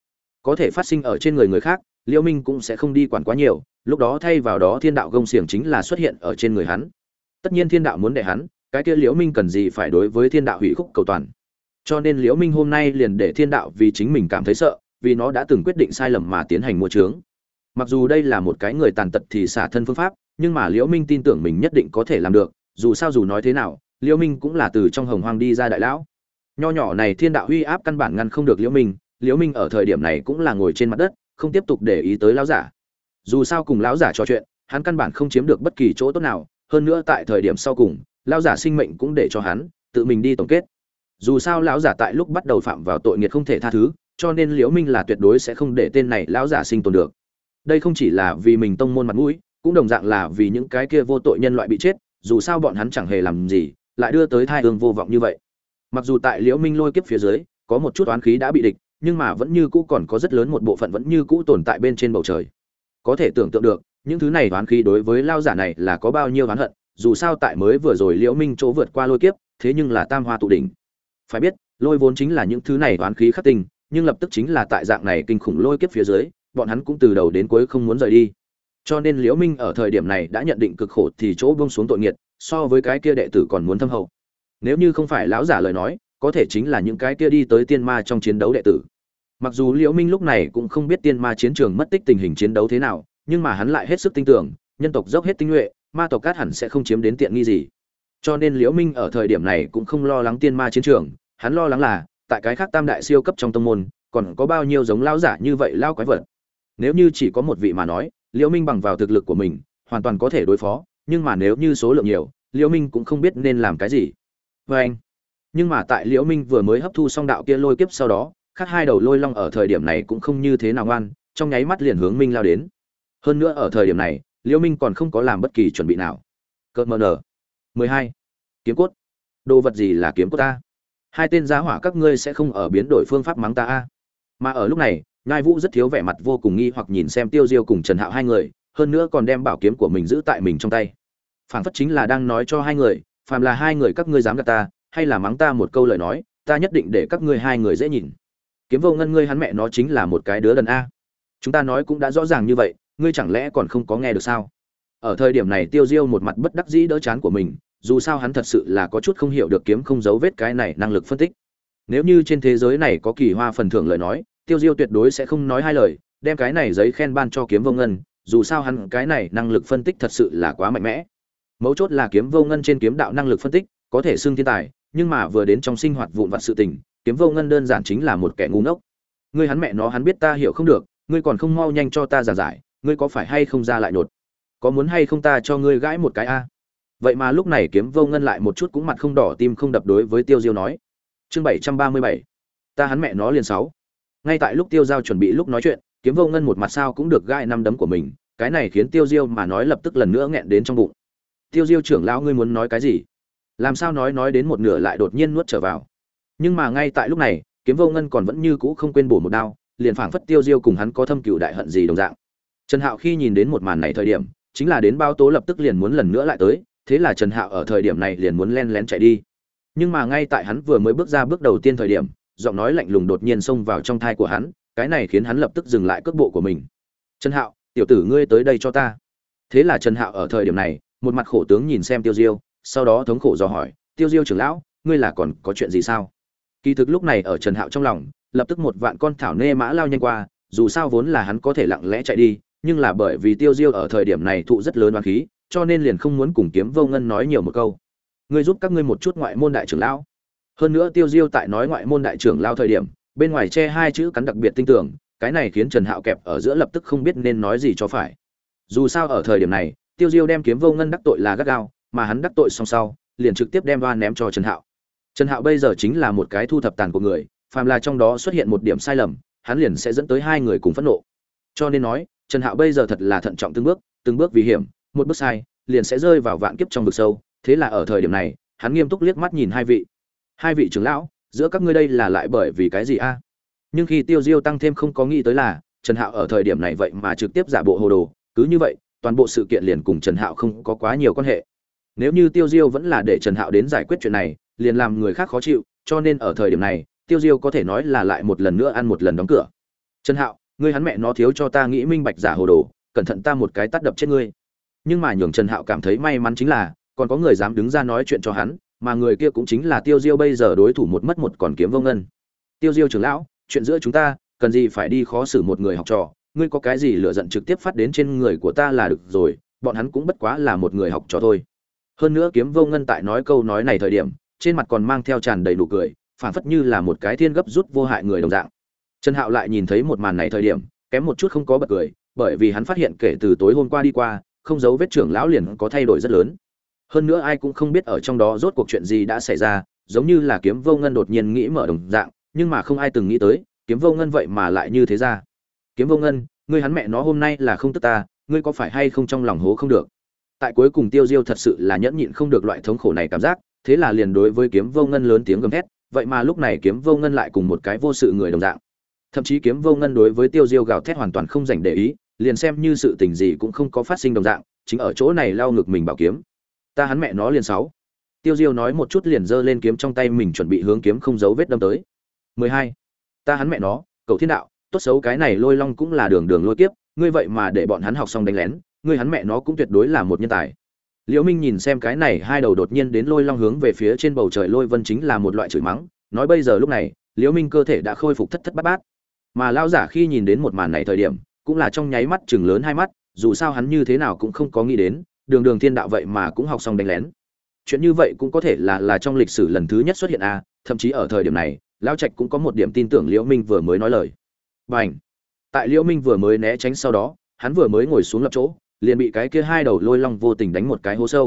Có thể phát sinh ở trên người người khác liễu minh cũng sẽ không đi quản quá nhiều, lúc đó thay vào đó thiên đạo gông xiềng chính là xuất hiện ở trên người hắn. Tất nhiên thiên đạo muốn để hắn, cái kia liễu minh cần gì phải đối với thiên đạo hủy khúc cầu toàn. Cho nên liễu minh hôm nay liền để thiên đạo vì chính mình cảm thấy sợ, vì nó đã từng quyết định sai lầm mà tiến hành mua trướng mặc dù đây là một cái người tàn tật thì xả thân phương pháp, nhưng mà liễu minh tin tưởng mình nhất định có thể làm được dù sao dù nói thế nào, liễu minh cũng là từ trong hồng hoang đi ra đại lão. Nho nhỏ này thiên đạo huy áp căn bản ngăn không được liễu minh liễu minh ở thời điểm này cũng là ngồi trên mặt đất, không tiếp tục để ý tới lão giả. Dù sao cùng lão giả trò chuyện, hắn căn bản không chiếm được bất kỳ chỗ tốt nào, hơn nữa tại thời điểm sau cùng, lão giả sinh mệnh cũng để cho hắn tự mình đi tổng kết. Dù sao lão giả tại lúc bắt đầu phạm vào tội nghiệt không thể tha thứ, cho nên liễu minh là tuyệt đối sẽ không để tên này lão giả sinh tồn được. Đây không chỉ là vì mình tông môn mặt mũi, cũng đồng dạng là vì những cái kia vô tội nhân loại bị chết dù sao bọn hắn chẳng hề làm gì, lại đưa tới thai ương vô vọng như vậy. Mặc dù tại liễu minh lôi kiếp phía dưới, có một chút oán khí đã bị địch, nhưng mà vẫn như cũ còn có rất lớn một bộ phận vẫn như cũ tồn tại bên trên bầu trời. Có thể tưởng tượng được, những thứ này oán khí đối với lao giả này là có bao nhiêu oán hận, dù sao tại mới vừa rồi liễu minh chỗ vượt qua lôi kiếp, thế nhưng là tam hoa tụ đỉnh. Phải biết, lôi vốn chính là những thứ này oán khí khắc tinh, nhưng lập tức chính là tại dạng này kinh khủng lôi kiếp phía dưới, bọn hắn cũng từ đầu đến cuối không muốn rời đi cho nên liễu minh ở thời điểm này đã nhận định cực khổ thì chỗ buông xuống tội nghiệt, so với cái kia đệ tử còn muốn thâm hậu. Nếu như không phải lão giả lời nói, có thể chính là những cái kia đi tới tiên ma trong chiến đấu đệ tử. Mặc dù liễu minh lúc này cũng không biết tiên ma chiến trường mất tích tình hình chiến đấu thế nào, nhưng mà hắn lại hết sức tin tưởng, nhân tộc dốc hết tinh nhuệ, ma tộc cát hẳn sẽ không chiếm đến tiện nghi gì. Cho nên liễu minh ở thời điểm này cũng không lo lắng tiên ma chiến trường, hắn lo lắng là, tại cái khác tam đại siêu cấp trong tông môn, còn có bao nhiêu giống lão giả như vậy lao quái vật. Nếu như chỉ có một vị mà nói liễu minh bằng vào thực lực của mình, hoàn toàn có thể đối phó, nhưng mà nếu như số lượng nhiều, liễu minh cũng không biết nên làm cái gì. Với anh, nhưng mà tại liễu minh vừa mới hấp thu xong đạo kia lôi kiếp sau đó, khác hai đầu lôi long ở thời điểm này cũng không như thế nào ngoan, trong nháy mắt liền hướng minh lao đến. Hơn nữa ở thời điểm này, liễu minh còn không có làm bất kỳ chuẩn bị nào. Cợt mờ nở. Mười hai. Kiếm cốt. Đồ vật gì là kiếm cốt ta? Hai tên giá hỏa các ngươi sẽ không ở biến đổi phương pháp mắng ta a. Mà ở lúc này ngai vũ rất thiếu vẻ mặt vô cùng nghi hoặc nhìn xem tiêu diêu cùng trần hạo hai người, hơn nữa còn đem bảo kiếm của mình giữ tại mình trong tay. Phảng phất chính là đang nói cho hai người, phàm là hai người các ngươi dám gạt ta, hay là mắng ta một câu lời nói, ta nhất định để các ngươi hai người dễ nhìn. Kiếm vô ngân ngươi hắn mẹ nó chính là một cái đứa đần a. Chúng ta nói cũng đã rõ ràng như vậy, ngươi chẳng lẽ còn không có nghe được sao? Ở thời điểm này tiêu diêu một mặt bất đắc dĩ đỡ chán của mình, dù sao hắn thật sự là có chút không hiểu được kiếm không giấu vết cái này năng lực phân tích. Nếu như trên thế giới này có kỳ hoa phần thưởng lời nói tiêu diêu tuyệt đối sẽ không nói hai lời, đem cái này giấy khen ban cho kiếm vô ngân, dù sao hắn cái này năng lực phân tích thật sự là quá mạnh mẽ. Mấu chốt là kiếm vô ngân trên kiếm đạo năng lực phân tích, có thể xưng thiên tài, nhưng mà vừa đến trong sinh hoạt vụn vặt sự tình, kiếm vô ngân đơn giản chính là một kẻ ngu ngốc. Ngươi hắn mẹ nó hắn biết ta hiểu không được, ngươi còn không mau nhanh cho ta giảng giải, ngươi có phải hay không ra lại nột có muốn hay không ta cho ngươi gãi một cái a? Vậy mà lúc này kiếm vô ngân lại một chút cũng mặt không đỏ, tim không đập đối với tiêu diêu nói. Chương bảy trăm ba mươi bảy. Ta hắn mẹ nó liền sáu ngay tại lúc tiêu giao chuẩn bị lúc nói chuyện, kiếm vô ngân một mặt sao cũng được gai năm đấm của mình, cái này khiến tiêu diêu mà nói lập tức lần nữa nghẹn đến trong bụng. Tiêu diêu trưởng lão ngươi muốn nói cái gì? Làm sao nói nói đến một nửa lại đột nhiên nuốt trở vào. Nhưng mà ngay tại lúc này, kiếm vô ngân còn vẫn như cũ không quên bổ một đao, liền phảng phất tiêu diêu cùng hắn có thâm cựu đại hận gì đồng dạng. Trần hạo khi nhìn đến một màn này thời điểm, chính là đến bao tố lập tức liền muốn lần nữa lại tới, thế là trần hạo ở thời điểm này liền muốn len lén chạy đi. Nhưng mà ngay tại hắn vừa mới bước ra bước đầu tiên thời điểm giọng nói lạnh lùng đột nhiên xông vào trong thai của hắn, cái này khiến hắn lập tức dừng lại cước bộ của mình. Trần hạo, tiểu tử ngươi tới đây cho ta. Thế là trần hạo ở thời điểm này, một mặt khổ tướng nhìn xem tiêu diêu, sau đó thống khổ dò hỏi, tiêu diêu trưởng lão, ngươi là còn có chuyện gì sao? Kỳ thực lúc này ở trần hạo trong lòng, lập tức một vạn con thảo nê mã lao nhanh qua, dù sao vốn là hắn có thể lặng lẽ chạy đi, nhưng là bởi vì tiêu diêu ở thời điểm này thụ rất lớn oán khí, cho nên liền không muốn cùng kiếm vô ngân nói nhiều một câu. Ngươi giúp các ngươi một chút ngoại môn đại trưởng lão hơn nữa tiêu diêu tại nói ngoại môn đại trưởng lao thời điểm, bên ngoài che hai chữ cắn đặc biệt tinh tưởng cái này khiến trần hạo kẹp ở giữa lập tức không biết nên nói gì cho phải. Dù sao ở thời điểm này, tiêu diêu đem kiếm vô ngân đắc tội là gắt gao, mà hắn đắc tội xong sau, liền trực tiếp đem đoan ném cho trần hạo. Trần hạo bây giờ chính là một cái thu thập tàn của người, phàm là trong đó xuất hiện một điểm sai lầm, hắn liền sẽ dẫn tới hai người cùng phẫn nộ. Cho nên nói, trần hạo bây giờ thật là thận trọng từng bước từng bước vì hiểm, một bước sai, liền sẽ rơi vào vạn kiếp trong vực sâu. Thế là ở thời điểm này, hắn nghiêm túc liếc mắt nhìn hai vị hai vị trưởng lão, giữa các ngươi đây là lại bởi vì cái gì a? Nhưng khi tiêu diêu tăng thêm không có nghĩ tới là, trần hạo ở thời điểm này vậy mà trực tiếp giả bộ hồ đồ, cứ như vậy, toàn bộ sự kiện liền cùng trần hạo không có quá nhiều quan hệ. Nếu như tiêu diêu vẫn là để trần hạo đến giải quyết chuyện này, liền làm người khác khó chịu, cho nên ở thời điểm này, tiêu diêu có thể nói là lại một lần nữa ăn một lần đóng cửa. Trần hạo, ngươi hắn mẹ nó thiếu cho ta nghĩ minh bạch giả hồ đồ, cẩn thận ta một cái tắt đập chết ngươi. Nhưng mà nhường trần hạo cảm thấy may mắn chính là, còn có người dám đứng ra nói chuyện cho hắn mà người kia cũng chính là tiêu diêu bây giờ đối thủ một mất một còn kiếm vô ngân. Tiêu diêu trưởng lão, chuyện giữa chúng ta, cần gì phải đi khó xử một người học trò? Ngươi có cái gì lựa giận trực tiếp phát đến trên người của ta là được rồi, bọn hắn cũng bất quá là một người học trò thôi. Hơn nữa kiếm vô ngân tại nói câu nói này thời điểm, trên mặt còn mang theo tràn đầy nụ cười phản phất như là một cái thiên gấp rút vô hại người đồng dạng. Trần hạo lại nhìn thấy một màn này thời điểm, kém một chút không có bật cười, bởi vì hắn phát hiện kể từ tối hôm qua đi qua, không giấu vết trưởng lão liền có thay đổi rất lớn hơn nữa ai cũng không biết ở trong đó rốt cuộc chuyện gì đã xảy ra, giống như là kiếm vô ngân đột nhiên nghĩ mở đồng dạng, nhưng mà không ai từng nghĩ tới, kiếm vô ngân vậy mà lại như thế ra. Kiếm vô ngân, ngươi hắn mẹ nó hôm nay là không tức ta, ngươi có phải hay không trong lòng hố không được? Tại cuối cùng tiêu diêu thật sự là nhẫn nhịn không được loại thống khổ này cảm giác, thế là liền đối với kiếm vô ngân lớn tiếng gầm thét, vậy mà lúc này kiếm vô ngân lại cùng một cái vô sự người đồng dạng. Thậm chí kiếm vô ngân đối với tiêu diêu gào thét hoàn toàn không dành để ý, liền xem như sự tình gì cũng không có phát sinh đồng dạng, chính ở chỗ này lao ngực mình bảo kiếm ta hắn mẹ nó liền sáu. Tiêu diêu nói một chút liền giơ lên kiếm trong tay mình chuẩn bị hướng kiếm không giấu vết đâm tới. 12. ta hắn mẹ nó cầu thiên đạo, tốt xấu cái này lôi long cũng là đường đường lôi kiếp, ngươi vậy mà để bọn hắn học xong đánh lén, ngươi hắn mẹ nó cũng tuyệt đối là một nhân tài. Liễu minh nhìn xem cái này hai đầu đột nhiên đến lôi long hướng về phía trên bầu trời lôi vân chính là một loại chửi mắng, nói bây giờ lúc này, liễu minh cơ thể đã khôi phục thất thất bát bát. Mà lao giả khi nhìn đến một màn này thời điểm, cũng là trong nháy mắt chừng lớn hai mắt, dù sao hắn như thế nào cũng không có nghĩ đến đường đường thiên đạo vậy mà cũng học xong đánh lén. Chuyện như vậy cũng có thể là là trong lịch sử lần thứ nhất xuất hiện a à, thậm chí ở thời điểm này lao trạch cũng có một điểm tin tưởng liễu minh vừa mới nói lời. B à n h tại liễu minh vừa mới né tránh sau đó hắn vừa mới ngồi xuống lập chỗ liền bị cái kia hai đầu lôi long vô tình đánh một cái hố sâu.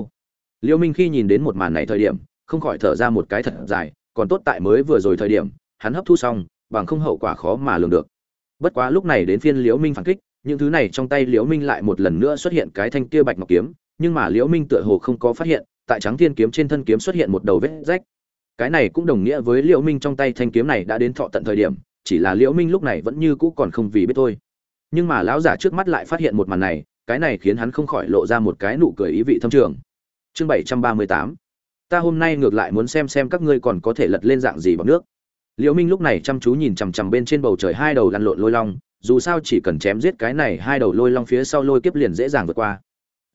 Liễu minh khi nhìn đến một màn này thời điểm không khỏi thở ra một cái thật dài còn tốt tại mới vừa rồi thời điểm hắn hấp thu xong bằng không hậu quả khó mà lường được. Bất quá lúc này đến phiên liễu minh phản kích những thứ này trong tay liễu minh lại một lần nữa xuất hiện cái thanh kia bạch ngọc kiếm nhưng mà liễu minh tựa hồ không có phát hiện, tại trắng thiên kiếm trên thân kiếm xuất hiện một đầu vết rách. Cái này cũng đồng nghĩa với liễu minh trong tay thanh kiếm này đã đến thọ tận thời điểm, chỉ là liễu minh lúc này vẫn như cũ còn không vì biết thôi. Nhưng mà lão giả trước mắt lại phát hiện một màn này, cái này khiến hắn không khỏi lộ ra một cái nụ cười ý vị thâm trường. Chương bảy trăm ba mươi tám. Ta hôm nay ngược lại muốn xem xem các ngươi còn có thể lật lên dạng gì bằng nước. Liễu minh lúc này chăm chú nhìn chằm chằm bên trên bầu trời hai đầu lăn lộn lôi long, dù sao chỉ cần chém giết cái này hai đầu lôi long phía sau lôi kiếp liền dễ dàng vượt qua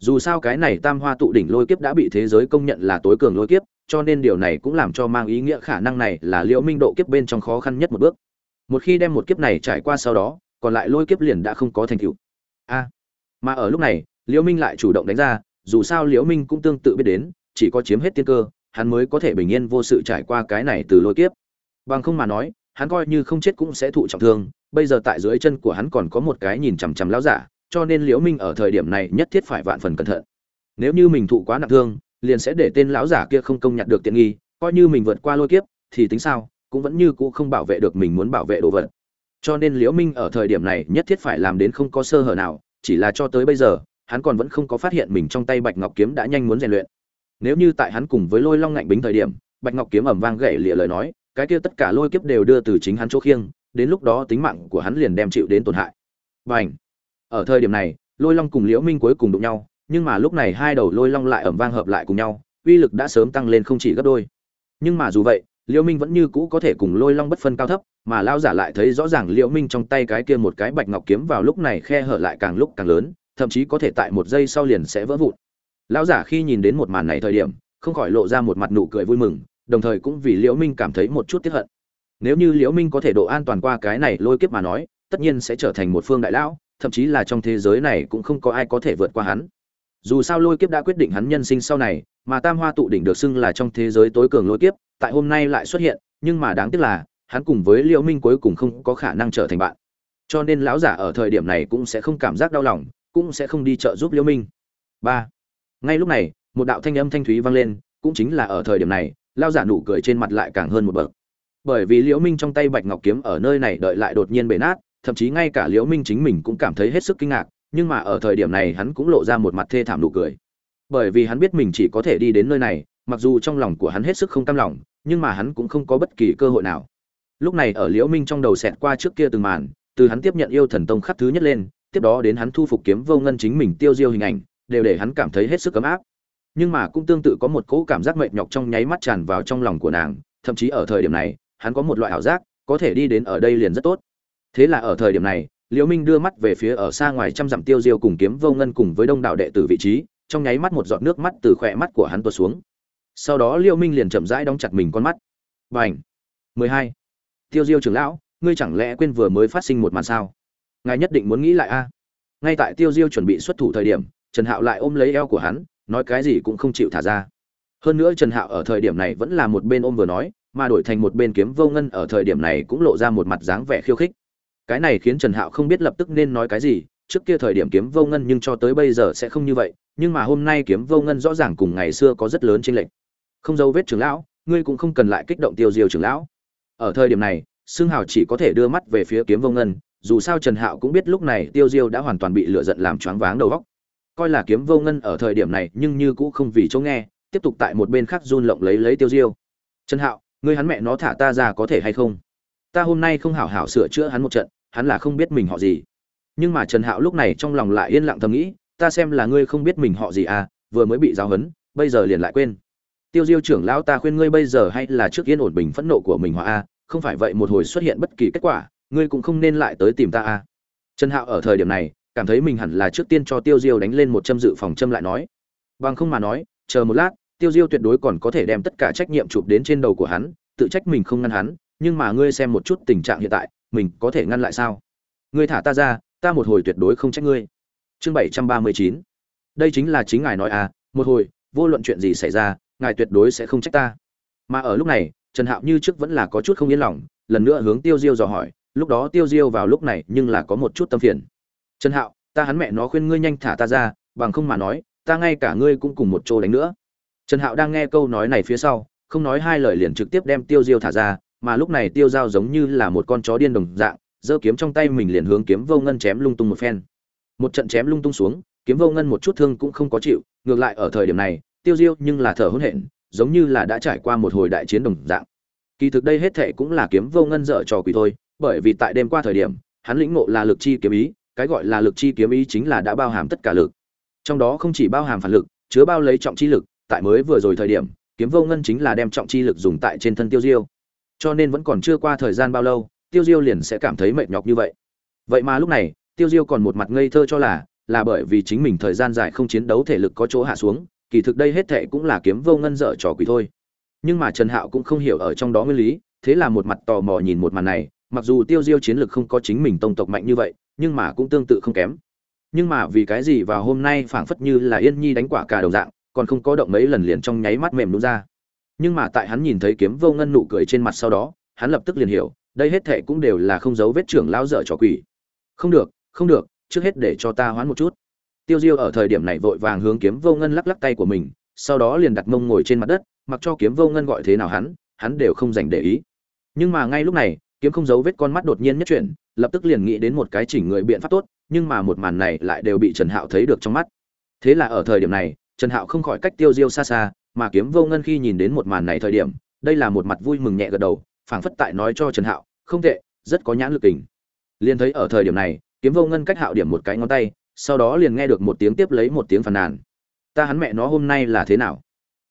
dù sao cái này tam hoa tụ đỉnh lôi kiếp đã bị thế giới công nhận là tối cường lôi kiếp, cho nên điều này cũng làm cho mang ý nghĩa khả năng này là liễu minh độ kiếp bên trong khó khăn nhất một bước. Một khi đem một kiếp này trải qua sau đó, còn lại lôi kiếp liền đã không có thành tựu. A. Mà ở lúc này, liễu minh lại chủ động đánh ra, dù sao liễu minh cũng tương tự biết đến, chỉ có chiếm hết tiên cơ, hắn mới có thể bình yên vô sự trải qua cái này từ lôi kiếp. Bằng không mà nói, hắn coi như không chết cũng sẽ thụ trọng thương, bây giờ tại dưới chân của hắn còn có một cái nhìn chằm chằm lão giả cho nên liễu minh ở thời điểm này nhất thiết phải vạn phần cẩn thận. Nếu như mình thụ quá nặng thương, liền sẽ để tên lão giả kia không công nhận được tiện nghi, coi như mình vượt qua lôi kiếp, thì tính sao, cũng vẫn như cũ không bảo vệ được mình muốn bảo vệ đồ vật. Cho nên liễu minh ở thời điểm này nhất thiết phải làm đến không có sơ hở nào, chỉ là cho tới bây giờ, hắn còn vẫn không có phát hiện mình trong tay bạch ngọc kiếm đã nhanh muốn rèn luyện. Nếu như tại hắn cùng với lôi long ngạnh bính thời điểm, bạch ngọc kiếm ầm vang gãy lịa lời nói, cái kia tất cả lôi kiếp đều đưa từ chính hắn chỗ khiêng, đến lúc đó tính mạng của hắn liền đem chịu đến tổn hại. Bành ở thời điểm này, lôi long cùng liễu minh cuối cùng đụng nhau, nhưng mà lúc này hai đầu lôi long lại ầm vang hợp lại cùng nhau, uy lực đã sớm tăng lên không chỉ gấp đôi. Nhưng mà dù vậy, liễu minh vẫn như cũ có thể cùng lôi long bất phân cao thấp, mà lao giả lại thấy rõ ràng liễu minh trong tay cái kia một cái bạch ngọc kiếm vào lúc này khe hở lại càng lúc càng lớn, thậm chí có thể tại một giây sau liền sẽ vỡ vụn. Lão giả khi nhìn đến một màn này thời điểm, không khỏi lộ ra một mặt nụ cười vui mừng, đồng thời cũng vì liễu minh cảm thấy một chút tiếc hận. Nếu như liễu minh có thể độ an toàn qua cái này lôi kiếp mà nói, tất nhiên sẽ trở thành một phương đại lão thậm chí là trong thế giới này cũng không có ai có thể vượt qua hắn. Dù sao lôi kiếp đã quyết định hắn nhân sinh sau này, mà tam hoa tụ đỉnh được xưng là trong thế giới tối cường lôi kiếp, tại hôm nay lại xuất hiện, nhưng mà đáng tiếc là, hắn cùng với liễu minh cuối cùng không có khả năng trở thành bạn. Cho nên lão giả ở thời điểm này cũng sẽ không cảm giác đau lòng, cũng sẽ không đi trợ giúp liễu minh. Ba. Ngay lúc này, một đạo thanh âm thanh thúy vang lên, cũng chính là ở thời điểm này, lão giả nụ cười trên mặt lại càng hơn một bậc. Bởi vì liễu minh trong tay bạch ngọc kiếm ở nơi này đợi lại đột nhiên bể nát thậm chí ngay cả liễu minh chính mình cũng cảm thấy hết sức kinh ngạc, nhưng mà ở thời điểm này hắn cũng lộ ra một mặt thê thảm nụ cười. Bởi vì hắn biết mình chỉ có thể đi đến nơi này, mặc dù trong lòng của hắn hết sức không cam lòng, nhưng mà hắn cũng không có bất kỳ cơ hội nào. Lúc này ở liễu minh trong đầu xẹt qua trước kia từng màn, từ hắn tiếp nhận yêu thần tông khắc thứ nhất lên, tiếp đó đến hắn thu phục kiếm vô ngân chính mình tiêu diêu hình ảnh, đều để hắn cảm thấy hết sức ấm áp. Nhưng mà cũng tương tự có một cỗ cảm giác mệt nhọc trong nháy mắt tràn vào trong lòng của nàng, thậm chí ở thời điểm này, hắn có một loại ảo giác, có thể đi đến ở đây liền rất tốt thế là ở thời điểm này, liễu minh đưa mắt về phía ở xa ngoài trăm dặm tiêu diêu cùng kiếm vô ngân cùng với đông đảo đệ tử vị trí, trong nháy mắt một giọt nước mắt từ khỏe mắt của hắn tuột xuống. Sau đó liễu minh liền chậm rãi đóng chặt mình con mắt. Bảnh 12. tiêu diêu trưởng lão, ngươi chẳng lẽ quên vừa mới phát sinh một màn sao? Ngài nhất định muốn nghĩ lại a. Ngay tại tiêu diêu chuẩn bị xuất thủ thời điểm, trần hạo lại ôm lấy eo của hắn, nói cái gì cũng không chịu thả ra. Hơn nữa trần hạo ở thời điểm này vẫn là một bên ôm vừa nói, mà đổi thành một bên kiếm vô ngân ở thời điểm này cũng lộ ra một mặt dáng vẻ khiêu khích cái này khiến trần hạo không biết lập tức nên nói cái gì, trước kia thời điểm kiếm vô ngân nhưng cho tới bây giờ sẽ không như vậy, nhưng mà hôm nay kiếm vô ngân rõ ràng cùng ngày xưa có rất lớn chênh lệch. Không dấu vết trưởng lão, ngươi cũng không cần lại kích động tiêu diêu trưởng lão. Ở thời điểm này xương hào chỉ có thể đưa mắt về phía kiếm vô ngân, dù sao trần hạo cũng biết lúc này tiêu diêu đã hoàn toàn bị lựa giận làm choáng váng đầu góc coi là kiếm vô ngân ở thời điểm này nhưng như cũ không vì chỗ nghe, tiếp tục tại một bên khác run lộng lấy lấy tiêu diêu. Trần hạo, ngươi hắn mẹ nó thả ta ra có thể hay không? Ta hôm nay không hảo hảo sửa chữa hắn một trận, hắn là không biết mình họ gì. Nhưng mà trần hạo lúc này trong lòng lại yên lặng thầm nghĩ, ta xem là ngươi không biết mình họ gì à vừa mới bị giáo huấn, bây giờ liền lại quên. Tiêu diêu trưởng lão ta khuyên ngươi bây giờ hay là trước yên ổn bình phẫn nộ của mình họa a, không phải vậy một hồi xuất hiện bất kỳ kết quả, ngươi cũng không nên lại tới tìm ta a. Trần hạo ở thời điểm này, cảm thấy mình hẳn là trước tiên cho tiêu diêu đánh lên một châm dự phòng châm lại nói. Bằng không mà nói, chờ một lát, tiêu diêu tuyệt đối còn có thể đem tất cả trách nhiệm chụp đến trên đầu của hắn, tự trách mình không ngăn hắn nhưng mà ngươi xem một chút tình trạng hiện tại, mình có thể ngăn lại sao? Ngươi thả ta ra, ta một hồi tuyệt đối không trách ngươi. Chương bảy trăm ba mươi chín. Đây chính là chính ngài nói à một hồi, vô luận chuyện gì xảy ra, ngài tuyệt đối sẽ không trách ta. Mà ở lúc này, trần hạo như trước vẫn là có chút không yên lòng, lần nữa hướng tiêu diêu dò hỏi, lúc đó tiêu diêu vào lúc này nhưng là có một chút tâm phiền. Trần hạo, ta hắn mẹ nó khuyên ngươi nhanh thả ta ra, bằng không mà nói, ta ngay cả ngươi cũng cùng một chỗ đánh nữa. Trần hạo đang nghe câu nói này phía sau, không nói hai lời liền trực tiếp đem tiêu diêu thả ra mà lúc này tiêu dao giống như là một con chó điên đồng dạng, giơ kiếm trong tay mình liền hướng kiếm vô ngân chém lung tung một phen. Một trận chém lung tung xuống, kiếm vô ngân một chút thương cũng không có chịu, ngược lại ở thời điểm này, tiêu diêu nhưng là thở hổn hển, giống như là đã trải qua một hồi đại chiến đồng dạng. Kỳ thực đây hết thệ cũng là kiếm vô ngân dở trò quỷ thôi, bởi vì tại đêm qua thời điểm, hắn lĩnh ngộ là lực chi kiếm ý, cái gọi là lực chi kiếm ý chính là đã bao hàm tất cả lực. Trong đó không chỉ bao hàm phản lực, chứa bao lấy trọng chi lực, tại mới vừa rồi thời điểm, kiếm vô ngân chính là đem trọng chi lực dùng tại trên thân tiêu diêu cho nên vẫn còn chưa qua thời gian bao lâu, tiêu diêu liền sẽ cảm thấy mệt nhọc như vậy. Vậy mà lúc này, tiêu diêu còn một mặt ngây thơ cho là là bởi vì chính mình thời gian dài không chiến đấu thể lực có chỗ hạ xuống, kỳ thực đây hết thệ cũng là kiếm vô ngân dở trò quỷ thôi. Nhưng mà trần hạo cũng không hiểu ở trong đó nguyên lý, thế là một mặt tò mò nhìn một màn này, mặc dù tiêu diêu chiến lực không có chính mình tông tộc mạnh như vậy, nhưng mà cũng tương tự không kém. Nhưng mà vì cái gì vào hôm nay phảng phất như là yên nhi đánh quả cả đầu dạng, còn không có động mấy lần liền trong nháy mắt mềm đúng ra nhưng mà tại hắn nhìn thấy kiếm vô ngân nụ cười trên mặt sau đó, hắn lập tức liền hiểu, đây hết thệ cũng đều là không giấu vết trưởng lao dở trò quỷ. Không được không được, trước hết để cho ta hoán một chút. Tiêu diêu ở thời điểm này vội vàng hướng kiếm vô ngân lắc lắc tay của mình, sau đó liền đặt mông ngồi trên mặt đất, mặc cho kiếm vô ngân gọi thế nào hắn hắn đều không dành để ý. Nhưng mà ngay lúc này, kiếm không giấu vết con mắt đột nhiên nhất chuyển, lập tức liền nghĩ đến một cái chỉnh người biện pháp tốt, nhưng mà một màn này lại đều bị trần hạo thấy được trong mắt. Thế là ở thời điểm này, trần hạo không khỏi cách tiêu diêu xa xa mà kiếm vô ngân khi nhìn đến một màn này thời điểm, đây là một mặt vui mừng nhẹ gật đầu, phảng phất tại nói cho trần hạo, không tệ, rất có nhãn lực tình liền thấy ở thời điểm này, kiếm vô ngân cách hạo điểm một cái ngón tay, sau đó liền nghe được một tiếng tiếp lấy một tiếng phàn nàn. Ta hắn mẹ nó hôm nay là thế nào?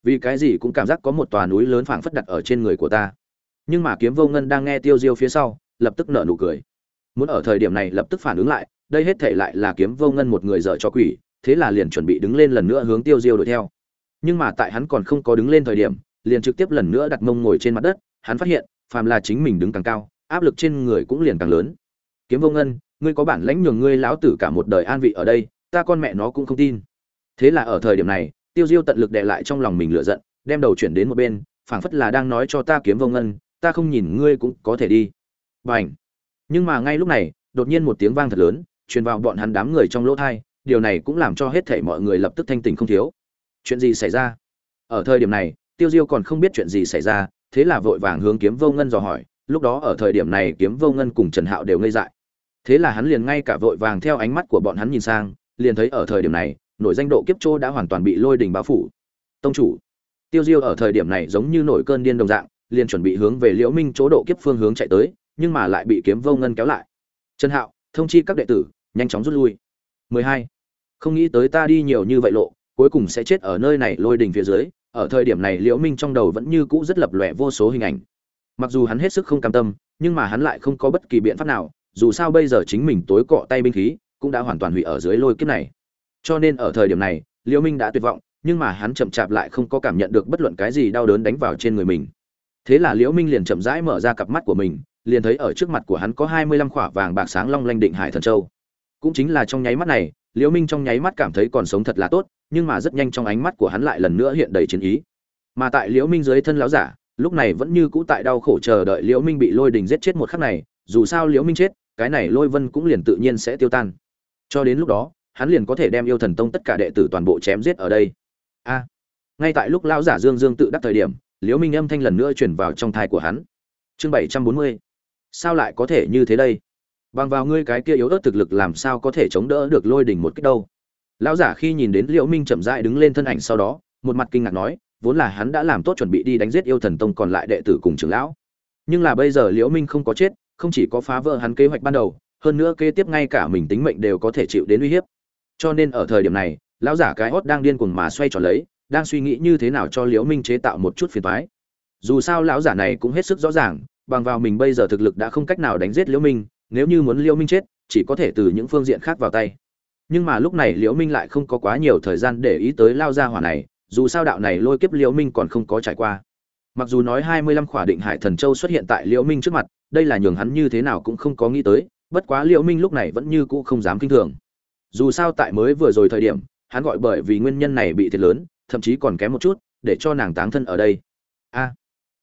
Vì cái gì cũng cảm giác có một tòa núi lớn phảng phất đặt ở trên người của ta. Nhưng mà kiếm vô ngân đang nghe tiêu diêu phía sau, lập tức nở nụ cười. Muốn ở thời điểm này lập tức phản ứng lại, đây hết thể lại là kiếm vô ngân một người dở cho quỷ, thế là liền chuẩn bị đứng lên lần nữa hướng tiêu diêu đuổi theo nhưng mà tại hắn còn không có đứng lên thời điểm, liền trực tiếp lần nữa đặt mông ngồi trên mặt đất, hắn phát hiện, phàm là chính mình đứng càng cao, áp lực trên người cũng liền càng lớn. Kiếm vô ngân, ngươi có bản lãnh nhường ngươi lão tử cả một đời an vị ở đây, ta con mẹ nó cũng không tin. Thế là ở thời điểm này, tiêu diêu tận lực đệ lại trong lòng mình lựa giận, đem đầu chuyển đến một bên, phảng phất là đang nói cho ta kiếm vô ngân, ta không nhìn ngươi cũng có thể đi. B à n h nhưng mà ngay lúc này, đột nhiên một tiếng vang thật lớn, truyền vào bọn hắn đám người trong lỗ thai, điều này cũng làm cho hết thảy mọi người lập tức thanh tình không thiếu chuyện gì xảy ra? Ở thời điểm này, tiêu diêu còn không biết chuyện gì xảy ra, thế là vội vàng hướng kiếm vô ngân dò hỏi, lúc đó ở thời điểm này kiếm vô ngân cùng trần hạo đều ngây dại. Thế là hắn liền ngay cả vội vàng theo ánh mắt của bọn hắn nhìn sang, liền thấy ở thời điểm này, nổi danh độ kiếp trô đã hoàn toàn bị lôi đình bao phủ. Tông chủ, tiêu diêu ở thời điểm này giống như nổi cơn điên đồng dạng, liền chuẩn bị hướng về liễu minh chỗ độ kiếp phương hướng chạy tới, nhưng mà lại bị kiếm vô ngân kéo lại. Trần hạo, thông chi các đệ tử, nhanh chóng rút lui. 12. không nghĩ tới ta đi nhiều như vậy lộ cuối cùng sẽ chết ở nơi này lôi đình phía dưới, ở thời điểm này liễu minh trong đầu vẫn như cũ rất lập lòe vô số hình ảnh. Mặc dù hắn hết sức không cam tâm, nhưng mà hắn lại không có bất kỳ biện pháp nào, dù sao bây giờ chính mình tối cọ tay binh khí, cũng đã hoàn toàn hủy ở dưới lôi kiếp này. Cho nên ở thời điểm này, liễu minh đã tuyệt vọng, nhưng mà hắn chậm chạp lại không có cảm nhận được bất luận cái gì đau đớn đánh vào trên người mình. Thế là liễu minh liền chậm rãi mở ra cặp mắt của mình, liền thấy ở trước mặt của hắn có hai mươi lăm khỏa vàng bạc sáng long lanh định hải thần châu. Cũng chính là trong nháy mắt này, liễu minh trong nháy mắt cảm thấy còn sống thật là tốt nhưng mà rất nhanh trong ánh mắt của hắn lại lần nữa hiện đầy chiến ý. Mà tại liễu minh dưới thân lão giả, lúc này vẫn như cũ tại đau khổ chờ đợi liễu minh bị lôi đình giết chết một khắc này, dù sao liễu minh chết, cái này lôi vân cũng liền tự nhiên sẽ tiêu tan. Cho đến lúc đó, hắn liền có thể đem yêu thần tông tất cả đệ tử toàn bộ chém giết ở đây. A! Ngay tại lúc lão giả dương dương tự đắc thời điểm, liễu minh âm thanh lần nữa truyền vào trong thai của hắn. Chương bảy trăm bốn mươi. Sao lại có thể như thế đây? Bằng vào ngươi cái kia yếu ớt thực lực làm sao có thể chống đỡ được lôi Đình một kích đâu? Lão giả khi nhìn đến liễu minh chậm rãi đứng lên thân ảnh sau đó, một mặt kinh ngạc nói, vốn là hắn đã làm tốt chuẩn bị đi đánh giết yêu thần tông còn lại đệ tử cùng trưởng lão. Nhưng là bây giờ liễu minh không có chết, không chỉ có phá vỡ hắn kế hoạch ban đầu, hơn nữa kế tiếp ngay cả mình tính mệnh đều có thể chịu đến uy hiếp. Cho nên ở thời điểm này, lão giả cái hót đang điên cuồng mà xoay tròn lấy, đang suy nghĩ như thế nào cho liễu minh chế tạo một chút phiền toái. Dù sao lão giả này cũng hết sức rõ ràng, bằng vào mình bây giờ thực lực đã không cách nào đánh giết liễu minh, nếu như muốn liễu minh chết, chỉ có thể từ những phương diện khác vào tay nhưng mà lúc này liễu minh lại không có quá nhiều thời gian để ý tới lao ra hỏa này, dù sao đạo này lôi kiếp liễu minh còn không có trải qua. Mặc dù nói 25 khỏa định hải thần châu xuất hiện tại liễu minh trước mặt, đây là nhường hắn như thế nào cũng không có nghĩ tới, bất quá liễu minh lúc này vẫn như cũ không dám kinh thường. Dù sao tại mới vừa rồi thời điểm, hắn gọi bởi vì nguyên nhân này bị thiệt lớn, thậm chí còn kém một chút, để cho nàng táng thân ở đây. A.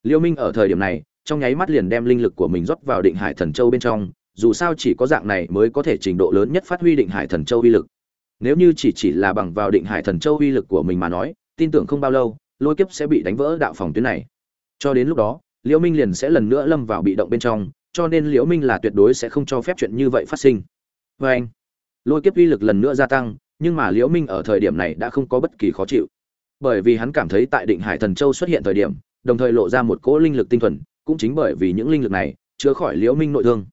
Liễu minh ở thời điểm này, trong nháy mắt liền đem linh lực của mình rót vào định hải thần châu bên trong dù sao chỉ có dạng này mới có thể trình độ lớn nhất phát huy định hải thần châu uy lực. Nếu như chỉ chỉ là bằng vào định hải thần châu uy lực của mình mà nói, tin tưởng không bao lâu, lôi kiếp sẽ bị đánh vỡ đạo phòng tuyến này. Cho đến lúc đó, liễu minh liền sẽ lần nữa lâm vào bị động bên trong, cho nên liễu minh là tuyệt đối sẽ không cho phép chuyện như vậy phát sinh. Với anh, lôi kiếp uy lực lần nữa gia tăng, nhưng mà liễu minh ở thời điểm này đã không có bất kỳ khó chịu. Bởi vì hắn cảm thấy tại định hải thần châu xuất hiện thời điểm, đồng thời lộ ra một cỗ linh lực tinh thuần, cũng chính bởi vì những linh lực này, chứa khỏi liễu minh nội thương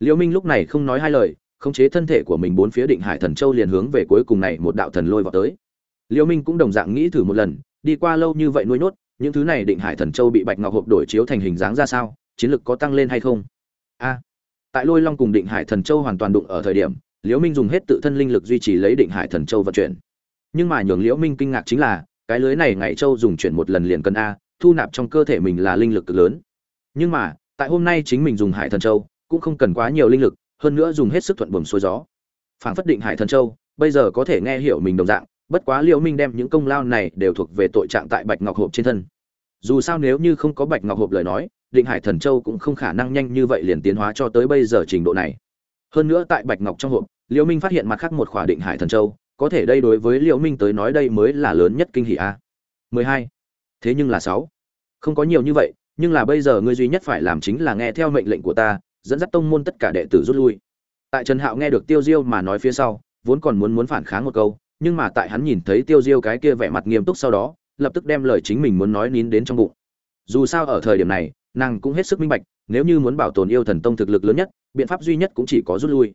liễu minh lúc này không nói hai lời, khống chế thân thể của mình bốn phía định hải thần châu liền hướng về cuối cùng này một đạo thần lôi vào tới. Liễu minh cũng đồng dạng nghĩ thử một lần, đi qua lâu như vậy nuôi nốt những thứ này định hải thần châu bị bạch ngọc hộp đổi chiếu thành hình dáng ra sao, chiến lực có tăng lên hay không? A. Tại lôi long cùng định hải thần châu hoàn toàn đụng ở thời điểm, liễu minh dùng hết tự thân linh lực duy trì lấy định hải thần châu vận chuyển. Nhưng mà nhường liễu minh kinh ngạc chính là, cái lưới này ngày châu dùng chuyển một lần liền cân a, thu nạp trong cơ thể mình là linh lực cực lớn. Nhưng mà, tại hôm nay chính mình dùng hải thần châu cũng không cần quá nhiều linh lực, hơn nữa dùng hết sức thuận buồm xuôi gió phảng phất định hải thần châu, bây giờ có thể nghe hiểu mình đồng dạng, bất quá liễu minh đem những công lao này đều thuộc về tội trạng tại bạch ngọc hộp trên thân dù sao nếu như không có bạch ngọc hộp lời nói, định hải thần châu cũng không khả năng nhanh như vậy liền tiến hóa cho tới bây giờ trình độ này hơn nữa tại bạch ngọc trong hộp, liễu minh phát hiện mặt khác một khỏa định hải thần châu, có thể đây đối với liễu minh tới nói đây mới là lớn nhất kinh hỉ a 12. thế nhưng là 6. không có nhiều như vậy, nhưng là bây giờ ngươi duy nhất phải làm chính là nghe theo mệnh lệnh của ta dẫn dắt tông môn tất cả đệ tử rút lui. Tại trần hạo nghe được tiêu diêu mà nói phía sau, vốn còn muốn muốn phản kháng một câu, nhưng mà tại hắn nhìn thấy tiêu diêu cái kia vẻ mặt nghiêm túc sau đó, lập tức đem lời chính mình muốn nói nín đến trong bụng. Dù sao ở thời điểm này, nàng cũng hết sức minh bạch, nếu như muốn bảo tồn yêu thần tông thực lực lớn nhất, biện pháp duy nhất cũng chỉ có rút lui.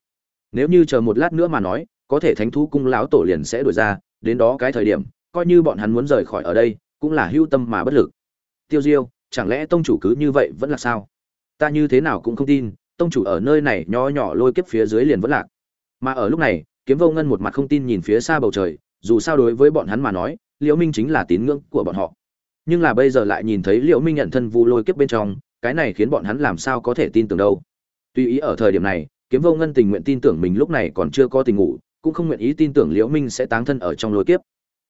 Nếu như chờ một lát nữa mà nói, có thể thánh thú cung lão tổ liền sẽ đổi ra, đến đó cái thời điểm, coi như bọn hắn muốn rời khỏi ở đây, cũng là hưu tâm mà bất lực. Tiêu diêu, chẳng lẽ tông chủ cứ như vậy vẫn là sao? Ta như thế nào cũng không tin tông chủ ở nơi này nho nhỏ lôi kiếp phía dưới liền vẫn lạc. Mà ở lúc này, kiếm vô ngân một mặt không tin nhìn phía xa bầu trời, dù sao đối với bọn hắn mà nói, liễu minh chính là tín ngưỡng của bọn họ. Nhưng là bây giờ lại nhìn thấy liễu minh nhận thân vu lôi kiếp bên trong, cái này khiến bọn hắn làm sao có thể tin tưởng đâu. Tuy ý ở thời điểm này, kiếm vô ngân tình nguyện tin tưởng mình lúc này còn chưa có tình ngủ, cũng không nguyện ý tin tưởng liễu minh sẽ táng thân ở trong lôi kiếp.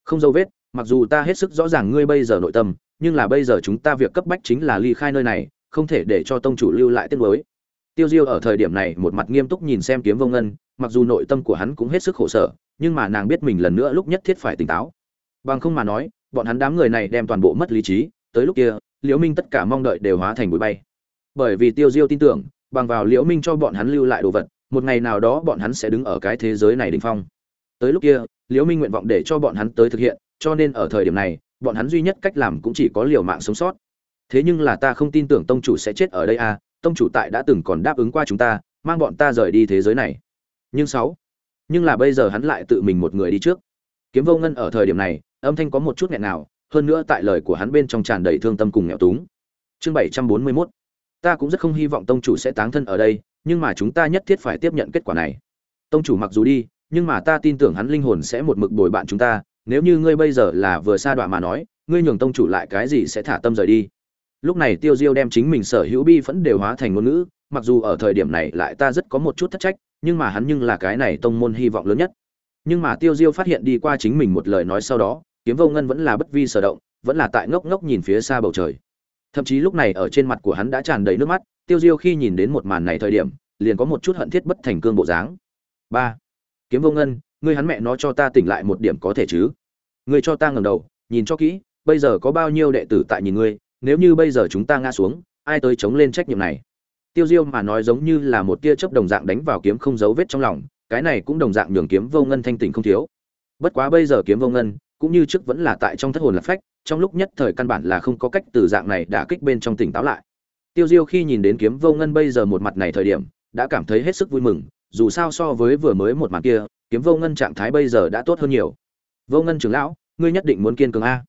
Không dấu vết, mặc dù ta hết sức rõ ràng ngươi bây giờ nội tâm, nhưng là bây giờ chúng ta việc cấp bách chính là ly khai nơi này, không thể để cho tông chủ lưu lại tiếng mới tiêu diêu ở thời điểm này một mặt nghiêm túc nhìn xem kiếm vô ngân, mặc dù nội tâm của hắn cũng hết sức khổ sở, nhưng mà nàng biết mình lần nữa lúc nhất thiết phải tỉnh táo. Bằng không mà nói, bọn hắn đám người này đem toàn bộ mất lý trí, tới lúc kia, liễu minh tất cả mong đợi đều hóa thành bụi bay. Bởi vì tiêu diêu tin tưởng, bằng vào liễu minh cho bọn hắn lưu lại đồ vật, một ngày nào đó bọn hắn sẽ đứng ở cái thế giới này đỉnh phong. Tới lúc kia, liễu minh nguyện vọng để cho bọn hắn tới thực hiện, cho nên ở thời điểm này, bọn hắn duy nhất cách làm cũng chỉ có liều mạng sống sót. Thế nhưng là ta không tin tưởng tông chủ sẽ chết ở đây à tông chủ tại đã từng còn đáp ứng qua chúng ta, mang bọn ta rời đi thế giới này. Nhưng sáu, nhưng là bây giờ hắn lại tự mình một người đi trước. Kiếm vô ngân ở thời điểm này, âm thanh có một chút nghẹn nào hơn nữa tại lời của hắn bên trong tràn đầy thương tâm cùng nghèo túng. Chương bảy trăm bốn mươi 741 ta cũng rất không hy vọng tông chủ sẽ táng thân ở đây, nhưng mà chúng ta nhất thiết phải tiếp nhận kết quả này. Tông chủ mặc dù đi, nhưng mà ta tin tưởng hắn linh hồn sẽ một mực bồi bạn chúng ta, nếu như ngươi bây giờ là vừa xa đoạn mà nói, ngươi nhường tông chủ lại cái gì sẽ thả tâm rời đi lúc này tiêu diêu đem chính mình sở hữu bi vẫn đều hóa thành ngôn ngữ, mặc dù ở thời điểm này lại ta rất có một chút thất trách, nhưng mà hắn nhưng là cái này tông môn hy vọng lớn nhất. Nhưng mà tiêu diêu phát hiện đi qua chính mình một lời nói sau đó, kiếm vô ngân vẫn là bất vi sở động, vẫn là tại ngốc ngốc nhìn phía xa bầu trời. Thậm chí lúc này ở trên mặt của hắn đã tràn đầy nước mắt, tiêu diêu khi nhìn đến một màn này thời điểm, liền có một chút hận thiết bất thành cương bộ dáng. Ba, kiếm vô ngân, ngươi hắn mẹ nó cho ta tỉnh lại một điểm có thể chứ? Ngươi cho ta ngẩng đầu, nhìn cho kỹ, bây giờ có bao nhiêu đệ tử tại nhìn ngươi nếu như bây giờ chúng ta ngã xuống, ai tới chống lên trách nhiệm này? Tiêu diêu mà nói giống như là một tia chớp đồng dạng đánh vào kiếm không dấu vết trong lòng, cái này cũng đồng dạng nhường kiếm vô ngân thanh tỉnh không thiếu. Bất quá bây giờ kiếm vô ngân, cũng như trước vẫn là tại trong thất hồn lạc phách, trong lúc nhất thời căn bản là không có cách từ dạng này đả kích bên trong tỉnh táo lại. Tiêu diêu khi nhìn đến kiếm vô ngân bây giờ một mặt này thời điểm, đã cảm thấy hết sức vui mừng, dù sao so với vừa mới một mặt kia, kiếm vô ngân trạng thái bây giờ đã tốt hơn nhiều. Vô ngân trưởng lão, ngươi nhất định muốn kiên cường a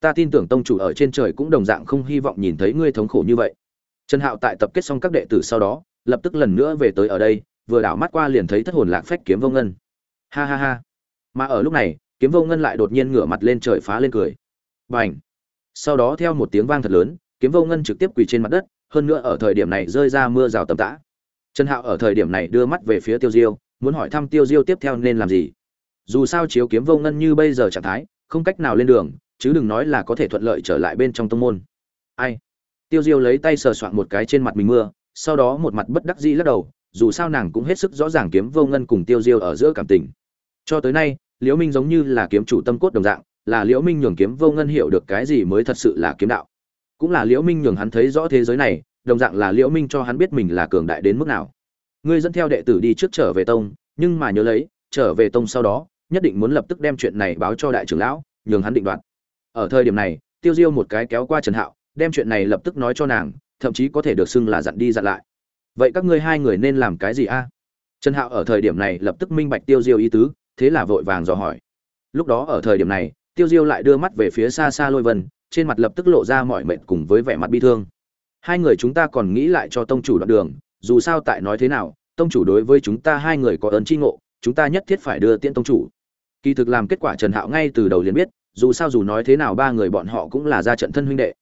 ta tin tưởng tông chủ ở trên trời cũng đồng dạng không hy vọng nhìn thấy ngươi thống khổ như vậy. Trần hạo tại tập kết xong các đệ tử sau đó, lập tức lần nữa về tới ở đây, vừa đảo mắt qua liền thấy thất hồn lạc phách kiếm vô ngân. Ha ha ha. Mà ở lúc này, kiếm vô ngân lại đột nhiên ngửa mặt lên trời phá lên cười. B à n h sau đó theo một tiếng vang thật lớn, kiếm vô ngân trực tiếp quỳ trên mặt đất, hơn nữa ở thời điểm này rơi ra mưa rào tầm tã. Trần hạo ở thời điểm này đưa mắt về phía tiêu diêu, muốn hỏi thăm tiêu diêu tiếp theo nên làm gì. Dù sao chiếu kiếm vô ngân như bây giờ trạng thái, không cách nào lên đường chứ đừng nói là có thể thuận lợi trở lại bên trong tông môn. Ai? Tiêu diêu lấy tay sờ soạn một cái trên mặt mình mưa, sau đó một mặt bất đắc dĩ lắc đầu, dù sao nàng cũng hết sức rõ ràng kiếm vô ngân cùng tiêu diêu ở giữa cảm tình. Cho tới nay, liễu minh giống như là kiếm chủ tâm cốt đồng dạng, là liễu minh nhường kiếm vô ngân hiểu được cái gì mới thật sự là kiếm đạo. Cũng là liễu minh nhường hắn thấy rõ thế giới này, đồng dạng là liễu minh cho hắn biết mình là cường đại đến mức nào. Ngươi dẫn theo đệ tử đi trước trở về tông, nhưng mà nhớ lấy, trở về tông sau đó, nhất định muốn lập tức đem chuyện này báo cho đại trưởng lão, nhường hắn định đoạt ở thời điểm này, tiêu diêu một cái kéo qua trần hạo, đem chuyện này lập tức nói cho nàng, thậm chí có thể được xưng là dặn đi dặn lại. Vậy các ngươi hai người nên làm cái gì a? Trần hạo ở thời điểm này lập tức minh bạch tiêu diêu ý tứ, thế là vội vàng dò hỏi. Lúc đó ở thời điểm này, tiêu diêu lại đưa mắt về phía xa xa lôi vân, trên mặt lập tức lộ ra mọi mệt cùng với vẻ mặt bi thương. Hai người chúng ta còn nghĩ lại cho tông chủ đoạn đường, dù sao tại nói thế nào, tông chủ đối với chúng ta hai người có ơn tri ngộ, chúng ta nhất thiết phải đưa tiễn tông chủ. Kỳ thực làm kết quả trần hạo ngay từ đầu liền biết dù sao dù nói thế nào ba người bọn họ cũng là ra trận thân huynh đệ.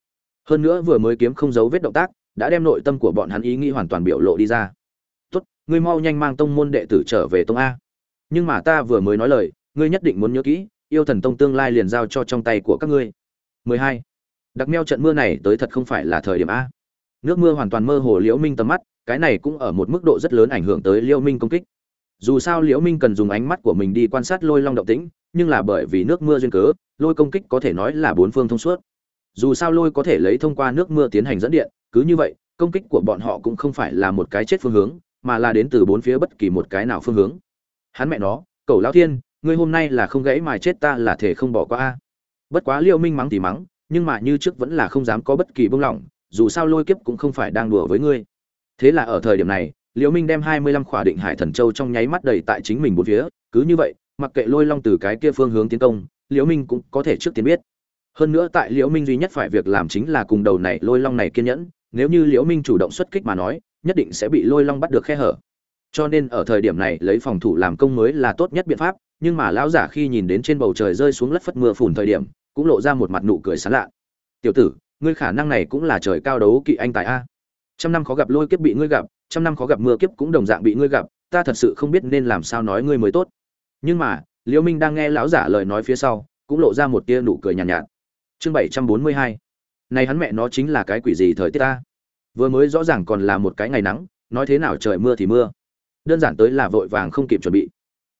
Hơn nữa vừa mới kiếm không giấu vết động tác, đã đem nội tâm của bọn hắn ý nghĩ hoàn toàn biểu lộ đi ra. Tốt, ngươi mau nhanh mang tông môn đệ tử trở về tông a. Nhưng mà ta vừa mới nói lời, ngươi nhất định muốn nhớ kỹ, yêu thần tông tương lai liền giao cho trong tay của các ngươi. 12. đặc meo trận mưa này tới thật không phải là thời điểm a. Nước mưa hoàn toàn mơ hồ liễu minh tầm mắt, cái này cũng ở một mức độ rất lớn ảnh hưởng tới liễu minh công kích dù sao liễu minh cần dùng ánh mắt của mình đi quan sát lôi long động tĩnh, nhưng là bởi vì nước mưa duyên cớ, lôi công kích có thể nói là bốn phương thông suốt. Dù sao lôi có thể lấy thông qua nước mưa tiến hành dẫn điện, cứ như vậy, công kích của bọn họ cũng không phải là một cái chết phương hướng, mà là đến từ bốn phía bất kỳ một cái nào phương hướng. Hắn mẹ nó cậu lão thiên, ngươi hôm nay là không gãy mà chết ta là thể không bỏ qua a. Bất quá Liễu minh mắng thì mắng, nhưng mà như trước vẫn là không dám có bất kỳ bông lỏng, dù sao lôi kiếp cũng không phải đang đùa với ngươi. Thế là ở thời điểm này Liễu minh đem hai mươi lăm khỏa định hải thần châu trong nháy mắt đầy tại chính mình bốn phía, cứ như vậy, mặc kệ lôi long từ cái kia phương hướng tiến công, liễu minh cũng có thể trước tiên biết. Hơn nữa tại liễu minh duy nhất phải việc làm chính là cùng đầu này lôi long này kiên nhẫn, nếu như liễu minh chủ động xuất kích mà nói, nhất định sẽ bị lôi long bắt được khe hở. Cho nên ở thời điểm này, lấy phòng thủ làm công mới là tốt nhất biện pháp, nhưng mà lão giả khi nhìn đến trên bầu trời rơi xuống lất phất mưa phùn thời điểm, cũng lộ ra một mặt nụ cười sán lạ. Tiểu tử, ngươi khả năng này cũng là trời cao đấu kỵ anh tài a. Trăm năm khó gặp lôi kiếp bị ngươi gặp trăm năm khó gặp mưa kiếp cũng đồng dạng bị ngươi gặp ta thật sự không biết nên làm sao nói ngươi mới tốt. Nhưng mà liễu minh đang nghe lão giả lời nói phía sau cũng lộ ra một tia nụ cười nhàn nhạt, nhạt. Chương bảy trăm bốn mươi hai. Này hắn mẹ nó chính là cái quỷ gì thời tiết ta? Vừa mới rõ ràng còn là một cái ngày nắng nói thế nào trời mưa thì mưa. Đơn giản tới là vội vàng không kịp chuẩn bị.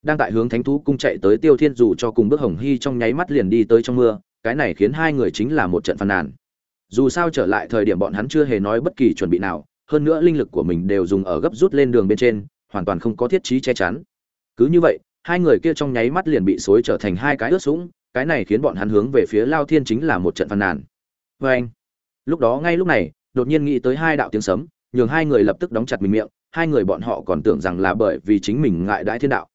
Đang tại hướng thánh thú cung chạy tới tiêu thiên dù cho cùng bước hồng hy trong nháy mắt liền đi tới trong mưa cái này khiến hai người chính là một trận phàn nàn. Dù sao trở lại thời điểm bọn hắn chưa hề nói bất kỳ chuẩn bị nào hơn nữa linh lực của mình đều dùng ở gấp rút lên đường bên trên, hoàn toàn không có thiết trí che chắn. Cứ như vậy, hai người kia trong nháy mắt liền bị xối trở thành hai cái ướt sũng, cái này khiến bọn hắn hướng về phía lao thiên chính là một trận phàn nàn. Vê anh, lúc đó ngay lúc này, đột nhiên nghĩ tới hai đạo tiếng sấm, nhường hai người lập tức đóng chặt mình miệng, hai người bọn họ còn tưởng rằng là bởi vì chính mình ngại đãi thiên đạo.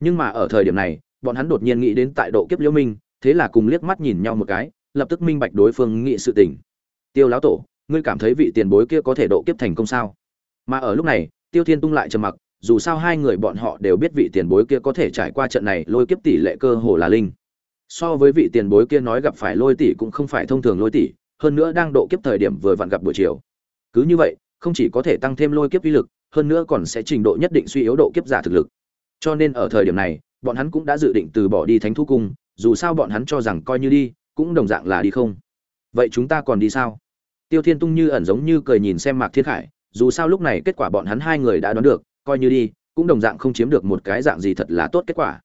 Nhưng mà ở thời điểm này, bọn hắn đột nhiên nghĩ đến tại độ kiếp liễu minh, thế là cùng liếc mắt nhìn nhau một cái, lập tức minh bạch đối phương nghị sự tình. Tiêu lão tổ ngươi cảm thấy vị tiền bối kia có thể độ kiếp thành công sao? Mà ở lúc này, tiêu thiên tung lại trầm mặc, dù sao hai người bọn họ đều biết vị tiền bối kia có thể trải qua trận này lôi kiếp tỷ lệ cơ hồ là linh. So với vị tiền bối kia nói gặp phải lôi tỷ cũng không phải thông thường lôi tỷ, hơn nữa đang độ kiếp thời điểm vừa vặn gặp buổi chiều. Cứ như vậy, không chỉ có thể tăng thêm lôi kiếp uy lực, hơn nữa còn sẽ trình độ nhất định suy yếu độ kiếp giả thực lực. Cho nên ở thời điểm này, bọn hắn cũng đã dự định từ bỏ đi thánh thu cung, dù sao bọn hắn cho rằng coi như đi, cũng đồng dạng là đi không. Vậy chúng ta còn đi sao? Tiêu thiên tung như ẩn giống như cười nhìn xem mạc thiên khải, dù sao lúc này kết quả bọn hắn hai người đã đoán được, coi như đi, cũng đồng dạng không chiếm được một cái dạng gì thật là tốt kết quả.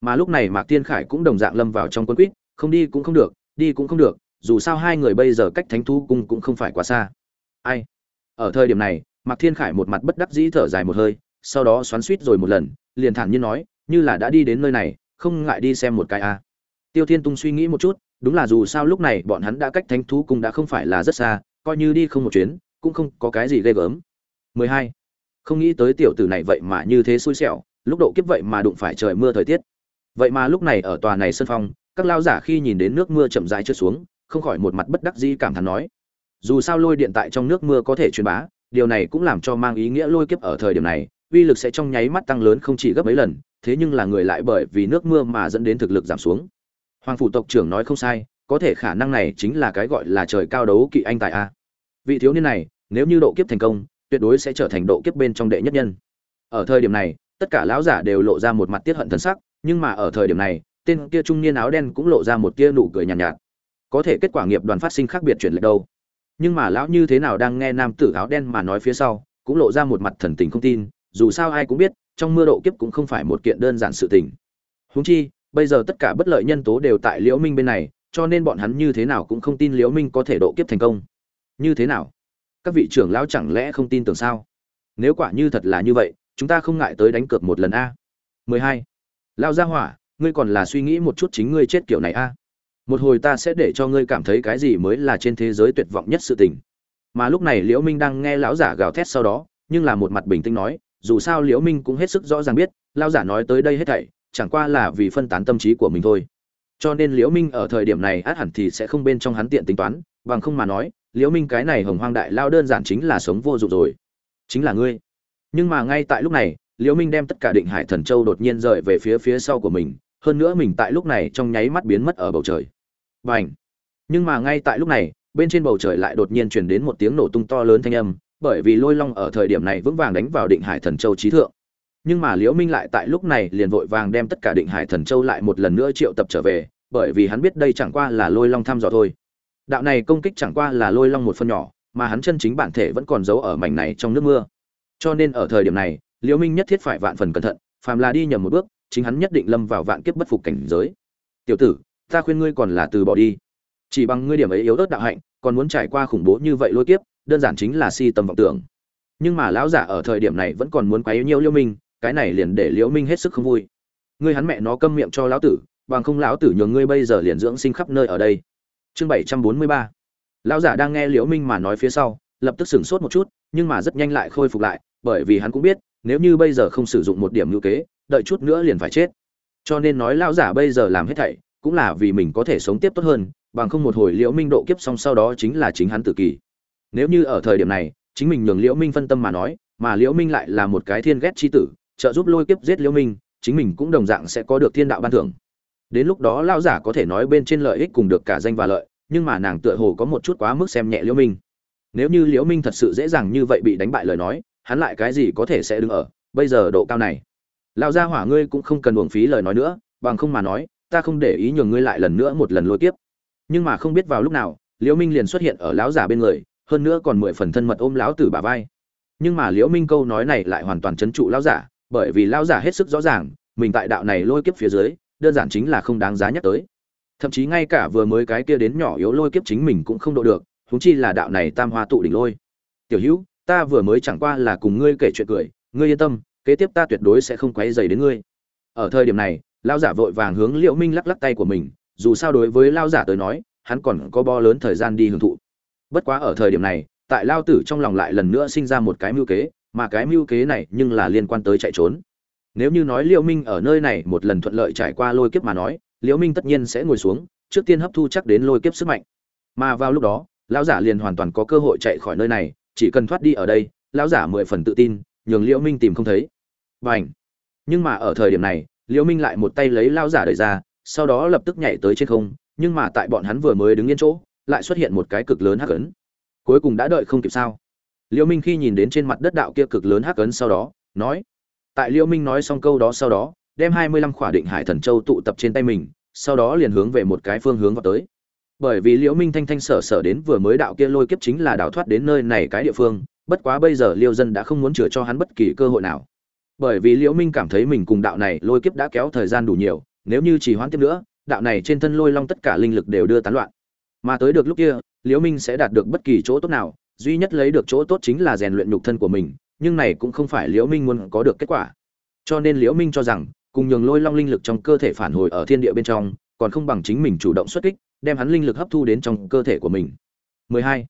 Mà lúc này mạc thiên khải cũng đồng dạng lâm vào trong quân quýt, không đi cũng không được, đi cũng không được, dù sao hai người bây giờ cách thánh Thú cung cũng không phải quá xa. Ai? Ở thời điểm này, mạc thiên khải một mặt bất đắc dĩ thở dài một hơi, sau đó xoắn suýt rồi một lần, liền thản nhiên nói, như là đã đi đến nơi này, không ngại đi xem một cái a. Tiêu thiên tung suy nghĩ một chút, đúng là dù sao lúc này bọn hắn đã cách thánh thú cung đã không phải là rất xa coi như đi không một chuyến, cũng không có cái gì ghê gớm. 12. không nghĩ tới tiểu tử này vậy mà như thế xui xẻo, lúc độ kiếp vậy mà đụng phải trời mưa thời tiết. Vậy mà lúc này ở tòa này sân phong, các lao giả khi nhìn đến nước mưa chậm rãi trượt xuống, không khỏi một mặt bất đắc dĩ cảm thán nói, dù sao lôi điện tại trong nước mưa có thể truyền bá, điều này cũng làm cho mang ý nghĩa lôi kiếp ở thời điểm này, uy lực sẽ trong nháy mắt tăng lớn không chỉ gấp mấy lần, thế nhưng là người lại bởi vì nước mưa mà dẫn đến thực lực giảm xuống. Hoàng phủ tộc trưởng nói không sai có thể khả năng này chính là cái gọi là trời cao đấu kỵ anh tài a. Vị thiếu niên này nếu như độ kiếp thành công tuyệt đối sẽ trở thành độ kiếp bên trong đệ nhất nhân. Ở thời điểm này tất cả lão giả đều lộ ra một mặt tiết hận thân sắc nhưng mà ở thời điểm này tên kia trung niên áo đen cũng lộ ra một tia nụ cười nhàn nhạt, nhạt. Có thể kết quả nghiệp đoàn phát sinh khác biệt chuyển lệch đâu. Nhưng mà lão như thế nào đang nghe nam tử áo đen mà nói phía sau cũng lộ ra một mặt thần tình không tin dù sao ai cũng biết trong mưa độ kiếp cũng không phải một kiện đơn giản sự tình. Huống chi bây giờ tất cả bất lợi nhân tố đều tại liễu minh bên này cho nên bọn hắn như thế nào cũng không tin liễu minh có thể độ kiếp thành công. Như thế nào? Các vị trưởng lão chẳng lẽ không tin tưởng sao? Nếu quả như thật là như vậy, chúng ta không ngại tới đánh cược một lần a. 12. lão gia hỏa, ngươi còn là suy nghĩ một chút chính ngươi chết kiểu này a. Một hồi ta sẽ để cho ngươi cảm thấy cái gì mới là trên thế giới tuyệt vọng nhất sự tình. Mà lúc này liễu minh đang nghe lão giả gào thét sau đó, nhưng là một mặt bình tĩnh nói, dù sao liễu minh cũng hết sức rõ ràng biết, lão giả nói tới đây hết thảy, chẳng qua là vì phân tán tâm trí của mình thôi cho nên liễu minh ở thời điểm này át hẳn thì sẽ không bên trong hắn tiện tính toán bằng không mà nói liễu minh cái này hồng hoang đại lao đơn giản chính là sống vô dụng rồi chính là ngươi nhưng mà ngay tại lúc này liễu minh đem tất cả định hải thần châu đột nhiên rời về phía phía sau của mình hơn nữa mình tại lúc này trong nháy mắt biến mất ở bầu trời Bành. Nhưng mà ngay tại lúc này, bên trên bầu trời lại đột nhiên truyền đến một tiếng nổ tung to lớn thanh âm, bởi vì Lôi Long ở thời điểm này vững vàng đánh vào Định Hải Thần Châu trí thượng. Nhưng mà Liễu Minh lại tại lúc này liền vội vàng đem tất cả Định Hải Thần Châu lại một lần nữa triệu tập trở về, bởi vì hắn biết đây chẳng qua là Lôi Long thăm dò thôi. Đạo này công kích chẳng qua là Lôi Long một phần nhỏ, mà hắn chân chính bản thể vẫn còn giấu ở mảnh này trong nước mưa. Cho nên ở thời điểm này, Liễu Minh nhất thiết phải vạn phần cẩn thận, phàm là đi nhầm một bước, chính hắn nhất định lâm vào vạn kiếp bất phục cảnh giới. "Tiểu tử, ta khuyên ngươi còn là từ bỏ đi chỉ bằng ngươi điểm ấy yếu ớt đạo hạnh còn muốn trải qua khủng bố như vậy lôi kiếp đơn giản chính là si tầm vọng tưởng nhưng mà lão giả ở thời điểm này vẫn còn muốn quấy nhiễu liễu minh cái này liền để liễu minh hết sức không vui. Ngươi hắn mẹ nó câm miệng cho lão tử, bằng không lão tử nhường ngươi bây giờ liền dưỡng sinh khắp nơi ở đây. Chương bảy trăm bốn mươi ba. Lão giả đang nghe liễu minh mà nói phía sau, lập tức sửng sốt một chút, nhưng mà rất nhanh lại khôi phục lại, bởi vì hắn cũng biết, nếu như bây giờ không sử dụng một điểm ngữ kế, đợi chút nữa liền phải chết. Cho nên nói lão giả bây giờ làm hết thảy, cũng là vì mình có thể sống tiếp tốt hơn, bằng không một hồi liễu minh độ kiếp xong sau đó chính là chính hắn tự kỷ. Nếu như ở thời điểm này, chính mình nhường liễu minh phân tâm mà nói, mà liễu minh lại là một cái thiên ghét chi tử trợ giúp lôi kiếp giết liễu minh, chính mình cũng đồng dạng sẽ có được thiên đạo ban thưởng. Đến lúc đó lão giả có thể nói bên trên lợi ích cùng được cả danh và lợi, nhưng mà nàng tựa hồ có một chút quá mức xem nhẹ liễu minh. Nếu như liễu minh thật sự dễ dàng như vậy bị đánh bại lời nói, hắn lại cái gì có thể sẽ đứng ở bây giờ độ cao này? Lão gia hỏa ngươi cũng không cần uổng phí lời nói nữa, bằng không mà nói, ta không để ý nhường ngươi lại lần nữa một lần lôi kiếp. Nhưng mà không biết vào lúc nào, liễu minh liền xuất hiện ở lão giả bên người, hơn nữa còn mười phần thân mật ôm lão tử bà vai. Nhưng mà liễu minh câu nói này lại hoàn toàn chấn trụ lão giả bởi vì lão giả hết sức rõ ràng, mình tại đạo này lôi kiếp phía dưới, đơn giản chính là không đáng giá nhắc tới. Thậm chí ngay cả vừa mới cái kia đến nhỏ yếu lôi kiếp chính mình cũng không độ được, huống chi là đạo này tam hoa tụ đỉnh lôi. Tiểu hữu, ta vừa mới chẳng qua là cùng ngươi kể chuyện cười, ngươi yên tâm, kế tiếp ta tuyệt đối sẽ không quấy rầy đến ngươi. Ở thời điểm này, Lão giả vội vàng hướng liễu minh lắc lắc tay của mình, dù sao đối với Lão giả tới nói, hắn còn có bo lớn thời gian đi hưởng thụ. Bất quá ở thời điểm này, tại lao tử trong lòng lại lần nữa sinh ra một cái mưu kế mà cái mưu kế này nhưng là liên quan tới chạy trốn. Nếu như nói liễu minh ở nơi này một lần thuận lợi trải qua lôi kiếp mà nói, liễu minh tất nhiên sẽ ngồi xuống, trước tiên hấp thu chắc đến lôi kiếp sức mạnh. Mà vào lúc đó, lão giả liền hoàn toàn có cơ hội chạy khỏi nơi này, chỉ cần thoát đi ở đây, lão giả mười phần tự tin, nhường liễu minh tìm không thấy. Bảnh. nhưng mà ở thời điểm này, liễu minh lại một tay lấy lão giả đẩy ra, sau đó lập tức nhảy tới trên không, nhưng mà tại bọn hắn vừa mới đứng yên chỗ, lại xuất hiện một cái cực lớn hắc ấn. Cuối cùng đã đợi không kịp sao? Liễu minh khi nhìn đến trên mặt đất đạo kia cực lớn hắc ấn sau đó, nói, tại liễu minh nói xong câu đó sau đó, đem hai mươi lăm khỏa định hải thần châu tụ tập trên tay mình, sau đó liền hướng về một cái phương hướng vào tới. Bởi vì liễu minh thanh thanh sở sở đến vừa mới đạo kia lôi kiếp chính là đào thoát đến nơi này cái địa phương, bất quá bây giờ liêu dân đã không muốn chữa cho hắn bất kỳ cơ hội nào. Bởi vì liễu minh cảm thấy mình cùng đạo này lôi kiếp đã kéo thời gian đủ nhiều, nếu như chỉ hoãn tiếp nữa, đạo này trên thân lôi long tất cả linh lực đều đưa tán loạn. Mà tới được lúc kia, liễu minh sẽ đạt được bất kỳ chỗ tốt nào duy nhất lấy được chỗ tốt chính là rèn luyện nhục thân của mình, nhưng này cũng không phải liễu minh muốn có được kết quả. Cho nên liễu minh cho rằng, cùng nhường lôi long linh lực trong cơ thể phản hồi ở thiên địa bên trong, còn không bằng chính mình chủ động xuất kích, đem hắn linh lực hấp thu đến trong cơ thể của mình. 12.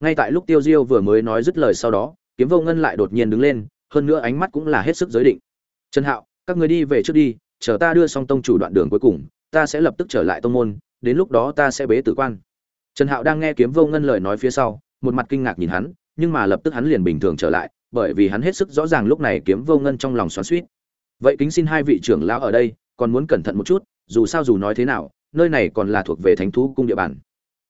ngay tại lúc tiêu diêu vừa mới nói dứt lời sau đó, kiếm vô ngân lại đột nhiên đứng lên, hơn nữa ánh mắt cũng là hết sức giới định. Trần hạo, các người đi về trước đi, chờ ta đưa xong tông chủ đoạn đường cuối cùng, ta sẽ lập tức trở lại tông môn, đến lúc đó ta sẽ bế tử quan. Trần hạo đang nghe kiếm vô ngân lời nói phía sau một mặt kinh ngạc nhìn hắn, nhưng mà lập tức hắn liền bình thường trở lại, bởi vì hắn hết sức rõ ràng lúc này kiếm vô ngân trong lòng xoắn xuýt. vậy kính xin hai vị trưởng lão ở đây, còn muốn cẩn thận một chút, dù sao dù nói thế nào, nơi này còn là thuộc về thánh thú cung địa bàn.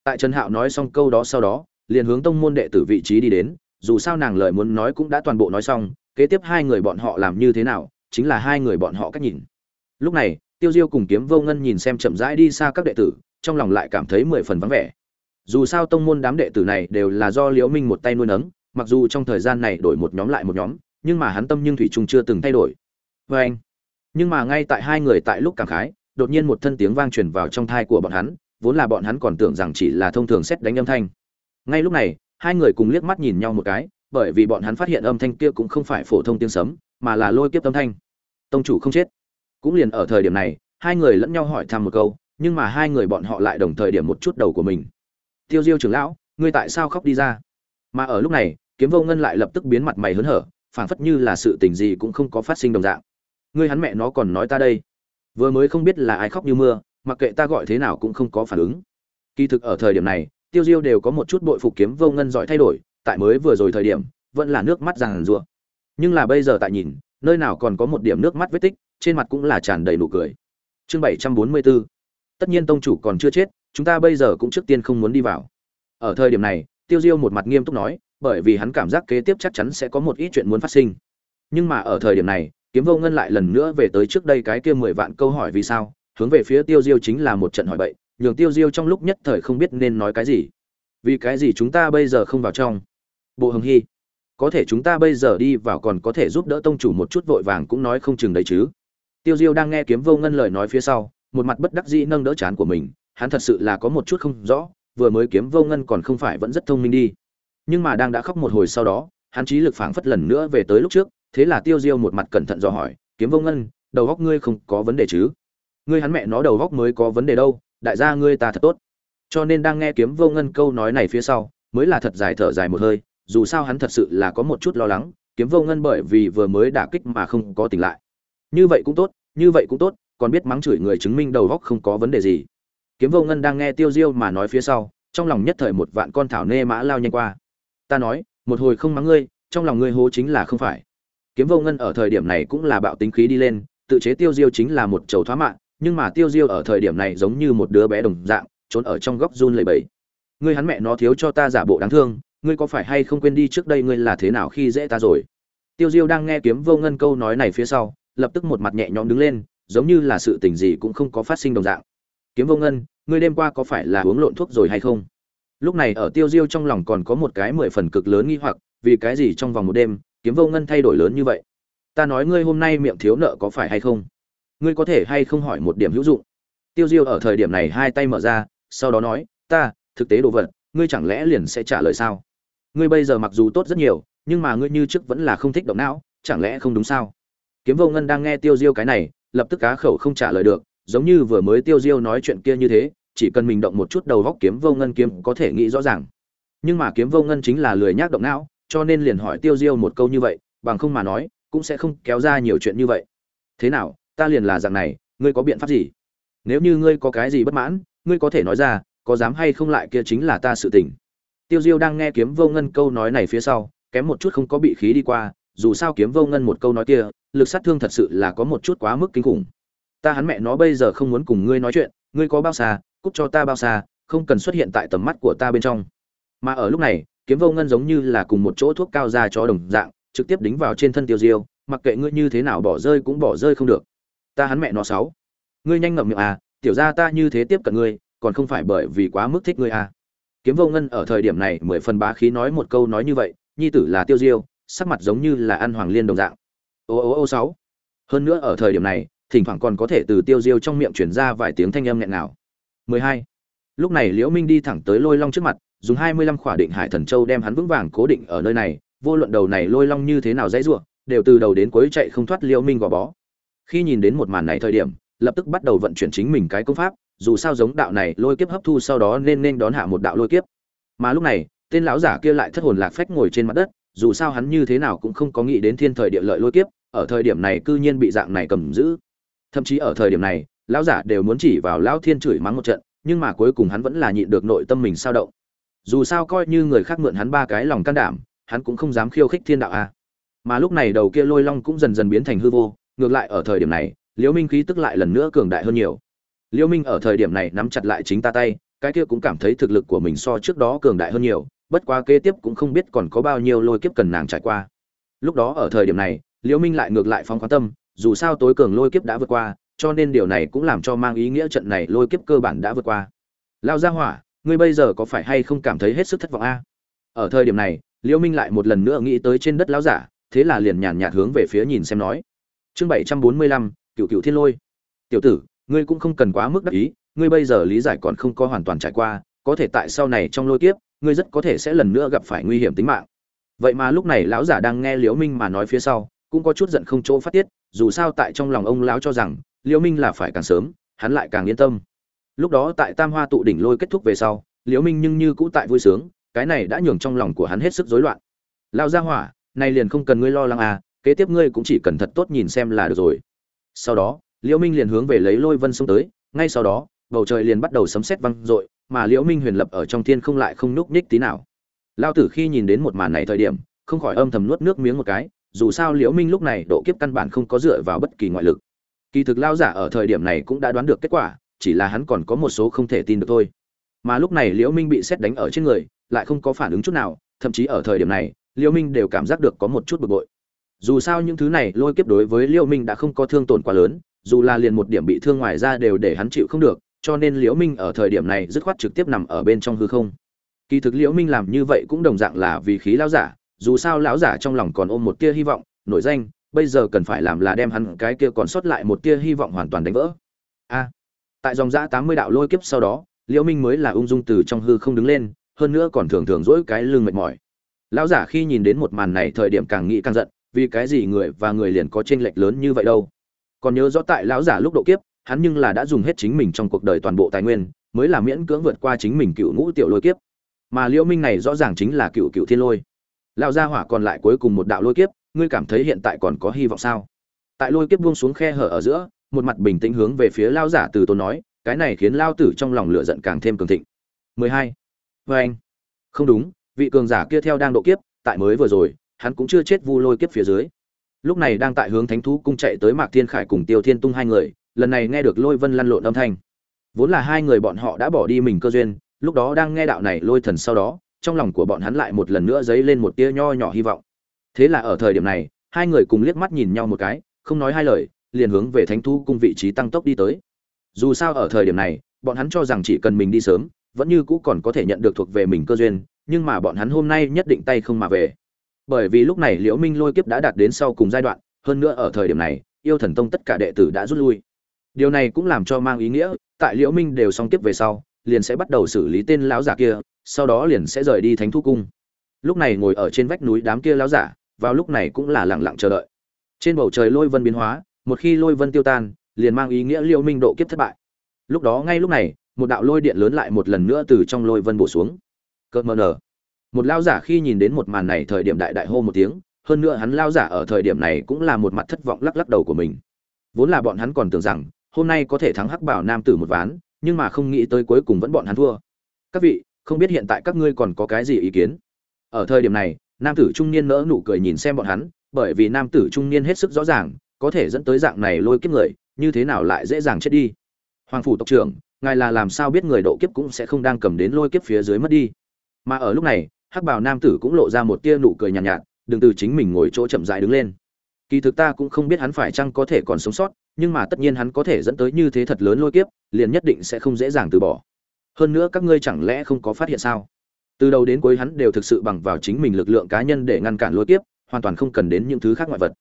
Tại trần hạo nói xong câu đó sau đó, liền hướng tông môn đệ tử vị trí đi đến, dù sao nàng lời muốn nói cũng đã toàn bộ nói xong, kế tiếp hai người bọn họ làm như thế nào, chính là hai người bọn họ cách nhìn. Lúc này, tiêu diêu cùng kiếm vô ngân nhìn xem chậm rãi đi xa các đệ tử, trong lòng lại cảm thấy mười phần vắng vẻ dù sao tông môn đám đệ tử này đều là do liễu minh một tay nuôi nấng, mặc dù trong thời gian này đổi một nhóm lại một nhóm, nhưng mà hắn tâm nhưng thủy trung chưa từng thay đổi. Với anh, nhưng mà ngay tại hai người tại lúc cảm khái, đột nhiên một thân tiếng vang truyền vào trong thai của bọn hắn, vốn là bọn hắn còn tưởng rằng chỉ là thông thường xét đánh âm thanh. Ngay lúc này, hai người cùng liếc mắt nhìn nhau một cái, bởi vì bọn hắn phát hiện âm thanh kia cũng không phải phổ thông tiếng sấm, mà là lôi kiếp âm thanh. Tông chủ không chết. Cũng liền ở thời điểm này, hai người lẫn nhau hỏi thăm một câu, nhưng mà hai người bọn họ lại đồng thời điểm một chút đầu của mình tiêu diêu trưởng lão, ngươi tại sao khóc đi ra? Mà ở lúc này, kiếm vô ngân lại lập tức biến mặt mày hớn hở, phảng phất như là sự tình gì cũng không có phát sinh đồng dạng. Ngươi hắn mẹ nó còn nói ta đây. Vừa mới không biết là ai khóc như mưa, mặc kệ ta gọi thế nào cũng không có phản ứng. Kỳ thực ở thời điểm này, tiêu diêu đều có một chút bội phục kiếm vô ngân giỏi thay đổi, tại mới vừa rồi thời điểm, vẫn là nước mắt ràng rụa. Nhưng là bây giờ tại nhìn, nơi nào còn có một điểm nước mắt vết tích, trên mặt cũng là tràn đầy nụ cười. Chương bảy trăm bốn mươi bốn. Tất nhiên tông chủ còn chưa chết chúng ta bây giờ cũng trước tiên không muốn đi vào. Ở thời điểm này, tiêu diêu một mặt nghiêm túc nói, bởi vì hắn cảm giác kế tiếp chắc chắn sẽ có một ít chuyện muốn phát sinh. Nhưng mà ở thời điểm này, kiếm vô ngân lại lần nữa về tới trước đây cái kia mười vạn câu hỏi vì sao, hướng về phía tiêu diêu chính là một trận hỏi bậy, nhường tiêu diêu trong lúc nhất thời không biết nên nói cái gì. Vì cái gì chúng ta bây giờ không vào trong? Bộ hồng hy, có thể chúng ta bây giờ đi vào còn có thể giúp đỡ tông chủ một chút vội vàng cũng nói không chừng đấy chứ. Tiêu diêu đang nghe kiếm vô ngân lời nói phía sau, một mặt bất đắc dĩ nâng đỡ chán của mình hắn thật sự là có một chút không rõ, vừa mới kiếm vô ngân còn không phải vẫn rất thông minh đi. Nhưng mà đang đã khóc một hồi sau đó, hắn trí lực phảng phất lần nữa về tới lúc trước, thế là tiêu diêu một mặt cẩn thận dò hỏi, kiếm vô ngân, đầu góc ngươi không có vấn đề chứ? Ngươi hắn mẹ nó đầu góc mới có vấn đề đâu, đại gia ngươi ta thật tốt. Cho nên đang nghe kiếm vô ngân câu nói này phía sau, mới là thật dài thở dài một hơi, dù sao hắn thật sự là có một chút lo lắng, kiếm vô ngân bởi vì vừa mới đả kích mà không có tỉnh lại. Như vậy cũng tốt, như vậy cũng tốt, còn biết mắng chửi người chứng minh đầu góc không có vấn đề gì kiếm vô ngân đang nghe tiêu diêu mà nói phía sau, trong lòng nhất thời một vạn con thảo nê mã lao nhanh qua. Ta nói, một hồi không mắng ngươi, trong lòng ngươi hố chính là không phải. Kiếm vô ngân ở thời điểm này cũng là bạo tính khí đi lên, tự chế tiêu diêu chính là một chầu thoá mạng, nhưng mà tiêu diêu ở thời điểm này giống như một đứa bé đồng dạng, trốn ở trong góc run lầy bẫy ngươi hắn mẹ nó thiếu cho ta giả bộ đáng thương, ngươi có phải hay không quên đi trước đây ngươi là thế nào khi dễ ta rồi? Tiêu diêu đang nghe kiếm vô ngân câu nói này phía sau, lập tức một mặt nhẹ nhõm đứng lên, giống như là sự tình gì cũng không có phát sinh đồng dạng kiếm vô ngân, ngươi đêm qua có phải là uống lộn thuốc rồi hay không? Lúc này ở tiêu diêu trong lòng còn có một cái mười phần cực lớn nghi hoặc, vì cái gì trong vòng một đêm, kiếm vô ngân thay đổi lớn như vậy? Ta nói ngươi hôm nay miệng thiếu nợ có phải hay không? Ngươi có thể hay không hỏi một điểm hữu dụng? Tiêu diêu ở thời điểm này hai tay mở ra, sau đó nói, ta, thực tế đồ vật, ngươi chẳng lẽ liền sẽ trả lời sao? Ngươi bây giờ mặc dù tốt rất nhiều, nhưng mà ngươi như trước vẫn là không thích động não, chẳng lẽ không đúng sao? Kiếm vô ngân đang nghe tiêu diêu cái này, lập tức cá khẩu không trả lời được giống như vừa mới tiêu diêu nói chuyện kia như thế, chỉ cần mình động một chút đầu góc kiếm vô ngân kiếm có thể nghĩ rõ ràng. Nhưng mà kiếm vô ngân chính là lười nhác động não, cho nên liền hỏi tiêu diêu một câu như vậy, bằng không mà nói, cũng sẽ không kéo ra nhiều chuyện như vậy. Thế nào, ta liền là dạng này, ngươi có biện pháp gì? Nếu như ngươi có cái gì bất mãn, ngươi có thể nói ra, có dám hay không lại kia chính là ta sự tình. Tiêu diêu đang nghe kiếm vô ngân câu nói này phía sau, kém một chút không có bị khí đi qua, dù sao kiếm vô ngân một câu nói kia, lực sát thương thật sự là có một chút quá mức kinh khủng ta hắn mẹ nó bây giờ không muốn cùng ngươi nói chuyện, ngươi có bao xa, cút cho ta bao xa, không cần xuất hiện tại tầm mắt của ta bên trong. Mà ở lúc này, kiếm vô ngân giống như là cùng một chỗ thuốc cao ra cho đồng dạng, trực tiếp đính vào trên thân tiêu diêu, mặc kệ ngươi như thế nào bỏ rơi cũng bỏ rơi không được. Ta hắn mẹ nó sáu. Ngươi nhanh ngậm miệng à tiểu ra ta như thế tiếp cận ngươi, còn không phải bởi vì quá mức thích ngươi à. Kiếm vô ngân ở thời điểm này mười phần bá khí nói một câu nói như vậy, nhi tử là tiêu diêu, sắc mặt giống như là ăn hoàng liên đồng dạng. Ô ô ô sáu. Hơn nữa ở thời điểm này thỉnh thoảng còn có thể từ tiêu diêu trong miệng chuyển ra vài tiếng thanh âm nghẹn nào 12. lúc này liễu minh đi thẳng tới lôi long trước mặt, dùng 25 khỏa định hải thần châu đem hắn vững vàng cố định ở nơi này, vô luận đầu này lôi long như thế nào dãy rủa, đều từ đầu đến cuối chạy không thoát liễu minh gò bó. Khi nhìn đến một màn này thời điểm, lập tức bắt đầu vận chuyển chính mình cái công pháp, dù sao giống đạo này lôi kiếp hấp thu sau đó nên nên đón hạ một đạo lôi kiếp. Mà lúc này, tên lão giả kia lại thất hồn lạc phách ngồi trên mặt đất, dù sao hắn như thế nào cũng không có nghĩ đến thiên thời địa lợi lôi kiếp, ở thời điểm này cư nhiên bị dạng này cầm giữ thậm chí ở thời điểm này, lão giả đều muốn chỉ vào lão thiên chửi mắng một trận, nhưng mà cuối cùng hắn vẫn là nhịn được nội tâm mình sao động. Dù sao coi như người khác mượn hắn ba cái lòng can đảm, hắn cũng không dám khiêu khích thiên đạo a. Mà lúc này đầu kia lôi long cũng dần dần biến thành hư vô, ngược lại ở thời điểm này, liễu minh khí tức lại lần nữa cường đại hơn nhiều. Liễu minh ở thời điểm này nắm chặt lại chính ta tay, cái kia cũng cảm thấy thực lực của mình so trước đó cường đại hơn nhiều, bất quá kế tiếp cũng không biết còn có bao nhiêu lôi kiếp cần nàng trải qua. Lúc đó ở thời điểm này, liễu minh lại ngược lại phóng khoáng tâm dù sao tối cường lôi kiếp đã vượt qua, cho nên điều này cũng làm cho mang ý nghĩa trận này lôi kiếp cơ bản đã vượt qua. Lao ra hỏa, ngươi bây giờ có phải hay không cảm thấy hết sức thất vọng a? Ở thời điểm này, liễu minh lại một lần nữa nghĩ tới trên đất lão giả, thế là liền nhàn nhạt hướng về phía nhìn xem nói. Chương bảy trăm bốn mươi lăm cựu cựu thiên lôi. Tiểu tử, ngươi cũng không cần quá mức đắc ý, ngươi bây giờ lý giải còn không có hoàn toàn trải qua, có thể tại sau này trong lôi kiếp, ngươi rất có thể sẽ lần nữa gặp phải nguy hiểm tính mạng. Vậy mà lúc này lão giả đang nghe liễu minh mà nói phía sau, cũng có chút giận không chỗ phát tiết dù sao tại trong lòng ông lão cho rằng, liễu minh là phải càng sớm, hắn lại càng yên tâm. Lúc đó tại tam hoa tụ đỉnh lôi kết thúc về sau, liễu minh nhưng như cũ tại vui sướng, cái này đã nhường trong lòng của hắn hết sức rối loạn. Lão gia hỏa, này liền không cần ngươi lo lắng à kế tiếp ngươi cũng chỉ cần thật tốt nhìn xem là được rồi. Sau đó, liễu minh liền hướng về lấy lôi vân xông tới, ngay sau đó, bầu trời liền bắt đầu sấm sét vang rội mà liễu minh huyền lập ở trong thiên không lại không núc nhích tí nào. Lao tử khi nhìn đến một màn này thời điểm, không khỏi âm thầm nuốt nước miếng một cái dù sao liễu minh lúc này độ kiếp căn bản không có dựa vào bất kỳ ngoại lực. Kỳ thực lao giả ở thời điểm này cũng đã đoán được kết quả, chỉ là hắn còn có một số không thể tin được thôi. Mà lúc này liễu minh bị xét đánh ở trên người, lại không có phản ứng chút nào, thậm chí ở thời điểm này, liễu minh đều cảm giác được có một chút bực bội. Dù sao những thứ này lôi kiếp đối với liễu minh đã không có thương tổn quá lớn, dù là liền một điểm bị thương ngoài ra đều để hắn chịu không được, cho nên liễu minh ở thời điểm này dứt khoát trực tiếp nằm ở bên trong hư không. Kỳ thực liễu minh làm như vậy cũng đồng dạng là vì khí lão giả dù sao lão giả trong lòng còn ôm một tia hy vọng, nổi danh, bây giờ cần phải làm là đem hắn cái kia còn sót lại một tia hy vọng hoàn toàn đánh vỡ. A, tại dòng giã tám mươi đạo lôi kiếp sau đó, liễu minh mới là ung dung từ trong hư không đứng lên, hơn nữa còn thường thường dỗi cái lưng mệt mỏi. Lão giả khi nhìn đến một màn này thời điểm càng nghĩ càng giận, vì cái gì người và người liền có chênh lệch lớn như vậy đâu? Còn nhớ rõ tại lão giả lúc độ kiếp, hắn nhưng là đã dùng hết chính mình trong cuộc đời toàn bộ tài nguyên, mới là miễn cưỡng vượt qua chính mình cựu ngũ tiểu lôi kiếp. Mà liễu minh này rõ ràng chính là cựu cựu thiên lôi lão gia hỏa còn lại cuối cùng một đạo lôi kiếp ngươi cảm thấy hiện tại còn có hy vọng sao tại lôi kiếp buông xuống khe hở ở giữa một mặt bình tĩnh hướng về phía lao giả từ tốn nói cái này khiến lao tử trong lòng lửa giận càng thêm cường thịnh 12. Và vâng anh, không đúng, vị cường giả kia theo đang độ kiếp, tại mới vừa rồi, hắn cũng chưa chết vu lôi kiếp phía dưới. Lúc này đang tại hướng Thánh thú cung chạy tới Mạc Thiên Khải cùng Tiêu Thiên Tung hai người, lần này nghe được Lôi Vân lăn lộn âm thanh. Vốn là hai người bọn họ đã bỏ đi mình cơ duyên, lúc đó đang nghe đạo này lôi thần sau đó, trong lòng của bọn hắn lại một lần nữa dấy lên một tia nho nhỏ hy vọng. Thế là ở thời điểm này, hai người cùng liếc mắt nhìn nhau một cái, không nói hai lời, liền hướng về Thánh thú cung vị trí tăng tốc đi tới. Dù sao ở thời điểm này, bọn hắn cho rằng chỉ cần mình đi sớm, vẫn như cũ còn có thể nhận được thuộc về mình cơ duyên, nhưng mà bọn hắn hôm nay nhất định tay không mà về. Bởi vì lúc này Liễu Minh lôi kiếp đã đạt đến sau cùng giai đoạn, hơn nữa ở thời điểm này, yêu thần tông tất cả đệ tử đã rút lui. Điều này cũng làm cho mang ý nghĩa, tại Liễu Minh đều xong tiếp về sau, liền sẽ bắt đầu xử lý tên lão giả kia, sau đó liền sẽ rời đi Thánh Thu cung. Lúc này ngồi ở trên vách núi đám kia lão giả, vào lúc này cũng là lặng lặng chờ đợi. Trên bầu trời lôi vân biến hóa, một khi lôi vân tiêu tan, liền mang ý nghĩa liêu Minh độ kiếp thất bại. Lúc đó ngay lúc này, một đạo lôi điện lớn lại một lần nữa từ trong lôi vân bổ xuống cợt mờ nở một lao giả khi nhìn đến một màn này thời điểm đại đại hô một tiếng hơn nữa hắn lao giả ở thời điểm này cũng là một mặt thất vọng lắc lắc đầu của mình vốn là bọn hắn còn tưởng rằng hôm nay có thể thắng hắc bảo nam tử một ván nhưng mà không nghĩ tới cuối cùng vẫn bọn hắn thua các vị không biết hiện tại các ngươi còn có cái gì ý kiến. Ở thời điểm này nam tử trung niên nỡ nụ cười nhìn xem bọn hắn bởi vì nam tử trung niên hết sức rõ ràng có thể dẫn tới dạng này lôi kiếp người như thế nào lại dễ dàng chết đi. Hoàng phủ tộc trưởng ngài là làm sao biết người độ kiếp cũng sẽ không đang cầm đến lôi kiếp phía dưới mất đi? Mà ở lúc này hắc bảo nam tử cũng lộ ra một tia nụ cười nhàn nhạt, nhạt đừng từ chính mình ngồi chỗ chậm dại đứng lên. Kỳ thực ta cũng không biết hắn phải chăng có thể còn sống sót nhưng mà tất nhiên hắn có thể dẫn tới như thế thật lớn lôi kiếp liền nhất định sẽ không dễ dàng từ bỏ hơn nữa các ngươi chẳng lẽ không có phát hiện sao? Từ đầu đến cuối hắn đều thực sự bằng vào chính mình lực lượng cá nhân để ngăn cản lôi tiếp, hoàn toàn không cần đến những thứ khác ngoại vật.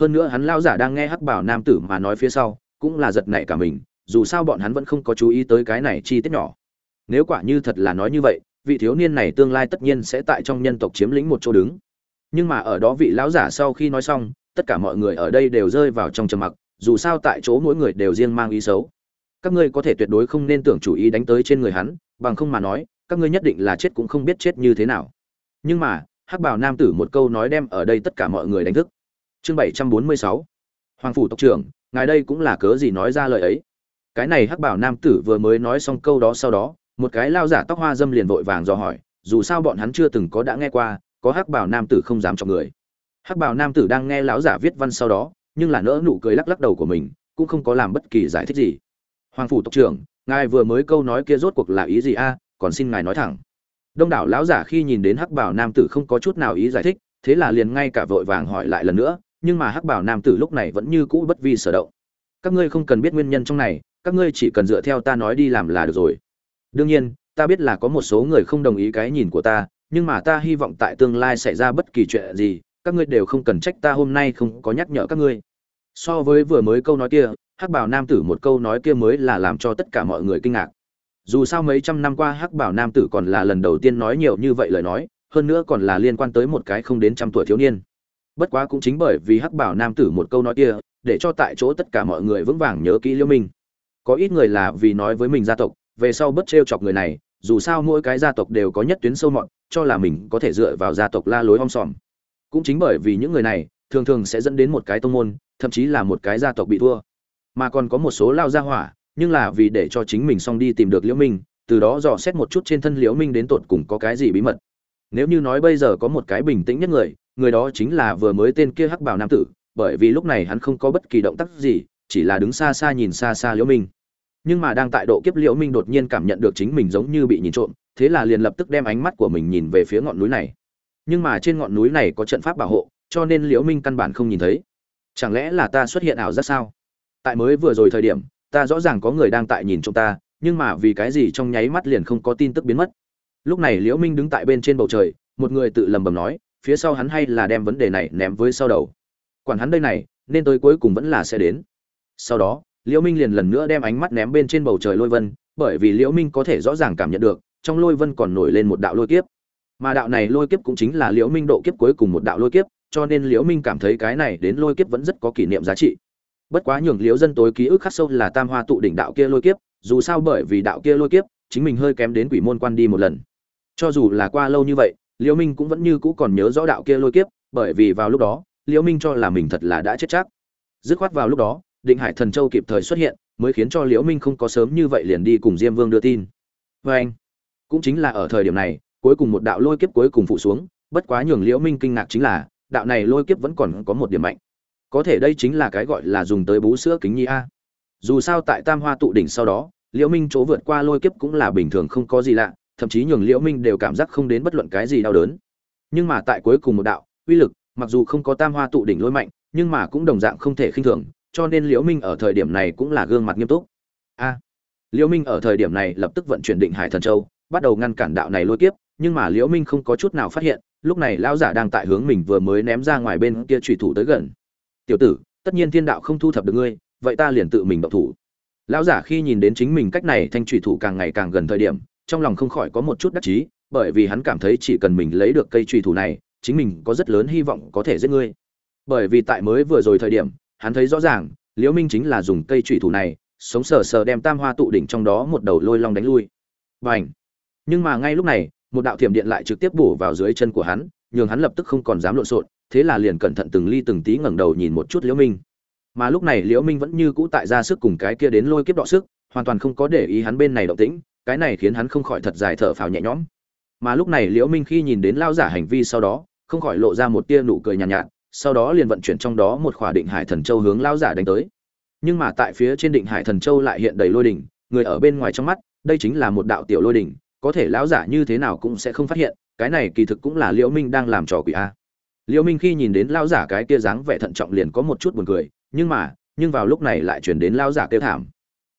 Hơn nữa hắn lao giả đang nghe hắc bảo nam tử mà nói phía sau cũng là giật nảy cả mình dù sao bọn hắn vẫn không có chú ý tới cái này chi tiết nhỏ. Nếu quả như thật là nói như vậy vị thiếu niên này tương lai tất nhiên sẽ tại trong nhân tộc chiếm lĩnh một chỗ đứng. Nhưng mà ở đó vị lão giả sau khi nói xong tất cả mọi người ở đây đều rơi vào trong trầm mặc dù sao tại chỗ mỗi người đều riêng mang ý xấu các ngươi có thể tuyệt đối không nên tưởng chủ ý đánh tới trên người hắn, bằng không mà nói, các ngươi nhất định là chết cũng không biết chết như thế nào. Nhưng mà, hắc bảo nam tử một câu nói đem ở đây tất cả mọi người đánh thức. Chương bảy trăm bốn mươi sáu. Hoàng phủ tộc trưởng, ngài đây cũng là cớ gì nói ra lời ấy? Cái này hắc bảo nam tử vừa mới nói xong câu đó sau đó, một cái lao giả tóc hoa dâm liền vội vàng dò hỏi, dù sao bọn hắn chưa từng có đã nghe qua, có hắc bảo nam tử không dám cho người. Hắc bảo nam tử đang nghe lão giả viết văn sau đó, nhưng là nỡ nụ cười lắc lắc đầu của mình, cũng không có làm bất kỳ giải thích gì hoàng phủ tộc trưởng, ngài vừa mới câu nói kia rốt cuộc là ý gì a? Còn xin ngài nói thẳng. Đông đảo lão giả khi nhìn đến hắc bảo nam tử không có chút nào ý giải thích, thế là liền ngay cả vội vàng hỏi lại lần nữa, nhưng mà hắc bảo nam tử lúc này vẫn như cũ bất vi sở động. Các ngươi không cần biết nguyên nhân trong này, các ngươi chỉ cần dựa theo ta nói đi làm là được rồi. Đương nhiên, ta biết là có một số người không đồng ý cái nhìn của ta, nhưng mà ta hy vọng tại tương lai xảy ra bất kỳ chuyện gì, các ngươi đều không cần trách ta hôm nay không có nhắc nhở các ngươi. So với vừa mới câu nói kia hắc bảo nam tử một câu nói kia mới là làm cho tất cả mọi người kinh ngạc. Dù sao mấy trăm năm qua hắc bảo nam tử còn là lần đầu tiên nói nhiều như vậy lời nói, hơn nữa còn là liên quan tới một cái không đến trăm tuổi thiếu niên. Bất quá cũng chính bởi vì hắc bảo nam tử một câu nói kia, để cho tại chỗ tất cả mọi người vững vàng nhớ kỹ liễu minh. Có ít người là vì nói với mình gia tộc, về sau bất trêu chọc người này, dù sao mỗi cái gia tộc đều có nhất tuyến sâu mọn cho là mình có thể dựa vào gia tộc la lối om sòm. Cũng chính bởi vì những người này, thường thường sẽ dẫn đến một cái tông môn, thậm chí là một cái gia tộc bị thua mà còn có một số lao ra hỏa, nhưng là vì để cho chính mình xong đi tìm được liễu minh, từ đó dò xét một chút trên thân liễu minh đến tột cùng có cái gì bí mật. Nếu như nói bây giờ có một cái bình tĩnh nhất người người đó chính là vừa mới tên kia hắc bảo nam tử, bởi vì lúc này hắn không có bất kỳ động tác gì, chỉ là đứng xa xa nhìn xa xa liễu minh. Nhưng mà đang tại độ kiếp liễu minh đột nhiên cảm nhận được chính mình giống như bị nhìn trộm, thế là liền lập tức đem ánh mắt của mình nhìn về phía ngọn núi này. Nhưng mà trên ngọn núi này có trận pháp bảo hộ, cho nên liễu minh căn bản không nhìn thấy. Chẳng lẽ là ta xuất hiện ảo giác sao? Tại mới vừa rồi thời điểm, ta rõ ràng có người đang tại nhìn chúng ta, nhưng mà vì cái gì trong nháy mắt liền không có tin tức biến mất. Lúc này liễu minh đứng tại bên trên bầu trời, một người tự lầm bầm nói, phía sau hắn hay là đem vấn đề này ném với sau đầu. Quản hắn đây này, nên tới cuối cùng vẫn là sẽ đến. Sau đó, liễu minh liền lần nữa đem ánh mắt ném bên trên bầu trời lôi vân, bởi vì liễu minh có thể rõ ràng cảm nhận được, trong lôi vân còn nổi lên một đạo lôi kiếp. Mà đạo này lôi kiếp cũng chính là liễu minh độ kiếp cuối cùng một đạo lôi kiếp, cho nên liễu minh cảm thấy cái này đến lôi kiếp vẫn rất có kỷ niệm giá trị bất quá nhường liễu dân tối ký ức khắc sâu là tam hoa tụ đỉnh đạo kia lôi kiếp, dù sao bởi vì đạo kia lôi kiếp, chính mình hơi kém đến quỷ môn quan đi một lần. Cho dù là qua lâu như vậy, liễu minh cũng vẫn như cũ còn nhớ rõ đạo kia lôi kiếp, bởi vì vào lúc đó, liễu minh cho là mình thật là đã chết chắc. Dứt khoát vào lúc đó, định hải thần châu kịp thời xuất hiện, mới khiến cho liễu minh không có sớm như vậy liền đi cùng diêm vương đưa tin. Với anh, cũng chính là ở thời điểm này, cuối cùng một đạo lôi kiếp cuối cùng phụ xuống, bất quá nhường liễu minh kinh ngạc chính là, đạo này lôi kiếp vẫn còn có một điểm mạnh có thể đây chính là cái gọi là dùng tới bú sữa kính nhi a. Dù sao tại tam hoa tụ đỉnh sau đó, liễu minh chỗ vượt qua lôi kiếp cũng là bình thường không có gì lạ, thậm chí nhường liễu minh đều cảm giác không đến bất luận cái gì đau đớn. Nhưng mà tại cuối cùng một đạo, uy lực, mặc dù không có tam hoa tụ đỉnh lôi mạnh, nhưng mà cũng đồng dạng không thể khinh thường, cho nên liễu minh ở thời điểm này cũng là gương mặt nghiêm túc. A. Liễu minh ở thời điểm này lập tức vận chuyển định hải thần châu, bắt đầu ngăn cản đạo này lôi kiếp, nhưng mà liễu minh không có chút nào phát hiện, lúc này lão giả đang tại hướng mình vừa mới ném ra ngoài bên kia chủy thủ tới gần tiểu tử, tất nhiên thiên đạo không thu thập được ngươi, vậy ta liền tự mình động thủ. Lão giả khi nhìn đến chính mình cách này thanh chủy thủ càng ngày càng gần thời điểm, trong lòng không khỏi có một chút đắc chí, bởi vì hắn cảm thấy chỉ cần mình lấy được cây trùy thủ này, chính mình có rất lớn hy vọng có thể giết ngươi. Bởi vì tại mới vừa rồi thời điểm, hắn thấy rõ ràng, liễu minh chính là dùng cây trùy thủ này, sống sờ sờ đem tam hoa tụ đỉnh trong đó một đầu lôi long đánh lui. Bành! Nhưng mà ngay lúc này, một đạo thiểm điện lại trực tiếp bổ vào dưới chân của hắn, nhường hắn lập tức không còn dám lộn xộn thế là liền cẩn thận từng ly từng tí ngẩng đầu nhìn một chút liễu minh. Mà lúc này liễu minh vẫn như cũ tại ra sức cùng cái kia đến lôi kiếp đọ sức hoàn toàn không có để ý hắn bên này động tĩnh cái này khiến hắn không khỏi thật dài thở phào nhẹ nhõm. Mà lúc này liễu minh khi nhìn đến lao giả hành vi sau đó không khỏi lộ ra một tia nụ cười nhàn nhạt, nhạt sau đó liền vận chuyển trong đó một khỏa định hải thần châu hướng lao giả đánh tới. Nhưng mà tại phía trên định hải thần châu lại hiện đầy lôi đỉnh người ở bên ngoài trong mắt đây chính là một đạo tiểu lôi đỉnh có thể lão giả như thế nào cũng sẽ không phát hiện cái này kỳ thực cũng là liễu minh đang làm trò quỷ a liễu minh khi nhìn đến lão giả cái kia dáng vẻ thận trọng liền có một chút buồn cười, nhưng mà, nhưng vào lúc này lại chuyển đến lão giả kêu thảm.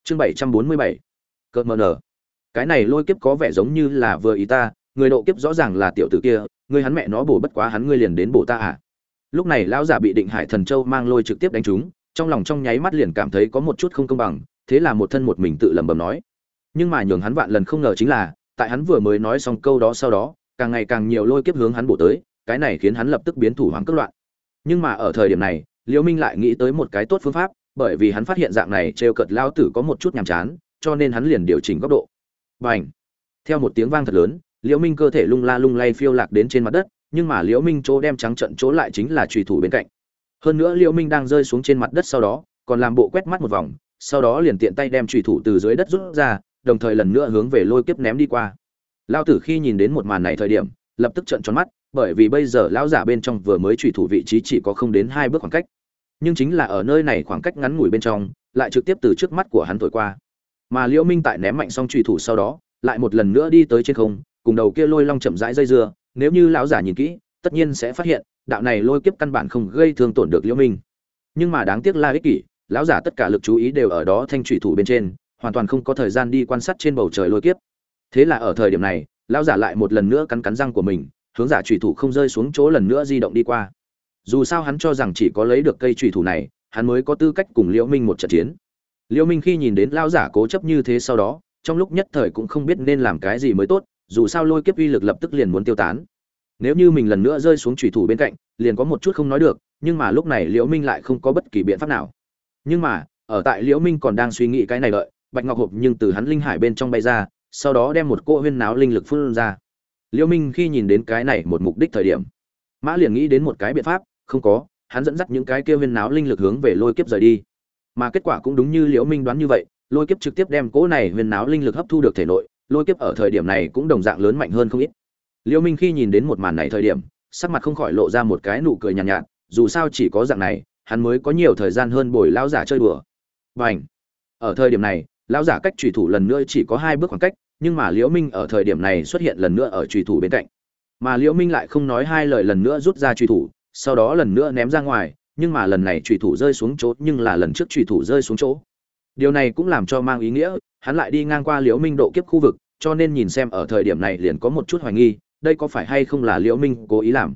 Chương bảy trăm bốn mươi bảy, cợt mờ nở. Cái này lôi kiếp có vẻ giống như là vừa ý ta, người độ kiếp rõ ràng là tiểu tử kia, người hắn mẹ nó bổ bất quá hắn ngươi liền đến bổ ta à. Lúc này lão giả bị định hải thần châu mang lôi trực tiếp đánh trúng, trong lòng trong nháy mắt liền cảm thấy có một chút không công bằng, thế là một thân một mình tự lẩm bẩm nói. Nhưng mà nhường hắn vạn lần không ngờ chính là, tại hắn vừa mới nói xong câu đó sau đó, càng ngày càng nhiều lôi kiếp hướng hắn bổ tới cái này khiến hắn lập tức biến thủ hoàng cất loạn. Nhưng mà ở thời điểm này, liễu minh lại nghĩ tới một cái tốt phương pháp, bởi vì hắn phát hiện dạng này trêu cợt lao tử có một chút nhàm chán, cho nên hắn liền điều chỉnh góc độ. Bành. theo một tiếng vang thật lớn, liễu minh cơ thể lung la lung lay phiêu lạc đến trên mặt đất, nhưng mà liễu minh chỗ đem trắng trận chỗ lại chính là trùy thủ bên cạnh. Hơn nữa liễu minh đang rơi xuống trên mặt đất sau đó, còn làm bộ quét mắt một vòng, sau đó liền tiện tay đem trùy thủ từ dưới đất rút ra, đồng thời lần nữa hướng về lôi kiếp ném đi qua. Lao tử khi nhìn đến một màn này thời điểm, lập tức trợn tròn mắt bởi vì bây giờ lão giả bên trong vừa mới trùy thủ vị trí chỉ có không đến hai bước khoảng cách. Nhưng chính là ở nơi này khoảng cách ngắn ngủi bên trong, lại trực tiếp từ trước mắt của hắn thổi qua. Mà liễu minh tại ném mạnh xong trùy thủ sau đó, lại một lần nữa đi tới trên không, cùng đầu kia lôi long chậm rãi dây dưa, nếu như lão giả nhìn kỹ, tất nhiên sẽ phát hiện, đạo này lôi kiếp căn bản không gây thương tổn được liễu minh. Nhưng mà đáng tiếc là ích kỷ, lão giả tất cả lực chú ý đều ở đó thanh truy thủ bên trên, hoàn toàn không có thời gian đi quan sát trên bầu trời lôi kiếp. Thế là ở thời điểm này, lão giả lại một lần nữa cắn cắn răng của mình hướng giả trùy thủ không rơi xuống chỗ lần nữa di động đi qua. Dù sao hắn cho rằng chỉ có lấy được cây trùy thủ này, hắn mới có tư cách cùng liễu minh một trận chiến. Liễu minh khi nhìn đến lao giả cố chấp như thế sau đó, trong lúc nhất thời cũng không biết nên làm cái gì mới tốt, dù sao lôi kiếp uy lực lập tức liền muốn tiêu tán. Nếu như mình lần nữa rơi xuống trùy thủ bên cạnh, liền có một chút không nói được, nhưng mà lúc này liễu minh lại không có bất kỳ biện pháp nào. Nhưng mà, ở tại liễu minh còn đang suy nghĩ cái này đợi, bạch ngọc hộp nhưng từ hắn linh hải bên trong bay ra, sau đó đem một cô huyên náo linh lực phun ra liễu minh khi nhìn đến cái này một mục đích thời điểm mã liền nghĩ đến một cái biện pháp không có hắn dẫn dắt những cái kia huyên náo linh lực hướng về lôi kiếp rời đi. Mà kết quả cũng đúng như liễu minh đoán như vậy lôi kiếp trực tiếp đem cỗ này huyên náo linh lực hấp thu được thể nội lôi kiếp ở thời điểm này cũng đồng dạng lớn mạnh hơn không ít. Liễu minh khi nhìn đến một màn này thời điểm sắc mặt không khỏi lộ ra một cái nụ cười nhàn nhạt, nhạt dù sao chỉ có dạng này hắn mới có nhiều thời gian hơn bồi lão giả chơi đùa. Bành. ở thời điểm này lão giả cách trùy thủ lần nữa chỉ có hai bước khoảng cách nhưng mà liễu minh ở thời điểm này xuất hiện lần nữa ở truy thủ bên cạnh. Mà liễu minh lại không nói hai lời lần nữa rút ra truy thủ, sau đó lần nữa ném ra ngoài, nhưng mà lần này truy thủ rơi xuống chỗ, nhưng là lần trước truy thủ rơi xuống chỗ. Điều này cũng làm cho mang ý nghĩa, hắn lại đi ngang qua liễu minh độ kiếp khu vực, cho nên nhìn xem ở thời điểm này liền có một chút hoài nghi, đây có phải hay không là liễu minh cố ý làm.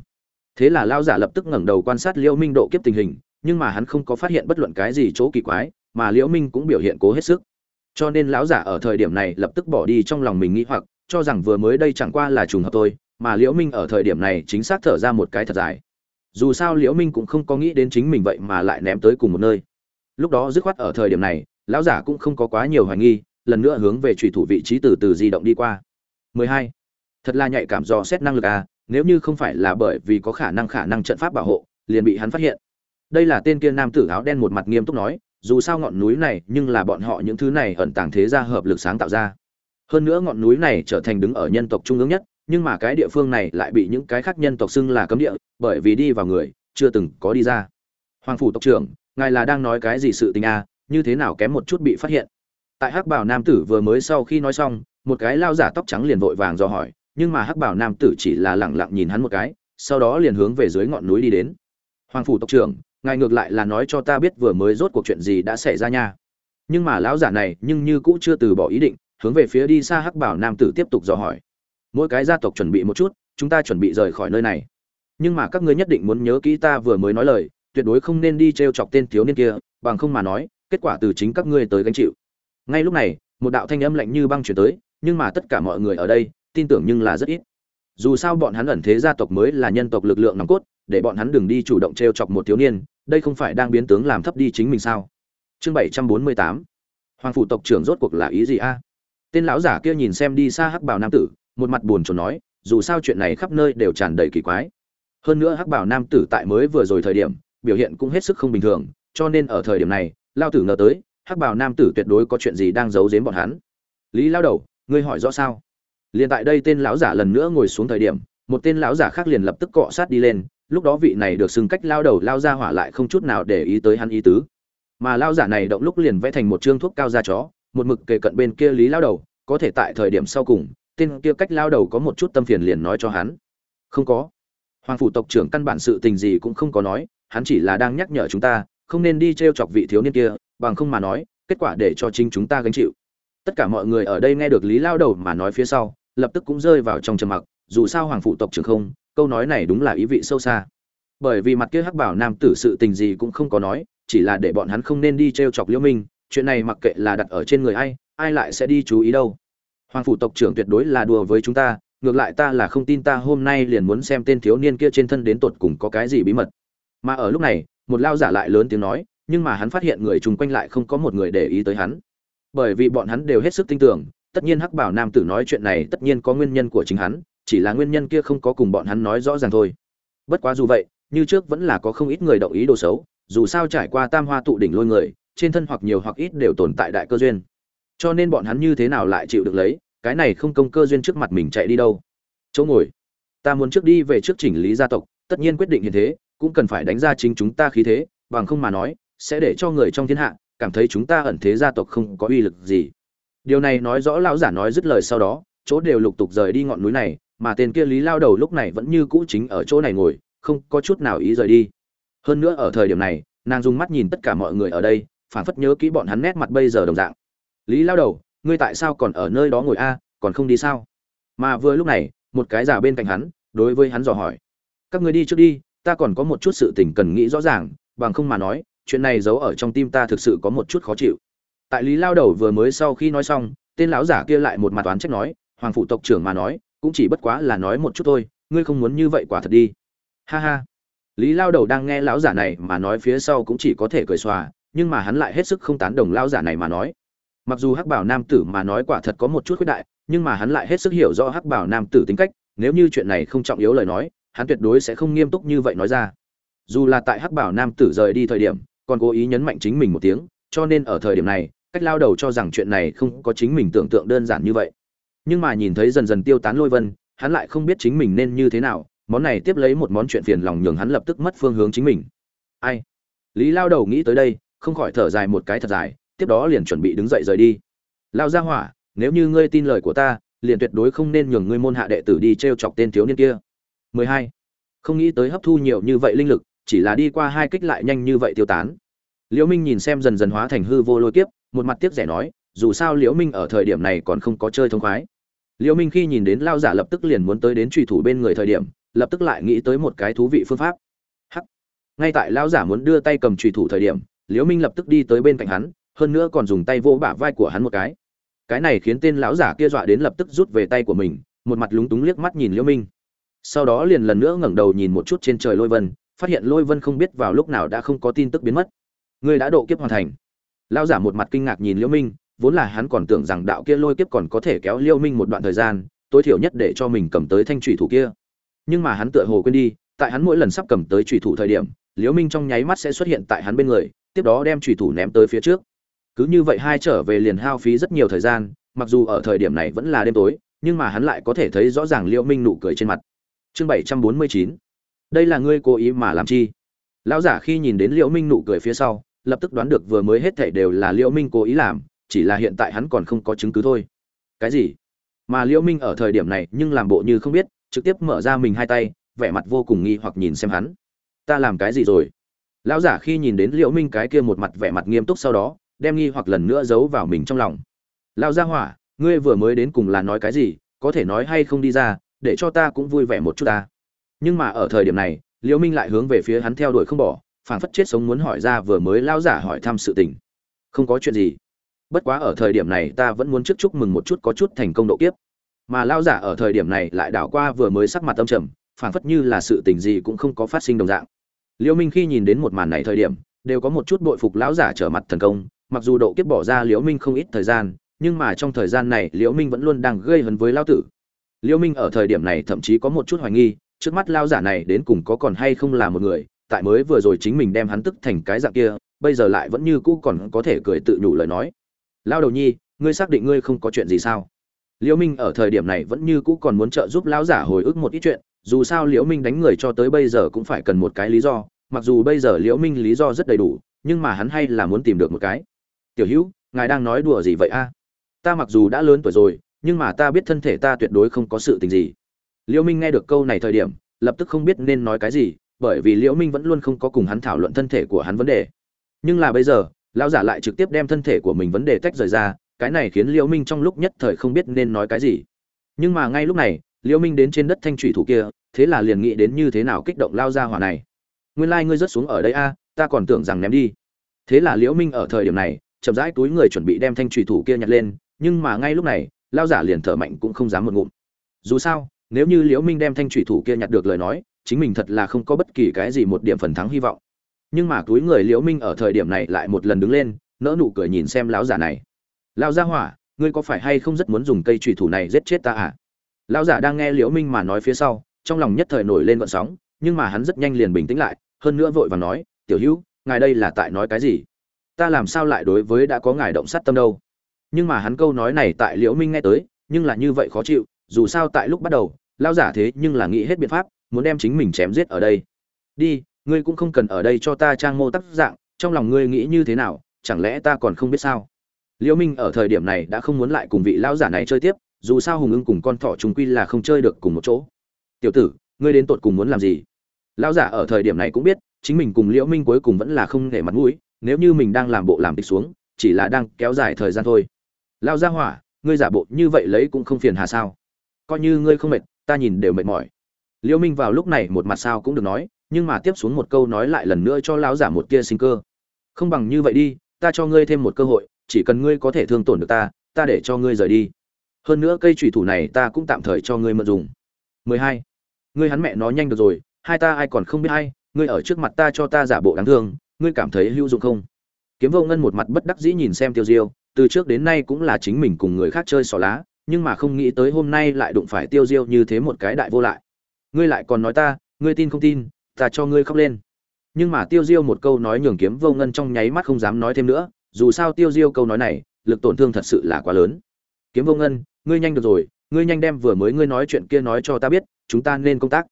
Thế là lão giả lập tức ngẩng đầu quan sát liễu minh độ kiếp tình hình, nhưng mà hắn không có phát hiện bất luận cái gì chỗ kỳ quái, mà liễu minh cũng biểu hiện cố hết sức cho nên lão giả ở thời điểm này lập tức bỏ đi trong lòng mình nghĩ hoặc, cho rằng vừa mới đây chẳng qua là trùng hợp thôi, mà liễu minh ở thời điểm này chính xác thở ra một cái thật dài. Dù sao liễu minh cũng không có nghĩ đến chính mình vậy mà lại ném tới cùng một nơi. Lúc đó dứt khoát ở thời điểm này, lão giả cũng không có quá nhiều hoài nghi, lần nữa hướng về trùy thủ vị trí từ từ di động đi qua. 12. thật là nhạy cảm do xét năng lực à nếu như không phải là bởi vì có khả năng khả năng trận pháp bảo hộ, liền bị hắn phát hiện. Đây là tên kia nam tử áo đen một mặt nghiêm túc nói dù sao ngọn núi này nhưng là bọn họ những thứ này ẩn tàng thế gia hợp lực sáng tạo ra. Hơn nữa ngọn núi này trở thành đứng ở nhân tộc trung ương nhất, nhưng mà cái địa phương này lại bị những cái khác nhân tộc xưng là cấm địa, bởi vì đi vào người, chưa từng có đi ra. Hoàng phủ tộc trưởng, ngài là đang nói cái gì sự tình à như thế nào kém một chút bị phát hiện? Tại hắc bảo nam tử vừa mới sau khi nói xong, một cái lao giả tóc trắng liền vội vàng do hỏi, nhưng mà hắc bảo nam tử chỉ là lẳng lặng nhìn hắn một cái, sau đó liền hướng về dưới ngọn núi đi đến. Hoàng phủ tộc trưởng ngài ngược lại là nói cho ta biết vừa mới rốt cuộc chuyện gì đã xảy ra nha. Nhưng mà lão giả này nhưng như cũ chưa từ bỏ ý định, hướng về phía đi xa hắc bảo nam tử tiếp tục dò hỏi. Mỗi cái gia tộc chuẩn bị một chút, chúng ta chuẩn bị rời khỏi nơi này. Nhưng mà các ngươi nhất định muốn nhớ kỹ ta vừa mới nói lời, tuyệt đối không nên đi t r e o chọc tên thiếu niên kia, bằng không mà nói, kết quả từ chính các ngươi tới gánh chịu. Ngay lúc này, một đạo thanh âm lạnh như băng chuyển tới, nhưng mà tất cả mọi người ở đây, tin tưởng nhưng là rất ít. Dù sao bọn hắn ẩn thế gia tộc mới là nhân tộc lực lượng nòng cốt để bọn hắn đừng đi chủ động t r e o chọc một thiếu niên, đây không phải đang biến tướng làm thấp đi chính mình sao? Chương bảy trăm bốn mươi tám. Hoàng phủ tộc trưởng rốt cuộc là ý gì a? Tên lão giả kia nhìn xem đi xa hắc bảo nam tử, một mặt buồn chồn nói, dù sao chuyện này khắp nơi đều tràn đầy kỳ quái. Hơn nữa hắc bảo nam tử tại mới vừa rồi thời điểm, biểu hiện cũng hết sức không bình thường, cho nên ở thời điểm này lao tử ngờ tới, hắc bảo nam tử tuyệt đối có chuyện gì đang giấu giếm bọn hắn. Lý lao đầu, ngươi hỏi rõ sao? Liền tại đây tên lão giả lần nữa ngồi xuống thời điểm, một tên lão giả khác liền lập tức cọ sát đi lên lúc đó vị này được xưng cách lao đầu lao ra hỏa lại không chút nào để ý tới hắn ý tứ. Mà lao giả này động lúc liền vẽ thành một chương thuốc cao da chó, một mực kề cận bên kia lý lao đầu, có thể tại thời điểm sau cùng, tên kia cách lao đầu có một chút tâm phiền liền nói cho hắn. Không có. Hoàng phủ tộc trưởng căn bản sự tình gì cũng không có nói, hắn chỉ là đang nhắc nhở chúng ta, không nên đi t r e o chọc vị thiếu niên kia, bằng không mà nói, kết quả để cho chính chúng ta gánh chịu. Tất cả mọi người ở đây nghe được lý lao đầu mà nói phía sau lập tức cũng rơi vào trong trầm mặc, dù sao hoàng phụ tộc trưởng không, câu nói này đúng là ý vị sâu xa. Bởi vì mặt kia hắc bảo nam tử sự tình gì cũng không có nói, chỉ là để bọn hắn không nên đi t r e o chọc liễu minh, chuyện này mặc kệ là đặt ở trên người ai ai lại sẽ đi chú ý đâu. Hoàng phủ tộc trưởng tuyệt đối là đùa với chúng ta, ngược lại ta là không tin ta hôm nay liền muốn xem tên thiếu niên kia trên thân đến tột cùng có cái gì bí mật. Mà ở lúc này, một lao giả lại lớn tiếng nói, nhưng mà hắn phát hiện người chung quanh lại không có một người để ý tới hắn. Bởi vì bọn hắn đều hết sức tin tưởng tất nhiên hắc bảo nam tử nói chuyện này tất nhiên có nguyên nhân của chính hắn, chỉ là nguyên nhân kia không có cùng bọn hắn nói rõ ràng thôi. Bất quá dù vậy, như trước vẫn là có không ít người động ý đồ xấu, dù sao trải qua tam hoa tụ đỉnh lôi người, trên thân hoặc nhiều hoặc ít đều tồn tại đại cơ duyên. Cho nên bọn hắn như thế nào lại chịu được lấy, cái này không công cơ duyên trước mặt mình chạy đi đâu. Chỗ ngồi. Ta muốn trước đi về trước chỉnh lý gia tộc, tất nhiên quyết định như thế, cũng cần phải đánh ra chính chúng ta khí thế, bằng không mà nói, sẽ để cho người trong thiên hạ cảm thấy chúng ta ẩn thế gia tộc không có uy lực gì điều này nói rõ lão giả nói dứt lời sau đó, chỗ đều lục tục rời đi ngọn núi này, mà tên kia lý lao đầu lúc này vẫn như cũ chính ở chỗ này ngồi, không có chút nào ý rời đi. Hơn nữa ở thời điểm này, nàng dùng mắt nhìn tất cả mọi người ở đây phản phất nhớ kỹ bọn hắn nét mặt bây giờ đồng dạng. Lý lao đầu, ngươi tại sao còn ở nơi đó ngồi a, còn không đi sao? Mà vừa lúc này, một cái giả bên cạnh hắn, đối với hắn dò hỏi. Các người đi trước đi, ta còn có một chút sự tình cần nghĩ rõ ràng, bằng không mà nói, chuyện này giấu ở trong tim ta thực sự có một chút khó chịu tại lý lao đầu vừa mới sau khi nói xong, tên lão giả kia lại một mặt toán trách nói, hoàng phụ tộc trưởng mà nói, cũng chỉ bất quá là nói một chút thôi, ngươi không muốn như vậy quả thật đi. Ha ha. Lý lao đầu đang nghe lão giả này mà nói phía sau cũng chỉ có thể cười xòa, nhưng mà hắn lại hết sức không tán đồng lão giả này mà nói. Mặc dù hắc bảo nam tử mà nói quả thật có một chút khuyết đại, nhưng mà hắn lại hết sức hiểu rõ hắc bảo nam tử tính cách, nếu như chuyện này không trọng yếu lời nói, hắn tuyệt đối sẽ không nghiêm túc như vậy nói ra. Dù là tại hắc bảo nam tử rời đi thời điểm, còn cố ý nhấn mạnh chính mình một tiếng, cho nên ở thời điểm này cách lao đầu cho rằng chuyện này không có chính mình tưởng tượng đơn giản như vậy. Nhưng mà nhìn thấy dần dần tiêu tán lôi vân, hắn lại không biết chính mình nên như thế nào, món này tiếp lấy một món chuyện phiền lòng nhường hắn lập tức mất phương hướng chính mình. Ai? Lý lao đầu nghĩ tới đây, không khỏi thở dài một cái thật dài, tiếp đó liền chuẩn bị đứng dậy rời đi. Lao ra hỏa, nếu như ngươi tin lời của ta, liền tuyệt đối không nên nhường ngươi môn hạ đệ tử đi t r e o chọc tên thiếu niên kia. 12. không nghĩ tới hấp thu nhiều như vậy linh lực, chỉ là đi qua hai kích lại nhanh như vậy tiêu tán. Liễu minh nhìn xem dần dần hóa thành hư vô lôi kiếp một mặt tiếc rẻ nói, dù sao liễu minh ở thời điểm này còn không có chơi thông khoái. Liễu minh khi nhìn đến lao giả lập tức liền muốn tới đến truy thủ bên người thời điểm, lập tức lại nghĩ tới một cái thú vị phương pháp. Hắc! Ngay tại lao giả muốn đưa tay cầm truy thủ thời điểm, liễu minh lập tức đi tới bên cạnh hắn, hơn nữa còn dùng tay vỗ bả vai của hắn một cái. Cái này khiến tên lão giả kia dọa đến lập tức rút về tay của mình, một mặt lúng túng liếc mắt nhìn liễu minh. Sau đó liền lần nữa ngẩng đầu nhìn một chút trên trời lôi vân, phát hiện lôi vân không biết vào lúc nào đã không có tin tức biến mất. Ngươi đã độ kiếp hoàn thành lão giả một mặt kinh ngạc nhìn liễu minh, vốn là hắn còn tưởng rằng đạo kia lôi kiếp còn có thể kéo liễu minh một đoạn thời gian, tối thiểu nhất để cho mình cầm tới thanh trụy thủ kia. Nhưng mà hắn tựa hồ quên đi, tại hắn mỗi lần sắp cầm tới trụy thủ thời điểm, liễu minh trong nháy mắt sẽ xuất hiện tại hắn bên người, tiếp đó đem thủy thủ ném tới phía trước. Cứ như vậy hai trở về liền hao phí rất nhiều thời gian, mặc dù ở thời điểm này vẫn là đêm tối, nhưng mà hắn lại có thể thấy rõ ràng liễu minh nụ cười trên mặt. Chương bảy trăm bốn mươi chín. Đây là ngươi cố ý mà làm chi? Lão giả khi nhìn đến liễu minh nụ cười phía sau lập tức đoán được vừa mới hết thảy đều là liễu minh cố ý làm, chỉ là hiện tại hắn còn không có chứng cứ thôi. Cái gì? Mà liễu minh ở thời điểm này nhưng làm bộ như không biết, trực tiếp mở ra mình hai tay, vẻ mặt vô cùng nghi hoặc nhìn xem hắn. Ta làm cái gì rồi? Lão giả khi nhìn đến liễu minh cái kia một mặt vẻ mặt nghiêm túc sau đó, đem nghi hoặc lần nữa giấu vào mình trong lòng. Lão gia hỏa, ngươi vừa mới đến cùng là nói cái gì, có thể nói hay không đi ra, để cho ta cũng vui vẻ một chút ta. Nhưng mà ở thời điểm này, liễu minh lại hướng về phía hắn theo đuổi không bỏ phảng phất chết sống muốn hỏi ra vừa mới lão giả hỏi thăm sự tình. Không có chuyện gì. Bất quá ở thời điểm này ta vẫn muốn trước chúc mừng một chút có chút thành công độ kiếp. Mà lão giả ở thời điểm này lại đảo qua vừa mới sắc mặt âm trầm, phảng phất như là sự tình gì cũng không có phát sinh đồng dạng. Liễu minh khi nhìn đến một màn này thời điểm, đều có một chút bội phục lão giả trở mặt thần công, mặc dù độ kiếp bỏ ra liễu minh không ít thời gian, nhưng mà trong thời gian này liễu minh vẫn luôn đang gây hấn với lão tử. Liễu minh ở thời điểm này thậm chí có một chút hoài nghi, trước mắt lão giả này đến cùng có còn hay không là một người tại mới vừa rồi chính mình đem hắn tức thành cái dạng kia, bây giờ lại vẫn như cũ còn có thể cười tự nhủ lời nói. Lão đầu nhi, ngươi xác định ngươi không có chuyện gì sao? Liễu minh ở thời điểm này vẫn như cũ còn muốn trợ giúp lão giả hồi ức một ít chuyện, dù sao liễu minh đánh người cho tới bây giờ cũng phải cần một cái lý do, mặc dù bây giờ liễu minh lý do rất đầy đủ, nhưng mà hắn hay là muốn tìm được một cái. Tiểu hữu, ngài đang nói đùa gì vậy a? Ta mặc dù đã lớn tuổi rồi, nhưng mà ta biết thân thể ta tuyệt đối không có sự tình gì. Liễu minh nghe được câu này thời điểm, lập tức không biết nên nói cái gì bởi vì liễu minh vẫn luôn không có cùng hắn thảo luận thân thể của hắn vấn đề. Nhưng là bây giờ, lão giả lại trực tiếp đem thân thể của mình vấn đề tách rời ra, cái này khiến liễu minh trong lúc nhất thời không biết nên nói cái gì. Nhưng mà ngay lúc này, liễu minh đến trên đất thanh thủy thủ kia, thế là liền nghĩ đến như thế nào kích động lao ra hỏa này. Nguyên lai like ngươi rớt xuống ở đây a, ta còn tưởng rằng ném đi. Thế là liễu minh ở thời điểm này, chậm rãi túi người chuẩn bị đem thanh thủy thủ kia nhặt lên, nhưng mà ngay lúc này, lao giả liền thở mạnh cũng không dám một ngụm. Dù sao, nếu như liễu minh đem thanh thủy thủ kia nhặt được lời nói chính mình thật là không có bất kỳ cái gì một điểm phần thắng hy vọng. Nhưng mà túi người liễu minh ở thời điểm này lại một lần đứng lên nỡ nụ cười nhìn xem lão giả này. Lão gia hỏa, ngươi có phải hay không rất muốn dùng cây trùy thủ này giết chết ta à? Lão giả đang nghe liễu minh mà nói phía sau, trong lòng nhất thời nổi lên gợn sóng, nhưng mà hắn rất nhanh liền bình tĩnh lại, hơn nữa vội vàng nói, tiểu hữu, ngài đây là tại nói cái gì? Ta làm sao lại đối với đã có ngài động sát tâm đâu? Nhưng mà hắn câu nói này tại liễu minh nghe tới, nhưng là như vậy khó chịu, dù sao tại lúc bắt đầu, lão giả thế nhưng là nghĩ hết biện pháp muốn đem chính mình chém giết ở đây. Đi, ngươi cũng không cần ở đây cho ta trang mô tác dạng, trong lòng ngươi nghĩ như thế nào, chẳng lẽ ta còn không biết sao? Liễu minh ở thời điểm này đã không muốn lại cùng vị lão giả này chơi tiếp, dù sao hùng ưng cùng con thỏ chúng quy là không chơi được cùng một chỗ. Tiểu tử, ngươi đến tột cùng muốn làm gì? Lão giả ở thời điểm này cũng biết, chính mình cùng liễu minh cuối cùng vẫn là không để mặt mũi, nếu như mình đang làm bộ làm tịch xuống, chỉ là đang kéo dài thời gian thôi. Lão gia hỏa, ngươi giả bộ như vậy lấy cũng không phiền hà sao? Coi như ngươi không mệt, ta nhìn đều mệt mỏi liễu minh vào lúc này một mặt sao cũng được nói, nhưng mà tiếp xuống một câu nói lại lần nữa cho lão giả một tia sinh cơ. Không bằng như vậy đi, ta cho ngươi thêm một cơ hội, chỉ cần ngươi có thể thương tổn được ta ta để cho ngươi rời đi. Hơn nữa cây chủy thủ này ta cũng tạm thời cho ngươi mượn dùng. 12. ngươi hắn mẹ nó nhanh được rồi, hai ta ai còn không biết hay ngươi ở trước mặt ta cho ta giả bộ đáng thương, ngươi cảm thấy hữu dụng không? Kiếm vô ngân một mặt bất đắc dĩ nhìn xem tiêu diêu, từ trước đến nay cũng là chính mình cùng người khác chơi xỏ lá, nhưng mà không nghĩ tới hôm nay lại đụng phải tiêu diêu như thế một cái đại vô lại ngươi lại còn nói ta, ngươi tin không tin, ta cho ngươi khóc lên. Nhưng mà tiêu diêu một câu nói nhường kiếm vô ngân trong nháy mắt không dám nói thêm nữa, dù sao tiêu diêu câu nói này, lực tổn thương thật sự là quá lớn. Kiếm vô ngân, ngươi nhanh được rồi, ngươi nhanh đem vừa mới ngươi nói chuyện kia nói cho ta biết, chúng ta nên công tác.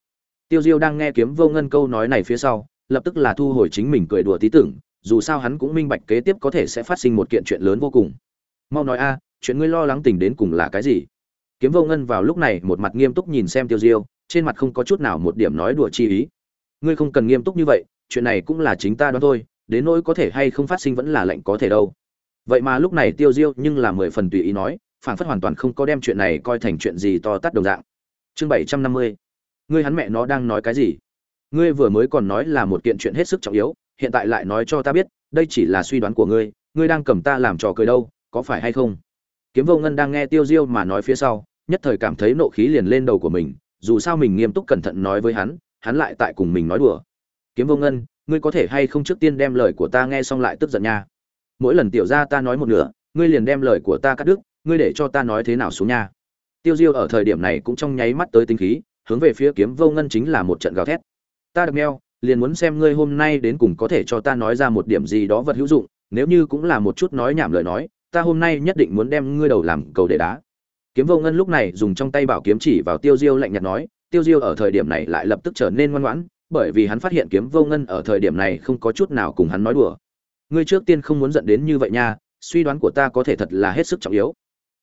Tiêu diêu đang nghe kiếm vô ngân câu nói này phía sau, lập tức là thu hồi chính mình cười đùa tí tưởng, dù sao hắn cũng minh bạch kế tiếp có thể sẽ phát sinh một kiện chuyện lớn vô cùng. Mau nói a, chuyện ngươi lo lắng tình đến cùng là cái gì? Kiếm vô ngân vào lúc này một mặt nghiêm túc nhìn xem tiêu diêu trên mặt không có chút nào một điểm nói đùa chi ý. Ngươi không cần nghiêm túc như vậy, chuyện này cũng là chính ta đoán thôi, đến nỗi có thể hay không phát sinh vẫn là lệnh có thể đâu. Vậy mà lúc này tiêu diêu nhưng là mười phần tùy ý nói phản phất hoàn toàn không có đem chuyện này coi thành chuyện gì to tát đồng dạng. Chương bảy trăm năm mươi. Ngươi hắn mẹ nó đang nói cái gì? Ngươi vừa mới còn nói là một kiện chuyện hết sức trọng yếu, hiện tại lại nói cho ta biết, đây chỉ là suy đoán của ngươi ngươi đang cầm ta làm trò cười đâu, có phải hay không? Kiếm vô ngân đang nghe tiêu diêu mà nói phía sau, nhất thời cảm thấy nộ khí liền lên đầu của mình dù sao mình nghiêm túc cẩn thận nói với hắn hắn lại tại cùng mình nói đùa. Kiếm vô ngân, ngươi có thể hay không trước tiên đem lời của ta nghe xong lại tức giận nha. Mỗi lần tiểu ra ta nói một nửa, ngươi liền đem lời của ta cắt đứt, ngươi để cho ta nói thế nào xuống nha. Tiêu diêu ở thời điểm này cũng trong nháy mắt tới tính khí, hướng về phía kiếm vô ngân chính là một trận gào thét. Ta được meo liền muốn xem ngươi hôm nay đến cùng có thể cho ta nói ra một điểm gì đó vật hữu dụng, nếu như cũng là một chút nói nhảm lời nói, ta hôm nay nhất định muốn đem ngươi đầu làm cầu để đá kiếm vô ngân lúc này dùng trong tay bảo kiếm chỉ vào tiêu diêu lạnh nhạt nói, tiêu diêu ở thời điểm này lại lập tức trở nên ngoan ngoãn, bởi vì hắn phát hiện kiếm vô ngân ở thời điểm này không có chút nào cùng hắn nói đùa. Ngươi trước tiên không muốn giận đến như vậy nha, suy đoán của ta có thể thật là hết sức trọng yếu.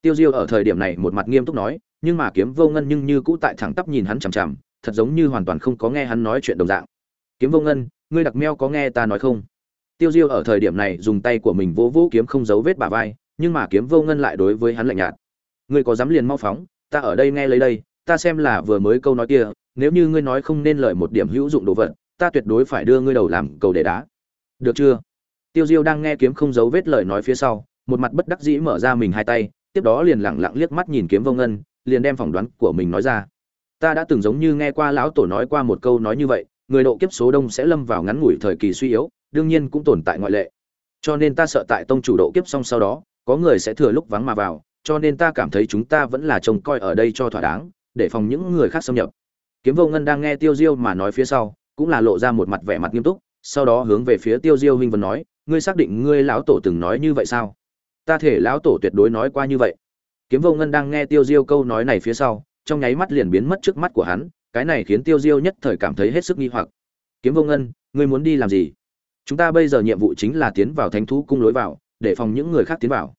Tiêu diêu ở thời điểm này một mặt nghiêm túc nói, nhưng mà kiếm vô ngân nhưng như cũ tại thẳng tắp nhìn hắn chằm chằm, thật giống như hoàn toàn không có nghe hắn nói chuyện đồng dạng. Kiếm vô ngân, ngươi đặc meo có nghe ta nói không? Tiêu diêu ở thời điểm này dùng tay của mình vỗ vỗ kiếm không giấu vết bả vai, nhưng mà kiếm vô ngân lại đối với hắn lạnh nhạt ngươi có dám liền mau phóng, ta ở đây nghe lấy đây, ta xem là vừa mới câu nói kia, nếu như ngươi nói không nên lời một điểm hữu dụng đồ vật, ta tuyệt đối phải đưa ngươi đầu làm cầu để đá. Được chưa? Tiêu diêu đang nghe kiếm không giấu vết lời nói phía sau, một mặt bất đắc dĩ mở ra mình hai tay, tiếp đó liền lẳng lặng liếc mắt nhìn kiếm vô ngân, liền đem phỏng đoán của mình nói ra. Ta đã từng giống như nghe qua lão tổ nói qua một câu nói như vậy, người độ kiếp số đông sẽ lâm vào ngắn ngủi thời kỳ suy yếu, đương nhiên cũng tồn tại ngoại lệ. Cho nên ta sợ tại tông chủ độ kiếp xong sau đó, có người sẽ thừa lúc vắng mà vào cho nên ta cảm thấy chúng ta vẫn là trông coi ở đây cho thỏa đáng, để phòng những người khác xâm nhập. Kiếm vô ngân đang nghe tiêu diêu mà nói phía sau, cũng là lộ ra một mặt vẻ mặt nghiêm túc, sau đó hướng về phía tiêu diêu huynh vân nói, ngươi xác định ngươi lão tổ từng nói như vậy sao? Ta thể lão tổ tuyệt đối nói qua như vậy. Kiếm vô ngân đang nghe tiêu diêu câu nói này phía sau, trong nháy mắt liền biến mất trước mắt của hắn, cái này khiến tiêu diêu nhất thời cảm thấy hết sức nghi hoặc. Kiếm vô ngân, ngươi muốn đi làm gì? Chúng ta bây giờ nhiệm vụ chính là tiến vào thánh thú cung lối vào, để phòng những người khác tiến vào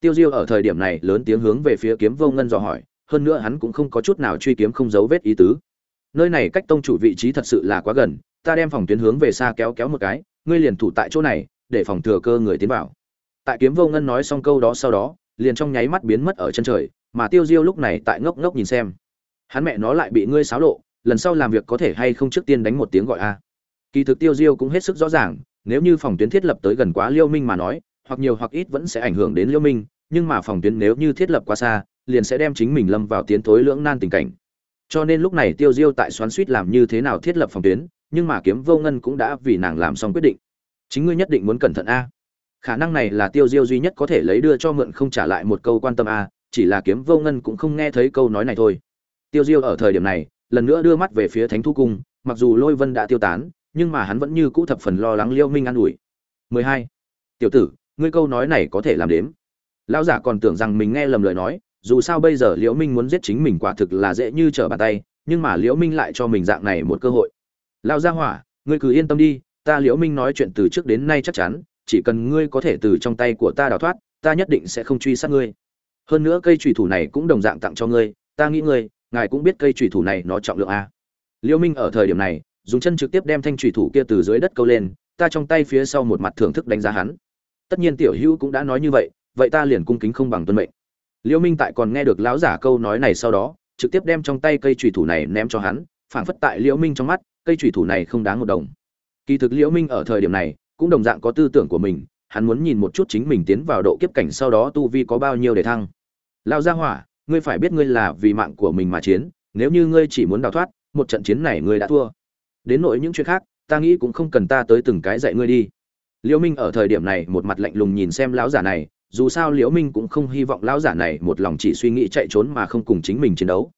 tiêu diêu ở thời điểm này lớn tiếng hướng về phía kiếm vô ngân dò hỏi, hơn nữa hắn cũng không có chút nào truy kiếm không dấu vết ý tứ. Nơi này cách tông chủ vị trí thật sự là quá gần, ta đem phòng tuyến hướng về xa kéo kéo một cái, ngươi liền thủ tại chỗ này, để phòng thừa cơ người tiến vào. Tại kiếm vô ngân nói xong câu đó sau đó, liền trong nháy mắt biến mất ở chân trời, mà tiêu diêu lúc này tại ngốc ngốc nhìn xem. Hắn mẹ nó lại bị ngươi xáo lộ, lần sau làm việc có thể hay không trước tiên đánh một tiếng gọi a. Kỳ thực tiêu diêu cũng hết sức rõ ràng, nếu như phòng tuyến thiết lập tới gần quá liêu minh mà nói hoặc nhiều hoặc ít vẫn sẽ ảnh hưởng đến liêu minh, nhưng mà phòng tuyến nếu như thiết lập quá xa, liền sẽ đem chính mình lâm vào tiến thối lưỡng nan tình cảnh. Cho nên lúc này tiêu diêu tại xoắn suýt làm như thế nào thiết lập phòng tuyến, nhưng mà kiếm vô ngân cũng đã vì nàng làm xong quyết định. Chính ngươi nhất định muốn cẩn thận a. Khả năng này là tiêu diêu duy nhất có thể lấy đưa cho mượn không trả lại một câu quan tâm a, chỉ là kiếm vô ngân cũng không nghe thấy câu nói này thôi. Tiêu diêu ở thời điểm này, lần nữa đưa mắt về phía thánh thu cung, mặc dù lôi vân đã tiêu tán, nhưng mà hắn vẫn như cũ thập phần lo lắng liêu minh an ủi. 12. tiểu tử ngươi câu nói này có thể làm đếm. Lão giả còn tưởng rằng mình nghe lầm lời nói, dù sao bây giờ liễu minh muốn giết chính mình quả thực là dễ như trở bàn tay, nhưng mà liễu minh lại cho mình dạng này một cơ hội. Lão gia hỏa, ngươi cứ yên tâm đi, ta liễu minh nói chuyện từ trước đến nay chắc chắn, chỉ cần ngươi có thể từ trong tay của ta đào thoát, ta nhất định sẽ không truy sát ngươi. Hơn nữa cây trùy thủ này cũng đồng dạng tặng cho ngươi, ta nghĩ ngươi, ngài cũng biết cây trùy thủ này nó trọng lượng a. Liễu minh ở thời điểm này, dùng chân trực tiếp đem thanh trùy thủ kia từ dưới đất câu lên, ta trong tay phía sau một mặt thưởng thức đánh giá hắn tất nhiên tiểu hữu cũng đã nói như vậy vậy ta liền cung kính không bằng tuân mệnh. Liễu minh tại còn nghe được lão giả câu nói này sau đó, trực tiếp đem trong tay cây trùy thủ này ném cho hắn, phảng phất tại liễu minh trong mắt, cây trùy thủ này không đáng một đồng. Kỳ thực liễu minh ở thời điểm này, cũng đồng dạng có tư tưởng của mình, hắn muốn nhìn một chút chính mình tiến vào độ kiếp cảnh sau đó tu vi có bao nhiêu để thăng. Lão gia hỏa, ngươi phải biết ngươi là vì mạng của mình mà chiến, nếu như ngươi chỉ muốn đào thoát, một trận chiến này ngươi đã thua. Đến nỗi những chuyện khác, ta nghĩ cũng không cần ta tới từng cái dạy ngươi đi liễu minh ở thời điểm này một mặt lạnh lùng nhìn xem lão giả này, dù sao liễu minh cũng không hy vọng lão giả này một lòng chỉ suy nghĩ chạy trốn mà không cùng chính mình chiến đấu.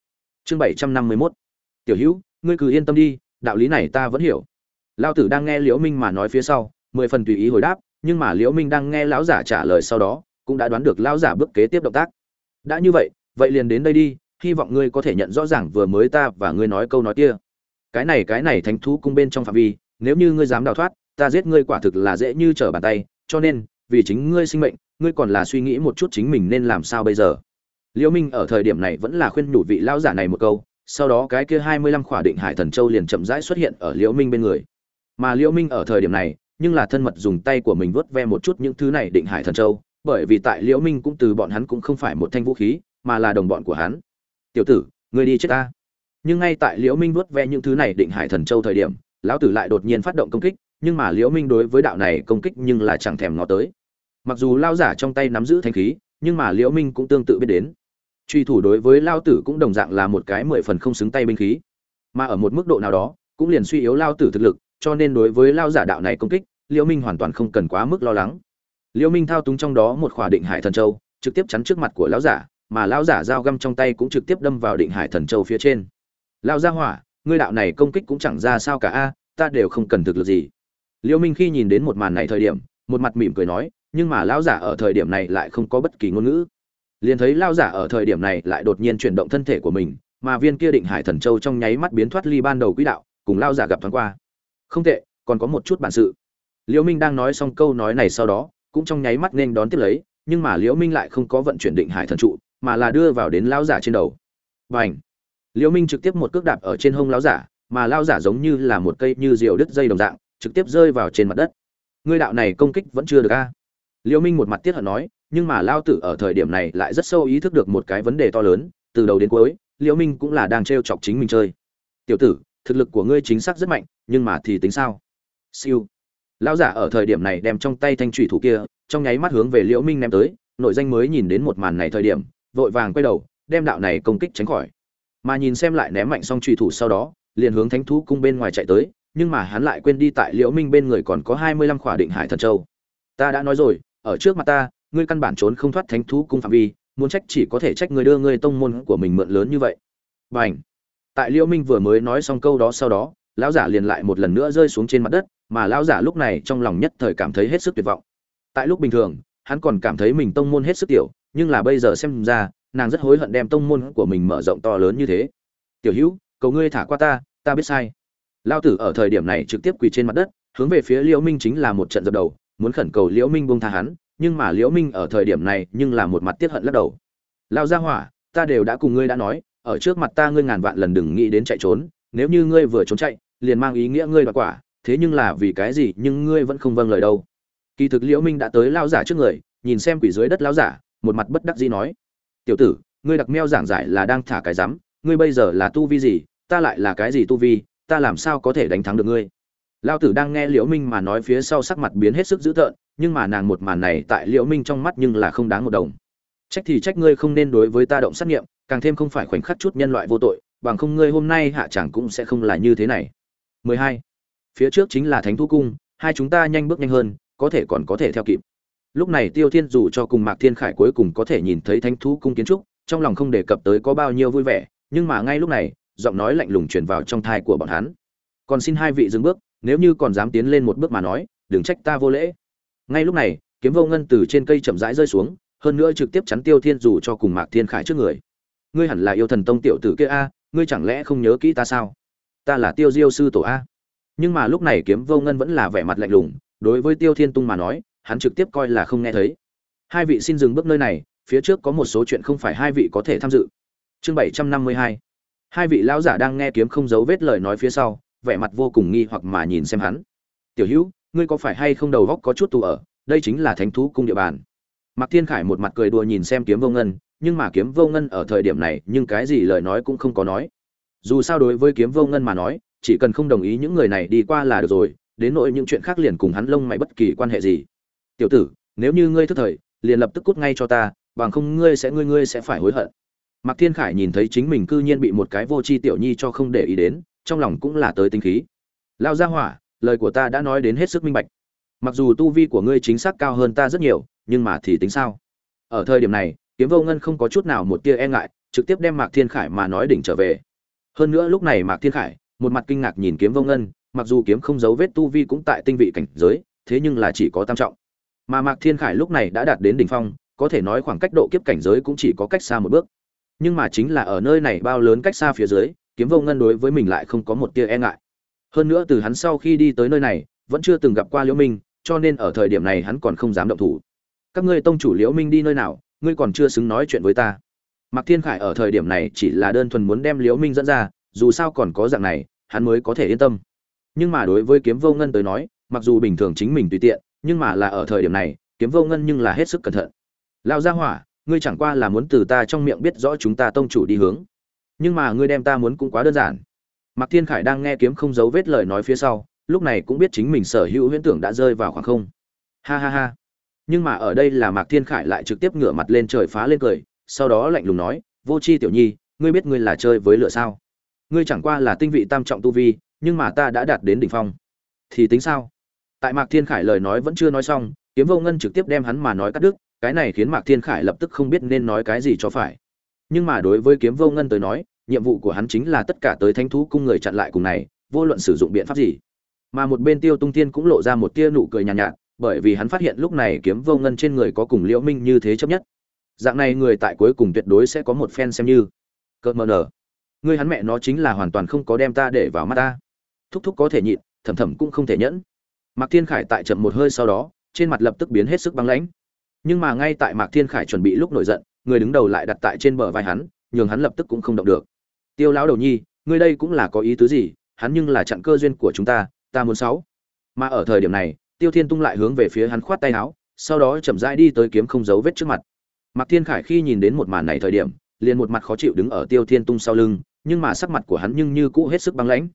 Chương 751 tiểu hữu, ngươi cứ yên tâm đi, đạo lý này ta vẫn hiểu. Lão tử đang nghe liễu minh mà nói phía sau, mười phần tùy ý hồi đáp, nhưng mà liễu minh đang nghe lão giả trả lời sau đó, cũng đã đoán được lão giả bước kế tiếp động tác. Đã như vậy vậy liền đến đây đi, hy vọng ngươi có thể nhận rõ ràng vừa mới ta và ngươi nói câu nói kia. Cái này cái này thánh thú cung bên trong phạm vi, nếu như ngươi dám đào thoát ta giết ngươi quả thực là dễ như trở bàn tay, cho nên, vì chính ngươi sinh mệnh, ngươi còn là suy nghĩ một chút chính mình nên làm sao bây giờ. Liễu minh ở thời điểm này vẫn là khuyên nhủ vị lão giả này một câu, sau đó cái kia hai mươi lăm khỏa định hải thần châu liền chậm rãi xuất hiện ở liễu minh bên người. Mà liễu minh ở thời điểm này, nhưng là thân mật dùng tay của mình vuốt ve một chút những thứ này định hải thần châu, bởi vì tại liễu minh cũng từ bọn hắn cũng không phải một thanh vũ khí, mà là đồng bọn của hắn. Tiểu tử, ngươi đi chết ta. Nhưng ngay tại liễu minh vuốt ve những thứ này định hải thần châu thời điểm lão tử lại đột nhiên phát động công kích, nhưng mà liễu minh đối với đạo này công kích nhưng là chẳng thèm ngó tới. Mặc dù lao giả trong tay nắm giữ thanh khí, nhưng mà liễu minh cũng tương tự biết đến. Truy thủ đối với lao tử cũng đồng dạng là một cái mười phần không xứng tay binh khí. Mà ở một mức độ nào đó, cũng liền suy yếu lao tử thực lực, cho nên đối với lao giả đạo này công kích, liễu minh hoàn toàn không cần quá mức lo lắng. Liễu minh thao túng trong đó một khỏa định hải thần châu, trực tiếp chắn trước mặt của lão giả, mà lão giả dao găm trong tay cũng trực tiếp đâm vào định hải thần châu phía trên. Lao gia hỏa ngươi đạo này công kích cũng chẳng ra sao cả a, ta đều không cần thực lực gì. Liễu minh khi nhìn đến một màn này thời điểm, một mặt mỉm cười nói, nhưng mà lão giả ở thời điểm này lại không có bất kỳ ngôn ngữ. Liền thấy lão giả ở thời điểm này lại đột nhiên chuyển động thân thể của mình, mà viên kia định hải thần châu trong nháy mắt biến thoát ly ban đầu quỹ đạo, cùng lão giả gặp thoáng qua. Không tệ, còn có một chút bản sự. Liễu minh đang nói xong câu nói này sau đó, cũng trong nháy mắt nên đón tiếp lấy, nhưng mà liễu minh lại không có vận chuyển định hải thần trụ, mà là đưa vào đến lão giả trên đầu. Bành! Liễu minh trực tiếp một cước đạp ở trên hông lão giả, mà lão giả giống như là một cây như diều đứt dây đồng dạng, trực tiếp rơi vào trên mặt đất. Ngươi đạo này công kích vẫn chưa được a. Liễu minh một mặt tiếc hận nói, nhưng mà lão tử ở thời điểm này lại rất sâu ý thức được một cái vấn đề to lớn, từ đầu đến cuối, liễu minh cũng là đang treo chọc chính mình chơi. Tiểu tử, thực lực của ngươi chính xác rất mạnh, nhưng mà thì tính sao? Siêu. Lão giả ở thời điểm này đem trong tay thanh thủy thủ kia, trong nháy mắt hướng về liễu minh ném tới, nội danh mới nhìn đến một màn này thời điểm, vội vàng quay đầu, đem đạo này công kích tránh khỏi mà nhìn xem lại ném mạnh xong truy thủ sau đó, liền hướng thánh thú cung bên ngoài chạy tới, nhưng mà hắn lại quên đi tại liễu minh bên người còn có hai mươi lăm khỏa định hải thần châu. Ta đã nói rồi, ở trước mặt ta, ngươi căn bản trốn không thoát thánh thú cung phạm vi, muốn trách chỉ có thể trách người đưa ngươi tông môn của mình mượn lớn như vậy. Bảnh tại liễu minh vừa mới nói xong câu đó sau đó, lão giả liền lại một lần nữa rơi xuống trên mặt đất, mà lão giả lúc này trong lòng nhất thời cảm thấy hết sức tuyệt vọng. Tại lúc bình thường, hắn còn cảm thấy mình tông môn hết sức tiểu, nhưng là bây giờ xem ra nàng rất hối hận đem tông môn của mình mở rộng to lớn như thế. Tiểu hữu, cầu ngươi thả qua ta ta biết sai. Lao tử ở thời điểm này trực tiếp quỳ trên mặt đất, hướng về phía liễu minh chính là một trận dập đầu, muốn khẩn cầu liễu minh buông tha hắn, nhưng mà liễu minh ở thời điểm này nhưng là một mặt tiết hận lắc đầu. Lao gia hỏa, ta đều đã cùng ngươi đã nói, ở trước mặt ta ngươi ngàn vạn lần đừng nghĩ đến chạy trốn, nếu như ngươi vừa trốn chạy, liền mang ý nghĩa ngươi đoạt quả, thế nhưng là vì cái gì nhưng ngươi vẫn không vâng lời đâu. Kỳ thực liễu minh đã tới lao giả trước người, nhìn xem quỷ dưới đất lao giả, một mặt bất đắc dĩ nói tiểu tử, ngươi đặc meo giảng giải là đang thả cái rắm ngươi bây giờ là tu vi gì, ta lại là cái gì tu vi, ta làm sao có thể đánh thắng được ngươi? Lao tử đang nghe liễu minh mà nói phía sau sắc mặt biến hết sức dữ tợn, nhưng mà nàng một màn này tại liễu minh trong mắt nhưng là không đáng một đồng. Trách thì trách ngươi không nên đối với ta động sát nghiệm, càng thêm không phải khoảnh khắc chút nhân loại vô tội, bằng không ngươi hôm nay hạ chẳng cũng sẽ không là như thế này. 12. phía trước chính là thánh thú cung, hai chúng ta nhanh bước nhanh hơn, có thể còn có thể theo kịp lúc này tiêu thiên dù cho cùng mạc thiên khải cuối cùng có thể nhìn thấy thánh thú cung kiến trúc, trong lòng không đề cập tới có bao nhiêu vui vẻ, nhưng mà ngay lúc này, giọng nói lạnh lùng truyền vào trong thai của bọn hắn. Còn xin hai vị dừng bước, nếu như còn dám tiến lên một bước mà nói, đừng trách ta vô lễ. Ngay lúc này, kiếm vô ngân từ trên cây chậm rãi rơi xuống, hơn nữa trực tiếp chắn tiêu thiên dù cho cùng mạc thiên khải trước người. Ngươi hẳn là yêu thần tông tiểu tử kia a, ngươi chẳng lẽ không nhớ kỹ ta sao? Ta là tiêu diêu sư tổ a. Nhưng mà lúc này kiếm vô ngân vẫn là vẻ mặt lạnh lùng, đối với tiêu thiên tung mà nói hắn trực tiếp coi là không nghe thấy. Hai vị xin dừng bước nơi này, phía trước có một số chuyện không phải hai vị có thể tham dự. Chương bảy trăm năm mươi hai. Hai vị lão giả đang nghe kiếm không giấu vết lời nói phía sau, vẻ mặt vô cùng nghi hoặc mà nhìn xem hắn. Tiểu hữu, ngươi có phải hay không đầu góc có chút tù ở? Đây chính là thánh thú cung địa bàn. Mạc thiên khải một mặt cười đùa nhìn xem kiếm vô ngân, nhưng mà kiếm vô ngân ở thời điểm này, nhưng cái gì lời nói cũng không có nói. Dù sao đối với kiếm vô ngân mà nói, chỉ cần không đồng ý những người này đi qua là được rồi, đến nỗi những chuyện khác liền cùng hắn lông mày bất kỳ quan hệ gì tiểu tử, nếu như ngươi thức thời, liền lập tức cút ngay cho ta, bằng không ngươi sẽ, ngươi ngươi sẽ phải hối hận. Mạc thiên khải nhìn thấy chính mình cư nhiên bị một cái vô tri tiểu nhi cho không để ý đến, trong lòng cũng là tới tinh khí. Lao ra hỏa, lời của ta đã nói đến hết sức minh bạch. Mặc dù tu vi của ngươi chính xác cao hơn ta rất nhiều, nhưng mà thì tính sao? Ở thời điểm này, kiếm vô ngân không có chút nào một tia e ngại, trực tiếp đem mạc thiên khải mà nói đỉnh trở về. Hơn nữa lúc này mạc thiên khải, một mặt kinh ngạc nhìn kiếm vô ngân, mặc dù kiếm không giấu vết tu vi cũng tại tinh vị cảnh giới, thế nhưng là chỉ có tam trọng mà mạc thiên khải lúc này đã đạt đến đỉnh phong, có thể nói khoảng cách độ kiếp cảnh giới cũng chỉ có cách xa một bước. Nhưng mà chính là ở nơi này bao lớn cách xa phía dưới, kiếm vô ngân đối với mình lại không có một tia e ngại. Hơn nữa từ hắn sau khi đi tới nơi này, vẫn chưa từng gặp qua liễu minh, cho nên ở thời điểm này hắn còn không dám động thủ. Các ngươi tông chủ liễu minh đi nơi nào, ngươi còn chưa xứng nói chuyện với ta. Mạc thiên khải ở thời điểm này chỉ là đơn thuần muốn đem liễu minh dẫn ra, dù sao còn có dạng này, hắn mới có thể yên tâm. Nhưng mà đối với kiếm vô ngân tới nói, mặc dù bình thường chính mình tùy tiện nhưng mà là ở thời điểm này, kiếm vô ngân nhưng là hết sức cẩn thận. Lao gia hỏa, ngươi chẳng qua là muốn từ ta trong miệng biết rõ chúng ta tông chủ đi hướng. Nhưng mà ngươi đem ta muốn cũng quá đơn giản. Mạc thiên khải đang nghe kiếm không giấu vết lời nói phía sau, lúc này cũng biết chính mình sở hữu huyễn tưởng đã rơi vào khoảng không. Ha ha ha. Nhưng mà ở đây là mạc thiên khải lại trực tiếp ngửa mặt lên trời phá lên cười, sau đó lạnh lùng nói, vô c h i tiểu nhi, ngươi biết ngươi là chơi với lửa sao? Ngươi chẳng qua là tinh vị tam trọng tu vi, nhưng mà ta đã đạt đến đ ỉ n h phong. Thì tính sao? Tại mạc thiên khải lời nói vẫn chưa nói xong kiếm vô ngân trực tiếp đem hắn mà nói cắt đứt cái này khiến mạc thiên khải lập tức không biết nên nói cái gì cho phải. Nhưng mà đối với kiếm vô ngân tới nói nhiệm vụ của hắn chính là tất cả tới thanh thú cung người chặn lại cùng này vô luận sử dụng biện pháp gì. Mà một bên tiêu tung tiên cũng lộ ra một tia nụ cười nhàn nhạt, nhạt bởi vì hắn phát hiện lúc này kiếm vô ngân trên người có cùng liễu minh như thế chấp nhất. Dạng này người tại cuối cùng tuyệt đối sẽ có một phen xem như. Cợt mờ nở. Người hắn mẹ nó chính là hoàn toàn không có đem ta để vào mắt ta. Thúc thúc có thể nhịn thầm thầm cũng không thể nhẫn mạc thiên khải tại chậm một hơi sau đó, trên mặt lập tức biến hết sức băng lãnh. Nhưng mà ngay tại mạc thiên khải chuẩn bị lúc nổi giận, người đứng đầu lại đặt tại trên bờ vai hắn, nhường hắn lập tức cũng không động được. Tiêu lão đầu nhi, ngươi đây cũng là có ý tứ gì? Hắn nhưng là chặn cơ duyên của chúng ta ta muốn sáu. Mà ở thời điểm này, tiêu thiên tung lại hướng về phía hắn khoát tay áo, sau đó chậm rãi đi tới kiếm không dấu vết trước mặt. Mạc thiên khải khi nhìn đến một màn này thời điểm, liền một mặt khó chịu đứng ở tiêu thiên tung sau lưng, nhưng mà sắc mặt của hắn nhưng như cũ hết sức băng lãnh.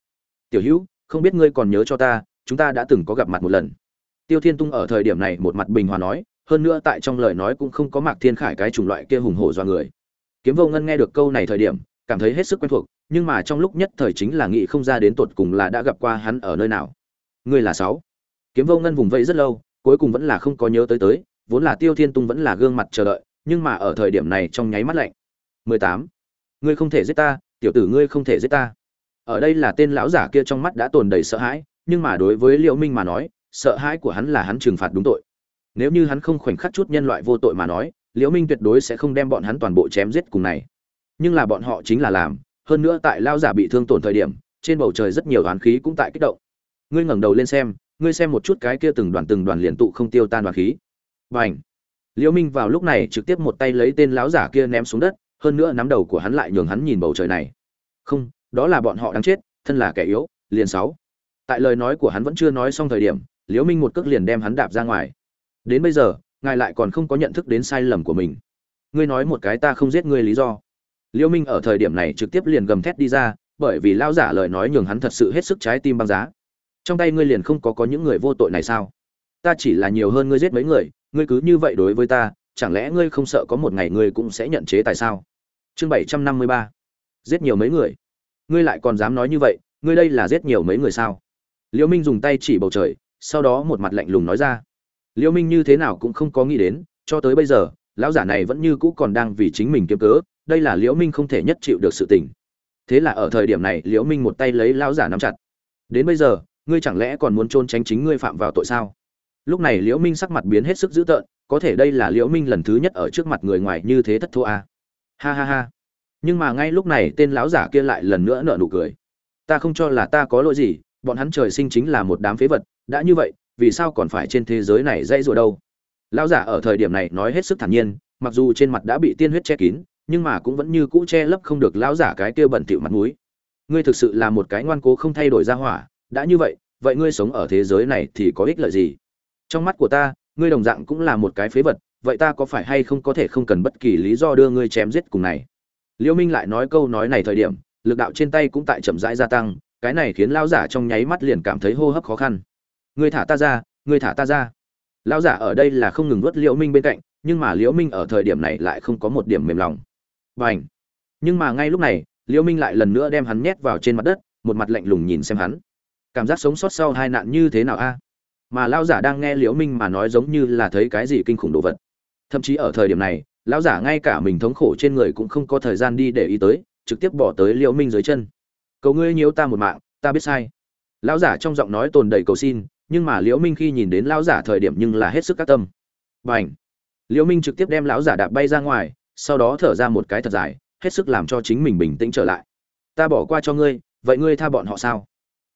Tiểu hữu, không biết ngươi còn nhớ cho ta chúng ta đã từng có gặp mặt một lần. Tiêu thiên tung ở thời điểm này một mặt bình hòa nói, hơn nữa tại trong lời nói cũng không có mạc thiên khải cái chủng loại kia hùng hổ do người. Kiếm vô ngân nghe được câu này thời điểm, cảm thấy hết sức quen thuộc, nhưng mà trong lúc nhất thời chính là nghĩ không ra đến tột cùng là đã gặp qua hắn ở nơi nào. Ngươi là sáu. Kiếm vô ngân vùng vẫy rất lâu, cuối cùng vẫn là không có nhớ tới tới, vốn là tiêu thiên tung vẫn là gương mặt chờ đợi, nhưng mà ở thời điểm này trong nháy mắt lạnh. 18. ngươi không thể giết ta, tiểu tử ngươi không thể giết ta. Ở đây là tên lão giả kia trong mắt đã tồn đầy sợ hãi nhưng mà đối với liễu minh mà nói, sợ hãi của hắn là hắn trừng phạt đúng tội. Nếu như hắn không khoảnh khắc chút nhân loại vô tội mà nói, liễu minh tuyệt đối sẽ không đem bọn hắn toàn bộ chém giết cùng này. Nhưng là bọn họ chính là làm, hơn nữa tại lao giả bị thương tổn thời điểm, trên bầu trời rất nhiều đoàn khí cũng tại kích động. Ngươi ngẩng đầu lên xem, ngươi xem một chút cái kia từng đoàn từng đoàn liền tụ không tiêu tan đoàn khí. Bành. liễu minh vào lúc này trực tiếp một tay lấy tên lão giả kia ném xuống đất, hơn nữa nắm đầu của hắn lại nhường hắn nhìn bầu trời này. Không, đó là bọn họ đang chết, thân là kẻ yếu, liền sáu tại lời nói của hắn vẫn chưa nói xong thời điểm, liễu minh một cước liền đem hắn đạp ra ngoài. Đến bây giờ, ngài lại còn không có nhận thức đến sai lầm của mình. Ngươi nói một cái ta không giết ngươi lý do. Liễu minh ở thời điểm này trực tiếp liền gầm thét đi ra, bởi vì lão giả lời nói nhường hắn thật sự hết sức trái tim băng giá. Trong tay ngươi liền không có có những người vô tội này sao? Ta chỉ là nhiều hơn ngươi giết mấy người, ngươi cứ như vậy đối với ta, chẳng lẽ ngươi không sợ có một ngày ngươi cũng sẽ nhận chế tại sao? Chương bảy trăm năm mươi ba. Giết nhiều mấy người. Ngươi lại còn dám nói như vậy, ngươi đây là giết nhiều mấy người sao? Liễu minh dùng tay chỉ bầu trời, sau đó một mặt lạnh lùng nói ra. Liễu minh như thế nào cũng không có nghĩ đến, cho tới bây giờ, lão giả này vẫn như cũ còn đang vì chính mình kiếm cớ, đây là liễu minh không thể nhất chịu được sự tình. Thế là ở thời điểm này, liễu minh một tay lấy lão giả nắm chặt. Đến bây giờ, ngươi chẳng lẽ còn muốn trôn tránh chính ngươi phạm vào tội sao? Lúc này liễu minh sắc mặt biến hết sức dữ tợn, có thể đây là liễu minh lần thứ nhất ở trước mặt người ngoài như thế thất thua à. ha ha ha. Nhưng mà ngay lúc này, tên lão giả kia lại lần nữa nở nụ cười. Ta không cho là ta có lỗi gì bọn hắn trời sinh chính là một đám phế vật, đã như vậy, vì sao còn phải trên thế giới này dãy rủa đâu? Lão giả ở thời điểm này nói hết sức thản nhiên, mặc dù trên mặt đã bị tiên huyết che kín, nhưng mà cũng vẫn như cũ che lấp không được lão giả cái kia bẩn thỉu mặt mũi. Ngươi thực sự là một cái ngoan cố không thay đổi ra hỏa, đã như vậy vậy ngươi sống ở thế giới này thì có ích lợi gì? Trong mắt của ta, ngươi đồng dạng cũng là một cái phế vật, vậy ta có phải hay không có thể không cần bất kỳ lý do đưa ngươi chém giết cùng này? Liễu minh lại nói câu nói này thời điểm, lực đạo trên tay cũng tại chậm rãi gia tăng cái này khiến lão giả trong nháy mắt liền cảm thấy hô hấp khó khăn. Ngươi thả ta ra ngươi thả ta ra. Lão giả ở đây là không ngừng nuốt liễu minh bên cạnh, nhưng mà liễu minh ở thời điểm này lại không có một điểm mềm lòng. Bành! Nhưng mà ngay lúc này, liễu minh lại lần nữa đem hắn nhét vào trên mặt đất, một mặt lạnh lùng nhìn xem hắn. Cảm giác sống sót sau hai nạn như thế nào a? Mà lão giả đang nghe liễu minh mà nói giống như là thấy cái gì kinh khủng đồ vật. Thậm chí ở thời điểm này, lão giả ngay cả mình thống khổ trên người cũng không có thời gian đi để ý tới, trực tiếp bỏ tới liễu minh dưới chân cầu ngươi nhiễu ta một mạng, ta biết sai. Lão giả trong giọng nói tồn đầy cầu xin, nhưng mà liễu minh khi nhìn đến lão giả thời điểm nhưng là hết sức các tâm. Bảnh liễu minh trực tiếp đem lão giả đạp bay ra ngoài, sau đó thở ra một cái thật dài, hết sức làm cho chính mình bình tĩnh trở lại. Ta bỏ qua cho ngươi, vậy ngươi tha bọn họ sao?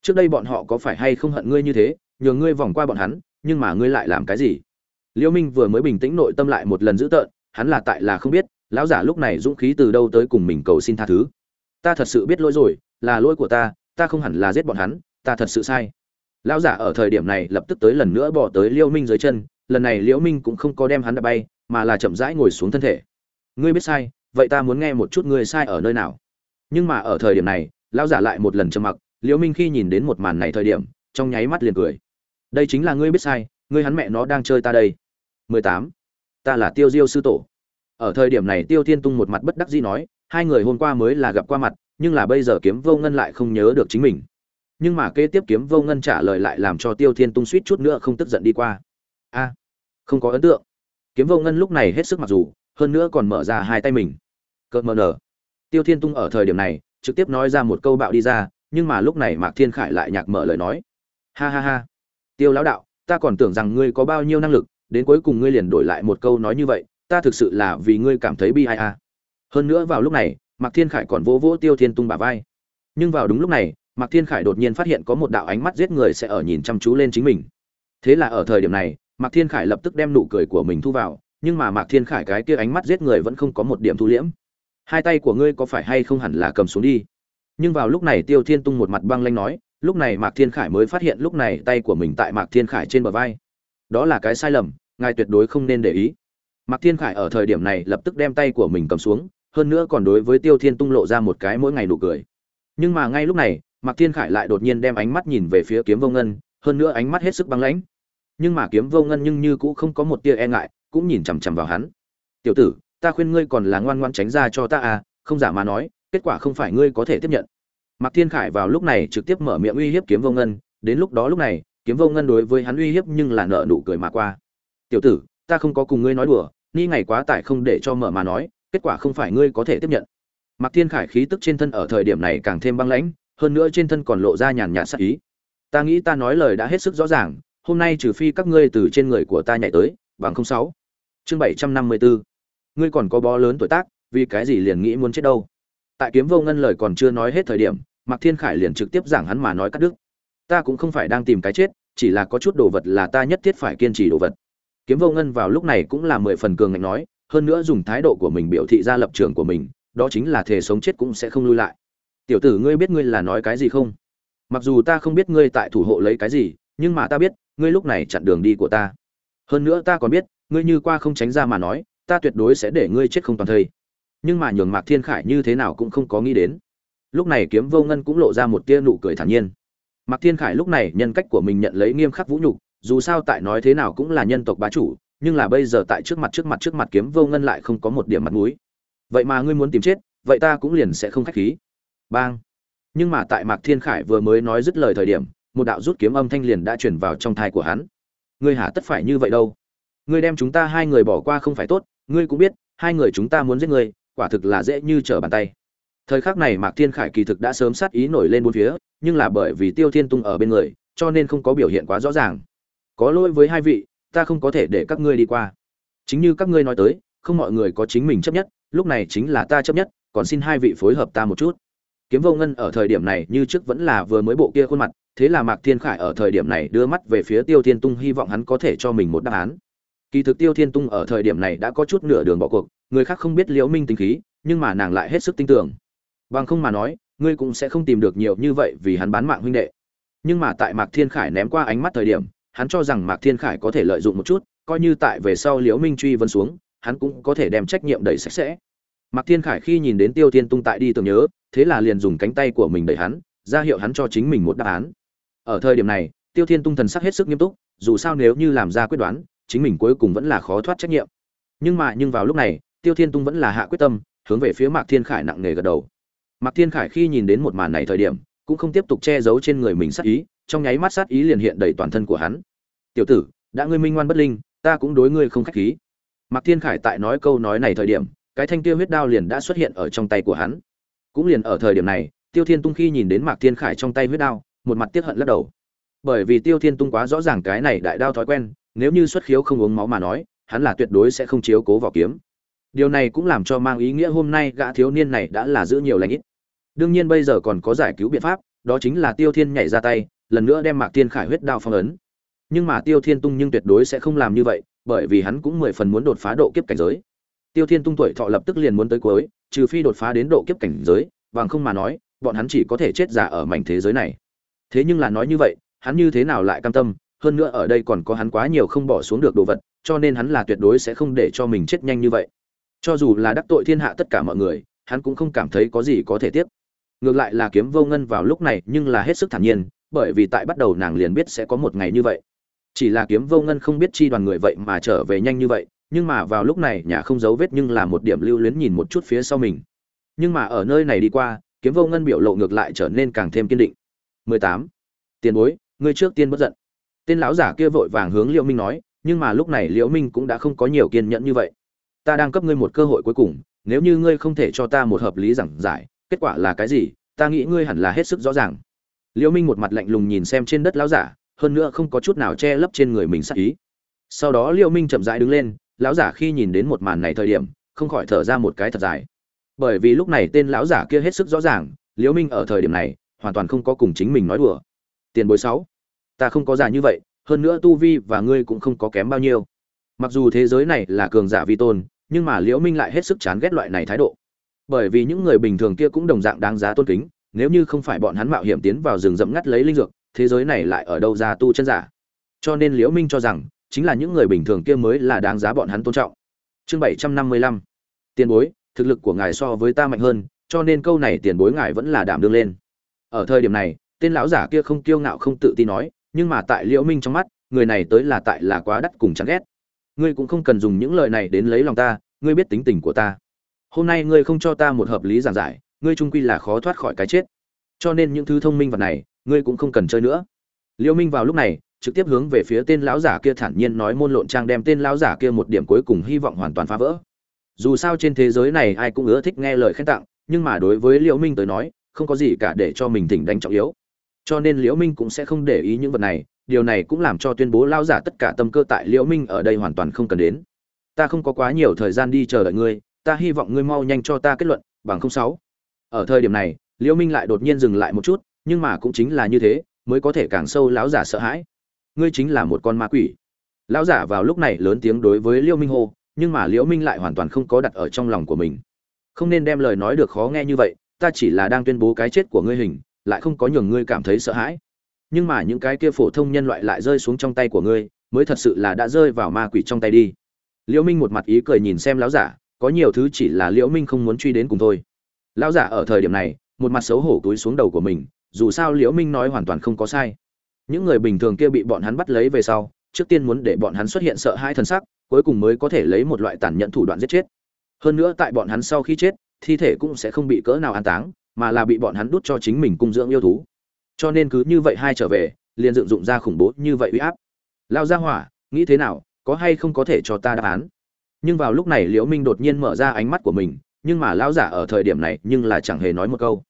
Trước đây bọn họ có phải hay không hận ngươi như thế, nhường ngươi vòng qua bọn hắn, nhưng mà ngươi lại làm cái gì? Liễu minh vừa mới bình tĩnh nội tâm lại một lần dữ tợn, hắn là tại là không biết, lão giả lúc này dũng khí từ đâu tới cùng mình cầu xin tha thứ ta thật sự biết lỗi rồi, là lỗi của ta ta không hẳn là giết bọn hắn, ta thật sự sai. Lão giả ở thời điểm này lập tức tới lần nữa bỏ tới liễu minh dưới chân, lần này liễu minh cũng không có đem hắn đập bay, mà là chậm rãi ngồi xuống thân thể. Ngươi biết sai, vậy ta muốn nghe một chút ngươi sai ở nơi nào. Nhưng mà ở thời điểm này, lão giả lại một lần trầm mặc liễu minh khi nhìn đến một màn này thời điểm, trong nháy mắt liền cười. Đây chính là ngươi biết sai, ngươi hắn mẹ nó đang chơi ta đây. 18. ta là tiêu diêu sư tổ. Ở thời điểm này tiêu thiên tung một mặt bất đắc dĩ nói hai người hôm qua mới là gặp qua mặt, nhưng là bây giờ kiếm vô ngân lại không nhớ được chính mình. Nhưng mà kế tiếp kiếm vô ngân trả lời lại làm cho tiêu thiên tung suýt chút nữa không tức giận đi qua. A, không có ấn tượng. Kiếm vô ngân lúc này hết sức mặc dù, hơn nữa còn mở ra hai tay mình. Cợt mờ nở. Tiêu thiên tung ở thời điểm này, trực tiếp nói ra một câu bạo đi ra, nhưng mà lúc này mạc thiên khải lại nhạc mở lời nói. Ha ha ha. Tiêu lão đạo, ta còn tưởng rằng ngươi có bao nhiêu năng lực, đến cuối cùng ngươi liền đổi lại một câu nói như vậy, ta thực sự là vì ngươi cảm thấy bi ai a hơn nữa vào lúc này, mạc thiên khải còn vỗ vỗ tiêu thiên tung bả vai. Nhưng vào đúng lúc này, mạc thiên khải đột nhiên phát hiện có một đạo ánh mắt giết người sẽ ở nhìn chăm chú lên chính mình. Thế là ở thời điểm này, mạc thiên khải lập tức đem nụ cười của mình thu vào, nhưng mà mạc thiên khải cái kia ánh mắt giết người vẫn không có một điểm thu liễm. Hai tay của ngươi có phải hay không hẳn là cầm xuống đi? Nhưng vào lúc này tiêu thiên tung một mặt băng lanh nói, lúc này mạc thiên khải mới phát hiện lúc này tay của mình tại mạc thiên khải trên bờ vai. Đó là cái sai lầm, ngài tuyệt đối không nên để ý. Mạc thiên khải ở thời điểm này lập tức đem tay của mình cầm xuống hơn nữa còn đối với tiêu thiên tung lộ ra một cái mỗi ngày nụ cười. Nhưng mà ngay lúc này, mạc thiên khải lại đột nhiên đem ánh mắt nhìn về phía kiếm vô ngân, hơn nữa ánh mắt hết sức băng lãnh. Nhưng mà kiếm vô ngân nhưng như cũng không có một tia e ngại, cũng nhìn chằm chằm vào hắn. Tiểu tử, ta khuyên ngươi còn là ngoan ngoan tránh ra cho ta à không giả mà nói, kết quả không phải ngươi có thể tiếp nhận. Mạc thiên khải vào lúc này trực tiếp mở miệng uy hiếp kiếm vô ngân, đến lúc đó lúc này, kiếm vô ngân đối với hắn uy hiếp nhưng là nợ nụ cười mà qua. Tiểu tử, ta không có cùng ngươi nói đùa ni ngày quá tải không để cho mở mà nói kết quả không phải ngươi có thể tiếp nhận. Mạc thiên khải khí tức trên thân ở thời điểm này càng thêm băng lãnh, hơn nữa trên thân còn lộ ra nhàn nhạt sát ý. Ta nghĩ ta nói lời đã hết sức rõ ràng, hôm nay trừ phi các ngươi từ trên người của ta nhảy tới, bằng không sáu. Chương bảy trăm năm mươi bốn ngươi còn có bó lớn tuổi tác, vì cái gì liền nghĩ muốn chết đâu? Tại kiếm vô ngân lời còn chưa nói hết thời điểm, mạc thiên khải liền trực tiếp giảng hắn mà nói cắt đứt. Ta cũng không phải đang tìm cái chết, chỉ là có chút đồ vật là ta nhất thiết phải kiên trì đồ vật. Kiếm vô ngân vào lúc này cũng là mười phần cường ngạnh nói hơn nữa dùng thái độ của mình biểu thị ra lập trường của mình, đó chính là thể sống chết cũng sẽ không lui lại. Tiểu tử ngươi biết ngươi là nói cái gì không? Mặc dù ta không biết ngươi tại thủ hộ lấy cái gì, nhưng mà ta biết, ngươi lúc này chặn đường đi của ta. Hơn nữa ta còn biết, ngươi như qua không tránh ra mà nói, ta tuyệt đối sẽ để ngươi chết không toàn thây. Nhưng mà nhường mạc thiên khải như thế nào cũng không có nghĩ đến. Lúc này kiếm vô ngân cũng lộ ra một tia nụ cười thản nhiên. Mạc thiên khải lúc này nhân cách của mình nhận lấy nghiêm khắc vũ nhục, dù sao tại nói thế nào cũng là nhân tộc bá chủ nhưng là bây giờ tại trước mặt trước mặt trước mặt kiếm vô ngân lại không có một điểm mặt mũi. Vậy mà ngươi muốn tìm chết, vậy ta cũng liền sẽ không khách khí. Bang. Nhưng mà tại mạc thiên khải vừa mới nói dứt lời thời điểm, một đạo rút kiếm âm thanh liền đã chuyển vào trong thai của hắn. Ngươi hả tất phải như vậy đâu? Ngươi đem chúng ta hai người bỏ qua không phải tốt, ngươi cũng biết, hai người chúng ta muốn giết ngươi, quả thực là dễ như trở bàn tay. Thời khắc này mạc thiên khải kỳ thực đã sớm sát ý nổi lên bốn phía, nhưng là bởi vì tiêu thiên tung ở bên người, cho nên không có biểu hiện quá rõ ràng. Có lỗi với hai vị ta không có thể để các ngươi đi qua. Chính như các ngươi nói tới, không mọi người có chính mình chấp nhất, lúc này chính là ta chấp nhất, còn xin hai vị phối hợp ta một chút. Kiếm vô ngân ở thời điểm này như trước vẫn là vừa mới bộ kia khuôn mặt, thế là mạc thiên khải ở thời điểm này đưa mắt về phía tiêu thiên tung hy vọng hắn có thể cho mình một đáp án. Kỳ thực tiêu thiên tung ở thời điểm này đã có chút nửa đường bỏ cuộc, người khác không biết liễu minh tính khí, nhưng mà nàng lại hết sức tin tưởng. Bằng không mà nói, ngươi cũng sẽ không tìm được nhiều như vậy vì hắn bán mạng huynh đệ. Nhưng mà tại mạc thiên khải ném qua ánh mắt thời điểm hắn cho rằng mạc thiên khải có thể lợi dụng một chút, coi như tại về sau liễu minh truy vấn xuống, hắn cũng có thể đem trách nhiệm đẩy sạch sẽ. Mạc thiên khải khi nhìn đến tiêu thiên tung tại đi tưởng nhớ, thế là liền dùng cánh tay của mình đẩy hắn, ra hiệu hắn cho chính mình một đáp án. Ở thời điểm này, tiêu thiên tung thần sắc hết sức nghiêm túc, dù sao nếu như làm ra quyết đoán, chính mình cuối cùng vẫn là khó thoát trách nhiệm. Nhưng mà, nhưng vào lúc này, tiêu thiên tung vẫn là hạ quyết tâm, hướng về phía mạc thiên khải nặng nề gật đầu. Mạc thiên khải khi nhìn đến một màn này thời điểm cũng không tiếp tục che giấu trên người mình sát ý, trong nháy mắt sát ý liền hiện đầy toàn thân của hắn. Tiểu tử, đã ngươi minh ngoan bất linh, ta cũng đối ngươi không khách khí. Mạc thiên khải tại nói câu nói này thời điểm, cái thanh tiêu huyết đao liền đã xuất hiện ở trong tay của hắn. Cũng liền ở thời điểm này, tiêu thiên tung khi nhìn đến mạc thiên khải trong tay huyết đao, một mặt tiếc hận lắc đầu. Bởi vì tiêu thiên tung quá rõ ràng cái này đại đao thói quen, nếu như xuất khiếu không uống máu mà nói, hắn là tuyệt đối sẽ không chiếu cố vào kiếm. Điều này cũng làm cho mang ý nghĩa hôm nay gã thiếu niên này đã là giữ nhiều lãnh ít đương nhiên bây giờ còn có giải cứu biện pháp, đó chính là tiêu thiên nhảy ra tay, lần nữa đem mạc thiên khải huyết đao phong ấn. Nhưng mà tiêu thiên tung nhưng tuyệt đối sẽ không làm như vậy, bởi vì hắn cũng mười phần muốn đột phá độ kiếp cảnh giới. Tiêu thiên tung tuổi thọ lập tức liền muốn tới cuối, trừ phi đột phá đến độ kiếp cảnh giới, bằng không mà nói, bọn hắn chỉ có thể chết giả ở mảnh thế giới này. Thế nhưng là nói như vậy, hắn như thế nào lại cam tâm? Hơn nữa ở đây còn có hắn quá nhiều không bỏ xuống được đồ vật, cho nên hắn là tuyệt đối sẽ không để cho mình chết nhanh như vậy. Cho dù là đắc tội thiên hạ tất cả mọi người, hắn cũng không cảm thấy có gì có thể tiếp ngược lại là kiếm vô ngân vào lúc này nhưng là hết sức thản nhiên, bởi vì tại bắt đầu nàng liền biết sẽ có một ngày như vậy. Chỉ là kiếm vô ngân không biết chi đoàn người vậy mà trở về nhanh như vậy, nhưng mà vào lúc này nhà không giấu vết nhưng là một điểm lưu luyến nhìn một chút phía sau mình. Nhưng mà ở nơi này đi qua, kiếm vô ngân biểu lộ ngược lại trở nên càng thêm kiên định. 18. tiền bối, ngươi trước tiên bất giận. Tên lão giả kia vội vàng hướng liễu minh nói, nhưng mà lúc này liễu minh cũng đã không có nhiều kiên nhẫn như vậy. Ta đang cấp ngươi một cơ hội cuối cùng, nếu như ngươi không thể cho ta một hợp lý giảng giải kết quả là cái gì, ta nghĩ ngươi hẳn là hết sức rõ ràng. Liễu minh một mặt lạnh lùng nhìn xem trên đất lão giả, hơn nữa không có chút nào che lấp trên người mình sắc ý. Sau đó liễu minh chậm rãi đứng lên, lão giả khi nhìn đến một màn này thời điểm, không khỏi thở ra một cái thật dài. Bởi vì lúc này tên lão giả kia hết sức rõ ràng liễu minh ở thời điểm này, hoàn toàn không có cùng chính mình nói đùa. Tiền bối sáu, ta không có giả như vậy, hơn nữa tu vi và ngươi cũng không có kém bao nhiêu. Mặc dù thế giới này là cường giả vi tôn, nhưng mà liễu minh lại hết sức chán ghét loại này thái độ bởi vì những người bình thường kia cũng đồng dạng đáng giá tôn kính, nếu như không phải bọn hắn mạo hiểm tiến vào rừng rậm ngắt lấy linh dược, thế giới này lại ở đâu ra tu chân giả? Cho nên liễu minh cho rằng, chính là những người bình thường kia mới là đáng giá bọn hắn tôn trọng. Chương bảy trăm năm mươi lăm. Tiền bối, thực lực của ngài so với ta mạnh hơn, cho nên câu này tiền bối ngài vẫn là đảm đương lên. Ở thời điểm này, tên lão giả kia không kiêu ngạo không tự tin nói, nhưng mà tại liễu minh trong mắt, người này tới là tại là quá đắt cùng chán ghét. Ngươi cũng không cần dùng những lời này đến lấy lòng ta, ngươi biết tính tình của ta hôm nay ngươi không cho ta một hợp lý giảng giải, ngươi trung quy là khó thoát khỏi cái chết. Cho nên những thứ thông minh vật này, ngươi cũng không cần chơi nữa. Liễu minh vào lúc này, trực tiếp hướng về phía tên lão giả kia thản nhiên nói môn lộn trang đem tên lão giả kia một điểm cuối cùng hy vọng hoàn toàn phá vỡ. Dù sao trên thế giới này ai cũng ưa thích nghe lời khen tặng, nhưng mà đối với liễu minh tới nói, không có gì cả để cho mình thỉnh đánh trọng yếu. Cho nên liễu minh cũng sẽ không để ý những vật này, điều này cũng làm cho tuyên bố lão giả tất cả tâm cơ tại liễu minh ở đây hoàn toàn không cần đến. Ta không có quá nhiều thời gian đi chờ đợi ngươi ta hy vọng ngươi mau nhanh cho ta kết luận, bằng không sáu. Ở thời điểm này, liễu minh lại đột nhiên dừng lại một chút, nhưng mà cũng chính là như thế, mới có thể càng sâu lão giả sợ hãi. Ngươi chính là một con ma quỷ. Lão giả vào lúc này lớn tiếng đối với liễu minh hô, nhưng mà liễu minh lại hoàn toàn không có đặt ở trong lòng của mình. Không nên đem lời nói được khó nghe như vậy, ta chỉ là đang tuyên bố cái chết của ngươi hình, lại không có nhường ngươi cảm thấy sợ hãi. Nhưng mà những cái kia phổ thông nhân loại lại rơi xuống trong tay của ngươi, mới thật sự là đã rơi vào ma quỷ trong tay đi. Liễu minh một mặt ý cười nhìn xem lão giả có nhiều thứ chỉ là liễu minh không muốn truy đến cùng thôi. Lão giả ở thời điểm này, một mặt xấu hổ túi xuống đầu của mình, dù sao liễu minh nói hoàn toàn không có sai. Những người bình thường kia bị bọn hắn bắt lấy về sau, trước tiên muốn để bọn hắn xuất hiện sợ hãi thần sắc, cuối cùng mới có thể lấy một loại tàn nhẫn thủ đoạn giết chết. Hơn nữa tại bọn hắn sau khi chết, thi thể cũng sẽ không bị cỡ nào an táng, mà là bị bọn hắn đút cho chính mình cung dưỡng yêu thú. Cho nên cứ như vậy hai trở về, liền dựng dụng ra khủng bố như vậy uy áp. Lao ra hỏa, nghĩ thế nào, có hay không có thể cho ta đáp án? Nhưng vào lúc này liễu minh đột nhiên mở ra ánh mắt của mình, nhưng mà lão giả ở thời điểm này nhưng là chẳng hề nói một câu.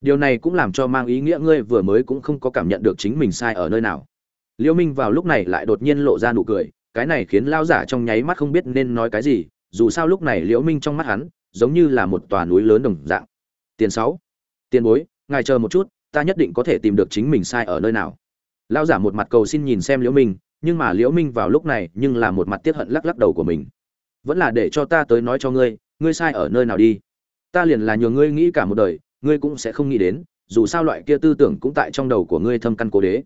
Điều này cũng làm cho mang ý nghĩa ngươi vừa mới cũng không có cảm nhận được chính mình sai ở nơi nào. Liễu minh vào lúc này lại đột nhiên lộ ra nụ cười, cái này khiến lão giả trong nháy mắt không biết nên nói cái gì, dù sao lúc này liễu minh trong mắt hắn giống như là một tòa núi lớn đồng dạng. Tiền sáu, tiền bối, ngài chờ một chút, ta nhất định có thể tìm được chính mình sai ở nơi nào. Lão giả một mặt cầu xin nhìn xem liễu minh, nhưng mà liễu minh vào lúc này nhưng là một mặt tiếc hận lắc lắc đầu của mình vẫn là để cho ta tới nói cho ngươi ngươi sai ở nơi nào đi. Ta liền là nhờ ngươi nghĩ cả một đời, ngươi cũng sẽ không nghĩ đến, dù sao loại kia tư tưởng cũng tại trong đầu của ngươi thâm căn cố đế.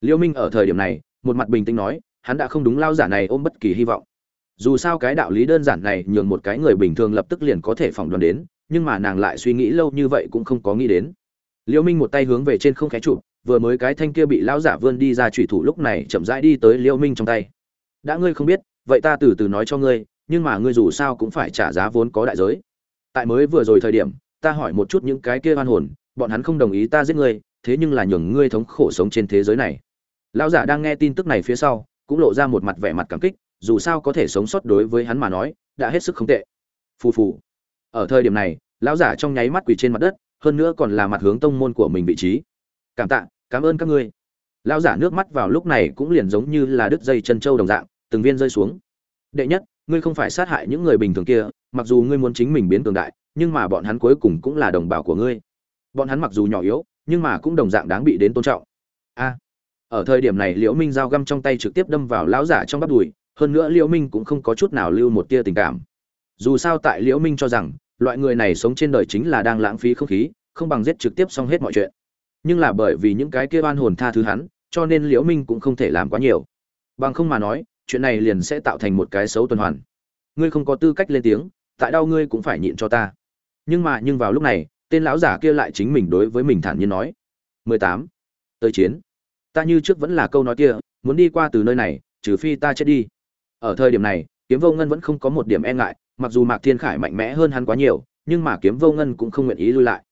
Liêu minh ở thời điểm này, một mặt bình tĩnh nói, hắn đã không đúng lao giả này ôm bất kỳ hy vọng. Dù sao cái đạo lý đơn giản này nhường một cái người bình thường lập tức liền có thể phỏng đoán đến, nhưng mà nàng lại suy nghĩ lâu như vậy cũng không có nghĩ đến. Liêu minh một tay hướng về trên không khé chụp, vừa mới cái thanh kia bị lão giả vươn đi ra chủy thủ lúc này chậm rãi đi tới Liêu minh trong tay. Đã ngươi không biết, vậy ta từ từ nói cho ngươi nhưng mà ngươi dù sao cũng phải trả giá vốn có đại giới. Tại mới vừa rồi thời điểm, ta hỏi một chút những cái kia oan hồn, bọn hắn không đồng ý ta giết ngươi, thế nhưng là nhường ngươi thống khổ sống trên thế giới này. Lão giả đang nghe tin tức này phía sau, cũng lộ ra một mặt vẻ mặt cảm kích, dù sao có thể sống sót đối với hắn mà nói, đã hết sức không tệ. Phù phù. Ở thời điểm này, lão giả trong nháy mắt quỳ trên mặt đất, hơn nữa còn là mặt hướng tông môn của mình vị trí. Cảm tạ, cảm ơn các ngươi. Lão giả nước mắt vào lúc này cũng liền giống như là đứt dây chân trâu đồng dạng, từng viên rơi xuống. Đệ nhất ngươi không phải sát hại những người bình thường kia, mặc dù ngươi muốn chính mình biến cường đại, nhưng mà bọn hắn cuối cùng cũng là đồng bào của ngươi. Bọn hắn mặc dù nhỏ yếu, nhưng mà cũng đồng dạng đáng bị đến tôn trọng. A. Ở thời điểm này, liễu minh giao găm trong tay trực tiếp đâm vào lão giả trong bắp đùi, hơn nữa liễu minh cũng không có chút nào lưu một tia tình cảm. Dù sao tại liễu minh cho rằng, loại người này sống trên đời chính là đang lãng phí không khí, không bằng giết trực tiếp xong hết mọi chuyện. Nhưng là bởi vì những cái kia oan hồn tha thứ hắn, cho nên liễu minh cũng không thể làm quá nhiều. Bằng không mà nói chuyện này liền sẽ tạo thành một cái xấu tuần hoàn. Ngươi không có tư cách lên tiếng, tại đâu ngươi cũng phải nhịn cho ta. Nhưng mà, nhưng vào lúc này, tên lão giả kia lại chính mình đối với mình thản nhiên nói. 18. tới chiến. Ta như trước vẫn là câu nói kia, muốn đi qua từ nơi này, trừ phi ta chết đi. Ở thời điểm này, kiếm vô ngân vẫn không có một điểm e ngại, mặc dù mạc thiên khải mạnh mẽ hơn hắn quá nhiều, nhưng mà kiếm vô ngân cũng không nguyện ý lui lại.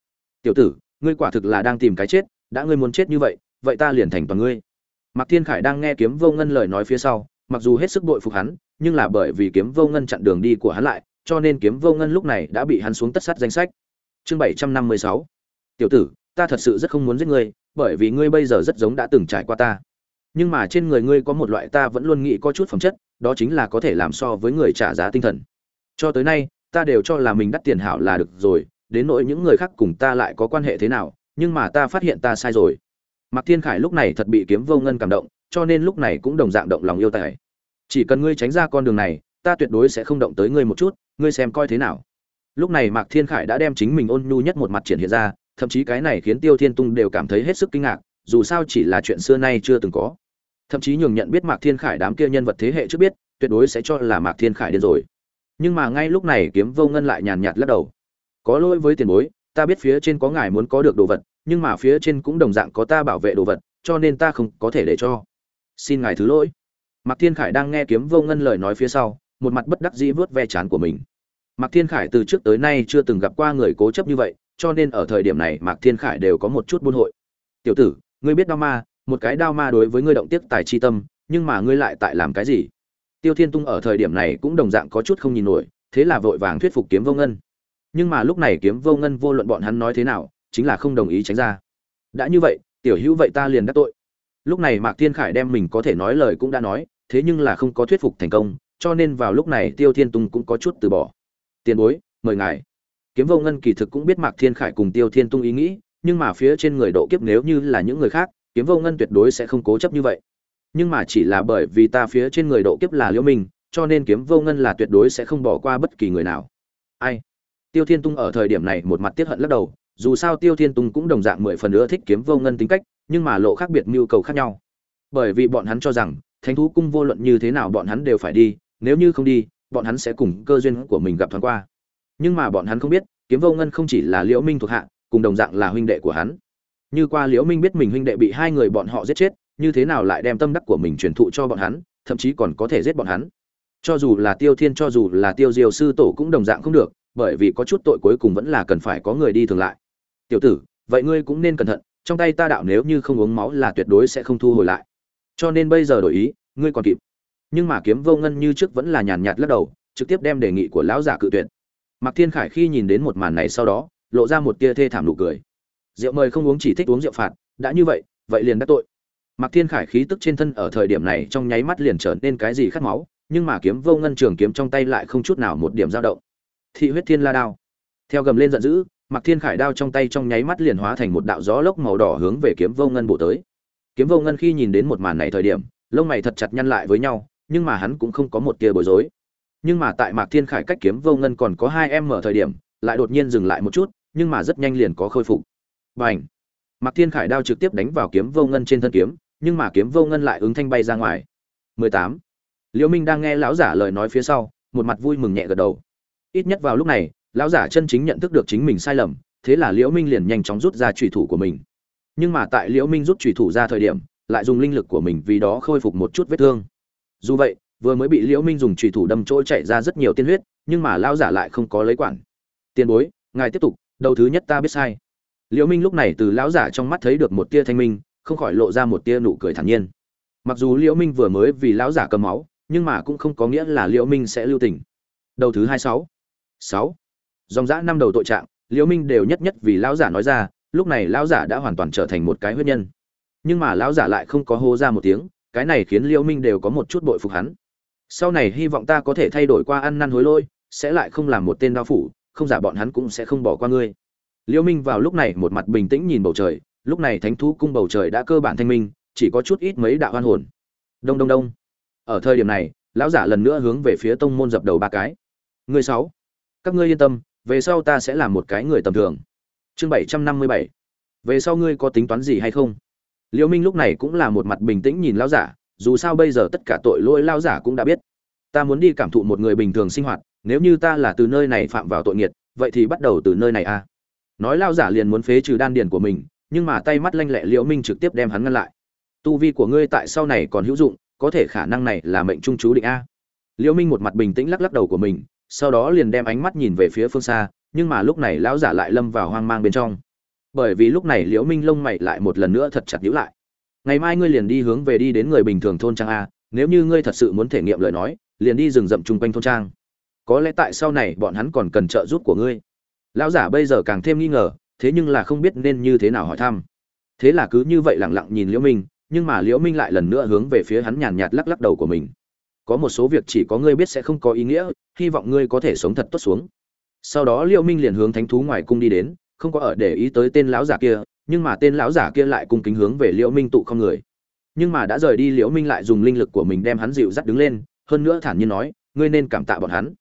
Tiểu tử, ngươi quả thực là đang tìm cái chết, đã ngươi muốn chết như vậy vậy ta liền thành toàn ngươi. Mạc thiên khải đang nghe kiếm vô ngân lời nói phía sau mặc dù hết sức bội phục hắn, nhưng là bởi vì kiếm vô ngân chặn đường đi của hắn lại, cho nên kiếm vô ngân lúc này đã bị hắn xuống tất sát danh sách. Chương bảy trăm năm mươi sáu. Tiểu tử, ta thật sự rất không muốn giết ngươi, bởi vì ngươi bây giờ rất giống đã từng trải qua ta. Nhưng mà trên người ngươi có một loại ta vẫn luôn nghĩ có chút phẩm chất, đó chính là có thể làm so với người trả giá tinh thần. Cho tới nay, ta đều cho là mình đắt tiền hảo là được rồi, đến nỗi những người khác cùng ta lại có quan hệ thế nào, nhưng mà ta phát hiện ta sai rồi. Mạc thiên khải lúc này thật bị kiếm vô ngân cảm động cho nên lúc này cũng đồng dạng động lòng yêu tài. Chỉ cần ngươi tránh ra con đường này, ta tuyệt đối sẽ không động tới ngươi một chút, ngươi xem coi thế nào. Lúc này mạc thiên khải đã đem chính mình ôn nhu nhất một mặt triển hiện ra, thậm chí cái này khiến tiêu thiên tung đều cảm thấy hết sức kinh ngạc, dù sao chỉ là chuyện xưa nay chưa từng có. Thậm chí nhường nhận biết mạc thiên khải đám kia nhân vật thế hệ trước biết, tuyệt đối sẽ cho là mạc thiên khải điên rồi. Nhưng mà ngay lúc này kiếm vô ngân lại nhàn nhạt lắc đầu. Có lỗi với tiền bối, ta biết phía trên có ngài muốn có được đồ vật, nhưng mà phía trên cũng đồng dạng có ta bảo vệ đồ vật, cho nên ta không có thể để cho xin ngài thứ lỗi. Mạc thiên khải đang nghe kiếm vô ngân lời nói phía sau, một mặt bất đắc dĩ vớt ve chán của mình. Mạc thiên khải từ trước tới nay chưa từng gặp qua người cố chấp như vậy, cho nên ở thời điểm này mạc thiên khải đều có một chút buôn hội. Tiểu tử, ngươi biết đao ma, một cái đao ma đối với ngươi động tiếc tài chi tâm, nhưng mà ngươi lại tại làm cái gì? Tiêu thiên tung ở thời điểm này cũng đồng dạng có chút không nhìn nổi, thế là vội vàng thuyết phục kiếm vô ngân. Nhưng mà lúc này kiếm vô ngân vô luận bọn hắn nói thế nào, chính là không đồng ý tránh ra. Đã như vậy, tiểu hữu vậy ta liền đắc tội lúc này mạc thiên khải đem mình có thể nói lời cũng đã nói, thế nhưng là không có thuyết phục thành công, cho nên vào lúc này tiêu thiên tung cũng có chút từ bỏ. Tiền bối, mời ngài. Kiếm vô ngân kỳ thực cũng biết mạc thiên khải cùng tiêu thiên tung ý nghĩ, nhưng mà phía trên người độ kiếp nếu như là những người khác, kiếm vô ngân tuyệt đối sẽ không cố chấp như vậy. Nhưng mà chỉ là bởi vì ta phía trên người độ kiếp là liễu minh, cho nên kiếm vô ngân là tuyệt đối sẽ không bỏ qua bất kỳ người nào. Ai? Tiêu thiên tung ở thời điểm này một mặt tiếp hận lắc đầu, dù sao tiêu thiên tung cũng đồng dạng mười phần nữa thích kiếm vô ngân tính cách nhưng mà lộ khác biệt nhu cầu khác nhau. Bởi vì bọn hắn cho rằng, thánh thú cung vô luận như thế nào bọn hắn đều phải đi, nếu như không đi, bọn hắn sẽ cùng cơ duyên của mình gặp thoáng qua. Nhưng mà bọn hắn không biết, kiếm vô ngân không chỉ là liễu minh thuộc hạ, cùng đồng dạng là huynh đệ của hắn. Như qua liễu minh biết mình huynh đệ bị hai người bọn họ giết chết, như thế nào lại đem tâm đắc của mình truyền thụ cho bọn hắn, thậm chí còn có thể giết bọn hắn. Cho dù là tiêu thiên, cho dù là tiêu diêu sư tổ cũng đồng dạng không được, bởi vì có chút tội cuối cùng vẫn là cần phải có người đi thường lại. Tiểu tử, vậy ngươi cũng nên cẩn thận trong tay ta đạo nếu như không uống máu là tuyệt đối sẽ không thu hồi lại. Cho nên bây giờ đổi ý, ngươi còn kịp. Nhưng mà kiếm vô ngân như trước vẫn là nhàn nhạt lắc đầu, trực tiếp đem đề nghị của lão giả cự tuyệt. Mạc thiên khải khi nhìn đến một màn này sau đó, lộ ra một tia thê thảm nụ cười. Rượu mời không uống chỉ thích uống rượu phạt, đã như vậy vậy liền đắc tội. Mạc thiên khải khí tức trên thân ở thời điểm này trong nháy mắt liền trở nên cái gì khát máu, nhưng mà kiếm vô ngân trường kiếm trong tay lại không chút nào một điểm dao động. Thị huyết thiên la đao. Theo gầm lên giận dữ mạc thiên khải đao trong tay trong nháy mắt liền hóa thành một đạo gió lốc màu đỏ hướng về kiếm vô ngân bổ tới. Kiếm vô ngân khi nhìn đến một màn này thời điểm, lông mày thật chặt nhăn lại với nhau, nhưng mà hắn cũng không có một tia bối rối. Nhưng mà tại mạc thiên khải cách kiếm vô ngân còn có hai em mở thời điểm, lại đột nhiên dừng lại một chút, nhưng mà rất nhanh liền có khôi phục. Bành! mạc thiên khải đao trực tiếp đánh vào kiếm vô ngân trên thân kiếm, nhưng mà kiếm vô ngân lại ứng thanh bay ra ngoài. 18. liễu minh đang nghe lão giả lời nói phía sau, một mặt vui mừng nhẹ gật đầu. Ít nhất vào lúc này lão giả chân chính nhận thức được chính mình sai lầm, thế là liễu minh liền nhanh chóng rút ra trùy thủ của mình. Nhưng mà tại liễu minh rút trùy thủ ra thời điểm, lại dùng linh lực của mình vì đó khôi phục một chút vết thương. Dù vậy, vừa mới bị liễu minh dùng trùy thủ đâm trôi chạy ra rất nhiều tiên huyết, nhưng mà lão giả lại không có lấy quản. Tiền bối, ngài tiếp tục, đầu thứ nhất ta biết sai. Liễu minh lúc này từ lão giả trong mắt thấy được một tia thanh minh, không khỏi lộ ra một tia nụ cười thản nhiên. Mặc dù liễu minh vừa mới vì lão giả cầm máu, nhưng mà cũng không có nghĩa là liễu minh sẽ lưu tình. Đầu thứ hai sáu. Sáu dòng dã năm đầu tội trạng, liễu minh đều nhất nhất vì lão giả nói ra, lúc này lão giả đã hoàn toàn trở thành một cái huyết nhân. Nhưng mà lão giả lại không có hô ra một tiếng, cái này khiến liễu minh đều có một chút bội phục hắn. Sau này hy vọng ta có thể thay đổi qua ăn năn hối lỗi, sẽ lại không làm một tên đao phủ, không giả bọn hắn cũng sẽ không bỏ qua ngươi. Liễu minh vào lúc này một mặt bình tĩnh nhìn bầu trời, lúc này thánh thú cung bầu trời đã cơ bản thanh minh, chỉ có chút ít mấy đạo hoan hồn. Đông đông đông. Ở thời điểm này, lão giả lần nữa hướng về phía tông môn dập đầu ba cái. Người sáu, các ngươi yên tâm về sau ta sẽ làm một cái người tầm thường. Chương bảy trăm năm mươi bảy. Về sau ngươi có tính toán gì hay không? Liễu minh lúc này cũng là một mặt bình tĩnh nhìn lão giả, dù sao bây giờ tất cả tội lỗi lão giả cũng đã biết. Ta muốn đi cảm thụ một người bình thường sinh hoạt, nếu như ta là từ nơi này phạm vào tội nghiệt, vậy thì bắt đầu từ nơi này a. Nói lão giả liền muốn phế trừ đan điền của mình, nhưng mà tay mắt lanh lẹ liễu minh trực tiếp đem hắn ngăn lại. Tu vi của ngươi tại sau này còn hữu dụng, có thể khả năng này là mệnh trung chú định a. Liễu minh một mặt bình tĩnh lắc lắc đầu của mình sau đó liền đem ánh mắt nhìn về phía phương xa, nhưng mà lúc này lão giả lại lâm vào hoang mang bên trong. Bởi vì lúc này liễu minh lông mày lại một lần nữa thật chặt nhíu lại. Ngày mai ngươi liền đi hướng về đi đến người bình thường thôn trang a, nếu như ngươi thật sự muốn thể nghiệm lời nói, liền đi rừng rậm chung quanh thôn trang. Có lẽ tại sau này bọn hắn còn cần trợ giúp của ngươi. Lão giả bây giờ càng thêm nghi ngờ, thế nhưng là không biết nên như thế nào hỏi thăm. Thế là cứ như vậy lẳng lặng nhìn liễu minh, nhưng mà liễu minh lại lần nữa hướng về phía hắn nhàn nhạt lắc lắc đầu của mình có một số việc chỉ có ngươi biết sẽ không có ý nghĩa, hy vọng ngươi có thể sống thật tốt xuống. Sau đó liễu minh liền hướng thánh thú ngoài cung đi đến, không có ở để ý tới tên lão giả kia, nhưng mà tên lão giả kia lại cung kính hướng về liễu minh tụ không người. Nhưng mà đã rời đi, liễu minh lại dùng linh lực của mình đem hắn dịu dắt đứng lên, hơn nữa thản nhiên nói, ngươi nên cảm tạ bọn hắn.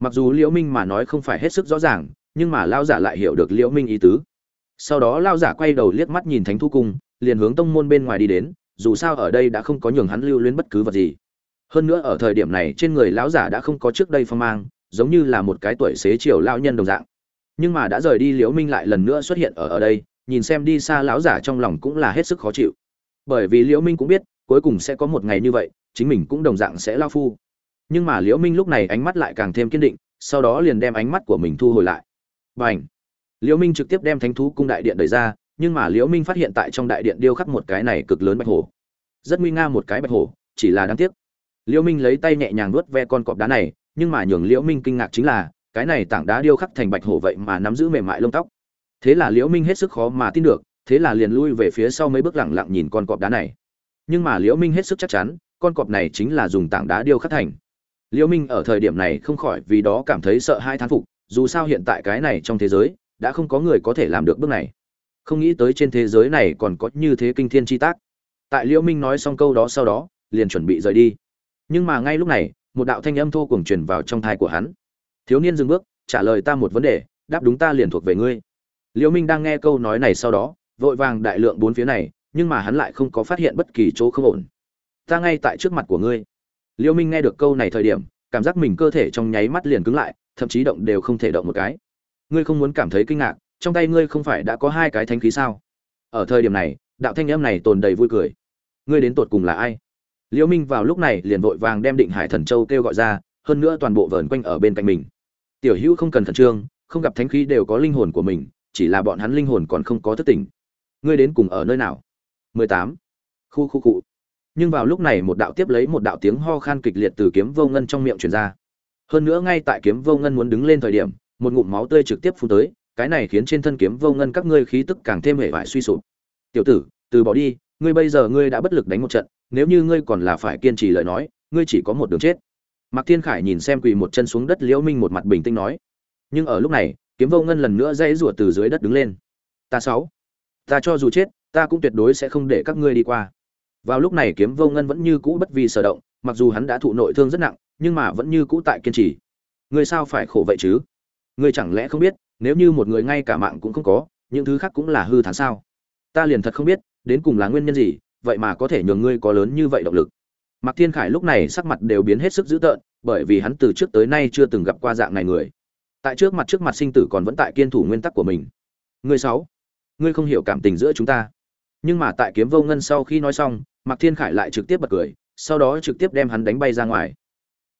Mặc dù liễu minh mà nói không phải hết sức rõ ràng, nhưng mà lão giả lại hiểu được liễu minh ý tứ. Sau đó lão giả quay đầu liếc mắt nhìn thánh thú cung, liền hướng tông môn bên ngoài đi đến, dù sao ở đây đã không có nhường hắn lưu luyến bất cứ vật gì hơn nữa ở thời điểm này trên người lão giả đã không có trước đây phong mang giống như là một cái tuổi xế chiều lão nhân đồng dạng nhưng mà đã rời đi liễu minh lại lần nữa xuất hiện ở ở đây nhìn xem đi xa lão giả trong lòng cũng là hết sức khó chịu bởi vì liễu minh cũng biết cuối cùng sẽ có một ngày như vậy chính mình cũng đồng dạng sẽ lao phu nhưng mà liễu minh lúc này ánh mắt lại càng thêm kiên định sau đó liền đem ánh mắt của mình thu hồi lại Bành. Liễu Minh trực tiếp đem Thánh thú cung đại điện đẩy ra, nhưng mà Liễu Minh phát hiện tại trong đại điện điêu khắc một cái này cực lớn bạch hổ. Rất nguy nga một cái bạch hổ, chỉ là đáng tiếc. Liễu Minh lấy tay nhẹ nhàng nuốt ve con cọp đá này, nhưng mà nhường Liễu Minh kinh ngạc chính là, cái này tảng đá điêu khắc thành bạch hổ vậy mà nắm giữ mềm mại lông tóc. Thế là Liễu Minh hết sức khó mà tin được, thế là liền lui về phía sau mấy bước lặng lặng nhìn con cọp đá này. Nhưng mà Liễu Minh hết sức chắc chắn, con cọp này chính là dùng tảng đá điêu khắc thành. Liễu Minh ở thời điểm này không khỏi vì đó cảm thấy sợ hai thán phục, dù sao hiện tại cái này trong thế giới đã không có người có thể làm được bước này không nghĩ tới trên thế giới này còn có như thế kinh thiên chi tác tại liễu minh nói xong câu đó sau đó liền chuẩn bị rời đi nhưng mà ngay lúc này, một đạo thanh âm thô cuồng truyền vào trong thai của hắn. Thiếu niên dừng bước, trả lời ta một vấn đề, đáp đúng ta liền thuộc về ngươi. Liễu minh đang nghe câu nói này sau đó, vội vàng đại lượng bốn phía này, nhưng mà hắn lại không có phát hiện bất kỳ chỗ không ổn. Ta ngay tại trước mặt của ngươi. Liễu minh nghe được câu này thời điểm, cảm giác mình cơ thể trong nháy mắt liền cứng lại, thậm chí động đều không thể động một cái. Ngươi không muốn cảm thấy kinh ngạc, trong tay ngươi không phải đã có hai cái thanh khí sao? Ở thời điểm này, đạo thanh âm này tồn đầy vui cười. Ngươi đến tột cùng là ai? Liễu minh vào lúc này liền vội vàng đem định hải thần châu kêu gọi ra, hơn nữa toàn bộ vờn quanh ở bên cạnh mình. Tiểu hữu không cần khẩn trương, không gặp thánh khí đều có linh hồn của mình, chỉ là bọn hắn linh hồn còn không có thức tỉnh. Ngươi đến cùng ở nơi nào? Mười tám. Khu khu cụ nhưng vào lúc này một đạo tiếp lấy một đạo tiếng ho khan kịch liệt từ kiếm vô ngân trong miệng truyền ra. Hơn nữa ngay tại kiếm vô ngân muốn đứng lên thời điểm, một ngụm máu tươi trực tiếp phun tới, cái này khiến trên thân kiếm vô ngân các ngươi khí tức càng thêm hệ vải suy sụp. Tiểu tử, từ bỏ đi, ngươi bây giờ ngươi đã bất lực đánh một trận nếu như ngươi còn là phải kiên trì lời nói, ngươi chỉ có một đường chết. Mạc thiên khải nhìn xem quỳ một chân xuống đất liễu minh một mặt bình tĩnh nói, nhưng ở lúc này, kiếm vô ngân lần nữa dãy rủa từ dưới đất đứng lên. Ta sáu, ta cho dù chết, ta cũng tuyệt đối sẽ không để các ngươi đi qua. Vào lúc này kiếm vô ngân vẫn như cũ bất vi sở động, mặc dù hắn đã thụ nội thương rất nặng, nhưng mà vẫn như cũ tại kiên trì. Ngươi sao phải khổ vậy chứ? Ngươi chẳng lẽ không biết, nếu như một người ngay cả mạng cũng không có, những thứ khác cũng là hư thán sao? Ta liền thật không biết, đến cùng là nguyên nhân gì vậy mà có thể nhường ngươi có lớn như vậy động lực. Mạc thiên khải lúc này sắc mặt đều biến hết sức dữ tợn, bởi vì hắn từ trước tới nay chưa từng gặp qua dạng này người. Tại trước mặt trước mặt sinh tử còn vẫn tại kiên thủ nguyên tắc của mình. Ngươi sáu, ngươi không hiểu cảm tình giữa chúng ta. Nhưng mà tại kiếm vô ngân sau khi nói xong, mạc thiên khải lại trực tiếp bật cười, sau đó trực tiếp đem hắn đánh bay ra ngoài.